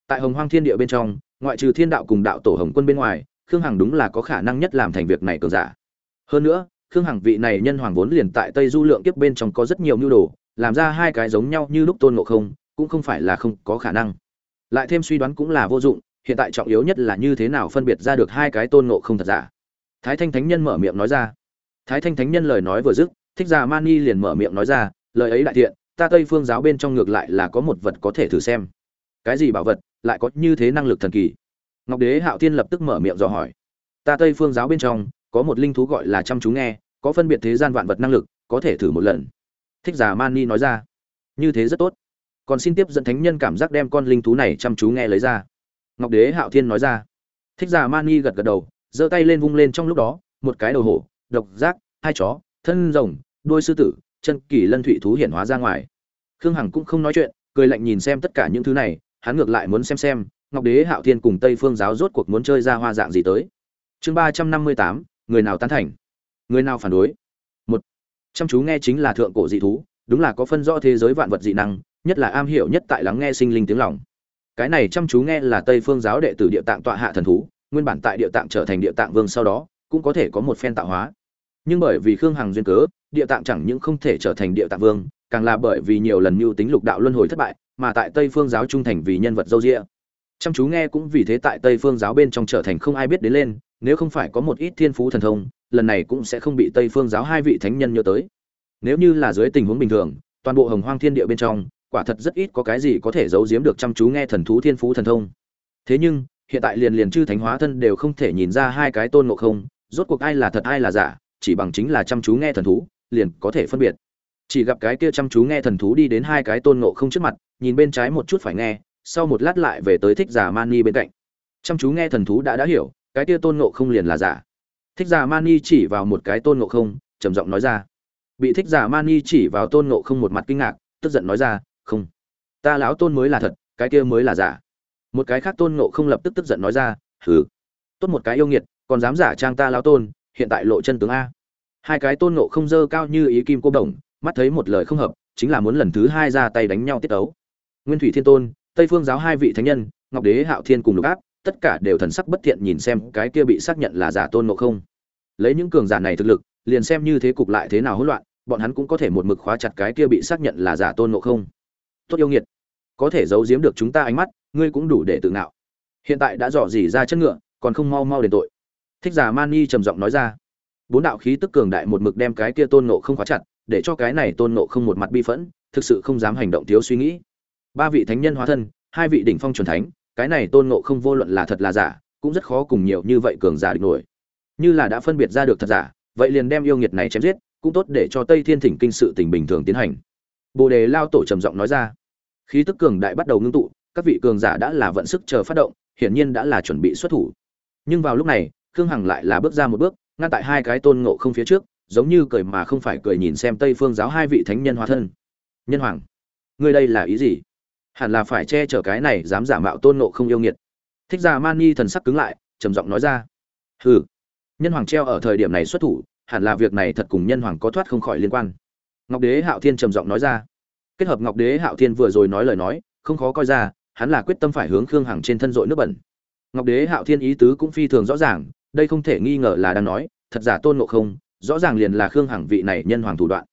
Tại hồng hoang thiên địa bên trong, ngoại trừ thiên đạo cùng đạo tổ hồng quân bên ngoài, khương hằng đúng là có khả năng nhất làm thành việc này cường giả. Hơn nữa, khương hằng vị này nhân hoàng vốn liền tại tây du lượng kiếp bên trong có rất nhiều mưu đồ, làm ra hai cái giống nhau như lúc tôn ngộ không, cũng không phải là không có khả năng. Lại thêm suy đoán cũng là vô dụng, hiện tại trọng yếu nhất là như thế nào phân biệt ra được hai cái tôn ngộ không thật giả thái thanh thánh nhân mở miệng nói ra. Thái thanh thánh nhân lời nói vừa dứt, thích già mani liền mở miệng nói ra, lời ấy đại thiện, ta tây phương giáo bên trong ngược lại là có một vật có thể thử xem. Cái gì bảo vật, lại có như thế năng lực thần kỳ? Ngọc đế hạo Thiên lập tức mở miệng dò hỏi. Ta tây phương giáo bên trong, có một linh thú gọi là chăm chú nghe, có phân biệt thế gian vạn vật năng lực, có thể thử một lần. Thích giả mani nói ra. Như thế rất tốt. Còn xin tiếp dẫn thánh nhân cảm giác đem con linh thú này chăm chú nghe lấy ra. Ngọc đế hạo thiên nói ra. Thích giả mani gật gật đầu giơ tay lên vung lên trong lúc đó, một cái đầu hổ, độc giác, hai chó, thân rồng, đuôi sư tử, chân kỳ lân thụy thú hiển hóa ra ngoài. Khương hằng cũng không nói chuyện, cười lạnh nhìn xem tất cả những thứ này, hắn ngược lại muốn xem xem, ngọc đế, hạo thiên cùng tây phương giáo rốt cuộc muốn chơi ra hoa dạng gì tới. Chương ba trăm năm mươi tám, người nào tán thành? Người nào phản đối? Một, chăm chú nghe chính là thượng cổ dị thú, đúng là có phân rõ thế giới vạn vật dị năng, nhất là am hiểu nhất tại lắng nghe sinh linh tiếng lòng. Cái này chăm chú nghe là tây phương giáo đệ tử địa tạng tọa hạ thần thú nguyên bản tại địa tạng trở thành địa tạng vương sau đó, cũng có thể có một phen tạo hóa. Nhưng bởi vì khương hằng duyên cớ, địa tạng chẳng những không thể trở thành địa tạng vương, càng là bởi vì nhiều lần mưu tính lục đạo luân hồi thất bại, mà tại tây phương giáo trung thành vì nhân vật dâu rịa chăm chú nghe cũng vì thế tại tây phương giáo bên trong trở thành không ai biết đến lên, nếu không phải có một ít thiên phú thần thông, lần này cũng sẽ không bị tây phương giáo hai vị thánh nhân nhớ tới. Nếu như là dưới tình huống bình thường, toàn bộ hồng hoang thiên địa bên trong, quả thật rất ít có cái gì có thể giấu giếm được chăm chú nghe thần thú thiên phú thần thông. Thế nhưng hiện tại liền liền chư thánh hóa thân đều không thể nhìn ra hai cái tôn ngộ không, rốt cuộc ai là thật ai là giả, chỉ bằng chính là chăm chú nghe thần thú, liền có thể phân biệt. Chỉ gặp cái kia chăm chú nghe thần thú đi đến hai cái tôn ngộ không trước mặt, nhìn bên trái một chút phải nghe, sau một lát lại về tới thích giả mani bên cạnh. Chăm chú nghe thần thú đã đã hiểu, cái kia tôn ngộ không liền là giả. Thích giả mani chỉ vào một cái tôn ngộ không, trầm giọng nói ra. Bị thích giả mani chỉ vào tôn ngộ không một mặt kinh ngạc, tức giận nói ra, không, ta lão tôn mới là thật, cái kia mới là giả một cái khác tôn ngộ không lập tức tức giận nói ra, hừ, tốt một cái yêu nghiệt, còn dám giả trang ta lao tôn, hiện tại lộ chân tướng a. Hai cái tôn ngộ không dơ cao như ý kim cô đồng, mắt thấy một lời không hợp, chính là muốn lần thứ hai ra tay đánh nhau tiết ấu nguyên thủy thiên tôn, tây phương giáo hai vị thánh nhân, ngọc đế, hạo thiên cùng lục áp, tất cả đều thần sắc bất thiện nhìn xem cái kia bị xác nhận là giả tôn ngộ không. Lấy những cường giả này thực lực, liền xem như thế cục lại thế nào hỗn loạn, bọn hắn cũng có thể một mực khóa chặt cái kia bị xác nhận là giả tôn ngộ không. Tốt yêu nghiệt, có thể giấu giếm được chúng ta ánh mắt ngươi cũng đủ để tự ngạo. Hiện tại đã dò dỉ ra chất ngựa, còn không mau mau đền tội. Thích giả mani trầm giọng nói ra. Bốn đạo khí tức cường đại một mực đem cái kia tôn nộ không khóa chặt, để cho cái này tôn nộ không một mặt bi phẫn, thực sự không dám hành động thiếu suy nghĩ. Ba vị thánh nhân hóa thân, hai vị đỉnh phong truyền thánh, cái này tôn nộ không vô luận là thật là giả, cũng rất khó cùng nhiều như vậy cường giả địch nổi. Như là đã phân biệt ra được thật giả, vậy liền đem yêu nghiệt này chém giết, cũng tốt để cho tây thiên thỉnh kinh sự tình bình thường tiến hành. Bồ đề lao tổ trầm giọng nói ra. Khí tức cường đại bắt đầu ngưng tụ các vị cường giả đã là vận sức chờ phát động, hiển nhiên đã là chuẩn bị xuất thủ. Nhưng vào lúc này, khương hằng lại là bước ra một bước, ngăn tại hai cái tôn ngộ không phía trước, giống như cười mà không phải cười nhìn xem tây phương giáo hai vị thánh nhân hóa thân. Nhân hoàng, ngươi đây là ý gì? Hẳn là phải che chở cái này dám giả mạo tôn ngộ không yêu nghiệt. Thích già man i thần sắc cứng lại, trầm giọng nói ra. Hừ, nhân hoàng treo ở thời điểm này xuất thủ, hẳn là việc này thật cùng nhân hoàng có thoát không khỏi liên quan. Ngọc đế hạo thiên trầm giọng nói ra. Kết hợp ngọc đế hạo thiên vừa rồi nói lời nói, không khó coi ra hắn là quyết tâm phải hướng khương hằng trên thân dội nước bẩn. Ngọc đế hạo thiên ý tứ cũng phi thường rõ ràng, đây không thể nghi ngờ là đang nói, thật giả tôn ngộ không, rõ ràng liền là khương hằng vị này nhân hoàng thủ đoạn.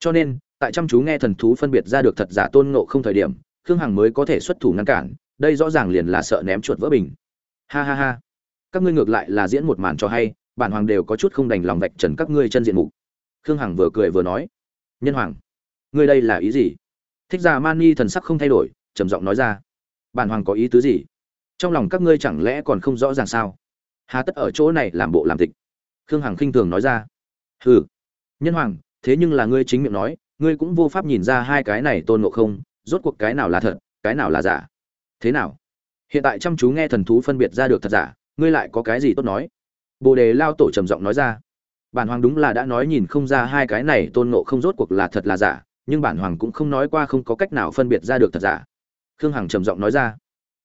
Cho nên, tại chăm chú nghe thần thú phân biệt ra được thật giả tôn ngộ không thời điểm, khương hằng mới có thể xuất thủ ngăn cản, đây rõ ràng liền là sợ ném chuột vỡ bình. Ha ha ha. Các ngươi ngược lại là diễn một màn cho hay, bản hoàng đều có chút không đành lòng vạch trần các ngươi chân diện mục. Khương hằng vừa cười vừa nói, nhân hoàng, ngươi đây là ý gì? Thích già mani thần sắc không thay đổi, trầm giọng nói ra bản hoàng có ý tứ gì? Trong lòng các ngươi chẳng lẽ còn không rõ ràng sao? Hà tất ở chỗ này làm bộ làm tịch. Khương hằng khinh thường nói ra. Hừ. Nhân hoàng, thế nhưng là ngươi chính miệng nói, ngươi cũng vô pháp nhìn ra hai cái này tôn ngộ không, rốt cuộc cái nào là thật, cái nào là giả. Thế nào? Hiện tại chăm chú nghe thần thú phân biệt ra được thật giả, ngươi lại có cái gì tốt nói? Bồ đề lao tổ trầm giọng nói ra. Bản hoàng đúng là đã nói nhìn không ra hai cái này tôn ngộ không rốt cuộc là thật là giả, nhưng bản hoàng cũng không nói qua không có cách nào phân biệt ra được thật giả khương hằng trầm giọng nói ra.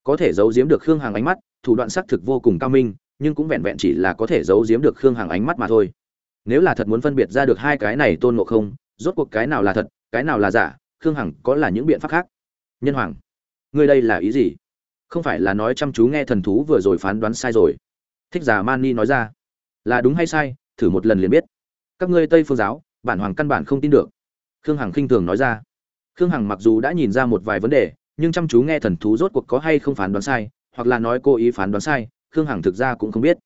Có thể giấu giếm được khương hằng ánh mắt, thủ đoạn xác thực vô cùng cao minh, nhưng cũng vẹn vẹn chỉ là có thể giấu giếm được khương hằng ánh mắt mà thôi. Nếu là thật muốn phân biệt ra được hai cái này tôn ngộ không, rốt cuộc cái nào là thật, cái nào là giả, khương hằng có là những biện pháp khác? Nhân hoàng, ngươi đây là ý gì? Không phải là nói chăm chú nghe thần thú vừa rồi phán đoán sai rồi. Thích giả mani nói ra. Là đúng hay sai, thử một lần liền biết. Các ngươi tây phương giáo, bản hoàng căn bản không tin được. Khương hằng khinh thường nói ra. Khương hằng mặc dù đã nhìn ra một vài vấn đề nhưng chăm chú nghe thần thú rốt cuộc có hay không phán đoán sai, hoặc là nói cố ý phán đoán sai, khương hằng thực ra cũng không biết.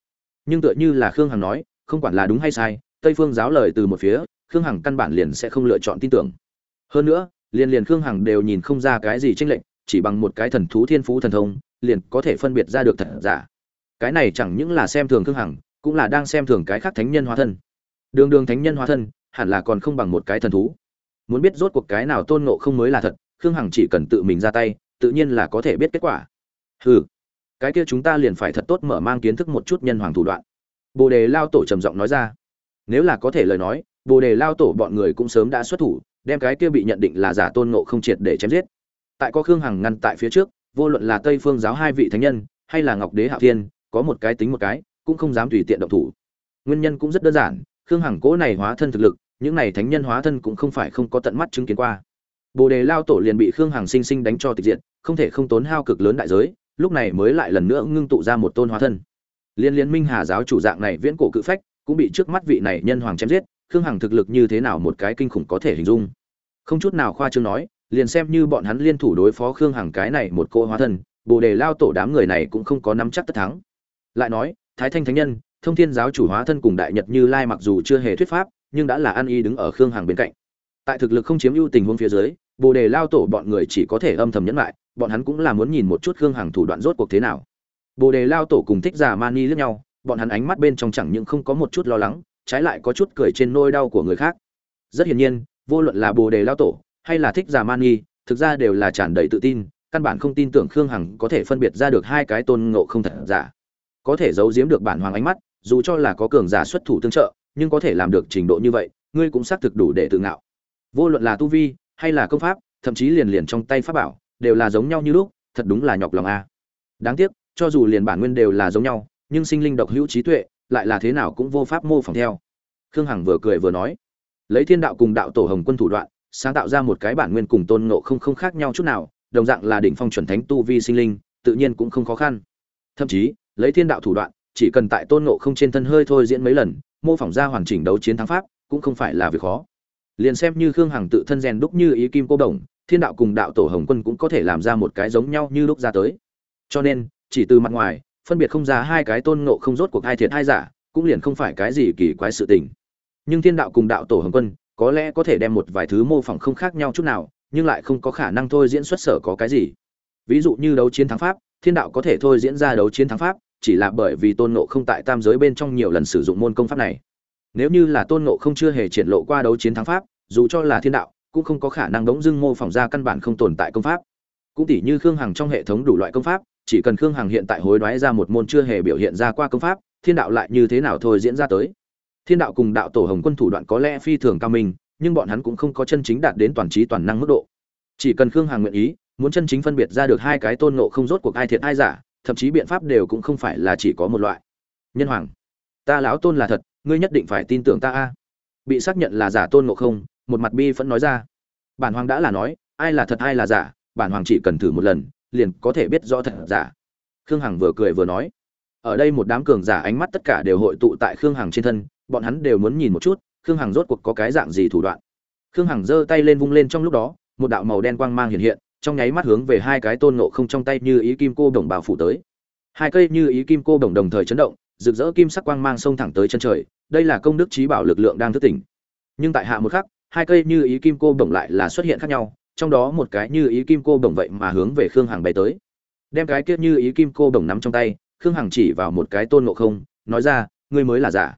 Nhưng tựa như là khương hằng nói, không quản là đúng hay sai, tây phương giáo lời từ một phía, khương hằng căn bản liền sẽ không lựa chọn tin tưởng. Hơn nữa, liền liền khương hằng đều nhìn không ra cái gì tranh lệch, chỉ bằng một cái thần thú thiên phú thần thông, liền có thể phân biệt ra được thật giả. Cái này chẳng những là xem thường khương hằng, cũng là đang xem thường cái khác thánh nhân hóa thân. Đường đường thánh nhân hóa thân, hẳn là còn không bằng một cái thần thú. Muốn biết rốt cuộc cái nào tôn ngộ không mới là thật khương hằng chỉ cần tự mình ra tay, tự nhiên là có thể biết kết quả. Hừ, cái kia chúng ta liền phải thật tốt mở mang kiến thức một chút nhân hoàng thủ đoạn. Bồ đề lao tổ trầm giọng nói ra. Nếu là có thể lời nói, bồ đề lao tổ bọn người cũng sớm đã xuất thủ, đem cái kia bị nhận định là giả tôn ngộ không triệt để chém giết. Tại có khương hằng ngăn tại phía trước, vô luận là tây phương giáo hai vị thánh nhân, hay là ngọc đế hạ thiên, có một cái tính một cái, cũng không dám tùy tiện động thủ. Nguyên nhân cũng rất đơn giản, khương hằng cố này hóa thân thực lực, những này thánh nhân hóa thân cũng không phải không có tận mắt chứng kiến qua bồ đề lao tổ liền bị khương hằng sinh sinh đánh cho tịch diệt, không thể không tốn hao cực lớn đại giới lúc này mới lại lần nữa ngưng tụ ra một tôn hóa thân. Liên liên minh hà giáo chủ dạng này viễn cổ cự phách cũng bị trước mắt vị này nhân hoàng chém giết khương hằng thực lực như thế nào một cái kinh khủng có thể hình dung. Không chút nào khoa trương nói liền xem như bọn hắn liên thủ đối phó khương hằng cái này một cô hóa thân bồ đề lao tổ đám người này cũng không có nắm chắc tất thắng. Lại nói thái thanh thánh nhân thông thiên giáo chủ hóa thân cùng đại nhật như lai mặc dù chưa hề thuyết pháp nhưng đã là an y đứng ở khương hằng bên cạnh. Tại thực lực không chiếm ưu tình huống phía dưới bồ đề lao tổ bọn người chỉ có thể âm thầm nhẫn lại, bọn hắn cũng là muốn nhìn một chút khương hằng thủ đoạn rốt cuộc thế nào. Bồ đề lao tổ cùng thích giả mani lướt nhau, bọn hắn ánh mắt bên trong chẳng những không có một chút lo lắng, trái lại có chút cười trên nôi đau của người khác. Rất hiển nhiên, vô luận là bồ đề lao tổ hay là thích giả mani thực ra đều là tràn đầy tự tin, căn bản không tin tưởng khương hằng có thể phân biệt ra được hai cái tôn ngộ không thật giả. Có thể giấu giếm được bản hoàng ánh mắt, dù cho là có cường giả xuất thủ tương trợ, nhưng có thể làm được trình độ như vậy, ngươi cũng xác thực đủ để tự ngạo. Vô luận là tu vi hay là công pháp, thậm chí liền liền trong tay pháp bảo, đều là giống nhau như lúc, thật đúng là nhọc lòng a. Đáng tiếc, cho dù liền bản nguyên đều là giống nhau, nhưng sinh linh độc hữu trí tuệ, lại là thế nào cũng vô pháp mô phỏng theo. Khương hằng vừa cười vừa nói, lấy thiên đạo cùng đạo tổ hồng quân thủ đoạn, sáng tạo ra một cái bản nguyên cùng tôn ngộ không không khác nhau chút nào, đồng dạng là đỉnh phong chuẩn thánh tu vi sinh linh, tự nhiên cũng không khó khăn. Thậm chí, lấy thiên đạo thủ đoạn, chỉ cần tại tôn ngộ không trên thân hơi thôi diễn mấy lần, mô phỏng ra hoàn chỉnh đấu chiến thắng pháp, cũng không phải là việc khó liền xem như khương hằng tự thân rèn đúc như ý kim cô đồng, thiên đạo cùng đạo tổ hồng quân cũng có thể làm ra một cái giống nhau như lúc ra tới. Cho nên, chỉ từ mặt ngoài, phân biệt không ra hai cái tôn ngộ không rốt cuộc hai thiệt hai giả, cũng liền không phải cái gì kỳ quái sự tình. Nhưng thiên đạo cùng đạo tổ hồng quân, có lẽ có thể đem một vài thứ mô phỏng không khác nhau chút nào, nhưng lại không có khả năng thôi diễn xuất sở có cái gì. Ví dụ như đấu chiến thắng pháp, thiên đạo có thể thôi diễn ra đấu chiến thắng pháp, chỉ là bởi vì tôn ngộ không tại tam giới bên trong nhiều lần sử dụng môn công pháp này nếu như là tôn ngộ không chưa hề triển lộ qua đấu chiến thắng pháp, dù cho là thiên đạo, cũng không có khả năng đống dưng mô phỏng ra căn bản không tồn tại công pháp. Cũng tỉ như khương hằng trong hệ thống đủ loại công pháp, chỉ cần khương hằng hiện tại hối đoái ra một môn chưa hề biểu hiện ra qua công pháp, thiên đạo lại như thế nào thôi diễn ra tới. Thiên đạo cùng đạo tổ hồng quân thủ đoạn có lẽ phi thường cao minh, nhưng bọn hắn cũng không có chân chính đạt đến toàn trí toàn năng mức độ. Chỉ cần khương hằng nguyện ý, muốn chân chính phân biệt ra được hai cái tôn ngộ không rốt cuộc ai thiệt ai giả, thậm chí biện pháp đều cũng không phải là chỉ có một loại. Nhân hoàng, ta lão tôn là thật ngươi nhất định phải tin tưởng ta a. Bị xác nhận là giả tôn ngộ không, một mặt bi vẫn nói ra. Bản hoàng đã là nói, ai là thật ai là giả, bản hoàng chỉ cần thử một lần, liền có thể biết rõ thật giả. Khương hằng vừa cười vừa nói. Ở đây một đám cường giả ánh mắt tất cả đều hội tụ tại khương hằng trên thân, bọn hắn đều muốn nhìn một chút, khương hằng rốt cuộc có cái dạng gì thủ đoạn. Khương hằng giơ tay lên vung lên trong lúc đó, một đạo màu đen quang mang hiện hiện, trong nháy mắt hướng về hai cái tôn nộ không trong tay như ý kim cô đồng bào phủ tới. Hai cây như ý kim cô đồng đồng thời chấn động, rực rỡ kim sắc quang mang xông thẳng tới chân trời đây là công đức trí bảo lực lượng đang thức tỉnh. Nhưng tại hạ một khắc, hai cây như ý kim cô đồng lại là xuất hiện khác nhau, trong đó một cái như ý kim cô đồng vậy mà hướng về khương hằng bay tới. Đem cái kia như ý kim cô đồng nắm trong tay, khương hằng chỉ vào một cái tôn ngộ không, nói ra, ngươi mới là giả.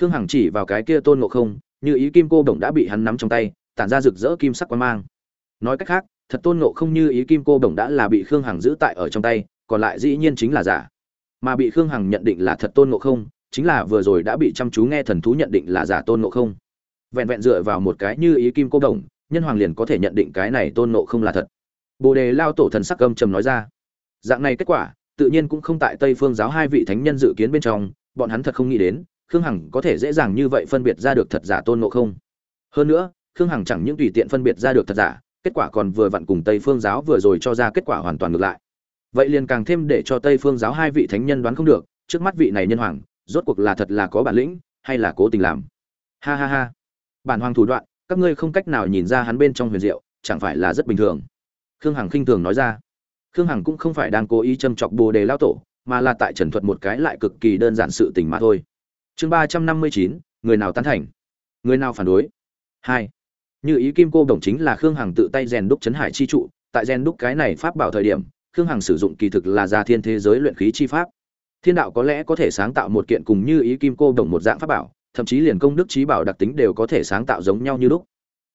Khương hằng chỉ vào cái kia tôn ngộ không, như ý kim cô đồng đã bị hắn nắm trong tay, tản ra rực rỡ kim sắc quan mang. Nói cách khác, thật tôn ngộ không như ý kim cô đồng đã là bị khương hằng giữ tại ở trong tay, còn lại dĩ nhiên chính là giả. Mà bị khương hằng nhận định là thật tôn ngộ không chính là vừa rồi đã bị chăm chú nghe thần thú nhận định là giả tôn ngộ không. Vẹn vẹn dựa vào một cái như ý kim cô đồng, nhân hoàng liền có thể nhận định cái này tôn ngộ không là thật. Bồ đề lao tổ thần sắc âm trầm nói ra. Dạng này kết quả, tự nhiên cũng không tại tây phương giáo hai vị thánh nhân dự kiến bên trong, bọn hắn thật không nghĩ đến, khương hằng có thể dễ dàng như vậy phân biệt ra được thật giả tôn ngộ không. Hơn nữa, khương hằng chẳng những tùy tiện phân biệt ra được thật giả, kết quả còn vừa vặn cùng tây phương giáo vừa rồi cho ra kết quả hoàn toàn ngược lại. Vậy liền càng thêm để cho tây phương giáo hai vị thánh nhân đoán không được, trước mắt vị này nhân hoàng rốt cuộc là thật là có bản lĩnh, hay là cố tình làm? Ha ha ha. Bản hoàng thủ đoạn, các ngươi không cách nào nhìn ra hắn bên trong huyền diệu, chẳng phải là rất bình thường? Khương hằng khinh thường nói ra. Khương hằng cũng không phải đang cố ý châm chọc bồ đề lao tổ, mà là tại trần thuật một cái lại cực kỳ đơn giản sự tình mà thôi. Chương ba trăm năm mươi chín, người nào tán thành? Người nào phản đối? Hai. Như ý kim cô đồng chính là khương hằng tự tay rèn đúc chấn hải chi trụ, tại rèn đúc cái này pháp bảo thời điểm, khương hằng sử dụng kỳ thực là gia thiên thế giới luyện khí chi pháp thiên đạo có lẽ có thể sáng tạo một kiện cùng như ý kim cô đồng một dạng pháp bảo, thậm chí liền công đức trí bảo đặc tính đều có thể sáng tạo giống nhau như lúc.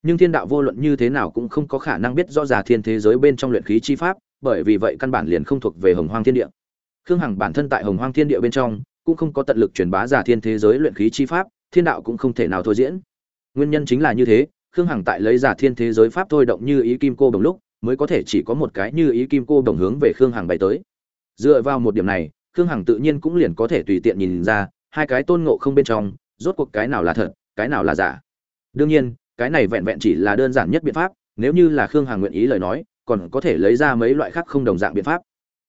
Nhưng thiên đạo vô luận như thế nào cũng không có khả năng biết rõ già thiên thế giới bên trong luyện khí chi pháp, bởi vì vậy căn bản liền không thuộc về hồng hoang thiên địa. Khương hằng bản thân tại hồng hoang thiên địa bên trong, cũng không có tận lực truyền bá già thiên thế giới luyện khí chi pháp, thiên đạo cũng không thể nào thôi diễn. Nguyên nhân chính là như thế, khương hằng tại lấy giả thiên thế giới pháp thôi động như ý kim cô đồng lúc, mới có thể chỉ có một cái như ý kim cô đồng hướng về khương hằng bày tới. Dựa vào một điểm này khương hằng tự nhiên cũng liền có thể tùy tiện nhìn ra, hai cái tôn ngộ không bên trong, rốt cuộc cái nào là thật, cái nào là giả. Đương nhiên, cái này vẹn vẹn chỉ là đơn giản nhất biện pháp, nếu như là khương hằng nguyện ý lời nói, còn có thể lấy ra mấy loại khác không đồng dạng biện pháp.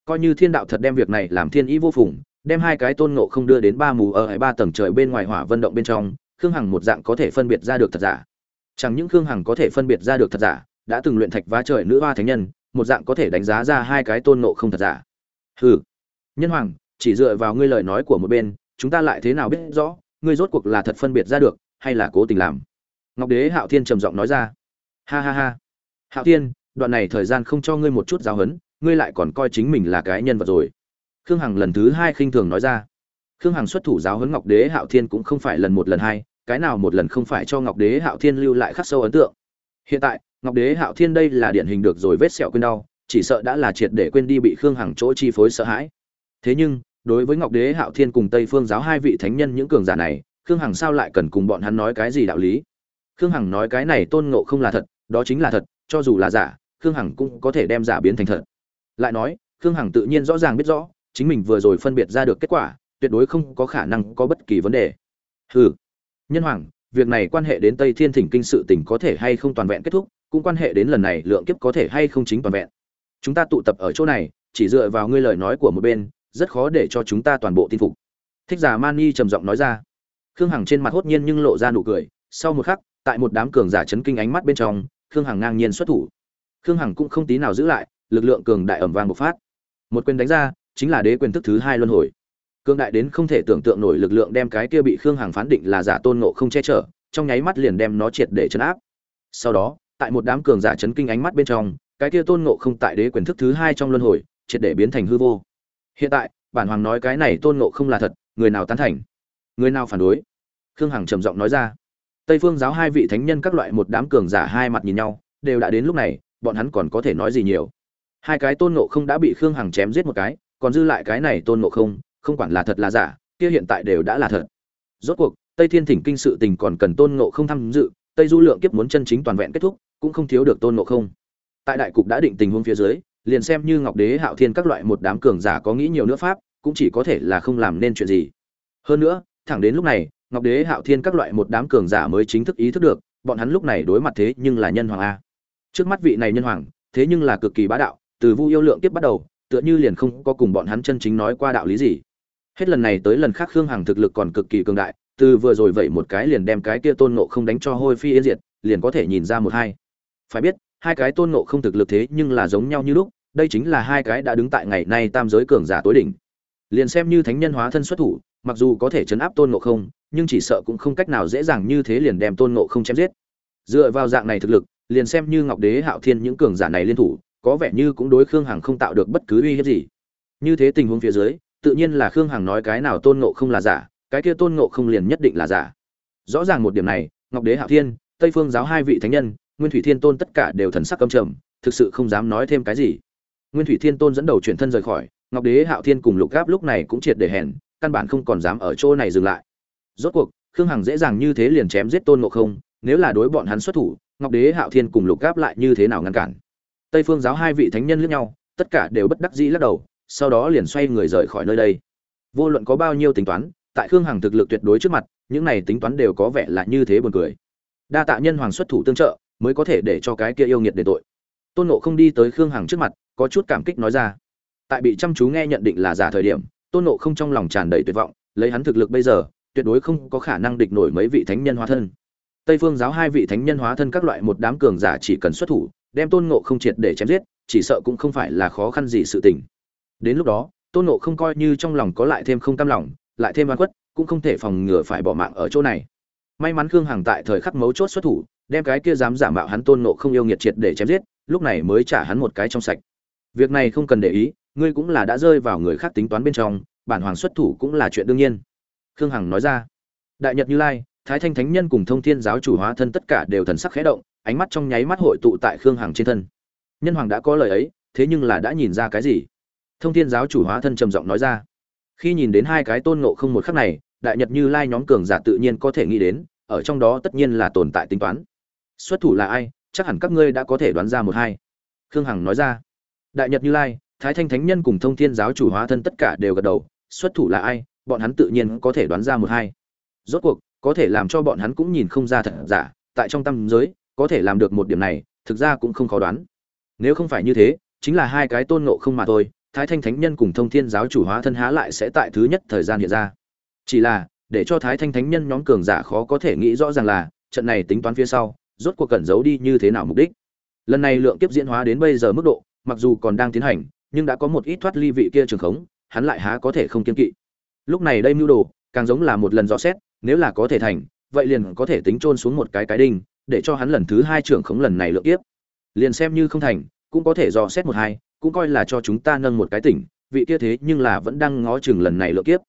Coi như thiên đạo thật đem việc này làm thiên ý vô phùng, đem hai cái tôn ngộ không đưa đến ba mù ở hai ba tầng trời bên ngoài hỏa vân động bên trong, khương hằng một dạng có thể phân biệt ra được thật giả. Chẳng những khương hằng có thể phân biệt ra được thật giả, đã từng luyện thạch vá trời nữ hoa thánh nhân, một dạng có thể đánh giá ra hai cái tôn ngộ không thật giả. Hừ nhân hoàng, chỉ dựa vào ngươi lời nói của một bên, chúng ta lại thế nào biết rõ, ngươi rốt cuộc là thật phân biệt ra được, hay là cố tình làm? Ngọc đế hạo thiên trầm giọng nói ra. Ha ha ha. Hạo thiên, đoạn này thời gian không cho ngươi một chút giáo huấn, ngươi lại còn coi chính mình là cái nhân vật rồi. Khương hằng lần thứ hai khinh thường nói ra. Khương hằng xuất thủ giáo huấn ngọc đế hạo thiên cũng không phải lần một lần hai, cái nào một lần không phải cho ngọc đế hạo thiên lưu lại khắc sâu ấn tượng. Hiện tại, ngọc đế hạo thiên đây là điển hình được rồi vết sẹo quên đau, chỉ sợ đã là triệt để quên đi bị khương hằng chỗ chi phối sợ hãi thế nhưng, đối với ngọc đế, hạo thiên cùng tây phương giáo hai vị thánh nhân những cường giả này, khương hằng sao lại cần cùng bọn hắn nói cái gì đạo lý? Khương hằng nói cái này tôn ngộ không là thật, đó chính là thật, cho dù là giả, khương hằng cũng có thể đem giả biến thành thật. Lại nói, khương hằng tự nhiên rõ ràng biết rõ, chính mình vừa rồi phân biệt ra được kết quả, tuyệt đối không có khả năng có bất kỳ vấn đề. Hừ. Nhân hoàng, việc này quan hệ đến tây thiên thỉnh kinh sự tình có thể hay không toàn vẹn kết thúc, cũng quan hệ đến lần này lượng kiếp có thể hay không chính toàn vẹn. Chúng ta tụ tập ở chỗ này, chỉ dựa vào ngươi lời nói của một bên rất khó để cho chúng ta toàn bộ tin phục. Thích giả mani trầm giọng nói ra. Khương hằng trên mặt hốt nhiên nhưng lộ ra nụ cười. Sau một khắc, tại một đám cường giả chấn kinh ánh mắt bên trong, khương hằng ngang nhiên xuất thủ. Khương hằng cũng không tí nào giữ lại, lực lượng cường đại ẩm vang bộc phát. Một quyền đánh ra, chính là đế quyền thức thứ hai luân hồi. Cường đại đến không thể tưởng tượng nổi lực lượng đem cái kia bị khương hằng phán định là giả tôn ngộ không che chở, trong nháy mắt liền đem nó triệt để chấn áp. Sau đó, tại một đám cường giả chấn kinh ánh mắt bên trong, cái kia tôn ngộ không tại đế quyền thức thứ hai trong luân hồi, triệt để biến thành hư vô hiện tại, bản hoàng nói cái này tôn ngộ không là thật, người nào tán thành? Người nào phản đối? Khương hằng trầm giọng nói ra. Tây phương giáo hai vị thánh nhân các loại một đám cường giả hai mặt nhìn nhau, đều đã đến lúc này, bọn hắn còn có thể nói gì nhiều? Hai cái tôn ngộ không đã bị khương hằng chém giết một cái, còn dư lại cái này tôn ngộ không không quản là thật là giả, kia hiện tại đều đã là thật. Rốt cuộc, tây thiên thỉnh kinh sự tình còn cần tôn ngộ không tham dự, tây du lượng kiếp muốn chân chính toàn vẹn kết thúc, cũng không thiếu được tôn ngộ không. Tại đại cục đã định tình huống phía dưới liền xem như ngọc đế, hạo thiên các loại một đám cường giả có nghĩ nhiều nữa pháp, cũng chỉ có thể là không làm nên chuyện gì. Hơn nữa, thẳng đến lúc này, ngọc đế, hạo thiên các loại một đám cường giả mới chính thức ý thức được, bọn hắn lúc này đối mặt thế nhưng là nhân hoàng a. Trước mắt vị này nhân hoàng, thế nhưng là cực kỳ bá đạo, từ vu yêu lượng kiếp bắt đầu, tựa như liền không có cùng bọn hắn chân chính nói qua đạo lý gì. Hết lần này tới lần khác khương hằng thực lực còn cực kỳ cường đại, từ vừa rồi vậy một cái liền đem cái kia tôn nộ không đánh cho hôi phi yên diệt, liền có thể nhìn ra một hai. Phải biết hai cái tôn ngộ không thực lực thế nhưng là giống nhau như lúc, đây chính là hai cái đã đứng tại ngày nay tam giới cường giả tối đỉnh. Liền xem như thánh nhân hóa thân xuất thủ, mặc dù có thể chấn áp tôn ngộ không, nhưng chỉ sợ cũng không cách nào dễ dàng như thế liền đem tôn ngộ không chém giết. Dựa vào dạng này thực lực, liền xem như ngọc đế, hạo thiên những cường giả này liên thủ, có vẻ như cũng đối khương hằng không tạo được bất cứ uy hiếp gì. Như thế tình huống phía dưới, tự nhiên là khương hằng nói cái nào tôn ngộ không là giả, cái kia tôn ngộ không liền nhất định là giả. Rõ ràng một điểm này, ngọc đế, hạo thiên, tây phương giáo hai vị thánh nhân nguyên thủy thiên tôn tất cả đều thần sắc căm trầm, thực sự không dám nói thêm cái gì. Nguyên thủy thiên tôn dẫn đầu chuyển thân rời khỏi, ngọc đế, hạo thiên cùng lục gáp lúc này cũng triệt để hèn, căn bản không còn dám ở chỗ này dừng lại. Rốt cuộc, khương hằng dễ dàng như thế liền chém giết tôn ngộ không, nếu là đối bọn hắn xuất thủ, ngọc đế, hạo thiên cùng lục gáp lại như thế nào ngăn cản? Tây phương giáo hai vị thánh nhân liếc nhau, tất cả đều bất đắc dĩ lắc đầu, sau đó liền xoay người rời khỏi nơi đây. Vô luận có bao nhiêu tính toán, tại khương hằng thực lực tuyệt đối trước mặt, những này tính toán đều có vẻ là như thế buồn cười. Đa tạ nhân hoàng xuất thủ tương trợ mới có thể để cho cái kia yêu nghiệt để tội. Tôn nộ không đi tới khương hằng trước mặt, có chút cảm kích nói ra. Tại bị chăm chú nghe nhận định là giả thời điểm, tôn nộ không trong lòng tràn đầy tuyệt vọng, lấy hắn thực lực bây giờ, tuyệt đối không có khả năng địch nổi mấy vị thánh nhân hóa thân. Tây phương giáo hai vị thánh nhân hóa thân các loại một đám cường giả chỉ cần xuất thủ, đem tôn Nộ không triệt để chém giết, chỉ sợ cũng không phải là khó khăn gì sự tình. Đến lúc đó, tôn Nộ không coi như trong lòng có lại thêm không cam lòng, lại thêm oan khuất, cũng không thể phòng ngừa phải bỏ mạng ở chỗ này. May mắn khương hằng tại thời khắc mấu chốt xuất thủ đem cái kia dám giả mạo hắn tôn nộ không yêu nghiệt triệt để chém giết, lúc này mới trả hắn một cái trong sạch. Việc này không cần để ý, ngươi cũng là đã rơi vào người khác tính toán bên trong, bản hoàng xuất thủ cũng là chuyện đương nhiên. Khương hằng nói ra. Đại nhật như lai, thái thanh thánh nhân cùng thông thiên giáo chủ hóa thân tất cả đều thần sắc khẽ động, ánh mắt trong nháy mắt hội tụ tại khương hằng trên thân. Nhân hoàng đã có lời ấy, thế nhưng là đã nhìn ra cái gì? Thông thiên giáo chủ hóa thân trầm giọng nói ra. Khi nhìn đến hai cái tôn ngộ không một khắc này, đại nhật như lai nhóm cường giả tự nhiên có thể nghĩ đến, ở trong đó tất nhiên là tồn tại tính toán xuất thủ là ai, chắc hẳn các ngươi đã có thể đoán ra một hai. Khương hằng nói ra. Đại nhật như lai, thái thanh thánh nhân cùng thông thiên giáo chủ hóa thân tất cả đều gật đầu, xuất thủ là ai, bọn hắn tự nhiên có thể đoán ra một hai. Rốt cuộc, có thể làm cho bọn hắn cũng nhìn không ra thật giả, tại trong tâm giới, có thể làm được một điểm này, thực ra cũng không khó đoán. Nếu không phải như thế, chính là hai cái tôn ngộ không mà thôi, thái thanh thánh nhân cùng thông thiên giáo chủ hóa thân há lại sẽ tại thứ nhất thời gian hiện ra. Chỉ là, để cho thái thanh thánh nhân nhóm cường giả khó có thể nghĩ rõ ràng là, trận này tính toán phía sau rốt cuộc cẩn giấu đi như thế nào mục đích. Lần này lượng kiếp diễn hóa đến bây giờ mức độ, mặc dù còn đang tiến hành, nhưng đã có một ít thoát ly vị kia trường khống, hắn lại há có thể không kiên kỵ. Lúc này đây mưu đồ, càng giống là một lần rõ xét, nếu là có thể thành, vậy liền có thể tính trôn xuống một cái cái đinh, để cho hắn lần thứ hai trưởng khống lần này lượng kiếp. Liền xem như không thành, cũng có thể dò xét một hai, cũng coi là cho chúng ta nâng một cái tỉnh, vị kia thế nhưng là vẫn đang ngó chừng lần này lượng kiếp.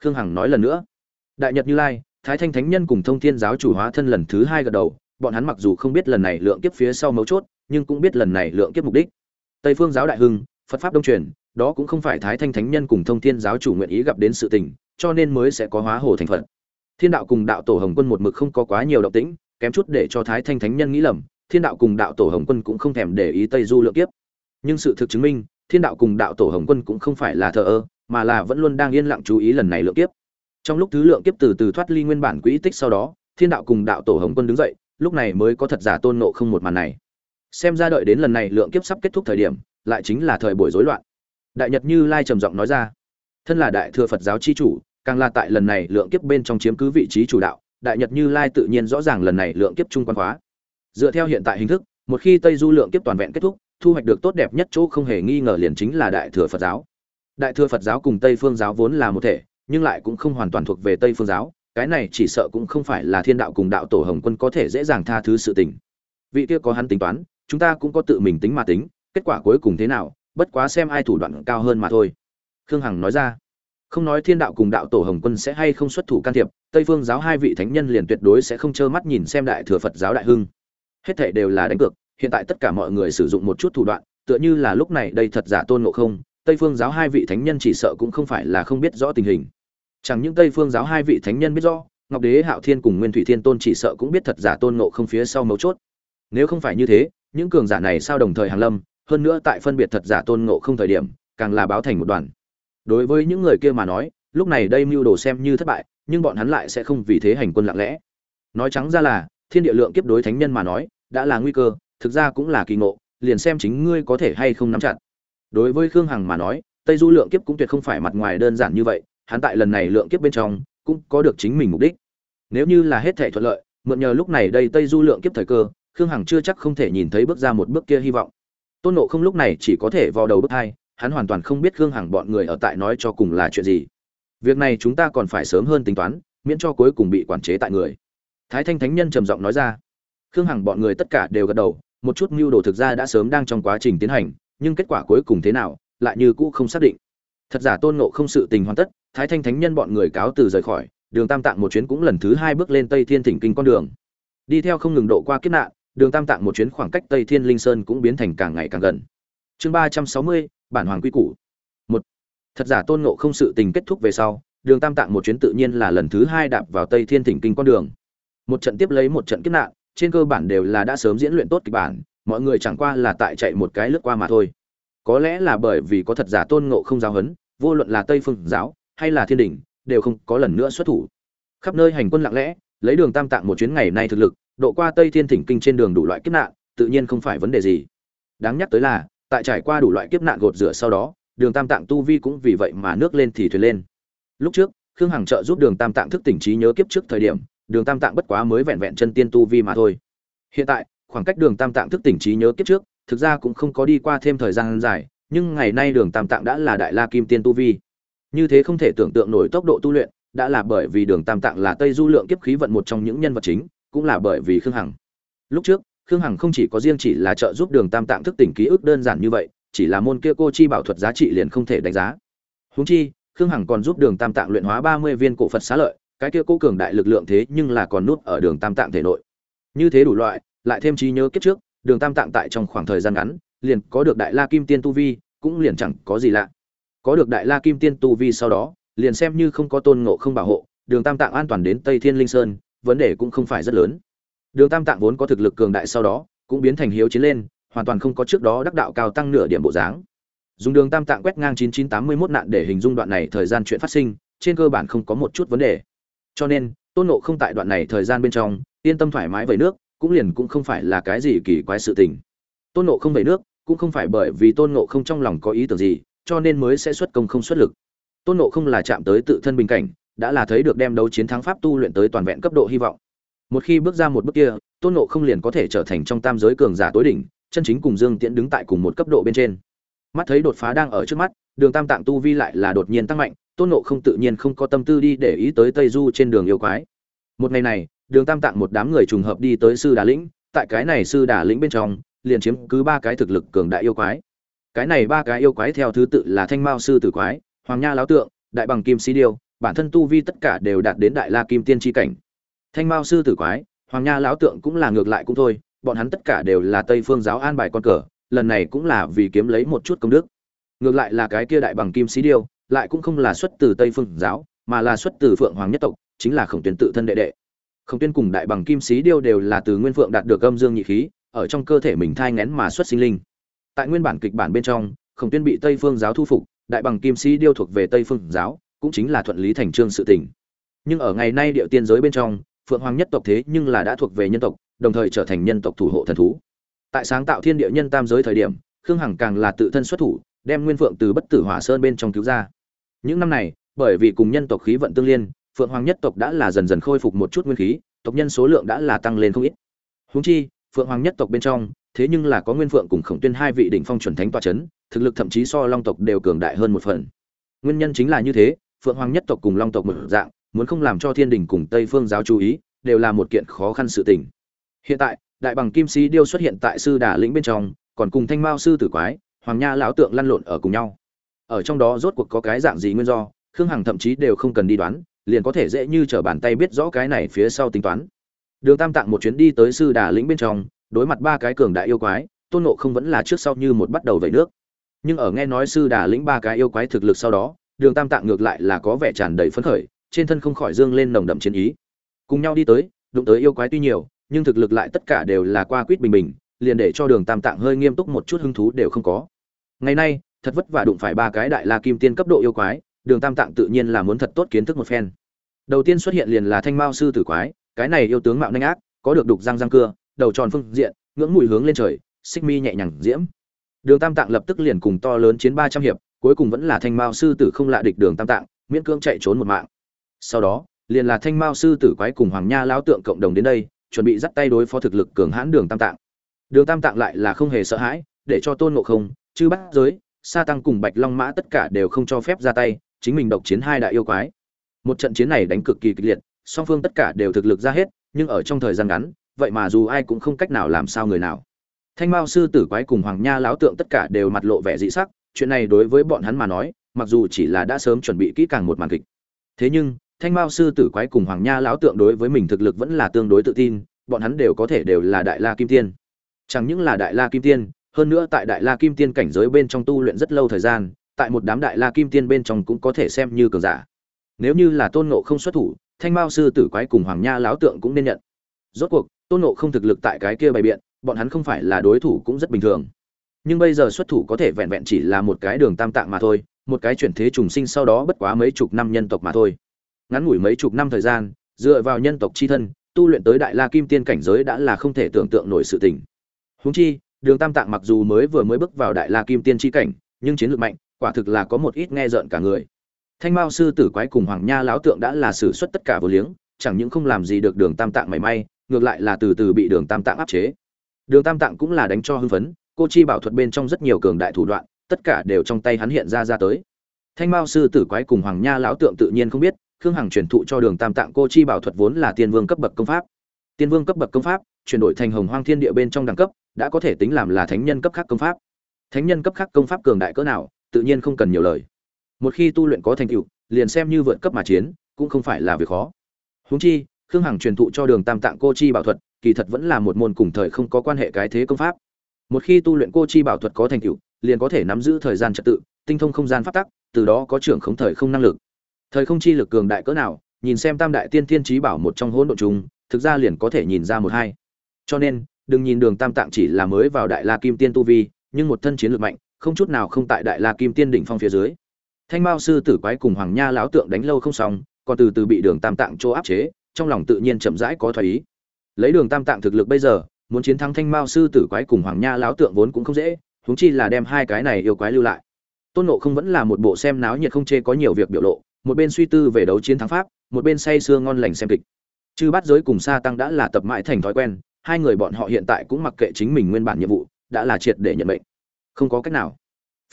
Khương hằng nói lần nữa. Đại nhật như lai, thái thanh thánh nhân cùng thông thiên giáo chủ hóa thân lần thứ hai gật đầu bọn hắn mặc dù không biết lần này lượng kiếp phía sau mấu chốt, nhưng cũng biết lần này lượng kiếp mục đích. Tây phương giáo đại hưng, phật pháp đông truyền, đó cũng không phải thái thanh thánh nhân cùng thông thiên giáo chủ nguyện ý gặp đến sự tình, cho nên mới sẽ có hóa hồ thành phật. Thiên đạo cùng đạo tổ hồng quân một mực không có quá nhiều động tĩnh, kém chút để cho thái thanh thánh nhân nghĩ lầm, thiên đạo cùng đạo tổ hồng quân cũng không thèm để ý tây du lượng kiếp. Nhưng sự thực chứng minh, thiên đạo cùng đạo tổ hồng quân cũng không phải là thờ ơ, mà là vẫn luôn đang yên lặng chú ý lần này lượng kiếp. Trong lúc thứ lượng kiếp từ từ thoát ly nguyên bản quỹ tích sau đó, thiên đạo cùng đạo tổ hồng quân đứng dậy lúc này mới có thật giả tôn nộ không một màn này. Xem ra đợi đến lần này lượng kiếp sắp kết thúc thời điểm, lại chính là thời buổi rối loạn. Đại nhật như lai trầm giọng nói ra, thân là đại thừa phật giáo chi chủ, càng là tại lần này lượng kiếp bên trong chiếm cứ vị trí chủ đạo, đại nhật như lai tự nhiên rõ ràng lần này lượng kiếp trung quan hóa. Dựa theo hiện tại hình thức, một khi tây du lượng kiếp toàn vẹn kết thúc, thu hoạch được tốt đẹp nhất chỗ không hề nghi ngờ liền chính là đại thừa phật giáo. Đại thừa phật giáo cùng tây phương giáo vốn là một thể, nhưng lại cũng không hoàn toàn thuộc về tây phương giáo cái này chỉ sợ cũng không phải là thiên đạo cùng đạo tổ hồng quân có thể dễ dàng tha thứ sự tình. Vị kia có hắn tính toán, chúng ta cũng có tự mình tính mà tính, kết quả cuối cùng thế nào, bất quá xem ai thủ đoạn cao hơn mà thôi. Khương hằng nói ra. Không nói thiên đạo cùng đạo tổ hồng quân sẽ hay không xuất thủ can thiệp, tây phương giáo hai vị thánh nhân liền tuyệt đối sẽ không trơ mắt nhìn xem đại thừa phật giáo đại hưng. Hết thảy đều là đánh cược, hiện tại tất cả mọi người sử dụng một chút thủ đoạn, tựa như là lúc này đây thật giả tôn ngộ không, tây phương giáo hai vị thánh nhân chỉ sợ cũng không phải là không biết rõ tình hình chẳng những tây phương giáo hai vị thánh nhân biết rõ, ngọc đế, hạo thiên cùng nguyên thủy thiên tôn chỉ sợ cũng biết thật giả tôn ngộ không phía sau mấu chốt. Nếu không phải như thế, những cường giả này sao đồng thời hàng lâm, hơn nữa tại phân biệt thật giả tôn ngộ không thời điểm, càng là báo thành một đoàn. Đối với những người kia mà nói, lúc này đây mưu đồ xem như thất bại, nhưng bọn hắn lại sẽ không vì thế hành quân lặng lẽ. Nói trắng ra là, thiên địa lượng kiếp đối thánh nhân mà nói, đã là nguy cơ, thực ra cũng là kỳ ngộ, liền xem chính ngươi có thể hay không nắm chặt. Đối với khương hằng mà nói, tây du lượng kiếp cũng tuyệt không phải mặt ngoài đơn giản như vậy hắn tại lần này lượng kiếp bên trong, cũng có được chính mình mục đích. Nếu như là hết thể thuận lợi, mượn nhờ lúc này đây tây du lượng kiếp thời cơ, khương hằng chưa chắc không thể nhìn thấy bước ra một bước kia hy vọng. Tôn nộ không lúc này chỉ có thể vào đầu bước hai, hắn hoàn toàn không biết khương hằng bọn người ở tại nói cho cùng là chuyện gì. Việc này chúng ta còn phải sớm hơn tính toán, miễn cho cuối cùng bị quản chế tại người. Thái thanh thánh nhân trầm giọng nói ra. Khương hằng bọn người tất cả đều gật đầu, một chút mưu đồ thực ra đã sớm đang trong quá trình tiến hành, nhưng kết quả cuối cùng thế nào, lại như cũ không xác định. Thật giả tôn nộ không sự tình hoàn tất thái thanh thánh nhân bọn người cáo từ rời khỏi, đường tam tạng một chuyến cũng lần thứ hai bước lên tây thiên thỉnh kinh con đường. Đi theo không ngừng độ qua kiếp nạn, đường tam tạng một chuyến khoảng cách tây thiên linh sơn cũng biến thành càng ngày càng gần. Chương ba trăm sáu mươi, bản hoàng quy củ. Một, thật giả tôn nộ không sự tình kết thúc về sau, đường tam tạng một chuyến tự nhiên là lần thứ hai đạp vào tây thiên thỉnh kinh con đường. Một trận tiếp lấy một trận kiếp nạn, trên cơ bản đều là đã sớm diễn luyện tốt kịch bản, mọi người chẳng qua là tại chạy một cái lướt qua mà thôi. Có lẽ là bởi vì có thật giả tôn ngộ không giáo huấn, vô luận là tây phương giáo hay là thiên đình đều không có lần nữa xuất thủ. Khắp nơi hành quân lặng lẽ, lấy đường tam tạng một chuyến ngày nay thực lực, độ qua tây thiên thỉnh kinh trên đường đủ loại kiếp nạn, tự nhiên không phải vấn đề gì. Đáng nhắc tới là, tại trải qua đủ loại kiếp nạn gột rửa sau đó, đường tam tạng tu vi cũng vì vậy mà nước lên thì thuyền lên. Lúc trước, khương hằng trợ giúp đường tam tạng thức tỉnh trí nhớ kiếp trước thời điểm, đường tam tạng bất quá mới vẹn vẹn chân tiên tu vi mà thôi. Hiện tại, khoảng cách đường tam tạng thức tỉnh trí nhớ kiếp trước, thực ra cũng không có đi qua thêm thời gian dài, nhưng ngày nay đường tam tạng đã là đại la kim tiên tu vi như thế không thể tưởng tượng nổi tốc độ tu luyện, đã là bởi vì đường tam tạng là tây du lượng kiếp khí vận một trong những nhân vật chính, cũng là bởi vì khương hằng. Lúc trước, khương hằng không chỉ có riêng chỉ là trợ giúp đường tam tạng thức tỉnh ký ức đơn giản như vậy, chỉ là môn kia cô chi bảo thuật giá trị liền không thể đánh giá. Húng chi, khương hằng còn giúp đường tam tạng luyện hóa ba mươi viên cổ phật xá lợi, cái kia cố cường đại lực lượng thế nhưng là còn nút ở đường tam tạng thể nội. Như thế đủ loại, lại thêm trí nhớ kiếp trước, đường tam tạng tại trong khoảng thời gian ngắn, liền có được đại la kim tiên tu vi, cũng liền chẳng có gì lạ có được đại la kim tiên tu vi sau đó, liền xem như không có tôn ngộ không bảo hộ, đường tam tạng an toàn đến tây thiên linh sơn, vấn đề cũng không phải rất lớn. Đường tam tạng vốn có thực lực cường đại sau đó, cũng biến thành hiếu chiến lên, hoàn toàn không có trước đó đắc đạo cao tăng nửa điểm bộ dáng. Dùng đường tam tạng quét ngang 9981 nạn để hình dung đoạn này thời gian chuyện phát sinh, trên cơ bản không có một chút vấn đề. Cho nên, tôn nộ không tại đoạn này thời gian bên trong, yên tâm thoải mái về nước, cũng liền cũng không phải là cái gì kỳ quái sự tình. Tôn nộ không về nước, cũng không phải bởi vì tôn nộ không trong lòng có ý tưởng gì cho nên mới sẽ xuất công không xuất lực. Tôn nộ không là chạm tới tự thân bình cảnh, đã là thấy được đem đấu chiến thắng pháp tu luyện tới toàn vẹn cấp độ hy vọng. Một khi bước ra một bước kia, tôn nộ không liền có thể trở thành trong tam giới cường giả tối đỉnh, chân chính cùng dương tiễn đứng tại cùng một cấp độ bên trên. Mắt thấy đột phá đang ở trước mắt, đường tam tạng tu vi lại là đột nhiên tăng mạnh, tôn nộ không tự nhiên không có tâm tư đi để ý tới tây du trên đường yêu quái. Một ngày này, đường tam tạng một đám người trùng hợp đi tới sư đà lĩnh, tại cái này sư đà lĩnh bên trong, liền chiếm cứ ba cái thực lực cường đại yêu quái cái này ba cái yêu quái theo thứ tự là thanh mao sư tử quái, hoàng nha láo tượng, đại bằng kim sĩ điêu, bản thân tu vi tất cả đều đạt đến đại la kim tiên tri cảnh. Thanh mao sư tử quái, hoàng nha láo tượng cũng là ngược lại cũng thôi, bọn hắn tất cả đều là tây phương giáo an bài con cờ, lần này cũng là vì kiếm lấy một chút công đức. Ngược lại là cái kia đại bằng kim sĩ điêu, lại cũng không là xuất từ tây phương giáo, mà là xuất từ phượng hoàng nhất tộc, chính là khổng tuyến tự thân đệ đệ. Khổng tuyến cùng đại bằng kim sĩ điêu đều là từ nguyên phượng đạt được âm dương nhị khí, ở trong cơ thể mình thai ngén mà xuất sinh linh tại nguyên bản kịch bản bên trong, khổng tuyên bị tây phương giáo thu phục, đại bằng kim sĩ điêu thuộc về tây phương giáo, cũng chính là thuận lý thành trương sự tình. Nhưng ở ngày nay địa tiên giới bên trong, phượng hoàng nhất tộc thế nhưng là đã thuộc về nhân tộc, đồng thời trở thành nhân tộc thủ hộ thần thú. Tại sáng tạo thiên địa nhân tam giới thời điểm, khương hằng càng là tự thân xuất thủ, đem nguyên phượng từ bất tử hỏa sơn bên trong cứu ra. Những năm này, bởi vì cùng nhân tộc khí vận tương liên, phượng hoàng nhất tộc đã là dần dần khôi phục một chút nguyên khí, tộc nhân số lượng đã là tăng lên không ít. Húng chi, phượng hoàng nhất tộc bên trong thế nhưng là có nguyên phượng cùng khổng tuyên hai vị đỉnh phong chuẩn thánh tọa chấn, thực lực thậm chí so long tộc đều cường đại hơn một phần. Nguyên nhân chính là như thế, phượng hoàng nhất tộc cùng long tộc một dạng, muốn không làm cho thiên đình cùng tây phương giáo chú ý, đều là một kiện khó khăn sự tình. Hiện tại, đại bằng kim sĩ điêu xuất hiện tại sư đà lĩnh bên trong, còn cùng thanh mao sư tử quái, hoàng nha lão tượng lăn lộn ở cùng nhau. Ở trong đó rốt cuộc có cái dạng gì nguyên do, khương hằng thậm chí đều không cần đi đoán, liền có thể dễ như trở bàn tay biết rõ cái này phía sau tính toán. Đường tam tạng một chuyến đi tới sư đà lĩnh bên trong đối mặt ba cái cường đại yêu quái, tôn nộ không vẫn là trước sau như một bắt đầu vẩy nước. Nhưng ở nghe nói sư đà lĩnh ba cái yêu quái thực lực sau đó, đường tam tạng ngược lại là có vẻ tràn đầy phấn khởi, trên thân không khỏi dương lên nồng đậm chiến ý. Cùng nhau đi tới, đụng tới yêu quái tuy nhiều, nhưng thực lực lại tất cả đều là qua quýt bình bình, liền để cho đường tam tạng hơi nghiêm túc một chút hứng thú đều không có. Ngày nay, thật vất vả đụng phải ba cái đại la kim tiên cấp độ yêu quái, đường tam tạng tự nhiên là muốn thật tốt kiến thức một phen. Đầu tiên xuất hiện liền là thanh mao sư tử quái, cái này yêu tướng mạo nhanh ác, có được đục răng răng cưa đầu tròn phương diện, ngưỡng mùi hướng lên trời, xích mi nhẹ nhàng diễm. Đường tam tạng lập tức liền cùng to lớn chiến ba trăm hiệp, cuối cùng vẫn là thanh mao sư tử không lạ địch đường tam tạng, miễn cưỡng chạy trốn một mạng. Sau đó, liền là thanh mao sư tử quái cùng hoàng nha lão tượng cộng đồng đến đây, chuẩn bị dắt tay đối phó thực lực cường hãn đường tam tạng. Đường tam tạng lại là không hề sợ hãi, để cho tôn ngộ không, chư bắt giới, sa tăng cùng bạch long mã tất cả đều không cho phép ra tay, chính mình độc chiến hai đại yêu quái. Một trận chiến này đánh cực kỳ kịch liệt, song phương tất cả đều thực lực ra hết, nhưng ở trong thời gian ngắn vậy mà dù ai cũng không cách nào làm sao người nào. Thanh mao sư tử quái cùng hoàng nha láo tượng tất cả đều mặt lộ vẻ dị sắc, chuyện này đối với bọn hắn mà nói, mặc dù chỉ là đã sớm chuẩn bị kỹ càng một màn kịch. Thế nhưng, thanh mao sư tử quái cùng hoàng nha láo tượng đối với mình thực lực vẫn là tương đối tự tin, bọn hắn đều có thể đều là đại la kim tiên. Chẳng những là đại la kim tiên, hơn nữa tại đại la kim tiên cảnh giới bên trong tu luyện rất lâu thời gian, tại một đám đại la kim tiên bên trong cũng có thể xem như cường giả. Nếu như là tôn nộ không xuất thủ, thanh mao sư tử quái cùng hoàng nha láo tượng cũng nên nhận. Rốt cuộc tôn nộ không thực lực tại cái kia bày biện, bọn hắn không phải là đối thủ cũng rất bình thường. Nhưng bây giờ xuất thủ có thể vẹn vẹn chỉ là một cái đường tam tạng mà thôi, một cái chuyển thế trùng sinh sau đó bất quá mấy chục năm nhân tộc mà thôi. Ngắn ngủi mấy chục năm thời gian, dựa vào nhân tộc c h i thân, tu luyện tới đại la kim tiên cảnh giới đã là không thể tưởng tượng nổi sự tình. Húng chi, đường tam tạng mặc dù mới vừa mới bước vào đại la kim tiên tri cảnh, nhưng chiến lược mạnh, quả thực là có một ít nghe rợn cả người. Thanh mao sư tử quái cùng hoàng nha lão tượng đã là xử suất tất cả vô liếng, chẳng những không làm gì được đường tam tạng mảy may ngược lại là từ từ bị đường tam tạng áp chế. Đường tam tạng cũng là đánh cho hưng phấn, cô chi bảo thuật bên trong rất nhiều cường đại thủ đoạn, tất cả đều trong tay hắn hiện ra ra tới. Thanh mao sư tử quái cùng hoàng nha lão tượng tự nhiên không biết, khương hằng truyền thụ cho đường tam tạng cô chi bảo thuật vốn là tiên vương cấp bậc công pháp. Tiên vương cấp bậc công pháp, chuyển đổi thành hồng hoang thiên địa bên trong đẳng cấp, đã có thể tính làm là thánh nhân cấp khác công pháp. Thánh nhân cấp khác công pháp cường đại cỡ nào, tự nhiên không cần nhiều lời. Một khi tu luyện có thành tựu, liền xem như vượt cấp mà chiến, cũng không phải là việc khó. Húng chi khương hằng truyền thụ cho đường tam tạng cô chi bảo thuật kỳ thật vẫn là một môn cùng thời không có quan hệ cái thế công pháp. Một khi tu luyện cô chi bảo thuật có thành tựu liền có thể nắm giữ thời gian trật tự tinh thông không gian phát tắc từ đó có trưởng khống thời không năng lực. Thời không chi lực cường đại cỡ nào nhìn xem tam đại tiên thiên trí bảo một trong hỗn độn chúng, thực ra liền có thể nhìn ra một hai. Cho nên đừng nhìn đường tam tạng chỉ là mới vào đại la kim tiên tu vi nhưng một thân chiến lược mạnh không chút nào không tại đại la kim tiên đỉnh phong phía dưới. Thanh mao sư tử quái cùng hoàng nha lão tượng đánh lâu không xong còn từ từ bị đường tam tạng chỗ áp chế trong lòng tự nhiên chậm rãi có thoái ý. Lấy đường tam tạng thực lực bây giờ, muốn chiến thắng thanh mao sư tử quái cùng hoàng nha lão tượng vốn cũng không dễ, huống chi là đem hai cái này yêu quái lưu lại. Tôn nộ không vẫn là một bộ xem náo nhiệt không chê có nhiều việc biểu lộ, một bên suy tư về đấu chiến thắng pháp, một bên say sưa ngon lành xem kịch. Chư bắt giới cùng sa tăng đã là tập mãi thành thói quen, hai người bọn họ hiện tại cũng mặc kệ chính mình nguyên bản nhiệm vụ, đã là triệt để nhận mệnh. Không có cách nào.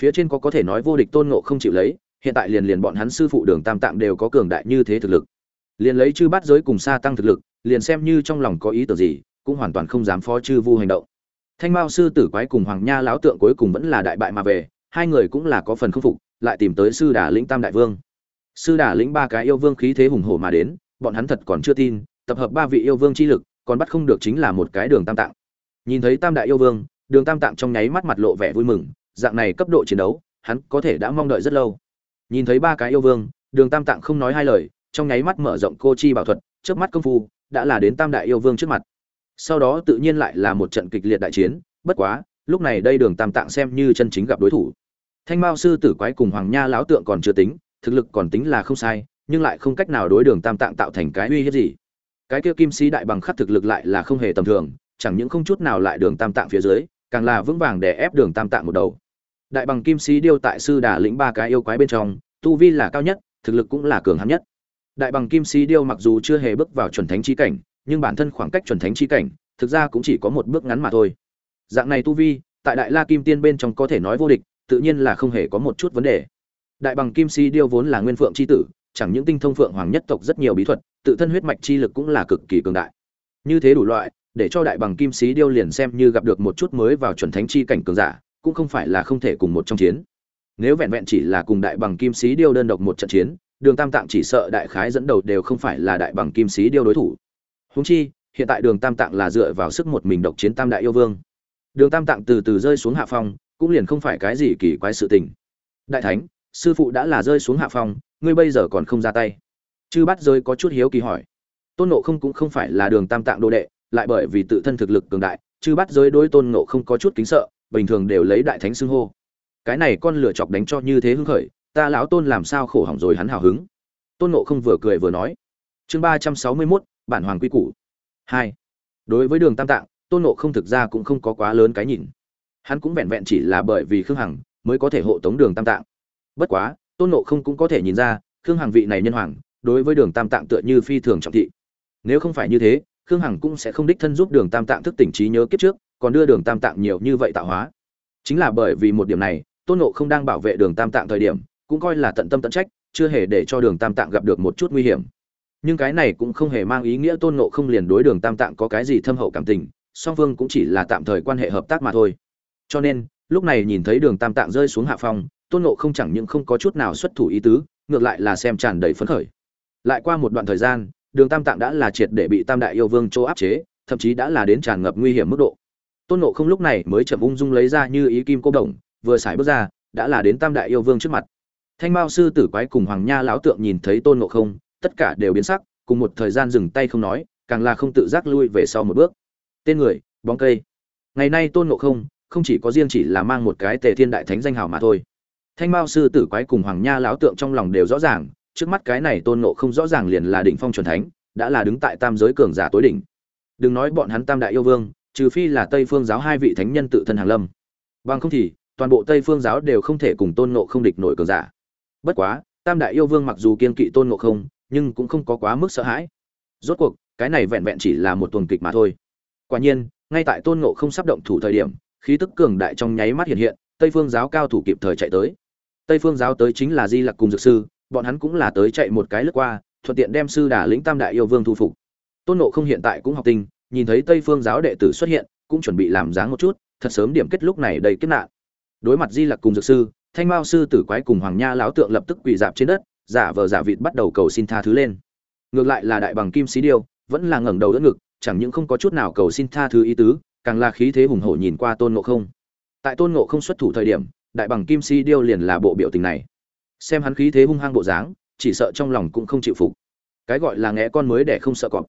Phía trên có có thể nói vô địch tôn ngộ không chịu lấy, hiện tại liền liền bọn hắn sư phụ đường tam tạng đều có cường đại như thế thực lực liền lấy chư bát giới cùng xa tăng thực lực, liền xem như trong lòng có ý tưởng gì, cũng hoàn toàn không dám phó chư vu hành động. Thanh mao sư tử quái cùng hoàng nha lão tượng cuối cùng vẫn là đại bại mà về, hai người cũng là có phần khâm phục, lại tìm tới sư đà lĩnh tam đại vương. Sư đà lĩnh ba cái yêu vương khí thế hùng hổ mà đến, bọn hắn thật còn chưa tin, tập hợp ba vị yêu vương chi lực, còn bắt không được chính là một cái đường tam tạng. Nhìn thấy tam đại yêu vương, đường tam tạng trong nháy mắt mặt lộ vẻ vui mừng, dạng này cấp độ chiến đấu, hắn có thể đã mong đợi rất lâu. Nhìn thấy ba cái yêu vương, đường tam tạng không nói hai lời trong nháy mắt mở rộng cô chi bảo thuật, trước mắt công phu đã là đến tam đại yêu vương trước mặt. Sau đó tự nhiên lại là một trận kịch liệt đại chiến, bất quá, lúc này đây đường tam tạng xem như chân chính gặp đối thủ. Thanh mao sư tử quái cùng hoàng nha lão tượng còn chưa tính, thực lực còn tính là không sai, nhưng lại không cách nào đối đường tam tạng tạo thành cái uy hiếp gì. Cái kia kim sĩ đại bằng khắc thực lực lại là không hề tầm thường, chẳng những không chút nào lại đường tam tạng phía dưới, càng là vững vàng để ép đường tam tạng một đầu. Đại bằng kim sĩ điêu tại sư đà lĩnh ba cái yêu quái bên trong, tu vi là cao nhất, thực lực cũng là cường hắn nhất đại bằng kim sĩ điêu mặc dù chưa hề bước vào chuẩn thánh chi cảnh, nhưng bản thân khoảng cách chuẩn thánh chi cảnh, thực ra cũng chỉ có một bước ngắn mà thôi. Dạng này tu vi, tại đại la kim tiên bên trong có thể nói vô địch, tự nhiên là không hề có một chút vấn đề. Đại bằng kim sĩ điêu vốn là nguyên phượng chi tử, chẳng những tinh thông phượng hoàng nhất tộc rất nhiều bí thuật, tự thân huyết mạch chi lực cũng là cực kỳ cường đại. Như thế đủ loại, để cho đại bằng kim sĩ điêu liền xem như gặp được một chút mới vào chuẩn thánh chi cảnh cường giả, cũng không phải là không thể cùng một trong chiến. Nếu vẹn vẹn chỉ là cùng đại bằng kim sĩ điêu đơn độc một trận chiến đường tam tạng chỉ sợ đại khái dẫn đầu đều không phải là đại bằng kim sĩ điêu đối thủ. Húng chi, hiện tại đường tam tạng là dựa vào sức một mình độc chiến tam đại yêu vương. Đường tam tạng từ từ rơi xuống hạ phong, cũng liền không phải cái gì kỳ quái sự tình. Đại thánh, sư phụ đã là rơi xuống hạ phong, ngươi bây giờ còn không ra tay. Chư bắt rơi có chút hiếu kỳ hỏi. Tôn nộ không cũng không phải là đường tam tạng đồ đệ, lại bởi vì tự thân thực lực cường đại, chư bắt giới đối tôn nộ không có chút kính sợ, bình thường đều lấy đại thánh xưng hô. Cái này con lửa chọc đánh cho như thế hưng khởi ta lão tôn làm sao khổ hỏng rồi hắn hào hứng. Tôn nộ không vừa cười vừa nói. Chương ba trăm sáu mươi mốt, bản hoàng quy củ. Hai. Đối với đường tam tạng, tôn nộ không thực ra cũng không có quá lớn cái nhìn. Hắn cũng vẹn vẹn chỉ là bởi vì khương hằng mới có thể hộ tống đường tam tạng. Bất quá, tôn nộ không cũng có thể nhìn ra, khương hằng vị này nhân hoàng, đối với đường tam tạng tựa như phi thường trọng thị. Nếu không phải như thế, khương hằng cũng sẽ không đích thân giúp đường tam tạng thức tỉnh trí nhớ kiếp trước, còn đưa đường tam tạng nhiều như vậy tạo hóa. Chính là bởi vì một điểm này, tôn nộ không đang bảo vệ đường tam tạng thời điểm cũng coi là tận tâm tận trách, chưa hề để cho đường tam tạng gặp được một chút nguy hiểm. Nhưng cái này cũng không hề mang ý nghĩa tôn nộ không liền đối đường tam tạng có cái gì thâm hậu cảm tình, song phương cũng chỉ là tạm thời quan hệ hợp tác mà thôi. Cho nên, lúc này nhìn thấy đường tam tạng rơi xuống hạ phong, tôn nộ không chẳng những không có chút nào xuất thủ ý tứ, ngược lại là xem tràn đầy phấn khởi. Lại qua một đoạn thời gian, đường tam tạng đã là triệt để bị tam đại yêu vương chỗ áp chế, thậm chí đã là đến tràn ngập nguy hiểm mức độ. Tôn nộ không lúc này mới chậm ung dung lấy ra như ý kim cô đồng, vừa xài bước ra, đã là đến tam đại yêu vương trước mặt thanh mao sư tử quái cùng hoàng nha lão tượng nhìn thấy tôn ngộ không, tất cả đều biến sắc, cùng một thời gian dừng tay không nói, càng là không tự giác lui về sau một bước. Tên người, bóng cây. Ngày nay tôn ngộ không không chỉ có riêng chỉ là mang một cái tề thiên đại thánh danh hào mà thôi. Thanh mao sư tử quái cùng hoàng nha lão tượng trong lòng đều rõ ràng, trước mắt cái này tôn ngộ không rõ ràng liền là đỉnh phong c thánh, đã là đứng tại tam giới cường giả tối đỉnh. Đừng nói bọn hắn tam đại yêu vương, trừ phi là tây phương giáo hai vị thánh nhân tự thân hàng lâm. Bằng không thì, toàn bộ tây phương giáo đều không thể cùng tôn nộ không địch nổi cường giả bất quá, tam đại yêu vương mặc dù kiên kỵ tôn ngộ không, nhưng cũng không có quá mức sợ hãi. Rốt cuộc, cái này vẹn vẹn chỉ là một tuần kịch mà thôi. Quả nhiên, ngay tại tôn ngộ không sắp động thủ thời điểm, khí tức cường đại trong nháy mắt hiện hiện, tây phương giáo cao thủ kịp thời chạy tới. Tây phương giáo tới chính là di lặc cùng dược sư, bọn hắn cũng là tới chạy một cái lướt qua, thuận tiện đem sư đà lĩnh tam đại yêu vương thu phục. Tôn ngộ không hiện tại cũng học tinh, nhìn thấy tây phương giáo đệ tử xuất hiện, cũng chuẩn bị làm dáng một chút, thật sớm điểm kết lúc này đầy kết nạn. Đối mặt di lặc cùng dược sư thanh mao sư tử quái cùng hoàng nha lão tượng lập tức quỳ dạp trên đất, giả vờ giả vịt bắt đầu cầu xin tha thứ lên. Ngược lại là đại bằng kim sĩ điêu, vẫn là ngẩng đầu đỡ ngực, chẳng những không có chút nào cầu xin tha thứ ý tứ, càng là khí thế hùng hổ nhìn qua tôn ngộ không. Tại tôn ngộ không xuất thủ thời điểm, đại bằng kim sĩ điêu liền là bộ biểu tình này. Xem hắn khí thế hung hăng bộ dáng, chỉ sợ trong lòng cũng không chịu phục. Cái gọi là ngẽ con mới để không sợ cọp.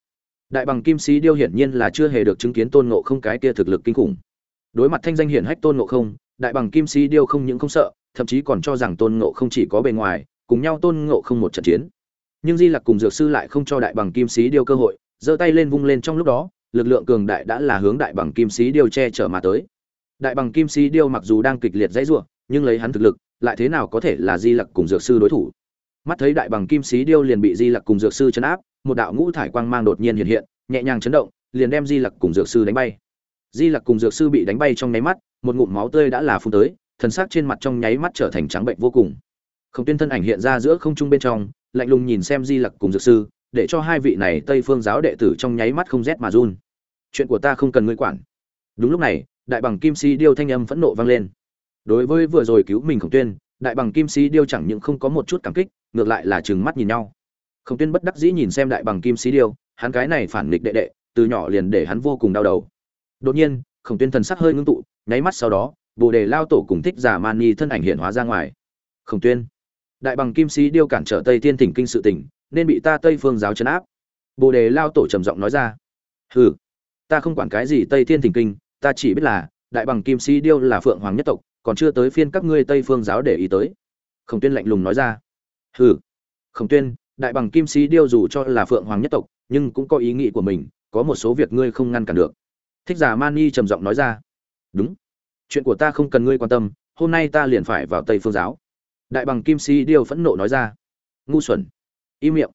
Đại bằng kim sĩ điêu hiển nhiên là chưa hề được chứng kiến tôn ngộ không cái kia thực lực kinh khủng. Đối mặt thanh danh hiển hách tôn ngộ không, đại bằng kim sĩ điêu không những không sợ thậm chí còn cho rằng tôn ngộ không chỉ có bề ngoài, cùng nhau tôn ngộ không một trận chiến. Nhưng di lặc cùng dược sư lại không cho đại bằng kim sĩ điêu cơ hội, giơ tay lên vung lên trong lúc đó, lực lượng cường đại đã là hướng đại bằng kim sĩ điêu che chở mà tới. Đại bằng kim sĩ điêu mặc dù đang kịch liệt dãy ruộng nhưng lấy hắn thực lực, lại thế nào có thể là di lặc cùng dược sư đối thủ? Mắt thấy đại bằng kim sĩ điêu liền bị di lặc cùng dược sư chấn áp, một đạo ngũ thải quang mang đột nhiên hiện hiện, nhẹ nhàng chấn động, liền đem di lặc cùng dược sư đánh bay. Di lặc cùng dược sư bị đánh bay trong nháy mắt, một ngụm máu tươi đã là phun tới thần sắc trên mặt trong nháy mắt trở thành trắng bệnh vô cùng. Không tuyên thân ảnh hiện ra giữa không trung bên trong, lạnh lùng nhìn xem di lặc cùng dược sư, để cho hai vị này tây phương giáo đệ tử trong nháy mắt không rét mà run. Chuyện của ta không cần ngươi quản. Đúng lúc này, đại bằng kim si điêu thanh âm phẫn nộ vang lên. Đối với vừa rồi cứu mình khổng tuyên, đại bằng kim si điêu chẳng những không có một chút cảm kích, ngược lại là trừng mắt nhìn nhau. Khổng tuyên bất đắc dĩ nhìn xem đại bằng kim si điêu, hắn cái này phản nghịch đệ đệ, từ nhỏ liền để hắn vô cùng đau đầu. Đột nhiên, khổng tuyên thần sắc hơi ngưng tụ, nháy mắt sau đó bồ đề lao tổ cùng thích giả mani thân ảnh hiện hóa ra ngoài. Khổng tuyên, đại bằng kim sĩ điêu cản trở tây thiên thỉnh kinh sự tỉnh nên bị ta tây phương giáo chấn áp. Bồ đề lao tổ trầm giọng nói ra. Hừ, ta không quản cái gì tây thiên thỉnh kinh, ta chỉ biết là, đại bằng kim sĩ điêu là phượng hoàng nhất tộc, còn chưa tới phiên các ngươi tây phương giáo để ý tới. Khổng tuyên lạnh lùng nói ra. Hừ, khổng tuyên, đại bằng kim sĩ điêu dù cho là phượng hoàng nhất tộc, nhưng cũng có ý nghĩ của mình, có một số việc ngươi không ngăn cản được. Thích giả mani trầm giọng nói ra. Đúng chuyện của ta không cần ngươi quan tâm, hôm nay ta liền phải vào tây phương giáo. Đại bằng kim si điêu phẫn nộ nói ra. Ngu xuẩn. Im miệng.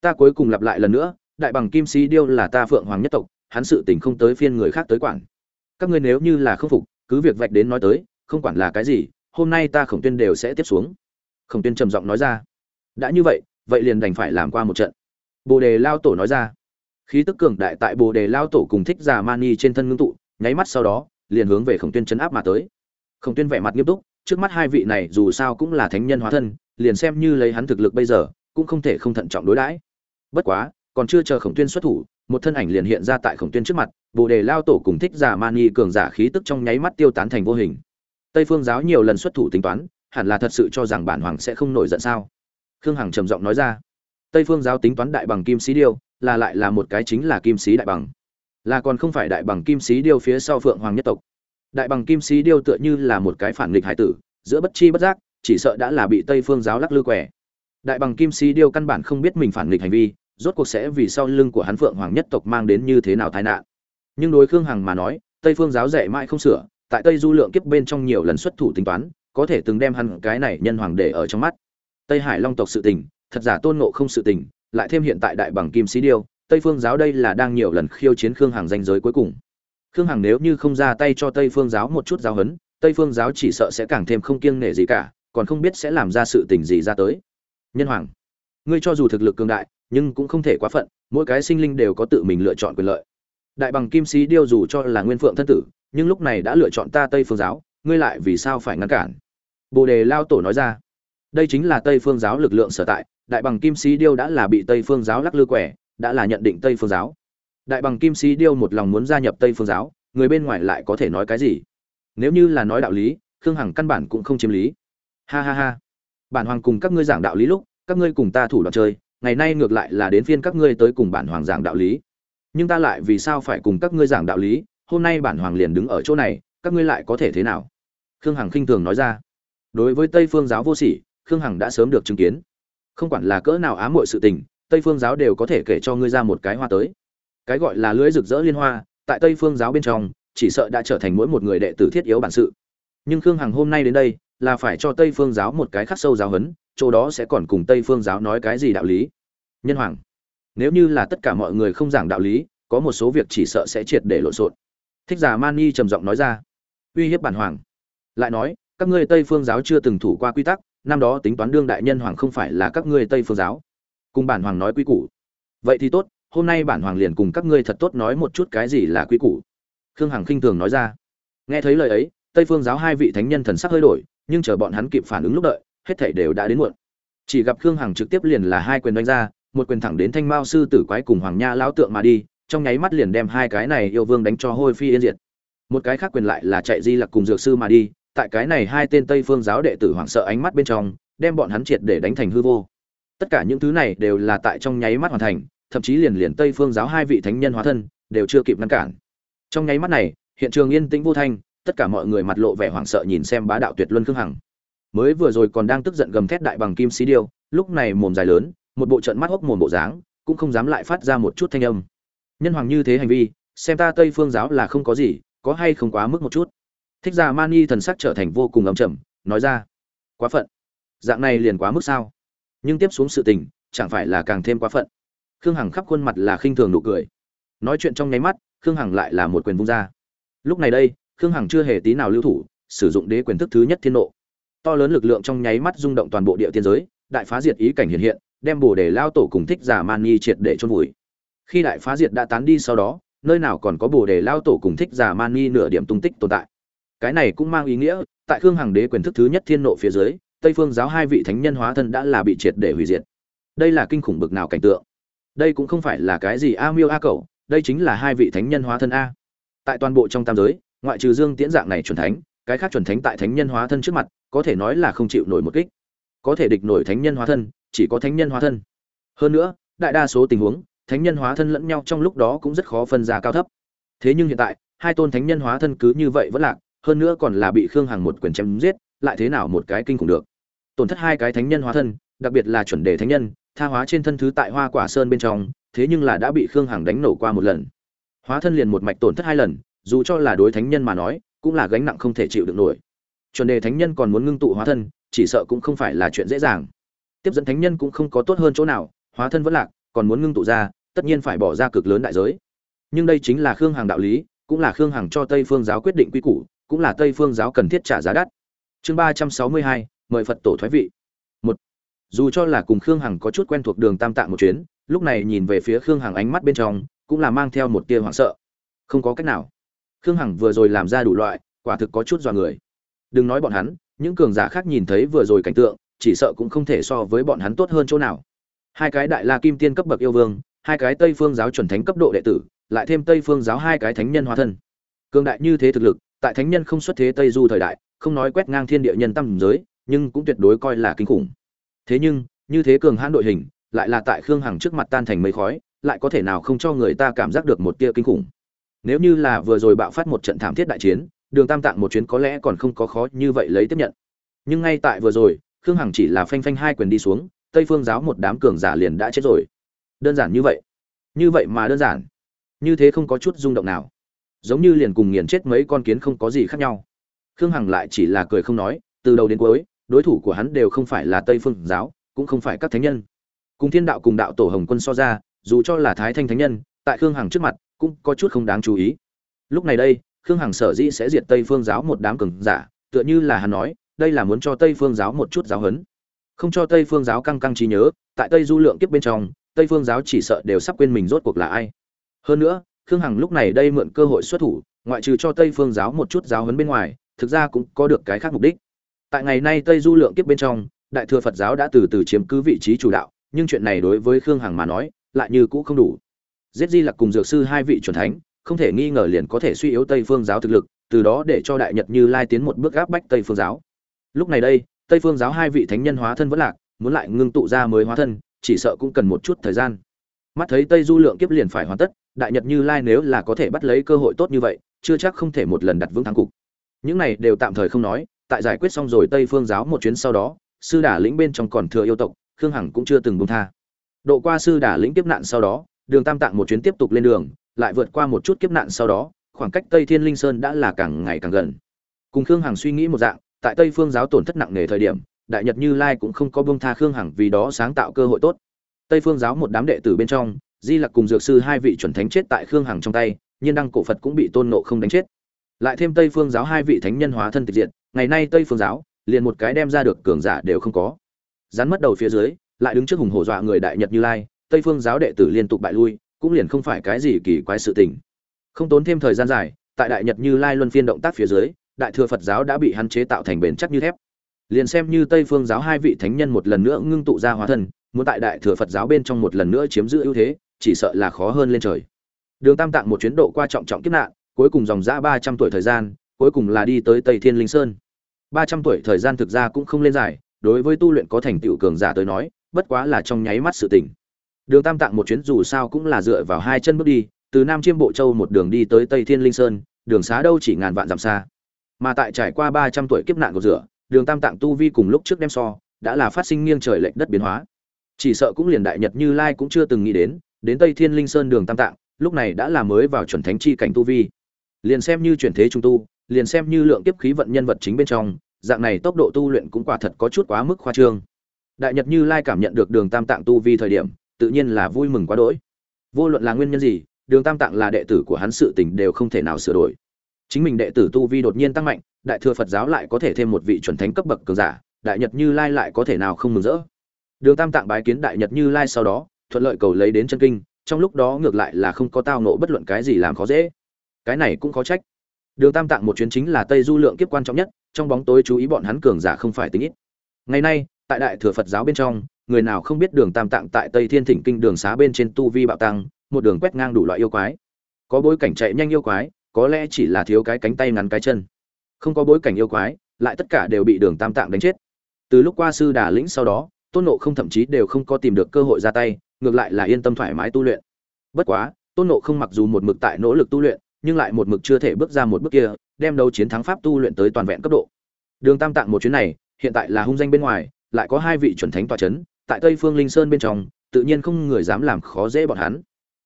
Ta cuối cùng lặp lại lần nữa, đại bằng kim si điêu là ta phượng hoàng nhất tộc, hắn sự tình không tới phiên người khác tới quản. Các ngươi nếu như là không phục, cứ việc vạch đến nói tới, không quản là cái gì, hôm nay ta khổng tuyên đều sẽ tiếp xuống. Khổng tuyên trầm giọng nói ra. Đã như vậy vậy liền đành phải làm qua một trận. Bồ đề lao tổ nói ra. Khí tức cường đại tại bồ đề lao tổ cùng thích già mani trên thân ngưng tụ, nháy mắt sau đó liền hướng về khổng tuyên chấn áp mà tới. Khổng tuyên vẻ mặt nghiêm túc, trước mắt hai vị này dù sao cũng là thánh nhân hóa thân, liền xem như lấy hắn thực lực bây giờ, cũng không thể không thận trọng đối đãi. Bất quá, còn chưa chờ khổng tuyên xuất thủ, một thân ảnh liền hiện ra tại khổng tuyên trước mặt, bồ đề lao tổ cùng thích giả mani cường giả khí tức trong nháy mắt tiêu tán thành vô hình. Tây phương giáo nhiều lần xuất thủ tính toán, hẳn là thật sự cho rằng bản hoàng sẽ không nổi giận sao? Khương hằng trầm giọng nói ra. Tây phương giáo tính toán đại bằng kim sĩ điêu, là lại là một cái chính là kim sĩ đại bằng là còn không phải đại bằng kim sĩ điêu phía sau phượng hoàng nhất tộc. Đại bằng kim sĩ điêu tựa như là một cái phản nghịch hải tử, giữa bất chi bất giác, chỉ sợ đã là bị tây phương giáo lắc lư quẻ. Đại bằng kim sĩ điêu căn bản không biết mình phản nghịch hành vi, rốt cuộc sẽ vì sau lưng của hắn phượng hoàng nhất tộc mang đến như thế nào tai nạn. Nhưng đối khương hằng mà nói, tây phương giáo dạy mãi không sửa, tại tây du lượng kiếp bên trong nhiều lần xuất thủ tính toán, có thể từng đem hắn cái này nhân hoàng để ở trong mắt. Tây hải long tộc sự tình, thật giả tôn ngộ không sự tình, lại thêm hiện tại đại bằng kim sĩ điêu tây phương giáo đây là đang nhiều lần khiêu chiến khương hằng danh giới cuối cùng. Khương hằng nếu như không ra tay cho tây phương giáo một chút giáo huấn, tây phương giáo chỉ sợ sẽ càng thêm không kiêng nể gì cả, còn không biết sẽ làm ra sự tình gì ra tới. Nhân hoàng, ngươi cho dù thực lực cường đại, nhưng cũng không thể quá phận, mỗi cái sinh linh đều có tự mình lựa chọn quyền lợi. Đại bằng kim sĩ điêu dù cho là nguyên phượng thân tử, nhưng lúc này đã lựa chọn ta tây phương giáo, ngươi lại vì sao phải ngăn cản? Bồ đề lao tổ nói ra, đây chính là tây phương giáo lực lượng sở tại, đại bằng kim sĩ điêu đã là bị tây phương giáo lắc lư quẻ đã là nhận định tây phương giáo. Đại bằng kim sĩ điêu một lòng muốn gia nhập tây phương giáo, người bên ngoài lại có thể nói cái gì? Nếu như là nói đạo lý, khương hằng căn bản cũng không chiếm lý. Ha ha ha. Bản hoàng cùng các ngươi giảng đạo lý lúc, các ngươi cùng ta thủ đoạn chơi, ngày nay ngược lại là đến phiên các ngươi tới cùng bản hoàng giảng đạo lý. Nhưng ta lại vì sao phải cùng các ngươi giảng đạo lý? Hôm nay bản hoàng liền đứng ở chỗ này, các ngươi lại có thể thế nào? Khương hằng khinh thường nói ra. Đối với tây phương giáo vô sỉ, khương hằng đã sớm được chứng kiến. Không quản là cỡ nào ám muội sự tình tây phương giáo đều có thể kể cho ngươi ra một cái hoa tới. Cái gọi là lưới rực rỡ liên hoa, tại tây phương giáo bên trong, chỉ sợ đã trở thành mỗi một người đệ tử thiết yếu bản sự. Nhưng khương hằng hôm nay đến đây, là phải cho tây phương giáo một cái khắc sâu giáo huấn, chỗ đó sẽ còn cùng tây phương giáo nói cái gì đạo lý? Nhân hoàng, nếu như là tất cả mọi người không giảng đạo lý, có một số việc chỉ sợ sẽ triệt để lộn xộn. Thích giả mani trầm giọng nói ra. Uy hiếp bản hoàng. Lại nói, các ngươi tây phương giáo chưa từng thủ qua quy tắc, năm đó tính toán đương đại nhân hoàng không phải là các ngươi tây phương giáo cùng bản hoàng nói quy củ. Vậy thì tốt, hôm nay bản hoàng liền cùng các ngươi thật tốt nói một chút cái gì là quy củ. Khương hằng khinh thường nói ra. Nghe thấy lời ấy, tây phương giáo hai vị thánh nhân thần sắc hơi đổi, nhưng chờ bọn hắn kịp phản ứng lúc đợi, hết thảy đều đã đến muộn. Chỉ gặp khương hằng trực tiếp liền là hai quyền đánh ra, một quyền thẳng đến thanh mao sư tử quái cùng hoàng nha lão tượng mà đi, trong nháy mắt liền đem hai cái này yêu vương đánh cho hôi phi yên diệt. Một cái khác quyền lại là chạy di lặc cùng dược sư mà đi, tại cái này hai tên tây phương giáo đệ tử hoảng sợ ánh mắt bên trong, đem bọn hắn triệt để đánh thành hư vô tất cả những thứ này đều là tại trong nháy mắt hoàn thành, thậm chí liền liền tây phương giáo hai vị thánh nhân hóa thân đều chưa kịp ngăn cản. Trong nháy mắt này, hiện trường yên tĩnh vô thanh, tất cả mọi người mặt lộ vẻ hoảng sợ nhìn xem bá đạo tuyệt luân khương hằng. Mới vừa rồi còn đang tức giận gầm thét đại bằng kim xí điêu, lúc này mồm dài lớn, một bộ trận mắt hốc mồm bộ dáng, cũng không dám lại phát ra một chút thanh âm. Nhân hoàng như thế hành vi, xem ta tây phương giáo là không có gì, có hay không quá mức một chút? Thích ra mani thần sắc trở thành vô cùng ấm chầm nói ra, quá phận. Dạng này liền quá mức sao? Nhưng tiếp xuống sự tình, chẳng phải là càng thêm quá phận. Khương hằng khắp khuôn mặt là khinh thường nụ cười. Nói chuyện trong nháy mắt, khương hằng lại là một quyền vung ra. Lúc này đây, khương hằng chưa hề tí nào lưu thủ, sử dụng đế quyền thức thứ nhất thiên nộ. To lớn lực lượng trong nháy mắt rung động toàn bộ địa tiên giới, đại phá diệt ý cảnh hiện hiện, đem bồ đề lao tổ cùng thích giả man nhi triệt để chôn vùi. Khi đại phá diệt đã tán đi sau đó, nơi nào còn có bồ đề lao tổ cùng thích giả man nhi nửa điểm tung tích tồn tại. Cái này cũng mang ý nghĩa, tại khương hằng đế quyền thức thứ nhất thiên nộ phía dưới tây phương giáo hai vị thánh nhân hóa thân đã là bị triệt để hủy diệt. Đây là kinh khủng bực nào cảnh tượng? Đây cũng không phải là cái gì a miêu a cầu đây chính là hai vị thánh nhân hóa thân a. Tại toàn bộ trong tam giới, ngoại trừ dương tiễn dạng này chuẩn thánh, cái khác chuẩn thánh tại thánh nhân hóa thân trước mặt, có thể nói là không chịu nổi một kích. Có thể địch nổi thánh nhân hóa thân, chỉ có thánh nhân hóa thân. Hơn nữa, đại đa số tình huống, thánh nhân hóa thân lẫn nhau trong lúc đó cũng rất khó phân ra cao thấp. Thế nhưng hiện tại, hai tôn thánh nhân hóa thân cứ như vậy vẫn lạc, hơn nữa còn là bị khương hằng một quyền chém giết, lại thế nào một cái kinh khủng được? Tổn thất hai cái thánh nhân hóa thân, đặc biệt là chuẩn đề thánh nhân, tha hóa trên thân thứ tại hoa quả sơn bên trong, thế nhưng là đã bị khương hằng đánh nổ qua một lần. Hóa thân liền một mạch tổn thất hai lần, dù cho là đối thánh nhân mà nói, cũng là gánh nặng không thể chịu được nổi. Chuẩn đề thánh nhân còn muốn ngưng tụ hóa thân, chỉ sợ cũng không phải là chuyện dễ dàng. Tiếp dẫn thánh nhân cũng không có tốt hơn chỗ nào, hóa thân vẫn lạc, còn muốn ngưng tụ ra, tất nhiên phải bỏ ra cực lớn đại giới. Nhưng đây chính là khương hằng đạo lý, cũng là khương hằng cho tây phương giáo quyết định quy củ, cũng là tây phương giáo cần thiết trả giá đắt. Chương ba trăm sáu mươi hai mời phật tổ thoái vị. Một, dù cho là cùng khương hằng có chút quen thuộc đường tam tạng một chuyến, lúc này nhìn về phía khương hằng ánh mắt bên trong, cũng là mang theo một tia hoảng sợ. Không có cách nào. Khương hằng vừa rồi làm ra đủ loại, quả thực có chút dọa người. Đừng nói bọn hắn, những cường giả khác nhìn thấy vừa rồi cảnh tượng, chỉ sợ cũng không thể so với bọn hắn tốt hơn chỗ nào. Hai cái đại la kim tiên cấp bậc yêu vương, hai cái tây phương giáo chuẩn thánh cấp độ đệ tử, lại thêm tây phương giáo hai cái thánh nhân hóa thân. Cường đại như thế thực lực, tại thánh nhân không xuất thế tây du thời đại, không nói quét ngang thiên địa nhân tâm giới nhưng cũng tuyệt đối coi là kinh khủng. Thế nhưng, như thế cường hãn đội hình, lại là tại khương hằng trước mặt tan thành mây khói, lại có thể nào không cho người ta cảm giác được một tia kinh khủng. Nếu như là vừa rồi bạo phát một trận thảm thiết đại chiến, đường tam tạng một chuyến có lẽ còn không có khó như vậy lấy tiếp nhận. Nhưng ngay tại vừa rồi, khương hằng chỉ là phanh phanh hai quyền đi xuống, tây phương giáo một đám cường giả liền đã chết rồi. Đơn giản như vậy. Như vậy mà đơn giản. Như thế không có chút rung động nào. Giống như liền cùng nghiền chết mấy con kiến không có gì khác nhau. Khương hằng lại chỉ là cười không nói, từ đầu đến cuối đối thủ của hắn đều không phải là tây phương giáo, cũng không phải các thánh nhân. Cùng thiên đạo cùng đạo tổ hồng quân so ra, dù cho là thái thanh thánh nhân, tại khương hằng trước mặt cũng có chút không đáng chú ý. Lúc này đây, khương hằng sở dĩ sẽ diệt tây phương giáo một đám cường giả, tựa như là hắn nói, đây là muốn cho tây phương giáo một chút giáo huấn. Không cho tây phương giáo căng căng trí nhớ, tại tây du lượng kiếp bên trong, tây phương giáo chỉ sợ đều sắp quên mình rốt cuộc là ai. Hơn nữa, khương hằng lúc này đây mượn cơ hội xuất thủ, ngoại trừ cho tây phương giáo một chút giáo huấn bên ngoài, thực ra cũng có được cái khác mục đích tại ngày nay tây du lượng kiếp bên trong, đại thừa phật giáo đã từ từ chiếm cứ vị trí chủ đạo, nhưng chuyện này đối với khương hằng mà nói, lại như cũ không đủ. Giết di lặc cùng dược sư hai vị c thánh, không thể nghi ngờ liền có thể suy yếu tây phương giáo thực lực, từ đó để cho đại nhật như lai tiến một bước gáp bách tây phương giáo. Lúc này đây, tây phương giáo hai vị thánh nhân hóa thân vẫn lạc, muốn lại ngưng tụ ra mới hóa thân, chỉ sợ cũng cần một chút thời gian. Mắt thấy tây du lượng kiếp liền phải hoàn tất, đại nhật như lai nếu là có thể bắt lấy cơ hội tốt như vậy, chưa chắc không thể một lần đặt vững thắng cục. Những này đều tạm thời không nói tại giải quyết xong rồi tây phương giáo một chuyến sau đó, sư đả lĩnh bên trong còn thừa yêu tộc, khương hằng cũng chưa từng buông tha. Độ qua sư đả lĩnh kiếp nạn sau đó, đường tam tạng một chuyến tiếp tục lên đường, lại vượt qua một chút kiếp nạn sau đó, khoảng cách tây thiên linh sơn đã là càng ngày càng gần. Cùng khương hằng suy nghĩ một dạng, tại tây phương giáo tổn thất nặng nề thời điểm, đại nhật như lai cũng không có buông tha khương hằng vì đó sáng tạo cơ hội tốt. Tây phương giáo một đám đệ tử bên trong, di lặc cùng dược sư hai vị chuẩn thánh chết tại khương hằng trong tay, nhiên đăng cổ phật cũng bị tôn nộ không đánh chết. Lại thêm tây phương giáo hai vị thánh nhân hóa thân tịch diện ngày nay tây phương giáo, liền một cái đem ra được cường giả đều không có. Rắn mất đầu phía dưới, lại đứng trước hùng hổ dọa người đại nhật như lai, tây phương giáo đệ tử liên tục bại lui, cũng liền không phải cái gì kỳ quái sự tình. Không tốn thêm thời gian dài, tại đại nhật như lai luân phiên động tác phía dưới, đại thừa phật giáo đã bị hắn chế tạo thành bền chắc như thép. Liền xem như tây phương giáo hai vị thánh nhân một lần nữa ngưng tụ ra hóa thân, muốn tại đại thừa phật giáo bên trong một lần nữa chiếm giữ ưu thế, chỉ sợ là khó hơn lên trời. Đường tam tạng một chuyến độ qua trọng trọng kiếp nạn, cuối cùng dòng giã ba trăm tuổi thời gian cuối cùng là đi tới tây thiên linh sơn. Ba trăm tuổi thời gian thực ra cũng không lên dài, đối với tu luyện có thành tựu cường giả tới nói, bất quá là trong nháy mắt sự tỉnh đường tam tạng một chuyến dù sao cũng là dựa vào hai chân bước đi, từ nam chiêm bộ châu một đường đi tới tây thiên linh sơn, đường xá đâu chỉ ngàn vạn dặm xa. Mà tại trải qua ba trăm tuổi kiếp nạn của rửa, đường tam tạng tu vi cùng lúc trước đem so, đã là phát sinh nghiêng trời lệch đất biến hóa. Chỉ sợ cũng liền đại nhật như lai cũng chưa từng nghĩ đến đến tây thiên linh sơn đường tam tạng, lúc này đã là mới vào chuẩn thánh chi cảnh tu vi. Liền xem như chuyển thế trung tu liền xem như lượng kiếp khí vận nhân vật chính bên trong, dạng này tốc độ tu luyện cũng quả thật có chút quá mức khoa trương. Đại nhật như lai cảm nhận được đường tam tạng tu vi thời điểm, tự nhiên là vui mừng quá đỗi. Vô luận là nguyên nhân gì, đường tam tạng là đệ tử của hắn sự tình đều không thể nào sửa đổi. Chính mình đệ tử tu vi đột nhiên tăng mạnh, đại thừa phật giáo lại có thể thêm một vị chuẩn thánh cấp bậc cường giả, đại nhật như lai lại có thể nào không mừng rỡ? Đường tam tạng bái kiến đại nhật như lai sau đó, thuận lợi cầu lấy đến chân kinh, trong lúc đó ngược lại là không có tao ngộ bất luận cái gì làm khó dễ. Cái này cũng khó trách đường tam tạng một chuyến chính là tây du lượng kiếp quan trọng nhất, trong bóng tối chú ý bọn hắn cường giả không phải tính ít. Ngày nay, tại đại thừa phật giáo bên trong, người nào không biết đường tam tạng tại tây thiên thỉnh kinh đường xá bên trên tu vi bạo tăng, một đường quét ngang đủ loại yêu quái. Có bối cảnh chạy nhanh yêu quái, có lẽ chỉ là thiếu cái cánh tay ngắn cái chân. Không có bối cảnh yêu quái, lại tất cả đều bị đường tam tạng đánh chết. Từ lúc qua sư đà lĩnh sau đó, tôn nộ không thậm chí đều không có tìm được cơ hội ra tay, ngược lại là yên tâm thoải mái tu luyện. Bất quá, tôn nộ không mặc dù một mực tại nỗ lực tu luyện nhưng lại một mực chưa thể bước ra một bước kia, đem đấu chiến thắng pháp tu luyện tới toàn vẹn cấp độ. Đường tam tạng một chuyến này, hiện tại là hung danh bên ngoài, lại có hai vị chuẩn thánh tọa chấn, tại tây phương linh sơn bên trong, tự nhiên không người dám làm khó dễ bọn hắn.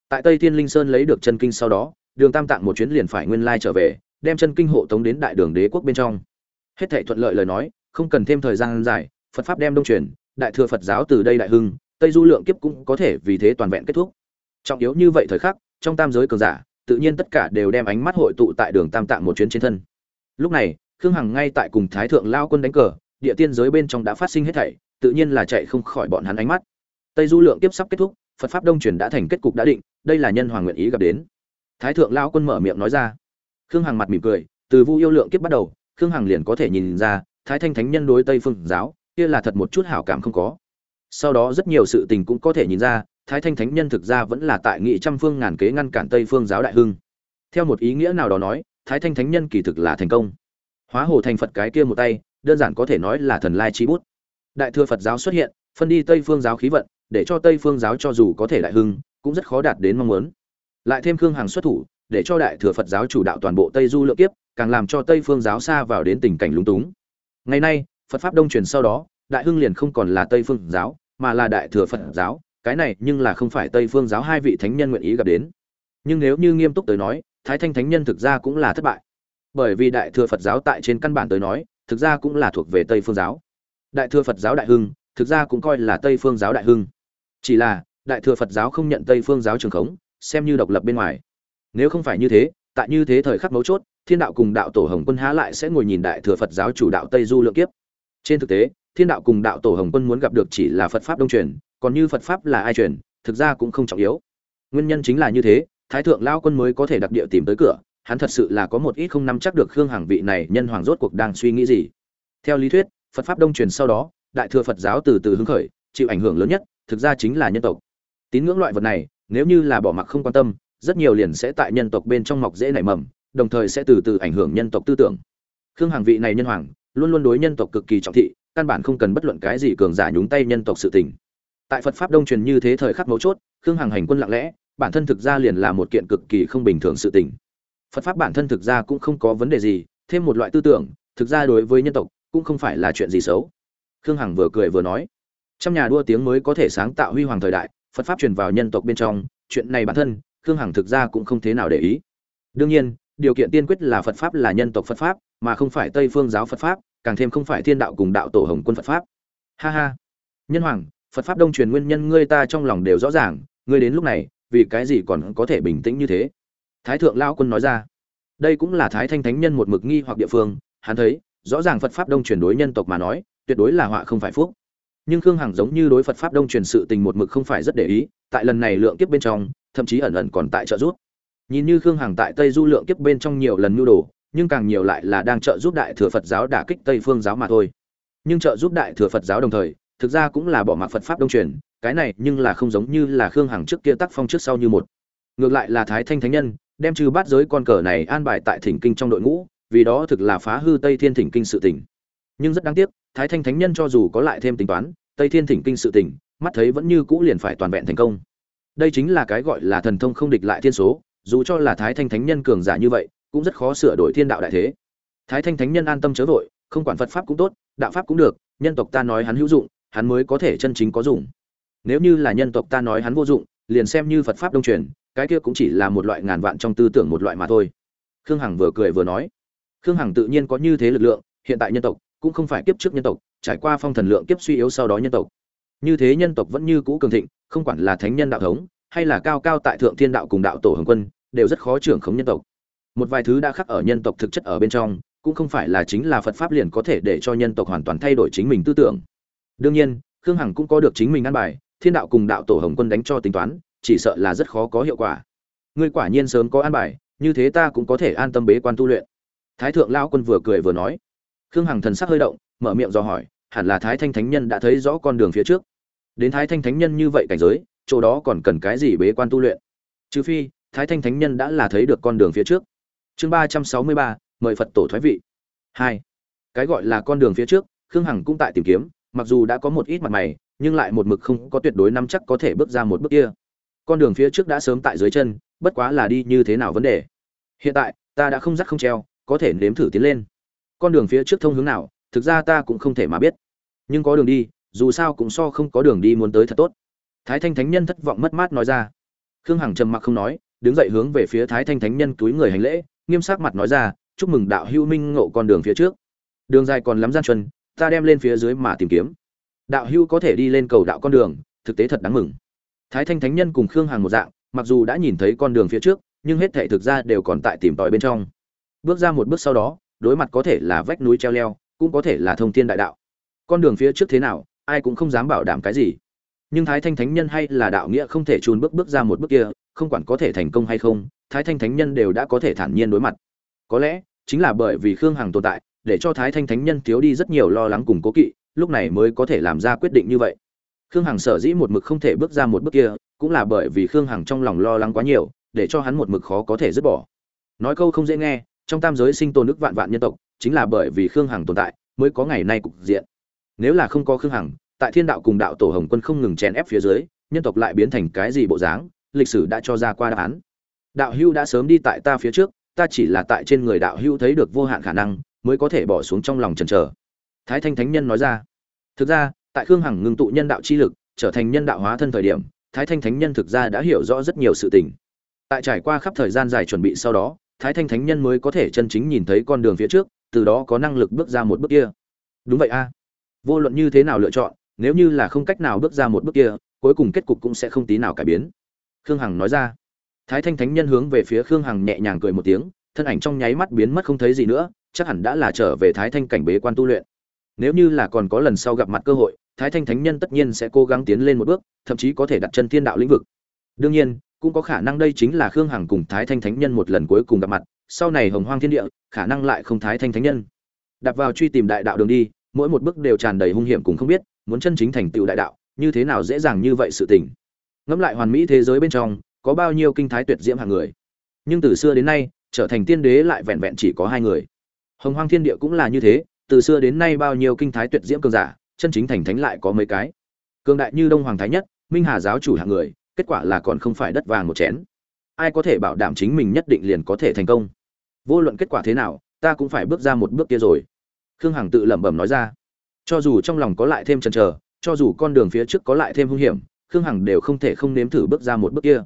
Tại tây thiên linh sơn lấy được chân kinh sau đó, đường tam tạng một chuyến liền phải nguyên lai trở về, đem chân kinh hộ tống đến đại đường đế quốc bên trong. Hết thảy thuận lợi lời nói, không cần thêm thời gian dài, phật pháp đem đông truyền, đại thừa phật giáo từ đây đại hưng, tây du lượng kiếp cũng có thể vì thế toàn vẹn kết thúc. Trọng yếu như vậy thời khắc, trong tam giới cường giả tự nhiên tất cả đều đem ánh mắt hội tụ tại đường tam tạng một chuyến trên thân. Lúc này, khương hằng ngay tại cùng thái thượng lao quân đánh cờ, địa tiên giới bên trong đã phát sinh hết thảy, tự nhiên là chạy không khỏi bọn hắn ánh mắt. Tây du lượng tiếp sắp kết thúc, phật pháp đông truyền đã thành kết cục đã định, đây là nhân hoàng nguyện ý gặp đến. Thái thượng lao quân mở miệng nói ra. Khương hằng mặt mỉm cười, từ vu yêu lượng kiếp bắt đầu, khương hằng liền có thể nhìn ra, thái thanh thánh nhân đối tây phương giáo, kia là thật một chút hảo cảm không có sau đó rất nhiều sự tình cũng có thể nhìn ra, thái thanh thánh nhân thực ra vẫn là tại nghị trăm phương ngàn kế ngăn cản tây phương giáo đại hưng. Theo một ý nghĩa nào đó nói, thái thanh thánh nhân kỳ thực là thành công. Hóa hồ thành phật cái kia một tay, đơn giản có thể nói là thần lai chi bút. Đại thừa phật giáo xuất hiện, phân đi tây phương giáo khí vận, để cho tây phương giáo cho dù có thể đại hưng, cũng rất khó đạt đến mong muốn. Lại thêm khương hàng xuất thủ, để cho đại thừa phật giáo chủ đạo toàn bộ tây du lượng kiếp, càng làm cho tây phương giáo xa vào đến tình cảnh lúng túng. Ngày nay, phật pháp đông truyền sau đó đại hưng liền không còn là tây phương giáo, mà là đại thừa phật giáo, cái này nhưng là không phải tây phương giáo hai vị thánh nhân nguyện ý gặp đến. Nhưng nếu như nghiêm túc tới nói, thái thanh thánh nhân thực ra cũng là thất bại. Bởi vì đại thừa phật giáo tại trên căn bản tới nói, thực ra cũng là thuộc về tây phương giáo. Đại thừa phật giáo đại hưng, thực ra cũng coi là tây phương giáo đại hưng. Chỉ là, đại thừa phật giáo không nhận tây phương giáo trường khống, xem như độc lập bên ngoài. Nếu không phải như thế, tại như thế thời khắc mấu chốt, thiên đạo cùng đạo tổ hồng quân há lại sẽ ngồi nhìn đại thừa phật giáo chủ đạo tây du lượng kiếp. Trên thực tế thiên đạo cùng đạo tổ hồng quân muốn gặp được chỉ là phật pháp đông truyền, còn như phật pháp là ai truyền, thực ra cũng không trọng yếu. Nguyên nhân chính là như thế, thái thượng lao quân mới có thể đặc địa tìm tới cửa, hắn thật sự là có một ít không nắm chắc được khương hàng vị này nhân hoàng rốt cuộc đang suy nghĩ gì. Theo lý thuyết, phật pháp đông truyền sau đó, đại thừa phật giáo từ từ hứng khởi, chịu ảnh hưởng lớn nhất, thực ra chính là nhân tộc. Tín ngưỡng loại vật này, nếu như là bỏ mặc không quan tâm, rất nhiều liền sẽ tại nhân tộc bên trong mọc dễ nảy mầm, đồng thời sẽ từ từ ảnh hưởng nhân tộc tư tưởng. Khương hàng vị này nhân hoàng, luôn luôn đối nhân tộc cực kỳ trọng thị căn bản không cần bất luận cái gì cường giả nhúng tay nhân tộc sự tình. Tại phật pháp đông truyền như thế thời khắc mấu chốt, khương hằng hành quân lặng lẽ, bản thân thực ra liền là một kiện cực kỳ không bình thường sự tình. Phật pháp bản thân thực ra cũng không có vấn đề gì, thêm một loại tư tưởng, thực ra đối với nhân tộc cũng không phải là chuyện gì xấu. Khương hằng vừa cười vừa nói trong nhà đua tiếng mới có thể sáng tạo huy hoàng thời đại, phật pháp truyền vào nhân tộc bên trong, chuyện này bản thân, khương hằng thực ra cũng không thế nào để ý. Đương nhiên, điều kiện tiên quyết là phật pháp là nhân tộc phật pháp, mà không phải tây phương giáo phật pháp càng thêm không phải thiên đạo cùng đạo tổ hồng quân phật pháp. Ha ha. Nhân hoàng, phật pháp đông truyền nguyên nhân ngươi ta trong lòng đều rõ ràng, ngươi đến lúc này, vì cái gì còn có thể bình tĩnh như thế? Thái thượng lao quân nói ra. Đây cũng là thái thanh thánh nhân một mực nghi hoặc địa phương, hắn thấy, rõ ràng phật pháp đông truyền đối nhân tộc mà nói, tuyệt đối là họa không phải phúc. Nhưng khương hằng giống như đối phật pháp đông truyền sự tình một mực không phải rất để ý, tại lần này lượng kiếp bên trong, thậm chí ẩn ẩn còn tại trợ giúp. Nhìn như khương hằng tại tây du lượng kiếp bên trong nhiều lần nhu đồ nhưng càng nhiều lại là đang trợ giúp đại thừa phật giáo đả kích tây phương giáo mà thôi. Nhưng trợ giúp đại thừa phật giáo đồng thời thực ra cũng là bỏ mặc phật pháp đông truyền cái này nhưng là không giống như là khương hằng trước kia tác phong trước sau như một. Ngược lại là thái thanh thánh nhân đem trừ bát giới con cờ này an bài tại thỉnh kinh trong đội ngũ vì đó thực là phá hư tây thiên thỉnh kinh sự tình. nhưng rất đáng tiếc thái thanh thánh nhân cho dù có lại thêm tính toán tây thiên thỉnh kinh sự tình, mắt thấy vẫn như cũ liền phải toàn vẹn thành công. Đây chính là cái gọi là thần thông không địch lại thiên số dù cho là thái thanh thánh nhân cường giả như vậy cũng rất khó sửa đổi thiên đạo đại thế. Thái thanh thánh nhân an tâm chớ vội, không quản phật pháp cũng tốt, đạo pháp cũng được, nhân tộc ta nói hắn hữu dụng, hắn mới có thể chân chính có dụng. Nếu như là nhân tộc ta nói hắn vô dụng, liền xem như phật pháp đông truyền, cái kia cũng chỉ là một loại ngàn vạn trong tư tưởng một loại mà thôi. Khương hằng vừa cười vừa nói. Khương hằng tự nhiên có như thế lực lượng, hiện tại nhân tộc cũng không phải kiếp trước nhân tộc, trải qua phong thần lượng kiếp suy yếu sau đó nhân tộc. Như thế nhân tộc vẫn như cũ cường thịnh, không quản là thánh nhân đạo thống, hay là cao cao tại thượng thiên đạo cùng đạo tổ hồng quân, đều rất khó trưởng khống nhân tộc một vài thứ đã khắc ở nhân tộc thực chất ở bên trong, cũng không phải là chính là phật pháp liền có thể để cho nhân tộc hoàn toàn thay đổi chính mình tư tưởng. Đương nhiên, khương hằng cũng có được chính mình ăn bài, thiên đạo cùng đạo tổ hồng quân đánh cho tính toán, chỉ sợ là rất khó có hiệu quả. Ngươi quả nhiên sớm có an bài, như thế ta cũng có thể an tâm bế quan tu luyện. Thái thượng lao quân vừa cười vừa nói. Khương hằng thần sắc hơi động, mở miệng do hỏi, hẳn là thái thanh thánh nhân đã thấy rõ con đường phía trước. Đến thái thanh thánh nhân như vậy cảnh giới, chỗ đó còn cần cái gì bế quan tu luyện? Trừ phi, thái thanh thánh nhân đã là thấy được con đường phía trước chương ba trăm sáu mươi ba, mời phật tổ thoái vị. Hai, cái gọi là con đường phía trước, khương hằng cũng tại tìm kiếm, mặc dù đã có một ít mặt mày, nhưng lại một mực không có tuyệt đối nắm chắc có thể bước ra một bước kia. Con đường phía trước đã sớm tại dưới chân, bất quá là đi như thế nào vấn đề? Hiện tại, ta đã không dắt không treo, có thể nếm thử tiến lên. Con đường phía trước thông hướng nào, thực ra ta cũng không thể mà biết. Nhưng có đường đi, dù sao cũng so không có đường đi muốn tới thật tốt. Thái thanh thánh nhân thất vọng mất mát nói ra. Khương hằng trầm mặc không nói đứng dậy hướng về phía thái thanh thánh nhân túi người hành lễ, nghiêm sắc mặt nói ra, chúc mừng đạo hữu minh ngộ con đường phía trước. Đường dài còn lắm gian chuân ta đem lên phía dưới mà tìm kiếm. Đạo hữu có thể đi lên cầu đạo con đường, thực tế thật đáng mừng. Thái thanh thánh nhân cùng khương hằng một dạng, mặc dù đã nhìn thấy con đường phía trước, nhưng hết thể thực ra đều còn tại tìm tòi bên trong. Bước ra một bước sau đó, đối mặt có thể là vách núi treo leo, cũng có thể là thông thiên đại đạo. Con đường phía trước thế nào, ai cũng không dám bảo đảm cái gì. Nhưng thái thanh thánh nhân hay là đạo nghĩa không thể trùn bước bước ra một bước kia không quản có thể thành công hay không, thái thanh thánh nhân đều đã có thể thản nhiên đối mặt. Có lẽ, chính là bởi vì khương hằng tồn tại, để cho thái thanh thánh nhân thiếu đi rất nhiều lo lắng cùng cố kỵ, lúc này mới có thể làm ra quyết định như vậy. Khương hằng sở dĩ một mực không thể bước ra một bước kia, cũng là bởi vì khương hằng trong lòng lo lắng quá nhiều, để cho hắn một mực khó có thể dứt bỏ. Nói câu không dễ nghe, trong tam giới sinh tồn nước vạn vạn nhân tộc, chính là bởi vì khương hằng tồn tại, mới có ngày nay cục diện. Nếu là không có khương hằng, tại thiên đạo cùng đạo tổ hồng quân không ngừng chèn ép phía dưới, nhân tộc lại biến thành cái gì bộ dáng lịch sử đã cho ra qua đáp án. Đạo hưu đã sớm đi tại ta phía trước, ta chỉ là tại trên người đạo hưu thấy được vô hạn khả năng, mới có thể bỏ xuống trong lòng chần chờ. Thái thanh thánh nhân nói ra. Thực ra, tại khương hằng ngưng tụ nhân đạo chi lực, trở thành nhân đạo hóa thân thời điểm, thái thanh thánh nhân thực ra đã hiểu rõ rất nhiều sự tình. Tại trải qua khắp thời gian dài chuẩn bị sau đó, thái thanh thánh nhân mới có thể chân chính nhìn thấy con đường phía trước, từ đó có năng lực bước ra một bước kia. Đúng vậy a. Vô luận như thế nào lựa chọn, nếu như là không cách nào bước ra một bước kia, cuối cùng kết cục cũng sẽ không tí nào cải biến khương hằng nói ra. Thái thanh thánh nhân hướng về phía khương hằng nhẹ nhàng cười một tiếng, thân ảnh trong nháy mắt biến mất không thấy gì nữa, chắc hẳn đã là trở về thái thanh cảnh bế quan tu luyện. Nếu như là còn có lần sau gặp mặt cơ hội, thái thanh thánh nhân tất nhiên sẽ cố gắng tiến lên một bước, thậm chí có thể đặt chân thiên đạo lĩnh vực. Đương nhiên, cũng có khả năng đây chính là khương hằng cùng thái thanh thánh nhân một lần cuối cùng gặp mặt, sau này hồng hoang thiên địa, khả năng lại không thái thanh thánh nhân. Đặt vào truy tìm đại đạo đường đi, mỗi một bước đều tràn đầy hung hiểm cùng không biết, muốn chân chính thành tựu đại đạo, như thế nào dễ dàng như vậy sự tình ngẫm lại hoàn mỹ thế giới bên trong, có bao nhiêu kinh thái tuyệt diễm hàng người. Nhưng từ xưa đến nay, trở thành tiên đế lại vẹn vẹn chỉ có hai người. Hồng hoang thiên địa cũng là như thế, từ xưa đến nay bao nhiêu kinh thái tuyệt diễm cường giả, chân chính thành thánh lại có mấy cái. Cường đại như đông hoàng thái nhất, minh hà giáo chủ hạng người, kết quả là còn không phải đất vàng một chén. Ai có thể bảo đảm chính mình nhất định liền có thể thành công? Vô luận kết quả thế nào, ta cũng phải bước ra một bước kia rồi. Khương hằng tự lẩm bẩm nói ra. Cho dù trong lòng có lại thêm chần chờ, cho dù con đường phía trước có lại thêm hung hiểm khương hằng đều không thể không nếm thử bước ra một bước kia.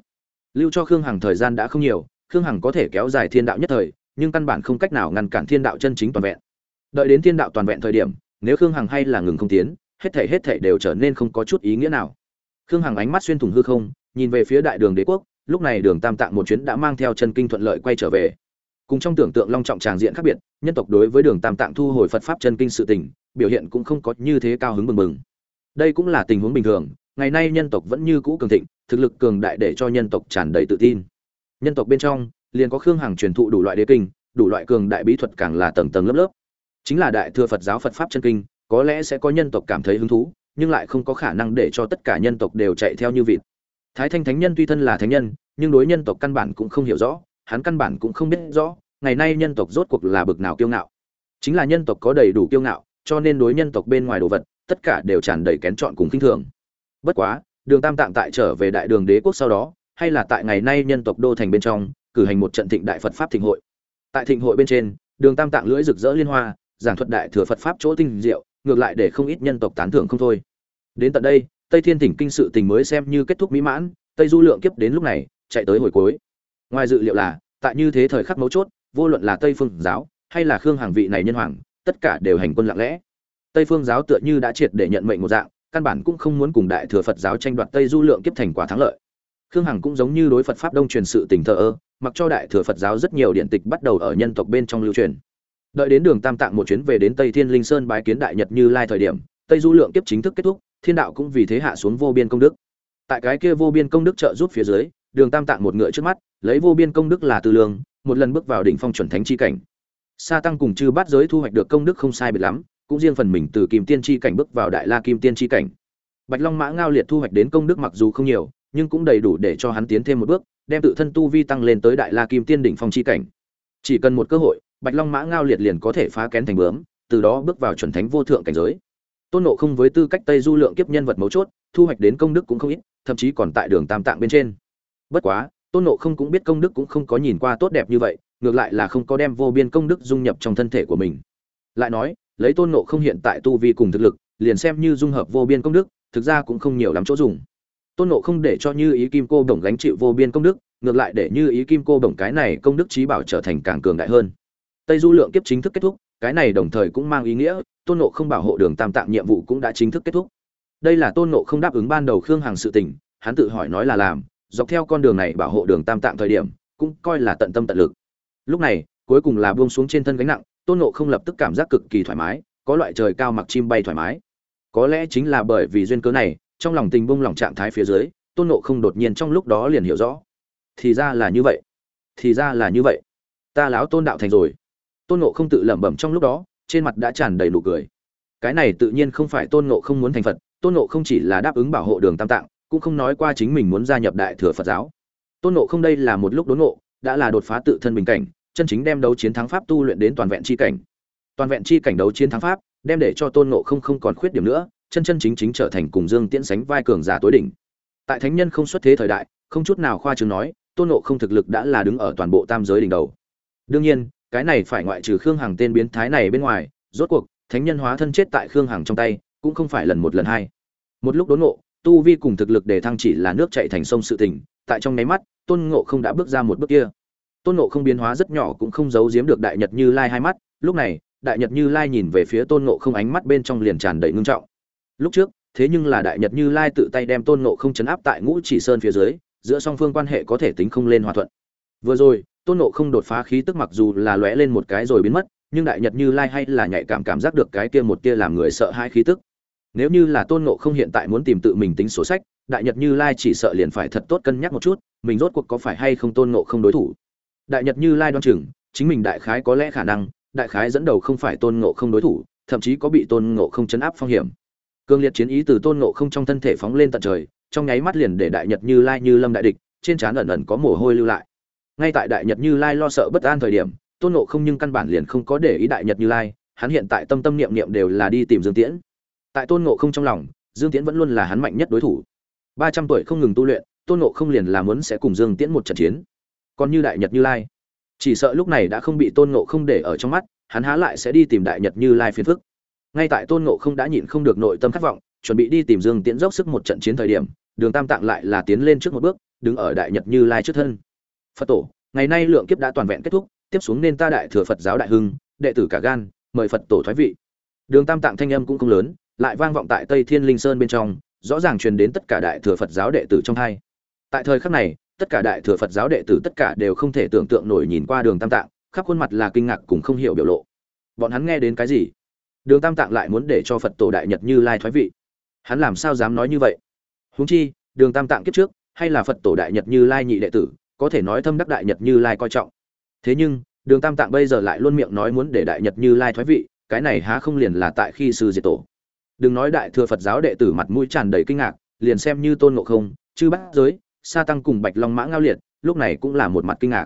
Lưu cho khương hằng thời gian đã không nhiều, khương hằng có thể kéo dài thiên đạo nhất thời, nhưng căn bản không cách nào ngăn cản thiên đạo chân chính toàn vẹn. Đợi đến thiên đạo toàn vẹn thời điểm, nếu khương hằng hay là ngừng không tiến, hết thể hết thể đều trở nên không có chút ý nghĩa nào. Khương hằng ánh mắt xuyên thủng hư không, nhìn về phía đại đường đế quốc, lúc này đường tam tạng một chuyến đã mang theo chân kinh thuận lợi quay trở về. Cùng trong tưởng tượng long trọng tràng diện khác biệt, nhân tộc đối với đường tam tạng thu hồi phật pháp chân kinh sự tình, biểu hiện cũng không có như thế cao hứng mừng mừng. đây cũng là tình huống bình thường ngày nay nhân tộc vẫn như cũ cường thịnh, thực lực cường đại để cho nhân tộc tràn đầy tự tin. Nhân tộc bên trong, liền có khương hằng truyền thụ đủ loại đế kinh, đủ loại cường đại bí thuật càng là tầng tầng lớp lớp. Chính là đại thừa phật giáo phật pháp chân kinh, có lẽ sẽ có nhân tộc cảm thấy hứng thú, nhưng lại không có khả năng để cho tất cả nhân tộc đều chạy theo như vịt. Thái thanh thánh nhân tuy thân là thánh nhân, nhưng đối nhân tộc căn bản cũng không hiểu rõ, hắn căn bản cũng không biết rõ, ngày nay nhân tộc rốt cuộc là bực nào kiêu ngạo. Chính là nhân tộc có đầy đủ kiêu ngạo, cho nên đối nhân tộc bên ngoài đồ vật, tất cả đều tràn đầy kén chọn cùng khinh thường bất quá, đường tam tạng tại trở về đại đường đế quốc sau đó, hay là tại ngày nay nhân tộc đô thành bên trong, cử hành một trận thịnh đại phật pháp thịnh hội. Tại thịnh hội bên trên, đường tam tạng lưỡi rực rỡ liên hoa, giảng thuật đại thừa phật pháp chỗ tinh diệu, ngược lại để không ít nhân tộc tán thưởng không thôi. Đến tận đây, tây thiên thỉnh kinh sự tình mới xem như kết thúc mỹ mãn, tây du lượng kiếp đến lúc này, chạy tới hồi cuối. Ngoài dự liệu là, tại như thế thời khắc mấu chốt, vô luận là tây phương giáo, hay là khương hàng vị này nhân hoàng, tất cả đều hành quân lặng lẽ. Tây phương giáo tựa như đã triệt để nhận mệnh một dạng căn bản cũng không muốn cùng đại thừa phật giáo tranh đoạt tây du lượng kiếp thành quả thắng lợi. Khương hằng cũng giống như đối phật pháp đông truyền sự tình thờ ơ, mặc cho đại thừa phật giáo rất nhiều điện tịch bắt đầu ở nhân tộc bên trong lưu truyền. Đợi đến đường tam tạng một chuyến về đến tây thiên linh sơn bái kiến đại nhật như lai thời điểm, tây du lượng kiếp chính thức kết thúc, thiên đạo cũng vì thế hạ xuống vô biên công đức. Tại cái kia vô biên công đức trợ giúp phía dưới, đường tam tạng một ngựa trước mắt, lấy vô biên công đức là tư lương, một lần bước vào đỉnh phong chuẩn thánh chi cảnh. Sa tăng cùng chư bát giới thu hoạch được công đức không sai biệt lắm cũng riêng phần mình từ kim tiên chi cảnh bước vào đại la kim tiên chi cảnh. Bạch long mã ngao liệt thu hoạch đến công đức mặc dù không nhiều, nhưng cũng đầy đủ để cho hắn tiến thêm một bước, đem tự thân tu vi tăng lên tới đại la kim tiên đỉnh phong chi cảnh. Chỉ cần một cơ hội, bạch long mã ngao liệt liền có thể phá kén thành bướm, từ đó bước vào chuẩn thánh vô thượng cảnh giới. Tôn nộ không với tư cách tây du lượng kiếp nhân vật mấu chốt, thu hoạch đến công đức cũng không ít, thậm chí còn tại đường tam tạng bên trên. Bất quá, tôn nộ không cũng biết công đức cũng không có nhìn qua tốt đẹp như vậy, ngược lại là không có đem vô biên công đức dung nhập trong thân thể của mình. Lại nói lấy tôn nộ không hiện tại tu vi cùng thực lực, liền xem như dung hợp vô biên công đức, thực ra cũng không nhiều lắm chỗ dùng. Tôn nộ không để cho như ý kim cô đồng gánh chịu vô biên công đức, ngược lại để như ý kim cô đồng cái này công đức trí bảo trở thành càng cường đại hơn. Tây du lượng kiếp chính thức kết thúc, cái này đồng thời cũng mang ý nghĩa, tôn nộ không bảo hộ đường tam tạng nhiệm vụ cũng đã chính thức kết thúc. Đây là tôn nộ không đáp ứng ban đầu khương hằng sự tình, hắn tự hỏi nói là làm, dọc theo con đường này bảo hộ đường tam tạng thời điểm, cũng coi là tận tâm tận lực. Lúc này, cuối cùng là buông xuống trên thân gánh nặng tôn nộ không lập tức cảm giác cực kỳ thoải mái, có loại trời cao mặc chim bay thoải mái. Có lẽ chính là bởi vì duyên cớ này, trong lòng tình bung lòng trạng thái phía dưới, tôn nộ không đột nhiên trong lúc đó liền hiểu rõ. Thì ra là như vậy. Thì ra là như vậy. Ta láo tôn đạo thành rồi. Tôn nộ không tự lẩm bẩm trong lúc đó, trên mặt đã tràn đầy nụ cười. Cái này tự nhiên không phải tôn nộ không muốn thành phật, tôn nộ không chỉ là đáp ứng bảo hộ đường tam tạng, cũng không nói qua chính mình muốn gia nhập đại thừa phật giáo. Tôn nộ không đây là một lúc đốn nộ đã là đột phá tự thân bình cảnh chân chính đem đấu chiến thắng pháp tu luyện đến toàn vẹn chi cảnh. Toàn vẹn chi cảnh đấu chiến thắng pháp, đem để cho tôn ngộ không không còn khuyết điểm nữa, chân chân chính chính trở thành cùng dương tiễn sánh vai cường giả tối đỉnh. Tại thánh nhân không xuất thế thời đại, không chút nào khoa trương nói, tôn ngộ không thực lực đã là đứng ở toàn bộ tam giới đỉnh đầu. Đương nhiên, cái này phải ngoại trừ khương hằng tên biến thái này bên ngoài, rốt cuộc, thánh nhân hóa thân chết tại khương hằng trong tay, cũng không phải lần một lần hai. Một lúc đốn ngộ, tu vi cùng thực lực để thăng chỉ là nước chảy thành sông sự tình, tại trong nháy mắt, tôn ngộ không đã bước ra một bước kia tôn ngộ không biến hóa rất nhỏ cũng không giấu giếm được đại nhật như lai hai mắt. Lúc này, đại nhật như lai nhìn về phía tôn ngộ không ánh mắt bên trong liền tràn đầy ngưng trọng. Lúc trước, thế nhưng là đại nhật như lai tự tay đem tôn ngộ không chấn áp tại ngũ chỉ sơn phía dưới, giữa song phương quan hệ có thể tính không lên hòa thuận. Vừa rồi, tôn nộ không đột phá khí tức mặc dù là lóe lên một cái rồi biến mất, nhưng đại nhật như lai hay là nhạy cảm cảm giác được cái kia một kia làm người sợ hai khí tức. Nếu như là tôn nộ không hiện tại muốn tìm tự mình tính sổ sách, đại nhật như lai chỉ sợ liền phải thật tốt cân nhắc một chút, mình rốt cuộc có phải hay không tôn nộ không đối thủ đại nhật như lai đoan chừng, chính mình đại khái có lẽ khả năng, đại khái dẫn đầu không phải tôn ngộ không đối thủ, thậm chí có bị tôn ngộ không chấn áp phong hiểm. Cương liệt chiến ý từ tôn ngộ không trong thân thể phóng lên tận trời, trong nháy mắt liền để đại nhật như lai như lâm đại địch, trên trán ẩn ẩn có mồ hôi lưu lại. Ngay tại đại nhật như lai lo sợ bất an thời điểm, tôn ngộ không nhưng căn bản liền không có để ý đại nhật như lai, hắn hiện tại tâm tâm niệm niệm đều là đi tìm dương tiễn. Tại tôn ngộ không trong lòng, dương tiễn vẫn luôn là hắn mạnh nhất đối thủ. Ba trăm tuổi không ngừng tu luyện, tôn ngộ không liền là muốn sẽ cùng dương tiễn một trận chiến còn như đại nhật như lai. Chỉ sợ lúc này đã không bị tôn ngộ không để ở trong mắt, hắn há lại sẽ đi tìm đại nhật như lai phiền phức. Ngay tại tôn ngộ không đã nhịn không được nội tâm khát vọng, chuẩn bị đi tìm dương tiễn dốc sức một trận chiến thời điểm, đường tam tạng lại là tiến lên trước một bước, đứng ở đại nhật như lai trước thân. Phật tổ, ngày nay lượng kiếp đã toàn vẹn kết thúc, tiếp xuống nên ta đại thừa phật giáo đại hưng, đệ tử cả gan, mời phật tổ thoái vị. Đường tam tạng thanh âm cũng không lớn, lại vang vọng tại tây thiên linh sơn bên trong, rõ ràng truyền đến tất cả đại thừa phật giáo đệ tử trong hai. Tại thời khắc này tất cả đại thừa phật giáo đệ tử tất cả đều không thể tưởng tượng nổi nhìn qua đường tam tạng, khắp khuôn mặt là kinh ngạc cùng không hiểu biểu lộ. Bọn hắn nghe đến cái gì? Đường tam tạng lại muốn để cho phật tổ đại nhật như lai thoái vị. Hắn làm sao dám nói như vậy? Huống chi, đường tam tạng kiếp trước, hay là phật tổ đại nhật như lai nhị đệ tử, có thể nói thâm đắc đại nhật như lai coi trọng. Thế nhưng, đường tam tạng bây giờ lại luôn miệng nói muốn để đại nhật như lai thoái vị, cái này há không liền là tại khi sư diệt tổ. Đừng nói đại thừa phật giáo đệ tử mặt mũi tràn đầy kinh ngạc, liền xem như tôn ngộ không, chư bát giới sa tăng cùng bạch long mã ngao liệt, lúc này cũng là một mặt kinh ngạc.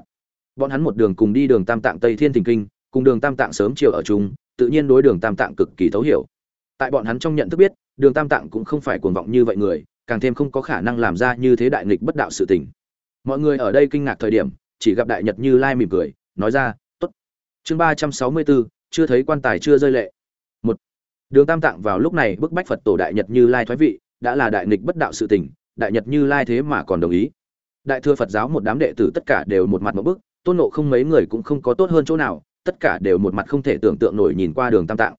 Bọn hắn một đường cùng đi đường tam tạng tây thiên thình kinh, cùng đường tam tạng sớm chiều ở chung, tự nhiên đối đường tam tạng cực kỳ thấu hiểu. Tại bọn hắn trong nhận thức biết, đường tam tạng cũng không phải cuồng vọng như vậy người, càng thêm không có khả năng làm ra như thế đại nghịch bất đạo sự tình. Mọi người ở đây kinh ngạc thời điểm, chỉ gặp đại nhật như lai mỉm cười, nói ra, tốt. Chương ba trăm sáu mươi bốn, chưa thấy quan tài chưa rơi lệ. Một, đường tam tạng vào lúc này bức bách phật tổ đại nhật như lai thoái vị, đã là đại nghịch bất đạo sự tình đại nhật như lai thế mà còn đồng ý. Đại thừa phật giáo một đám đệ tử tất cả đều một mặt một bức, tôn nộ không mấy người cũng không có tốt hơn chỗ nào, tất cả đều một mặt không thể tưởng tượng nổi nhìn qua đường tam tạng.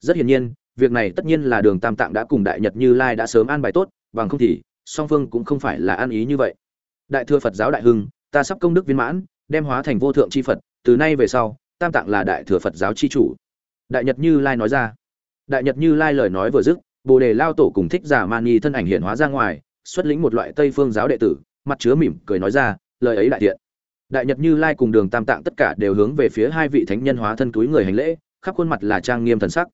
Rất hiển nhiên, việc này tất nhiên là đường tam tạng đã cùng đại nhật như lai đã sớm an bài tốt, bằng không thì, song phương cũng không phải là an ý như vậy. Đại thừa phật giáo đại hưng, ta sắp công đức viên mãn, đem hóa thành vô thượng c h i phật, từ nay về sau, tam tạng là đại thừa phật giáo c h i chủ. Đại nhật như lai nói ra. Đại nhật như lai lời nói vừa dứt, bồ đề lao tổ cùng thích giả mani thân ảnh hiện hóa ra ngoài xuất lĩnh một loại tây phương giáo đệ tử, mặt chứa mỉm cười nói ra, lời ấy đại thiện đại nhật như lai cùng đường tam tạng tất cả đều hướng về phía hai vị thánh nhân hóa thân túi người hành lễ, khắp khuôn mặt là trang nghiêm thần sắc.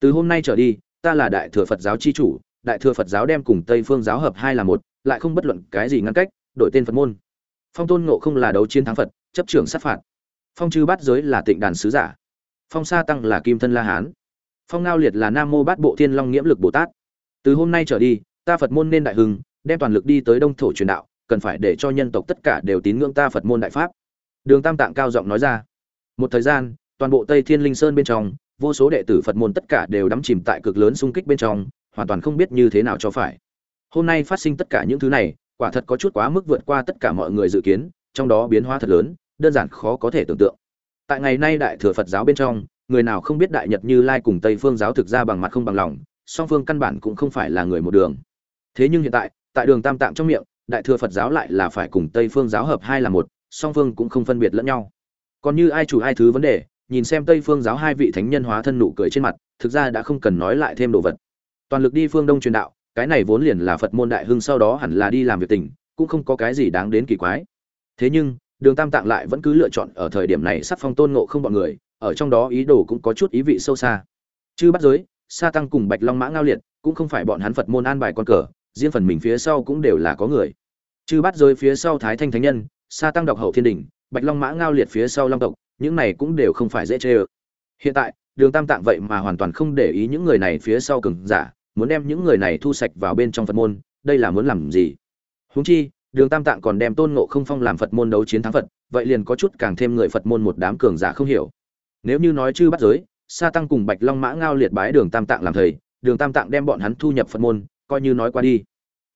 Từ hôm nay trở đi, ta là đại thừa phật giáo c h i chủ, đại thừa phật giáo đem cùng tây phương giáo hợp hai là một, lại không bất luận cái gì ngăn cách, đổi tên phật môn. Phong tôn ngộ không là đấu chiến thắng phật, chấp trưởng sát phạt. Phong chư bát giới là tịnh đàn sứ giả. Phong sa tăng là kim thân la hán. Phong ngao liệt là nam mô bát bộ thiên long nghiễm lực bồ tát. Từ hôm nay trở đi, ta phật môn nên đại hưng đem toàn lực đi tới đông thổ truyền đạo, cần phải để cho nhân tộc tất cả đều tín ngưỡng ta phật môn đại pháp. Đường tam tạng cao giọng nói ra. Một thời gian, toàn bộ tây thiên linh sơn bên trong, vô số đệ tử phật môn tất cả đều đắm chìm tại cực lớn xung kích bên trong, hoàn toàn không biết như thế nào cho phải. Hôm nay phát sinh tất cả những thứ này, quả thật có chút quá mức vượt qua tất cả mọi người dự kiến, trong đó biến hóa thật lớn, đơn giản khó có thể tưởng tượng. Tại ngày nay đại thừa phật giáo bên trong, người nào không biết đại nhật như lai cùng tây phương giáo thực ra bằng mặt không bằng lòng, song phương căn bản cũng không phải là người một đường. Thế nhưng hiện tại tại đường tam tạng trong miệng, đại thừa phật giáo lại là phải cùng tây phương giáo hợp hai là một, song phương cũng không phân biệt lẫn nhau. Còn như ai chủ ai thứ vấn đề, nhìn xem tây phương giáo hai vị thánh nhân hóa thân nụ cười trên mặt, thực ra đã không cần nói lại thêm đồ vật. Toàn lực đi phương đông truyền đạo, cái này vốn liền là phật môn đại hưng sau đó hẳn là đi làm việc tình, cũng không có cái gì đáng đến kỳ quái. Thế nhưng, đường tam tạng lại vẫn cứ lựa chọn ở thời điểm này sắc phong tôn ngộ không bọn người, ở trong đó ý đồ cũng có chút ý vị sâu xa. Chư bắt giới, sa tăng cùng bạch long mã ngao liệt, cũng không phải bọn hắn phật môn an bài con cờ riêng phần mình phía sau cũng đều là có người. Chư bắt giới phía sau thái thanh thánh nhân, sa tăng độc hậu thiên đình bạch long mã ngao liệt phía sau long tộc, những này cũng đều không phải dễ chê ơ. Hiện tại, đường tam tạng vậy mà hoàn toàn không để ý những người này phía sau cừng giả, muốn đem những người này thu sạch vào bên trong phật môn, đây là muốn làm gì? Huống chi, đường tam tạng còn đem tôn ngộ không phong làm phật môn đấu chiến thắng phật, vậy liền có chút càng thêm người phật môn một đám cường giả không hiểu. Nếu như nói chư bắt giới, sa tăng cùng bạch long mã ngao liệt bái đường tam tạng làm thầy, đường tam tạng đem bọn hắn thu nhập phật môn coi như nói qua đi.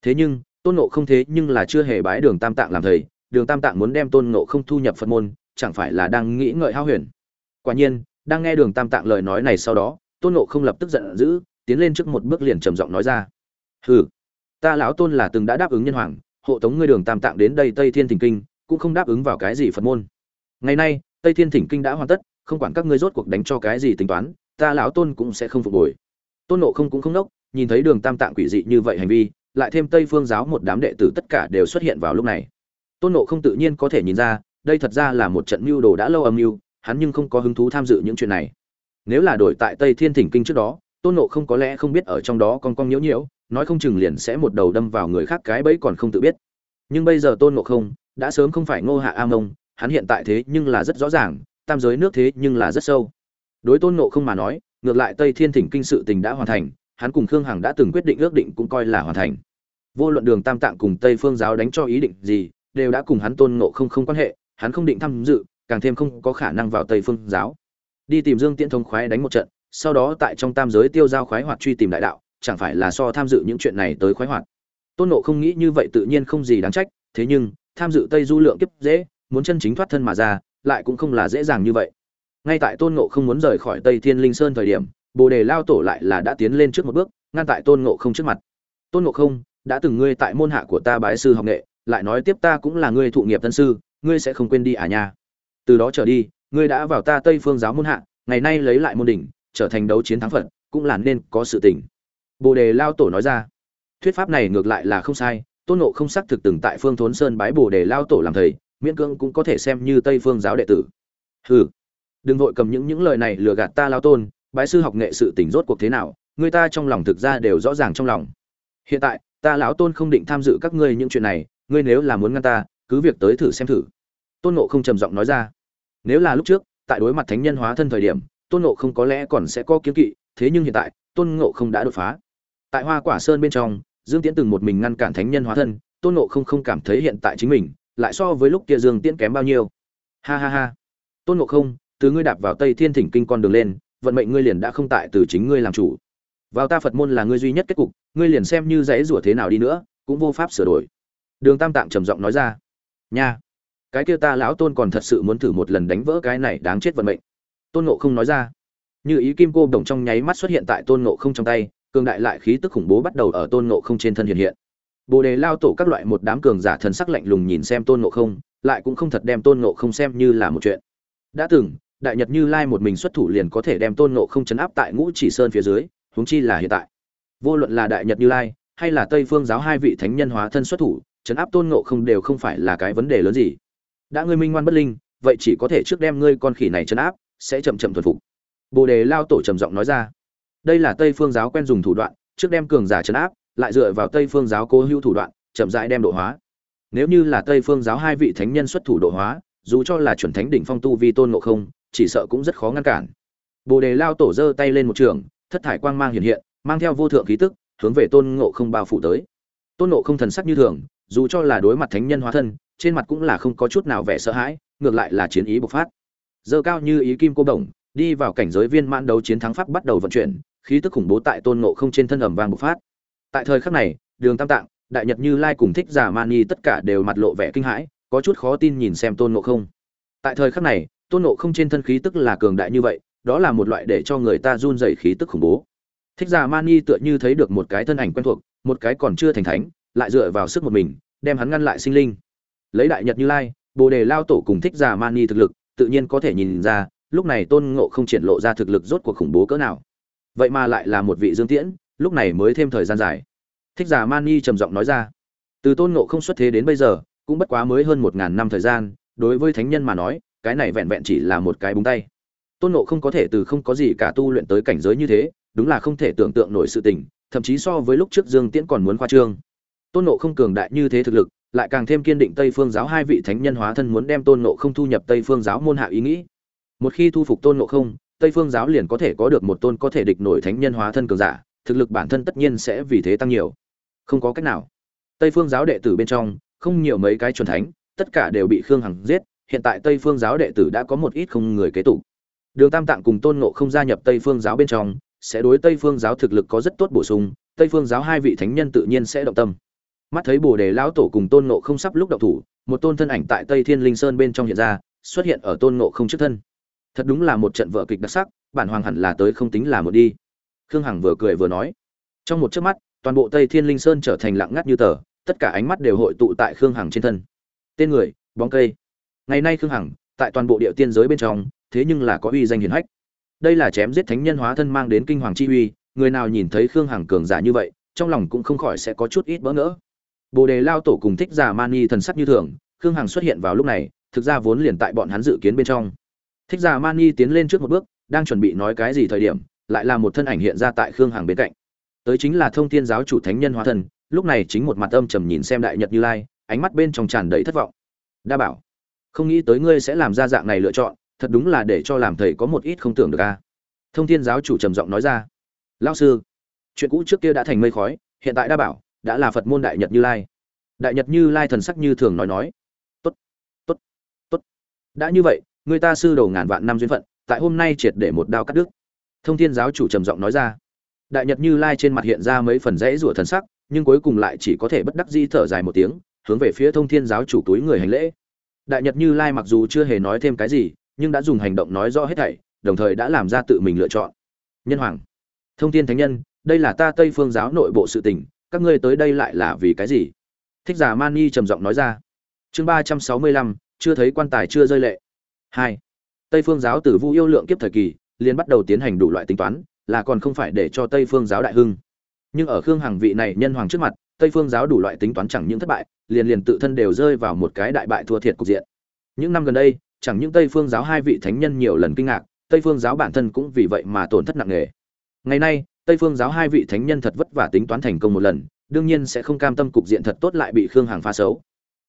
Thế nhưng, tôn ngộ không thế nhưng là chưa hề bái đường tam tạng làm thầy, đường tam tạng muốn đem tôn ngộ không thu nhập phật môn, chẳng phải là đang nghĩ ngợi hao huyền. Quả nhiên, đang nghe đường tam tạng lời nói này sau đó, tôn ngộ không lập tức giận dữ, tiến lên trước một bước liền trầm giọng nói ra. Hừ, ta lão tôn là từng đã đáp ứng nhân hoàng, hộ tống ngươi đường tam tạng đến đây tây thiên thỉnh kinh, cũng không đáp ứng vào cái gì phật môn. Ngày nay, tây thiên thỉnh kinh đã hoàn tất, không quản các ngươi rốt cuộc đánh cho cái gì tính toán, ta lão tôn cũng sẽ không phục hồi. Tôn nộ không cũng không đốc nhìn thấy đường tam tạng quỷ dị như vậy hành vi, lại thêm tây phương giáo một đám đệ tử tất cả đều xuất hiện vào lúc này. Tôn nộ không tự nhiên có thể nhìn ra, đây thật ra là một trận mưu đồ đã lâu âm mưu, hắn nhưng không có hứng thú tham dự những chuyện này. Nếu là đổi tại tây thiên thỉnh kinh trước đó, tôn nộ không có lẽ không biết ở trong đó con con nhiễu nhiễu, nói không chừng liền sẽ một đầu đâm vào người khác cái bẫy còn không tự biết. Nhưng bây giờ tôn nộ không đã sớm không phải ngô hạ a mông, hắn hiện tại thế nhưng là rất rõ ràng, tam giới nước thế nhưng là rất sâu. Đối tôn nộ không mà nói, ngược lại tây thiên thỉnh kinh sự tình đã hoàn thành hắn cùng khương hằng đã từng quyết định ước định cũng coi là hoàn thành. Vô luận đường tam tạng cùng tây phương giáo đánh cho ý định gì, đều đã cùng hắn tôn ngộ không không quan hệ, hắn không định tham dự, càng thêm không có khả năng vào tây phương giáo. Đi tìm dương tiễn thông khoái đánh một trận, sau đó tại trong tam giới tiêu giao khoái hoạt truy tìm đại đạo, chẳng phải là so tham dự những chuyện này tới khoái hoạt. Tôn nộ không nghĩ như vậy tự nhiên không gì đáng trách, thế nhưng, tham dự tây du lượng kiếp dễ, muốn chân chính thoát thân mà ra, lại cũng không là dễ dàng như vậy. Ngay tại tôn nộ không muốn rời khỏi tây thiên linh sơn thời điểm bồ đề lao tổ lại là đã tiến lên trước một bước, ngăn tại tôn Ngộ không trước mặt. Tôn Ngộ không, đã từng ngươi tại môn hạ của ta bái sư học nghệ, lại nói tiếp ta cũng là ngươi thụ nghiệp tân sư, ngươi sẽ không quên đi à nha. Từ đó trở đi, ngươi đã vào ta tây phương giáo môn hạ, ngày nay lấy lại môn đỉnh, trở thành đấu chiến thắng phật cũng là nên có sự tình. Bồ đề lao tổ nói ra. Thuyết pháp này ngược lại là không sai, tôn Ngộ không xác thực từng tại phương thốn sơn bái bồ đề lao tổ làm thầy, miễn cưỡng cũng có thể xem như tây phương giáo đệ tử. Hừ, đừng vội cầm những những lời này lừa gạt ta lao tôn bái sư học nghệ sự tình rốt cuộc thế nào, người ta trong lòng thực ra đều rõ ràng trong lòng. Hiện tại, ta lão tôn không định tham dự các ngươi những chuyện này, ngươi nếu là muốn ngăn ta, cứ việc tới thử xem thử. Tôn nộ không trầm giọng nói ra. Nếu là lúc trước, tại đối mặt thánh nhân hóa thân thời điểm, tôn nộ không có lẽ còn sẽ có kiếm kỵ, thế nhưng hiện tại, tôn ngộ không đã đột phá. Tại hoa quả sơn bên trong, dương tiễn từng một mình ngăn cản thánh nhân hóa thân, tôn nộ không không cảm thấy hiện tại chính mình, lại so với lúc kia dương tiễn kém bao nhiêu. Ha ha ha. Tôn ngộ không, từ ngươi đạp vào tây thiên thỉnh kinh con đường lên vận mệnh ngươi liền đã không tại từ chính ngươi làm chủ. Vào ta phật môn là ngươi duy nhất kết cục, ngươi liền xem như dãy rủa thế nào đi nữa, cũng vô pháp sửa đổi. Đường tam tạng trầm giọng nói ra. Nha, cái kia ta lão tôn còn thật sự muốn thử một lần đánh vỡ cái này đáng chết vận mệnh. Tôn Ngộ không nói ra. Như ý kim cô đồng trong nháy mắt xuất hiện tại tôn Ngộ không trong tay, cường đại lại khí tức khủng bố bắt đầu ở tôn Ngộ không trên thân hiện hiện. Bồ đề lao tổ các loại một đám cường giả thần sắc lạnh lùng nhìn xem tôn Ngộ không, lại cũng không thật đem tôn Ngộ không xem như là một chuyện. Đã từng đại nhật như lai một mình xuất thủ liền có thể đem tôn nộ không chấn áp tại ngũ chỉ sơn phía dưới, huống chi là hiện tại. Vô luận là đại nhật như lai, hay là tây phương giáo hai vị thánh nhân hóa thân xuất thủ, chấn áp tôn nộ không đều không phải là cái vấn đề lớn gì. Đã ngươi minh ngoan bất linh, vậy chỉ có thể trước đem ngươi con khỉ này chấn áp, sẽ chậm chậm thuần phục. Bồ đề lao tổ trầm giọng nói ra. Đây là tây phương giáo quen dùng thủ đoạn, trước đem cường giả chấn áp, lại dựa vào tây phương giáo cố hữu thủ đoạn, chậm rãi đem độ hóa. Nếu như là tây phương giáo hai vị thánh nhân xuất thủ độ hóa, dù cho là chuẩn thánh đỉnh phong tu vi tôn ngộ không chỉ sợ cũng rất khó ngăn cản. Bồ đề lao tổ giơ tay lên một trường, thất thải quang mang hiện hiện, mang theo vô thượng khí tức, hướng về tôn ngộ không bao phủ tới. Tôn ngộ không thần sắc như thường, dù cho là đối mặt thánh nhân hóa thân, trên mặt cũng là không có chút nào vẻ sợ hãi, ngược lại là chiến ý bộc phát. Dơ cao như ý kim cô đồng, đi vào cảnh giới viên mãn đấu chiến thắng pháp bắt đầu vận chuyển, khí tức khủng bố tại tôn ngộ không trên thân ẩm vang bộc phát. Tại thời khắc này, đường tam tạng, đại nhật như lai cùng thích giả mani tất cả đều mặt lộ vẻ kinh hãi, có chút khó tin nhìn xem tôn ngộ không. Tại thời khắc này tôn ngộ không trên thân khí tức là cường đại như vậy, đó là một loại để cho người ta run dày khí tức khủng bố. Thích giả mani tựa như thấy được một cái thân ảnh quen thuộc, một cái còn chưa thành thánh, lại dựa vào sức một mình, đem hắn ngăn lại sinh linh. Lấy đại nhật như lai, bồ đề lao tổ cùng thích giả mani thực lực, tự nhiên có thể nhìn ra, lúc này tôn ngộ không triển lộ ra thực lực rốt cuộc khủng bố cỡ nào. Vậy mà lại là một vị dương tiễn, lúc này mới thêm thời gian dài. Thích giả mani trầm giọng nói ra, từ tôn ngộ không xuất thế đến bây giờ, cũng bất quá mới hơn một ngàn năm thời gian, đối với thánh nhân mà nói cái này vẹn vẹn chỉ là một cái búng tay. Tôn ngộ không có thể từ không có gì cả tu luyện tới cảnh giới như thế, đúng là không thể tưởng tượng nổi sự tình, thậm chí so với lúc trước dương tiễn còn muốn khoa trương. Tôn ngộ không cường đại như thế thực lực, lại càng thêm kiên định tây phương giáo hai vị thánh nhân hóa thân muốn đem tôn ngộ không thu nhập tây phương giáo môn hạ ý nghĩ. Một khi thu phục tôn ngộ không, tây phương giáo liền có thể có được một tôn có thể địch nổi thánh nhân hóa thân cường giả, thực lực bản thân tất nhiên sẽ vì thế tăng nhiều. Không có cách nào. Tây phương giáo đệ tử bên trong, không nhiều mấy cái chuẩn thánh, tất cả đều bị khương hằng giết hiện tại tây phương giáo đệ tử đã có một ít không người kế tục. Đường tam tạng cùng tôn ngộ không gia nhập tây phương giáo bên trong, sẽ đối tây phương giáo thực lực có rất tốt bổ sung, tây phương giáo hai vị thánh nhân tự nhiên sẽ động tâm. Mắt thấy bồ đề lão tổ cùng tôn ngộ không sắp lúc động thủ, một tôn thân ảnh tại tây thiên linh sơn bên trong hiện ra, xuất hiện ở tôn ngộ không trước thân. Thật đúng là một trận vợ kịch đặc sắc, bản hoàng hẳn là tới không tính là một đi. Khương hằng vừa cười vừa nói. Trong một chớp mắt, toàn bộ tây thiên linh sơn trở thành lặng ngắt như tờ, tất cả ánh mắt đều hội tụ tại khương hằng trên thân. Tên người, bóng cây ngày nay khương hằng, tại toàn bộ địa tiên giới bên trong, thế nhưng là có uy danh hiển hách. Đây là chém giết thánh nhân hóa thân mang đến kinh hoàng chi uy, người nào nhìn thấy khương hằng cường giả như vậy, trong lòng cũng không khỏi sẽ có chút ít bỡ ngỡ. Bồ đề lao tổ cùng thích giả mani thần sắc như thường, khương hằng xuất hiện vào lúc này, thực ra vốn liền tại bọn hắn dự kiến bên trong. Thích giả mani tiến lên trước một bước, đang chuẩn bị nói cái gì thời điểm, lại là một thân ảnh hiện ra tại khương hằng bên cạnh. Tới chính là thông thiên giáo chủ thánh nhân hóa thân, lúc này chính một mặt âm trầm nhìn xem đại nhật như lai, ánh mắt bên trong tràn đầy thất vọng. Đa bảo không nghĩ tới ngươi sẽ làm ra dạng này lựa chọn, thật đúng là để cho làm thầy có một ít không tưởng được a. Thông thiên giáo chủ trầm giọng nói ra. Lao sư, chuyện cũ trước kia đã thành mây khói, hiện tại đa bảo, đã là phật môn đại nhật như lai. Đại nhật như lai thần sắc như thường nói nói. Tốt tốt tốt. Đã như vậy, người ta sư đầu ngàn vạn năm duyên phận, tại hôm nay triệt để một đao cắt đứt. Thông thiên giáo chủ trầm giọng nói ra. Đại nhật như lai trên mặt hiện ra mấy phần rẽ rủa thần sắc, nhưng cuối cùng lại chỉ có thể bất đắc di thở dài một tiếng, hướng về phía thông thiên giáo chủ túi người hành lễ đại nhật như lai mặc dù chưa hề nói thêm cái gì, nhưng đã dùng hành động nói rõ hết thảy, đồng thời đã làm ra tự mình lựa chọn. Nhân hoàng, thông thiên thánh nhân, đây là ta tây phương giáo nội bộ sự tình, các ngươi tới đây lại là vì cái gì? Thích giả mani trầm giọng nói ra. Chương ba trăm sáu mươi lăm, chưa thấy quan tài chưa rơi lệ. Hai, tây phương giáo từ vu yêu lượng kiếp thời kỳ, liền bắt đầu tiến hành đủ loại tính toán, là còn không phải để cho tây phương giáo đại hưng. Nhưng ở khương hằng vị này nhân hoàng trước mặt tây phương giáo đủ loại tính toán chẳng những thất bại, liền liền tự thân đều rơi vào một cái đại bại thua thiệt cục diện. Những năm gần đây, chẳng những tây phương giáo hai vị thánh nhân nhiều lần kinh ngạc, tây phương giáo bản thân cũng vì vậy mà tổn thất nặng nề. Ngày nay, tây phương giáo hai vị thánh nhân thật vất vả tính toán thành công một lần, đương nhiên sẽ không cam tâm cục diện thật tốt lại bị khương hằng pha xấu.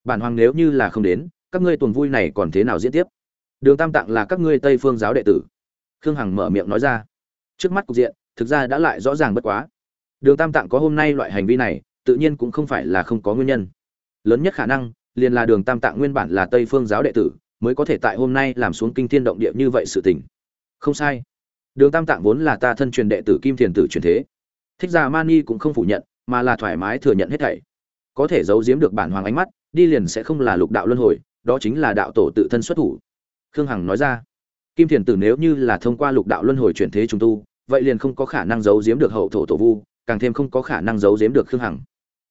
Bản hoàng nếu như là không đến, các ngươi tuần vui này còn thế nào diễn tiếp? Đường tam tạng là các ngươi tây phương giáo đệ tử. Khương hằng mở miệng nói ra. Trước mắt cục diện, thực ra đã lại rõ ràng bất quá. Đường tam tạng có hôm nay loại hành vi này tự nhiên cũng không phải là không có nguyên nhân. Lớn nhất khả năng, liền là đường tam tạng nguyên bản là tây phương giáo đệ tử, mới có thể tại hôm nay làm xuống kinh thiên động địa như vậy sự tình. Không sai. Đường tam tạng vốn là ta thân truyền đệ tử kim thiền tử truyền thế. Thích già mani cũng không phủ nhận, mà là thoải mái thừa nhận hết thảy. Có thể giấu giếm được bản hoàng ánh mắt, đi liền sẽ không là lục đạo luân hồi, đó chính là đạo tổ tự thân xuất thủ. Khương hằng nói ra. Kim thiền tử nếu như là thông qua lục đạo luân hồi chuyển thế chúng tu, vậy liền không có khả năng giấu giếm được hậu thổ tổ vu, càng thêm không có khả năng giấu giếm được khương hằng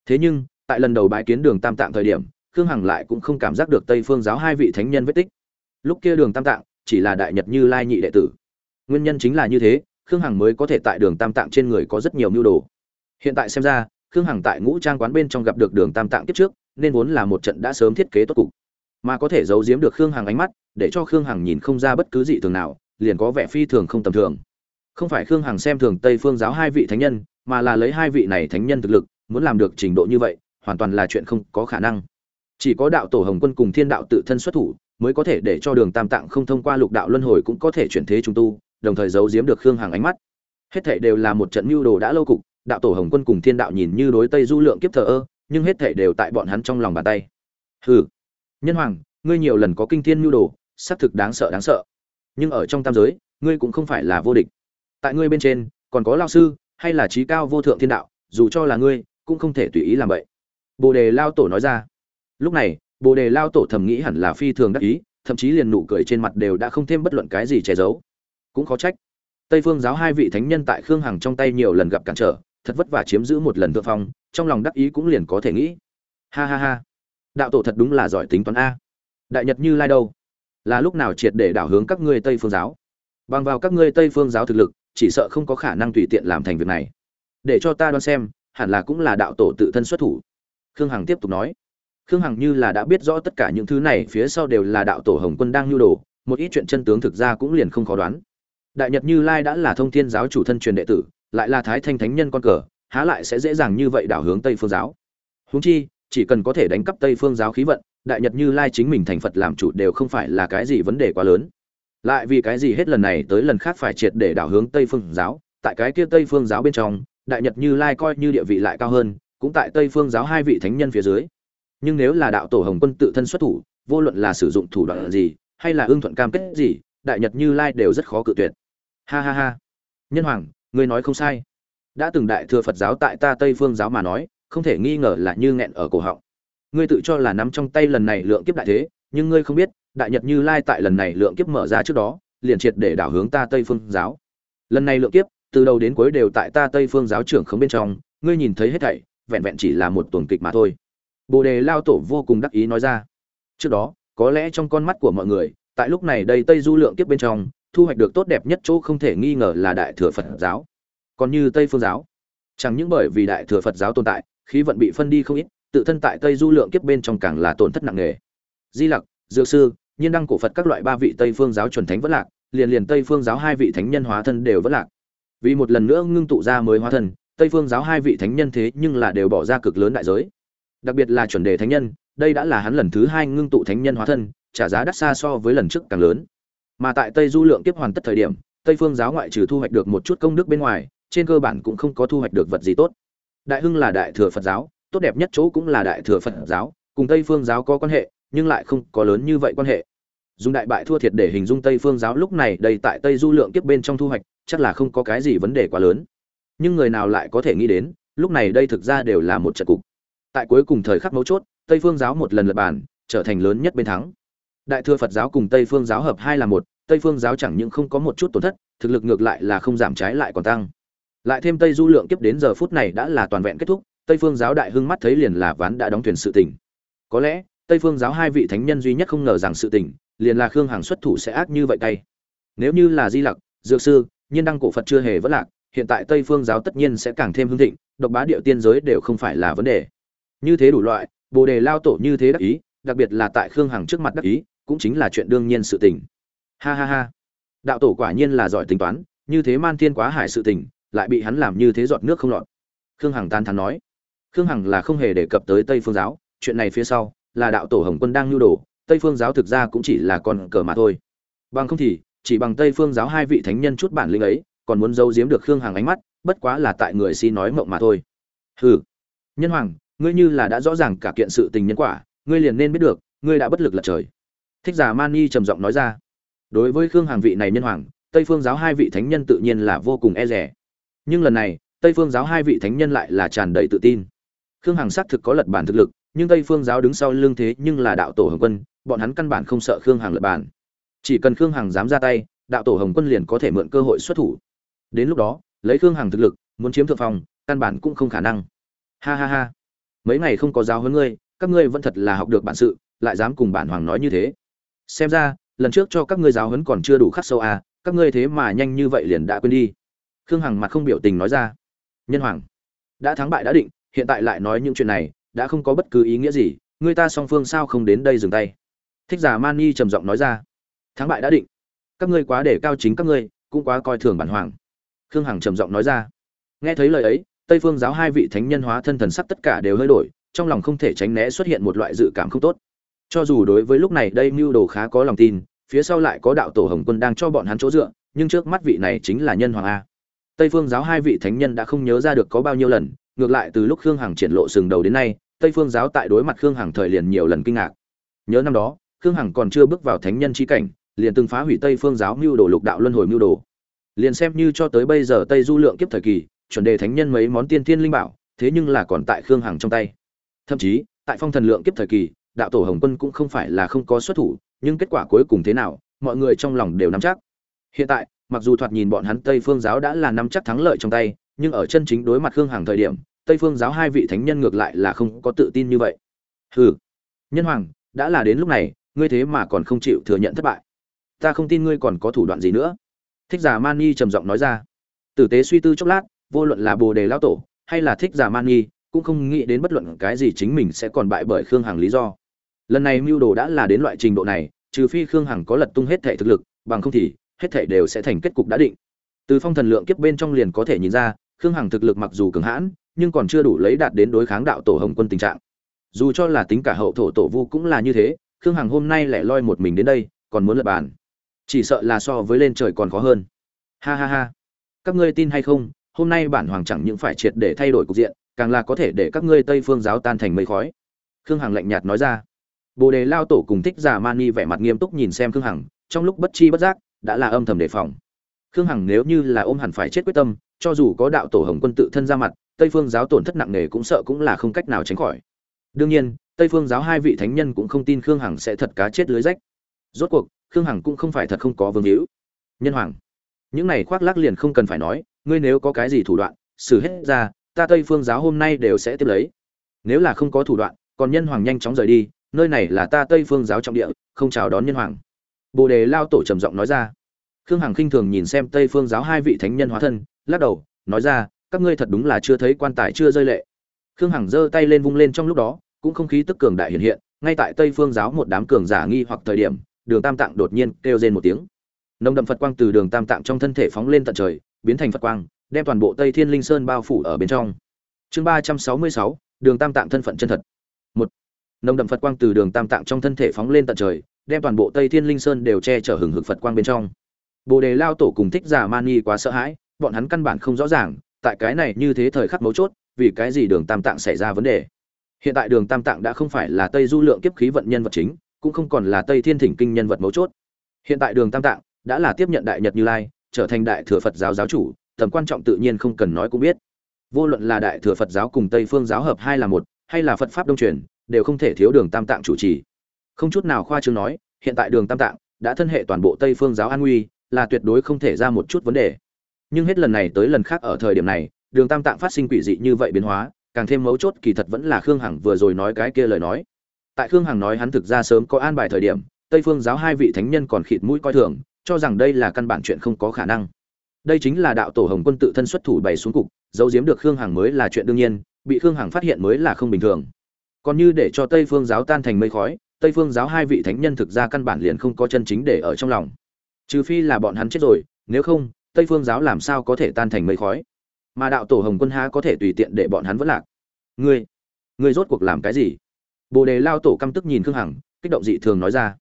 thế nhưng, tại lần đầu bãi kiến đường tam tạng thời điểm, khương hằng lại cũng không cảm giác được tây phương giáo hai vị thánh nhân vết tích. Lúc kia đường tam tạng chỉ là đại nhật như lai nhị đệ tử. Nguyên nhân chính là như thế, khương hằng mới có thể tại đường tam tạng trên người có rất nhiều mưu đồ. Hiện tại xem ra, khương hằng tại ngũ trang quán bên trong gặp được đường tam tạng kiếp trước, nên vốn là một trận đã sớm thiết kế tốt cục. Mà có thể giấu giếm được khương hằng ánh mắt, để cho khương hằng nhìn không ra bất cứ gì thường nào, liền có vẻ phi thường không tầm thường. Không phải khương hằng xem thường tây phương giáo hai vị thánh nhân, mà là lấy hai vị này thánh nhân thực lực muốn làm được trình độ như vậy, hoàn toàn là chuyện không có khả năng. Chỉ có đạo tổ hồng quân cùng thiên đạo tự thân xuất thủ, mới có thể để cho đường tam tạng không thông qua lục đạo luân hồi cũng có thể chuyển thế trung tu, đồng thời giấu giếm được khương hằng ánh mắt. Hết thảy đều là một trận mưu đồ đã lâu cục, đạo tổ hồng quân cùng thiên đạo nhìn như đối tây du lượng kiếp thờ ơ, nhưng hết thảy đều tại bọn hắn trong lòng bàn tay. Hừ, nhân hoàng, ngươi nhiều lần có kinh thiên mưu đồ, xác thực đáng sợ đáng sợ. Nhưng ở trong tam giới, ngươi cũng không phải là vô địch. Tại ngươi bên trên, còn có lao sư, hay là trí cao vô thượng thiên đạo, dù cho là ngươi cũng không thể tùy ý làm vậy. Bồ đề lao tổ nói ra. Lúc này, bồ đề lao tổ thầm nghĩ hẳn là phi thường đắc ý, thậm chí liền nụ cười trên mặt đều đã không thêm bất luận cái gì che giấu. Cũng khó trách. Tây phương giáo hai vị thánh nhân tại khương hằng trong tay nhiều lần gặp cản trở, thật vất vả chiếm giữ một lần thượng phong, trong lòng đắc ý cũng liền có thể nghĩ. Ha ha ha. Đạo tổ thật đúng là giỏi tính toán a. Đại nhật như lai đâu? Là lúc nào triệt để đảo hướng các ngươi tây phương giáo? Bằng vào các ngươi tây phương giáo thực lực, chỉ sợ không có khả năng tùy tiện làm thành việc này. Để cho ta đoán xem hẳn là cũng là đạo tổ tự thân xuất thủ. Khương hằng tiếp tục nói. Khương hằng như là đã biết rõ tất cả những thứ này, phía sau đều là đạo tổ hồng quân đang nhu đồ, một ít chuyện chân tướng thực ra cũng liền không khó đoán. Đại nhật như lai đã là thông thiên giáo chủ thân truyền đệ tử, lại là thái thanh thánh nhân con cờ, há lại sẽ dễ dàng như vậy đảo hướng tây phương giáo. Huống chi, chỉ cần có thể đánh cắp tây phương giáo khí vận, đại nhật như lai chính mình thành phật làm chủ đều không phải là cái gì vấn đề quá lớn. Lại vì cái gì hết lần này tới lần khác phải triệt để đảo hướng tây phương giáo, tại cái kia tây phương giáo bên trong đại nhật như lai coi như địa vị lại cao hơn, cũng tại tây phương giáo hai vị thánh nhân phía dưới. Nhưng nếu là đạo tổ hồng quân tự thân xuất thủ, vô luận là sử dụng thủ đoạn gì, hay là ưng thuận cam kết gì, đại nhật như lai đều rất khó cự tuyệt. Ha ha ha. Nhân hoàng, ngươi nói không sai. Đã từng đại thừa phật giáo tại ta tây phương giáo mà nói, không thể nghi ngờ là như nghẹn ở cổ họng. Ngươi tự cho là nắm trong tay lần này lượng kiếp đại thế, nhưng ngươi không biết, đại nhật như lai tại lần này lượng kiếp mở ra trước đó, liền triệt để đảo hướng ta tây phương giáo. Lần này lượng kiếp từ đầu đến cuối đều tại ta tây phương giáo trưởng khống bên trong, ngươi nhìn thấy hết thảy, vẹn vẹn chỉ là một tuần kịch mà thôi. Bồ đề lao tổ vô cùng đắc ý nói ra. Trước đó, có lẽ trong con mắt của mọi người, tại lúc này đây tây du lượng kiếp bên trong, thu hoạch được tốt đẹp nhất chỗ không thể nghi ngờ là đại thừa phật giáo. Còn như tây phương giáo, chẳng những bởi vì đại thừa phật giáo tồn tại, khí vận bị phân đi không ít, tự thân tại tây du lượng kiếp bên trong càng là tổn thất nặng nề. Di lặc, dược sư, nhiên đăng cổ phật các loại ba vị tây phương giáo chuẩn thánh vẫn lạc, liền liền tây phương giáo hai vị thánh nhân hóa thân đều vẫn lạc vì một lần nữa ngưng tụ ra mới hóa thân, tây phương giáo hai vị thánh nhân thế nhưng là đều bỏ ra cực lớn đại giới. Đặc biệt là chuẩn đề thánh nhân, đây đã là hắn lần thứ hai ngưng tụ thánh nhân hóa thân, trả giá đắt xa so với lần trước càng lớn. Mà tại tây du lượng kiếp hoàn tất thời điểm, tây phương giáo ngoại trừ thu hoạch được một chút công đức bên ngoài, trên cơ bản cũng không có thu hoạch được vật gì tốt. Đại hưng là đại thừa phật giáo, tốt đẹp nhất chỗ cũng là đại thừa phật giáo, cùng tây phương giáo có quan hệ, nhưng lại không có lớn như vậy quan hệ. Dùng đại bại thua thiệt để hình dung tây phương giáo lúc này đầy tại tây du lượng kiếp bên trong thu hoạch chắc là không có cái gì vấn đề quá lớn. Nhưng người nào lại có thể nghĩ đến, lúc này đây thực ra đều là một trận cục. Tại cuối cùng thời khắc mấu chốt, tây phương giáo một lần lật bàn, trở thành lớn nhất bên thắng. Đại thừa phật giáo cùng tây phương giáo hợp hai là một, tây phương giáo chẳng những không có một chút tổn thất, thực lực ngược lại là không giảm trái lại còn tăng. Lại thêm tây du lượng kiếp đến giờ phút này đã là toàn vẹn kết thúc, tây phương giáo đại hưng mắt thấy liền là ván đã đóng thuyền sự tình. Có lẽ, tây phương giáo hai vị thánh nhân duy nhất không ngờ rằng sự tình, liền là khương hằng xuất thủ sẽ ác như vậy tay. Nếu như là di lặc, dược sư nhiên đăng cổ phật chưa hề vẫn lạc, hiện tại tây phương giáo tất nhiên sẽ càng thêm hưng thịnh, độc bá địa tiên giới đều không phải là vấn đề. Như thế đủ loại, bồ đề lao tổ như thế đắc ý, đặc biệt là tại khương hằng trước mặt đắc ý, cũng chính là chuyện đương nhiên sự tình. Ha ha ha. Đạo tổ quả nhiên là giỏi tính toán, như thế man thiên quá hải sự tình, lại bị hắn làm như thế giọt nước không lọt. Khương hằng tan thắn nói. Khương hằng là không hề đề cập tới tây phương giáo, chuyện này phía sau là đạo tổ hồng quân đang nhu đồ, tây phương giáo thực ra cũng chỉ là con cờ mà thôi. Bằng không thì chỉ bằng tây phương giáo hai vị thánh nhân chút bản lĩnh ấy, còn muốn giấu giếm được khương hằng ánh mắt, bất quá là tại người si nói mộng mà thôi. Hừ. Nhân hoàng, ngươi như là đã rõ ràng cả kiện sự tình nhân quả, ngươi liền nên biết được, ngươi đã bất lực lật trời. Thích giả mani trầm giọng nói ra. Đối với khương hằng vị này nhân hoàng, tây phương giáo hai vị thánh nhân tự nhiên là vô cùng e rẻ nhưng lần này, tây phương giáo hai vị thánh nhân lại là tràn đầy tự tin. Khương hằng xác thực có lật bản thực lực, nhưng tây phương giáo đứng sau lưng thế nhưng là đạo tổ hồng quân, bọn hắn căn bản không sợ khương hằng lật bản chỉ cần khương hằng dám ra tay, đạo tổ hồng quân liền có thể mượn cơ hội xuất thủ. Đến lúc đó, lấy khương hằng thực lực, muốn chiếm thượng phòng căn bản cũng không khả năng. Ha ha ha. Mấy ngày không có giáo hơn ngươi, các ngươi vẫn thật là học được bản sự, lại dám cùng bản hoàng nói như thế. Xem ra, lần trước cho các ngươi giáo huấn còn chưa đủ khắc sâu à các ngươi thế mà nhanh như vậy liền đã quên đi. Khương hằng mặt không biểu tình nói ra. Nhân hoàng, đã thắng bại đã định, hiện tại lại nói những chuyện này, đã không có bất cứ ý nghĩa gì, người ta song phương sao không đến đây dừng tay. Thích giả man nhi trầm giọng nói ra thắng bại đã định. Các ngươi quá để cao chính các ngươi, cũng quá coi thường bản hoàng. Khương hằng trầm giọng nói ra. Nghe thấy lời ấy, tây phương giáo hai vị thánh nhân hóa thân thần sắc tất cả đều hơi đổi, trong lòng không thể tránh né xuất hiện một loại dự cảm không tốt. Cho dù đối với lúc này đây mưu đồ khá có lòng tin, phía sau lại có đạo tổ hồng quân đang cho bọn hắn chỗ dựa, nhưng trước mắt vị này chính là nhân hoàng a. Tây phương giáo hai vị thánh nhân đã không nhớ ra được có bao nhiêu lần, ngược lại từ lúc khương hằng triển lộ sừng đầu đến nay, tây phương giáo tại đối mặt khương hằng thời liền nhiều lần kinh ngạc. Nhớ năm đó, khương hằng còn chưa bước vào thánh nhân trí cảnh liền từng phá hủy tây phương giáo mưu đồ lục đạo luân hồi mưu đồ. Liền xem như cho tới bây giờ tây du lượng kiếp thời kỳ, chuẩn đề thánh nhân mấy món tiên thiên linh bảo, thế nhưng là còn tại khương hằng trong tay. Thậm chí, tại phong thần lượng kiếp thời kỳ, đạo tổ hồng quân cũng không phải là không có xuất thủ, nhưng kết quả cuối cùng thế nào, mọi người trong lòng đều nắm chắc. Hiện tại, mặc dù thoạt nhìn bọn hắn tây phương giáo đã là nắm chắc thắng lợi trong tay, nhưng ở chân chính đối mặt khương hằng thời điểm, tây phương giáo hai vị thánh nhân ngược lại là không có tự tin như vậy. Hừ. Nhân hoàng, đã là đến lúc này, ngươi thế mà còn không chịu thừa nhận thất bại ta không tin ngươi còn có thủ đoạn gì nữa. Thích giả mani trầm giọng nói ra. Tử tế suy tư chốc lát, vô luận là bồ đề lao tổ hay là thích giả mani, cũng không nghĩ đến bất luận cái gì chính mình sẽ còn bại bởi khương hằng lý do. Lần này mưu đồ đã là đến loại trình độ này, trừ phi khương hằng có lật tung hết thể thực lực, bằng không thì hết thể đều sẽ thành kết cục đã định. Từ phong thần lượng kiếp bên trong liền có thể nhìn ra, khương hằng thực lực mặc dù cường hãn, nhưng còn chưa đủ lấy đạt đến đối kháng đạo tổ hồng quân tình trạng. Dù cho là tính cả hậu thổ tổ vu cũng là như thế, khương hằng hôm nay lại loi một mình đến đây, còn muốn lập bàn chỉ sợ là so với lên trời còn khó hơn. Ha ha ha. Các ngươi tin hay không, hôm nay bản hoàng chẳng những phải triệt để thay đổi cục diện, càng là có thể để các ngươi tây phương giáo tan thành mây khói. Khương hằng lạnh nhạt nói ra. Bồ đề lao tổ cùng thích giả mani vẻ mặt nghiêm túc nhìn xem khương hằng, trong lúc bất chi bất giác, đã là âm thầm đề phòng. Khương hằng nếu như là ôm hẳn phải chết quyết tâm, cho dù có đạo tổ hồng quân tự thân ra mặt, tây phương giáo tổn thất nặng nề cũng sợ cũng là không cách nào tránh khỏi. Đương nhiên, tây phương giáo hai vị thánh nhân cũng không tin khương hằng sẽ thật cá chết lưới rách. Rốt cuộc khương hằng cũng không phải thật không có vương hữu. Nhân hoàng. Những này khoác lác liền không cần phải nói, ngươi nếu có cái gì thủ đoạn, xử hết ra, ta tây phương giáo hôm nay đều sẽ tiếp lấy. Nếu là không có thủ đoạn, còn nhân hoàng nhanh chóng rời đi, nơi này là ta tây phương giáo trọng địa, không chào đón nhân hoàng. Bồ đề lao tổ trầm giọng nói ra. Khương hằng khinh thường nhìn xem tây phương giáo hai vị thánh nhân hóa thân, lắc đầu, nói ra, các ngươi thật đúng là chưa thấy quan tài chưa rơi lệ. Khương hằng giơ tay lên vung lên trong lúc đó, cũng không khí tức cường đại hiện hiện, ngay tại tây phương giáo một đám cường giả nghi hoặc thời điểm đường tam tạng đột nhiên kêu rên một tiếng. Nồng đậm phật quang từ đường tam tạng trong thân thể phóng lên tận trời, biến thành phật quang, đem toàn bộ tây thiên linh sơn bao phủ ở bên trong. Chương ba trăm sáu mươi sáu, đường tam tạng thân phận chân thật. Một, nồng đậm phật quang từ đường tam tạng trong thân thể phóng lên tận trời, đem toàn bộ tây thiên linh sơn đều che chở hừng hực phật quang bên trong. Bồ đề lao tổ cùng thích giả mani quá sợ hãi, bọn hắn căn bản không rõ ràng, tại cái này như thế thời khắc mấu chốt, vì cái gì đường tam tạng xảy ra vấn đề. Hiện tại đường tam tạng đã không phải là tây du lượng kiếp khí vận nhân vật chính cũng không còn là tây thiên thỉnh kinh nhân vật mấu chốt. Hiện tại đường tam tạng đã là tiếp nhận đại nhật như lai, trở thành đại thừa phật giáo giáo chủ, tầm quan trọng tự nhiên không cần nói cũng biết. Vô luận là đại thừa phật giáo cùng tây phương giáo hợp hai là một, hay là phật pháp đông truyền, đều không thể thiếu đường tam tạng chủ trì. Không chút nào khoa trương nói, hiện tại đường tam tạng đã thân hệ toàn bộ tây phương giáo an nguy, là tuyệt đối không thể ra một chút vấn đề. Nhưng hết lần này tới lần khác ở thời điểm này, đường tam tạng phát sinh quỷ dị như vậy biến hóa, càng thêm mấu chốt kỳ thật vẫn là khương hằng vừa rồi nói cái kia lời nói tại khương hằng nói hắn thực ra sớm có an bài thời điểm, tây phương giáo hai vị thánh nhân còn khịt mũi coi thường, cho rằng đây là căn bản chuyện không có khả năng. Đây chính là đạo tổ hồng quân tự thân xuất thủ bày xuống cục, giấu giếm được khương hằng mới là chuyện đương nhiên, bị khương hằng phát hiện mới là không bình thường. Còn như để cho tây phương giáo tan thành mây khói, tây phương giáo hai vị thánh nhân thực ra căn bản liền không có chân chính để ở trong lòng. Trừ phi là bọn hắn chết rồi, nếu không, tây phương giáo làm sao có thể tan thành mây khói? Mà đạo tổ hồng quân há có thể tùy tiện để bọn hắn vất lạc? Ngươi ngươi rốt cuộc làm cái gì? Bồ đề lao tổ căm tức nhìn khương hằng, kích động dị thường nói ra.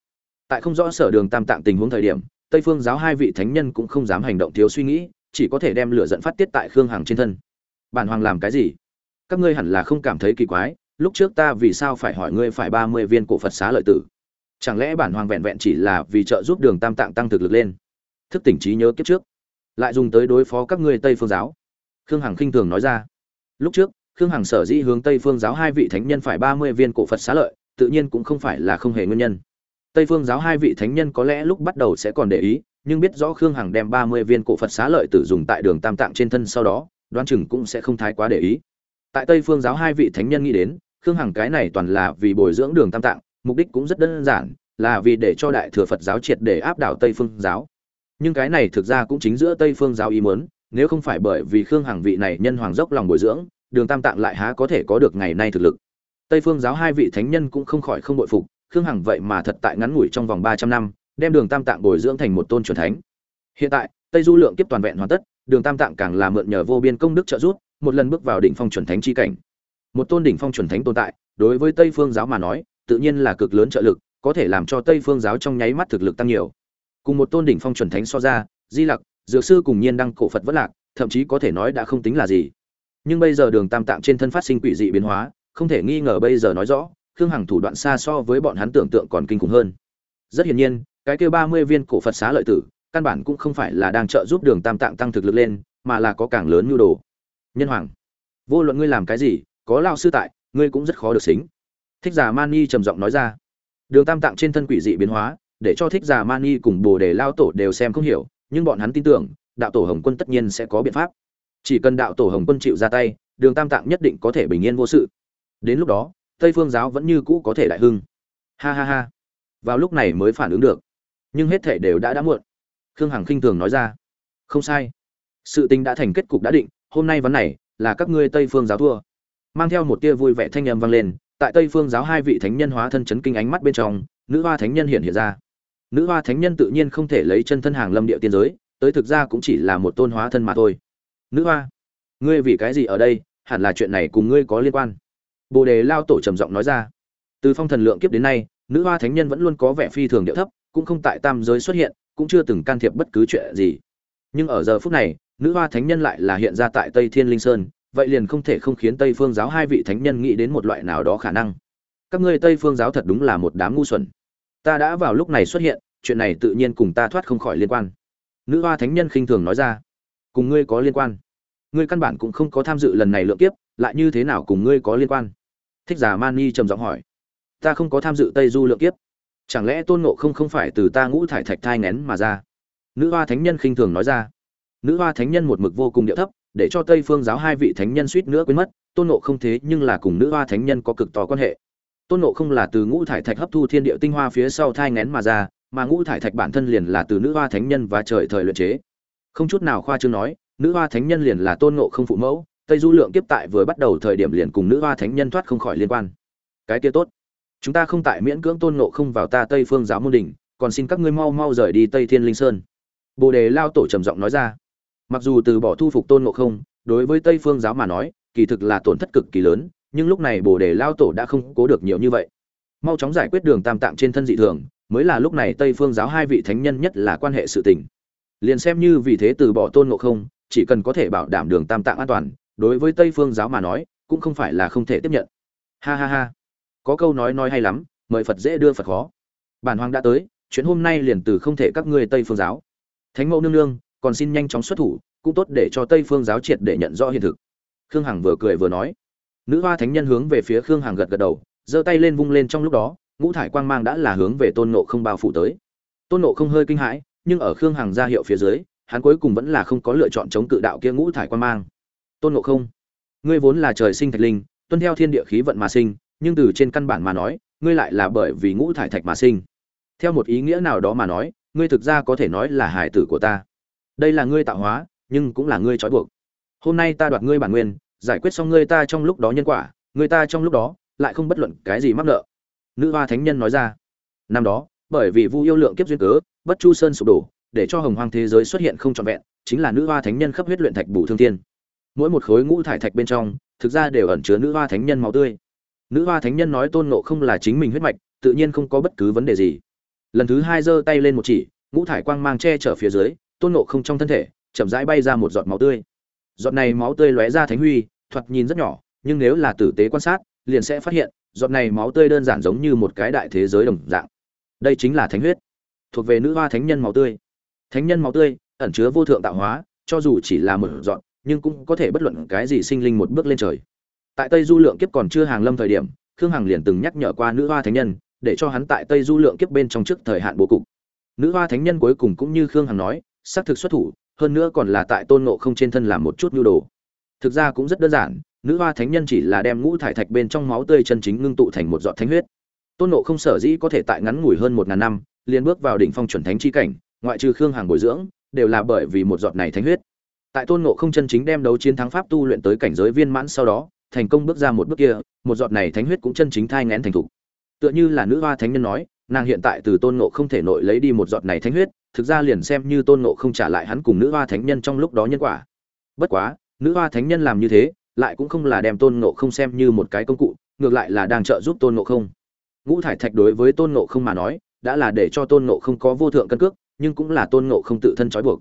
Tại không rõ sở đường tam tạng tình huống thời điểm, tây phương giáo hai vị thánh nhân cũng không dám hành động thiếu suy nghĩ, chỉ có thể đem lửa dẫn phát tiết tại khương hằng trên thân. Bản hoàng làm cái gì? Các ngươi hẳn là không cảm thấy kỳ quái, lúc trước ta vì sao phải hỏi ngươi phải ba mươi viên cổ phật xá lợi tử? Chẳng lẽ bản hoàng vẹn vẹn chỉ là vì trợ giúp đường tam tạng tăng thực lực lên? Thức tỉnh trí nhớ kiếp trước. Lại dùng tới đối phó các ngươi tây phương giáo. Khương hằng khinh thường nói ra. Lúc trước khương hằng sở dĩ hướng tây phương giáo hai vị thánh nhân phải ba mươi viên cổ phật xá lợi, tự nhiên cũng không phải là không hề nguyên nhân. Tây phương giáo hai vị thánh nhân có lẽ lúc bắt đầu sẽ còn để ý, nhưng biết rõ khương hằng đem ba mươi viên cổ phật xá lợi tử dùng tại đường tam tạng trên thân sau đó, đoán chừng cũng sẽ không thái quá để ý. Tại tây phương giáo hai vị thánh nhân nghĩ đến, khương hằng cái này toàn là vì bồi dưỡng đường tam tạng, mục đích cũng rất đơn giản, là vì để cho đại thừa phật giáo triệt để áp đảo tây phương giáo. Nhưng cái này thực ra cũng chính giữa tây phương giáo ý muốn, nếu không phải bởi vì khương hằng vị này nhân hoàng dốc lòng bồi dưỡng đường tam tạng lại há có thể có được ngày nay thực lực. Tây phương giáo hai vị thánh nhân cũng không khỏi không bội phục, khương hằng vậy mà thật tại ngắn ngủi trong vòng ba trăm năm, đem đường tam tạng bồi dưỡng thành một tôn truyền thánh. Hiện tại, tây du lượng kiếp toàn vẹn hoàn tất, đường tam tạng càng là mượn nhờ vô biên công đức trợ giúp, một lần bước vào đỉnh phong chuẩn thánh chi cảnh. Một tôn đỉnh phong chuẩn thánh tồn tại, đối với tây phương giáo mà nói, tự nhiên là cực lớn trợ lực, có thể làm cho tây phương giáo trong nháy mắt thực lực tăng nhiều. Cùng một tôn đỉnh phong chuẩn thánh so ra, di lặc, dược sư cùng nhiên đăng cổ phật vất lạc, thậm chí có thể nói đã không tính là gì nhưng bây giờ đường tam tạng trên thân phát sinh quỷ dị biến hóa, không thể nghi ngờ bây giờ nói rõ, khương hằng thủ đoạn xa so với bọn hắn tưởng tượng còn kinh khủng hơn. Rất hiển nhiên, cái kêu ba mươi viên cổ phật xá lợi tử, căn bản cũng không phải là đang trợ giúp đường tam tạng tăng thực lực lên, mà là có càng lớn nhu đồ. Nhân hoàng, vô luận ngươi làm cái gì, có lao sư tại, ngươi cũng rất khó được xính. Thích giả mani trầm giọng nói ra. Đường tam tạng trên thân quỷ dị biến hóa, để cho thích giả mani cùng bồ đề lao tổ đều xem không hiểu, nhưng bọn hắn tin tưởng, đạo tổ hồng quân tất nhiên sẽ có biện pháp chỉ cần đạo tổ hồng quân chịu ra tay, đường tam tạng nhất định có thể bình yên vô sự. Đến lúc đó, tây phương giáo vẫn như cũ có thể đại hưng. Ha ha ha. Vào lúc này mới phản ứng được. Nhưng hết thể đều đã đã muộn. Khương hằng khinh thường nói ra. Không sai. Sự tình đã thành kết cục đã định, hôm nay vấn này là các ngươi tây phương giáo thua. Mang theo một tia vui vẻ thanh âm vang lên, tại tây phương giáo hai vị thánh nhân hóa thân chấn kinh ánh mắt bên trong, nữ hoa thánh nhân hiện hiện ra. Nữ hoa thánh nhân tự nhiên không thể lấy chân thân hàng lâm địa tiên giới, tới thực ra cũng chỉ là một tôn hóa thân mà thôi nữ hoa, ngươi vì cái gì ở đây? Hẳn là chuyện này cùng ngươi có liên quan. Bồ đề lao tổ trầm giọng nói ra. Từ phong thần lượng kiếp đến nay, nữ hoa thánh nhân vẫn luôn có vẻ phi thường điệu thấp, cũng không tại tam giới xuất hiện, cũng chưa từng can thiệp bất cứ chuyện gì. Nhưng ở giờ phút này, nữ hoa thánh nhân lại là hiện ra tại tây thiên linh sơn, vậy liền không thể không khiến tây phương giáo hai vị thánh nhân nghĩ đến một loại nào đó khả năng. Các ngươi tây phương giáo thật đúng là một đám ngu xuẩn. Ta đã vào lúc này xuất hiện, chuyện này tự nhiên cùng ta thoát không khỏi liên quan. Nữ hoa thánh nhân khinh thường nói ra cùng ngươi có liên quan. Ngươi căn bản cũng không có tham dự lần này lượng kiếp, lại như thế nào cùng ngươi có liên quan? Thích giả mani trầm giọng hỏi. Ta không có tham dự tây du lượng kiếp. Chẳng lẽ tôn nộ không không phải từ ta ngũ thải thạch thai ngén mà ra? Nữ hoa thánh nhân khinh thường nói ra. Nữ hoa thánh nhân một mực vô cùng địa thấp, để cho tây phương giáo hai vị thánh nhân suýt nữa quên mất, tôn nộ không thế nhưng là cùng nữ hoa thánh nhân có cực to quan hệ. Tôn nộ không là từ ngũ thải thạch hấp thu thiên địa tinh hoa phía sau thai ngén mà ra, mà ngũ thải thạch bản thân liền là từ nữ hoa thánh nhân và trời thời luyện chế không chút nào khoa trương nói, nữ hoa thánh nhân liền là tôn ngộ không phụ mẫu, tây du lượng kiếp tại vừa bắt đầu thời điểm liền cùng nữ hoa thánh nhân thoát không khỏi liên quan. Cái kia tốt. Chúng ta không tại miễn cưỡng tôn ngộ không vào ta tây phương giáo môn đình còn xin các ngươi mau mau rời đi tây thiên linh sơn. Bồ đề lao tổ trầm giọng nói ra. Mặc dù từ bỏ thu phục tôn ngộ không, đối với tây phương giáo mà nói, kỳ thực là tổn thất cực kỳ lớn, nhưng lúc này bồ đề lao tổ đã không cố được nhiều như vậy. Mau chóng giải quyết đường tam tạng trên thân dị thường, mới là lúc này tây phương giáo hai vị thánh nhân nhất là quan hệ sự tình liền xem như vì thế từ bỏ tôn ngộ không, chỉ cần có thể bảo đảm đường tam tạng an toàn, đối với tây phương giáo mà nói, cũng không phải là không thể tiếp nhận. Ha ha ha. Có câu nói nói hay lắm, mời phật dễ đưa phật khó. Bản hoàng đã tới, chuyện hôm nay liền từ không thể các ngươi tây phương giáo. Thánh mẫu nương nương, còn xin nhanh chóng xuất thủ, cũng tốt để cho tây phương giáo triệt để nhận rõ hiện thực. Khương hằng vừa cười vừa nói. Nữ hoa thánh nhân hướng về phía khương hằng gật gật đầu, giơ tay lên vung lên trong lúc đó, ngũ thải quang mang đã là hướng về tôn nộ không bao phủ tới. Tôn nộ không hơi kinh hãi nhưng ở khương hằng ra hiệu phía dưới, hắn cuối cùng vẫn là không có lựa chọn chống cự đạo kia ngũ thải quan mang. Tôn ngộ không, ngươi vốn là trời sinh thạch linh, tuân theo thiên địa khí vận mà sinh, nhưng từ trên căn bản mà nói, ngươi lại là bởi vì ngũ thải thạch mà sinh. Theo một ý nghĩa nào đó mà nói, ngươi thực ra có thể nói là hải tử của ta. Đây là ngươi tạo hóa, nhưng cũng là ngươi trói buộc. Hôm nay ta đoạt ngươi bản nguyên, giải quyết xong ngươi ta trong lúc đó nhân quả, ngươi ta trong lúc đó lại không bất luận cái gì mắc nợ. Nữ hoa thánh nhân nói ra. Năm đó, bởi vì vu yêu lượng kiếp duyên cớ bất chu sơn sụp đổ, để cho hồng hoang thế giới xuất hiện không trọn vẹn, chính là nữ hoa thánh nhân khắp huyết luyện thạch bù thương thiên. Mỗi một khối ngũ thải thạch bên trong, thực ra đều ẩn chứa nữ hoa thánh nhân máu tươi. Nữ hoa thánh nhân nói tôn nộ không là chính mình huyết mạch, tự nhiên không có bất cứ vấn đề gì. Lần thứ hai giơ tay lên một chỉ, ngũ thải quang mang che chở phía dưới, tôn nộ không trong thân thể, chậm rãi bay ra một giọt máu tươi. Giọt này máu tươi lóe ra thánh huy, thoạt nhìn rất nhỏ, nhưng nếu là tử tế quan sát, liền sẽ phát hiện, giọt này máu tươi đơn giản giống như một cái đại thế giới đồng dạng. Đây chính là thánh huyết thuộc về nữ hoa thánh nhân máu tươi. Thánh nhân máu tươi, ẩn chứa vô thượng tạo hóa, cho dù chỉ là một giọt nhưng cũng có thể bất luận cái gì sinh linh một bước lên trời. Tại tây du lượng kiếp còn chưa hàng lâm thời điểm, khương hằng liền từng nhắc nhở qua nữ hoa thánh nhân, để cho hắn tại tây du lượng kiếp bên trong trước thời hạn bố cục. Nữ hoa thánh nhân cuối cùng cũng như khương hằng nói, xác thực xuất thủ, hơn nữa còn là tại tôn ngộ không trên thân làm một chút nhu đồ. Thực ra cũng rất đơn giản, nữ hoa thánh nhân chỉ là đem ngũ thải thạch bên trong máu tươi chân chính ngưng tụ thành một giọt thánh huyết. Tôn ngộ không sở dĩ có thể tại ngắn ngủi hơn một ngàn năm liền bước vào đỉnh phong chuẩn thánh chi cảnh, ngoại trừ khương hàng bồi dưỡng, đều là bởi vì một giọt này thánh huyết. Tại tôn ngộ không chân chính đem đấu chiến thắng pháp tu luyện tới cảnh giới viên mãn sau đó, thành công bước ra một bước kia, một giọt này thánh huyết cũng chân chính thai ngén thành thục. Tựa như là nữ hoa thánh nhân nói, nàng hiện tại từ tôn ngộ không thể nội lấy đi một giọt này thánh huyết, thực ra liền xem như tôn ngộ không trả lại hắn cùng nữ hoa thánh nhân trong lúc đó nhân quả. Bất quá, nữ hoa thánh nhân làm như thế, lại cũng không là đem tôn ngộ không xem như một cái công cụ, ngược lại là đang trợ giúp tôn ngộ không. Ngũ thải thạch đối với tôn ngộ không mà nói đã là để cho tôn ngộ không có vô thượng căn cước, nhưng cũng là tôn ngộ không tự thân trói buộc.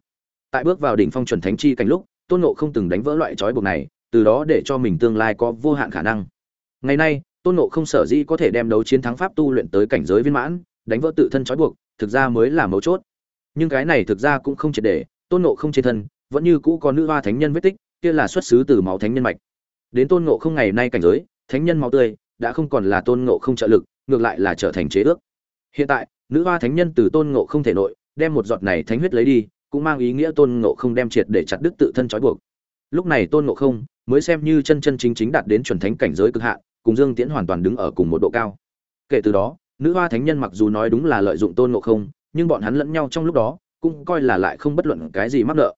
Tại bước vào đỉnh phong chuẩn thánh chi cảnh lúc, tôn ngộ không từng đánh vỡ loại trói buộc này, từ đó để cho mình tương lai có vô hạn khả năng. Ngày nay, tôn ngộ không sở dĩ có thể đem đấu chiến thắng pháp tu luyện tới cảnh giới viên mãn, đánh vỡ tự thân trói buộc, thực ra mới là mấu chốt. Nhưng cái này thực ra cũng không triệt để, tôn ngộ không trên thân, vẫn như cũ có nữ hoa thánh nhân vết tích, kia là xuất xứ từ máu thánh nhân mạch. Đến tôn ngộ không ngày nay cảnh giới, thánh nhân máu tươi, đã không còn là tôn ngộ không trợ lực, ngược lại là trở thành chế ước hiện tại, nữ hoa thánh nhân từ tôn ngộ không thể nội, đem một giọt này thánh huyết lấy đi, cũng mang ý nghĩa tôn ngộ không đem triệt để chặt đứt tự thân trói buộc. Lúc này tôn ngộ không mới xem như chân chân chính chính đạt đến chuẩn thánh cảnh giới cực hạn, cùng dương tiễn hoàn toàn đứng ở cùng một độ cao. Kể từ đó, nữ hoa thánh nhân mặc dù nói đúng là lợi dụng tôn ngộ không, nhưng bọn hắn lẫn nhau trong lúc đó, cũng coi là lại không bất luận cái gì mắc nợ.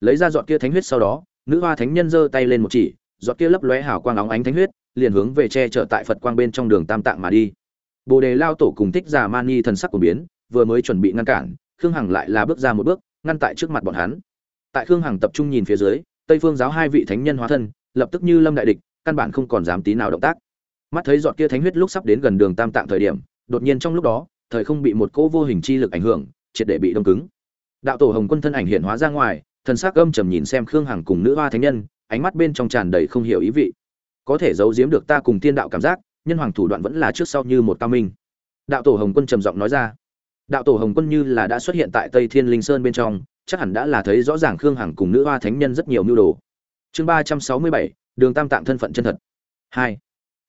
Lấy ra giọt kia thánh huyết sau đó, nữ hoa thánh nhân giơ tay lên một chỉ, giọt kia lấp lóe hào quang óng ánh thánh huyết, liền hướng về che chở tại phật quang bên trong đường tam tạng mà đi bồ đề lao tổ cùng thích giả mani thần sắc của biến, vừa mới chuẩn bị ngăn cản, khương hằng lại là bước ra một bước, ngăn tại trước mặt bọn hắn. Tại khương hằng tập trung nhìn phía dưới, tây phương giáo hai vị thánh nhân hóa thân, lập tức như lâm đại địch, căn bản không còn dám tí nào động tác. Mắt thấy giọt kia thánh huyết lúc sắp đến gần đường tam tạng thời điểm, đột nhiên trong lúc đó, thời không bị một cỗ vô hình chi lực ảnh hưởng, triệt để bị đông cứng. Đạo tổ hồng quân thân ảnh hiện hóa ra ngoài, thần sắc âm trầm nhìn xem khương hằng cùng nữ hoa thánh nhân, ánh mắt bên trong tràn đầy không hiểu ý vị. Có thể giấu giếm được ta cùng tiên đạo cảm giác nhân hoàng thủ đoạn vẫn là trước sau như một cao minh. Đạo tổ hồng quân trầm giọng nói ra. Đạo tổ hồng quân như là đã xuất hiện tại tây thiên linh sơn bên trong, chắc hẳn đã là thấy rõ ràng khương hằng cùng nữ hoa thánh nhân rất nhiều mưu đồ. Chương ba trăm sáu mươi bảy, đường tam tạng thân phận chân thật. Hai.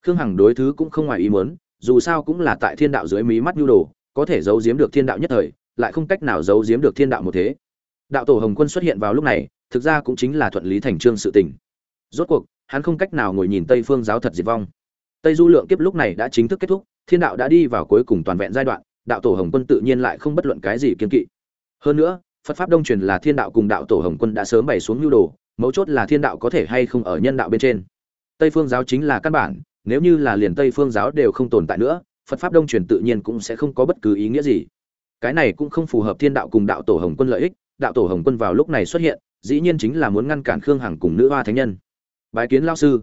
Khương hằng đối thứ cũng không ngoài ý muốn, dù sao cũng là tại thiên đạo dưới mí mắt mưu đồ, có thể giấu giếm được thiên đạo nhất thời, lại không cách nào giấu giếm được thiên đạo một thế. Đạo tổ hồng quân xuất hiện vào lúc này, thực ra cũng chính là thuận lý thành trương sự tình. Rốt cuộc, hắn không cách nào ngồi nhìn tây phương giáo thật diệt vong tây du lượng kiếp lúc này đã chính thức kết thúc, thiên đạo đã đi vào cuối cùng toàn vẹn giai đoạn, đạo tổ hồng quân tự nhiên lại không bất luận cái gì kiên kỵ. Hơn nữa, phật pháp đông truyền là thiên đạo cùng đạo tổ hồng quân đã sớm bày xuống nhu đồ, mấu chốt là thiên đạo có thể hay không ở nhân đạo bên trên. Tây phương giáo chính là căn bản, nếu như là liền tây phương giáo đều không tồn tại nữa, phật pháp đông truyền tự nhiên cũng sẽ không có bất cứ ý nghĩa gì. Cái này cũng không phù hợp thiên đạo cùng đạo tổ hồng quân lợi ích, đạo tổ hồng quân vào lúc này xuất hiện, dĩ nhiên chính là muốn ngăn cản khương hằng cùng nữ hoa thánh nhân. Bái kiến Lão sư.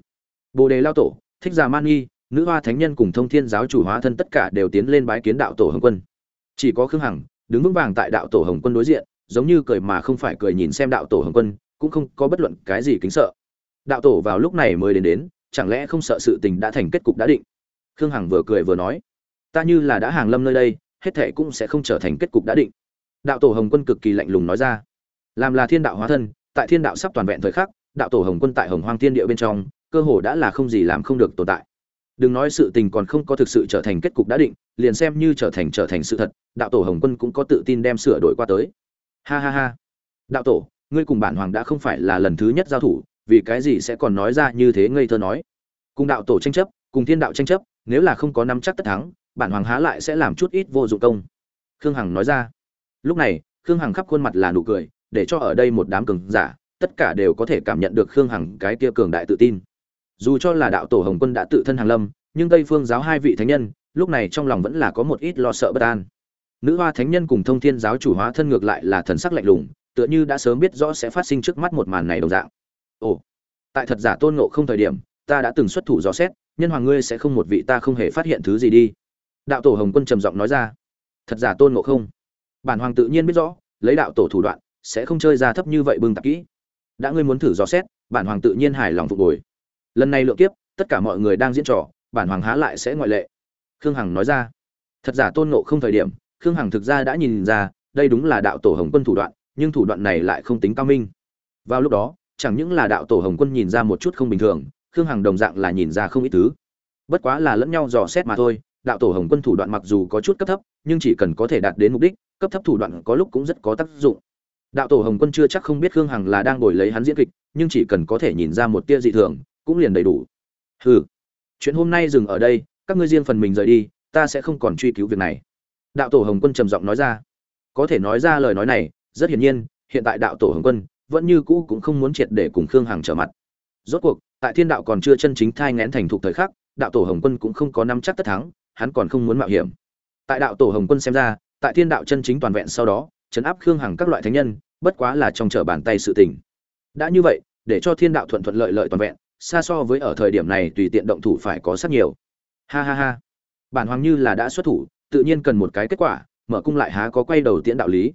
Bồ đề lao tổ thích già man nghi nữ hoa thánh nhân cùng thông thiên giáo chủ hóa thân tất cả đều tiến lên bái kiến đạo tổ hồng quân. Chỉ có khương hằng, đứng vững vàng tại đạo tổ hồng quân đối diện, giống như cười mà không phải cười nhìn xem đạo tổ hồng quân, cũng không có bất luận cái gì kính sợ. Đạo tổ vào lúc này mới đến đến, chẳng lẽ không sợ sự tình đã thành kết cục đã định? Khương hằng vừa cười vừa nói, ta như là đã hàng lâm nơi đây, hết thệ cũng sẽ không trở thành kết cục đã định. Đạo tổ hồng quân cực kỳ lạnh lùng nói ra, làm là thiên đạo hóa thân, tại thiên đạo sắp toàn vẹn thời khắc, đạo tổ hồng quân tại hồng hoang thiên địa bên trong cơ hồ đã là không gì làm không được tồn tại. Đừng nói sự tình còn không có thực sự trở thành kết cục đã định, liền xem như trở thành trở thành sự thật, đạo tổ hồng quân cũng có tự tin đem sửa đổi qua tới. Ha ha ha. Đạo tổ, ngươi cùng bản hoàng đã không phải là lần thứ nhất giao thủ, vì cái gì sẽ còn nói ra như thế ngây thơ nói? Cùng đạo tổ tranh chấp, cùng thiên đạo tranh chấp, nếu là không có nắm chắc tất thắng, bản hoàng há lại sẽ làm chút ít vô dụng công. Khương hằng nói ra. Lúc này, khương hằng khắp khuôn mặt là nụ cười, để cho ở đây một đám cường giả, tất cả đều có thể cảm nhận được khương hằng cái kia cường đại tự tin dù cho là đạo tổ hồng quân đã tự thân hàng lâm, nhưng tây phương giáo hai vị thánh nhân, lúc này trong lòng vẫn là có một ít lo sợ bất an. Nữ hoa thánh nhân cùng thông thiên giáo chủ hóa thân ngược lại là thần sắc lạnh lùng, tựa như đã sớm biết rõ sẽ phát sinh trước mắt một màn này đồng dạng. Ồ, tại thật giả tôn ngộ không thời điểm, ta đã từng xuất thủ dò xét, nhân hoàng ngươi sẽ không một vị ta không hề phát hiện thứ gì đi. Đạo tổ hồng quân trầm giọng nói ra. Thật giả tôn ngộ không? Bản hoàng tự nhiên biết rõ, lấy đạo tổ thủ đoạn, sẽ không chơi ra thấp như vậy bưng tạp kỹ. Đã ngươi muốn thử dò xét, bản hoàng tự nhiên hài lòng phục hồi lần này lượng kiếp, tất cả mọi người đang diễn trò, bản hoàng há lại sẽ ngoại lệ. Khương hằng nói ra. Thật giả tôn nộ không thời điểm, khương hằng thực ra đã nhìn ra, đây đúng là đạo tổ hồng quân thủ đoạn, nhưng thủ đoạn này lại không tính cao minh. Vào lúc đó, chẳng những là đạo tổ hồng quân nhìn ra một chút không bình thường, khương hằng đồng dạng là nhìn ra không ít thứ. Bất quá là lẫn nhau dò xét mà thôi, đạo tổ hồng quân thủ đoạn mặc dù có chút cấp thấp, nhưng chỉ cần có thể đạt đến mục đích, cấp thấp thủ đoạn có lúc cũng rất có tác dụng. Đạo tổ hồng quân chưa chắc không biết khương hằng là đang đổi lấy hắn diễn kịch, nhưng chỉ cần có thể nhìn ra một tia dị thường cũng liền đầy đủ. Hừ, chuyện hôm nay dừng ở đây, các ngươi riêng phần mình rời đi, ta sẽ không còn truy cứu việc này. Đạo tổ hồng quân trầm giọng nói ra. Có thể nói ra lời nói này, rất hiển nhiên, hiện tại đạo tổ hồng quân vẫn như cũ cũng không muốn triệt để cùng khương hằng trở mặt. Rốt cuộc, tại thiên đạo còn chưa chân chính thai ngén thành thục thời khắc, đạo tổ hồng quân cũng không có nắm chắc tất thắng, hắn còn không muốn mạo hiểm. Tại đạo tổ hồng quân xem ra, tại thiên đạo chân chính toàn vẹn sau đó chấn áp khương hằng các loại thánh nhân, bất quá là trong trở bàn tay sự tình. Đã như vậy, để cho thiên đạo thuận thuận lợi lợi toàn vẹn xa so với ở thời điểm này tùy tiện động thủ phải có rất nhiều. Ha ha ha. Bản hoàng như là đã xuất thủ, tự nhiên cần một cái kết quả, mở cung lại há có quay đầu tiễn đạo lý.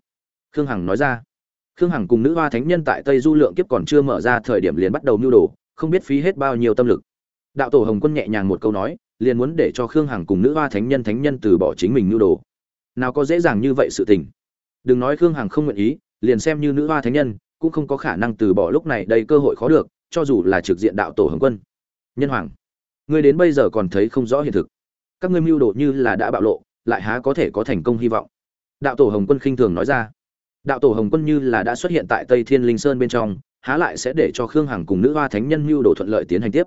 Khương hằng nói ra. Khương hằng cùng nữ hoa thánh nhân tại tây du lượng kiếp còn chưa mở ra thời điểm liền bắt đầu mưu đồ, không biết phí hết bao nhiêu tâm lực. Đạo tổ hồng quân nhẹ nhàng một câu nói, liền muốn để cho khương hằng cùng nữ hoa thánh nhân thánh nhân từ bỏ chính mình mưu đồ. Nào có dễ dàng như vậy sự tình. Đừng nói khương hằng không nguyện ý, liền xem như nữ hoa thánh nhân, cũng không có khả năng từ bỏ lúc này đây cơ hội khó được cho dù là trực diện đạo tổ hồng quân. Nhân hoàng, ngươi đến bây giờ còn thấy không rõ hiện thực. Các ngươi mưu đồ như là đã bạo lộ, lại há có thể có thành công hy vọng? Đạo tổ hồng quân khinh thường nói ra. Đạo tổ hồng quân như là đã xuất hiện tại tây thiên linh sơn bên trong, há lại sẽ để cho khương hằng cùng nữ hoa thánh nhân mưu đồ thuận lợi tiến hành tiếp?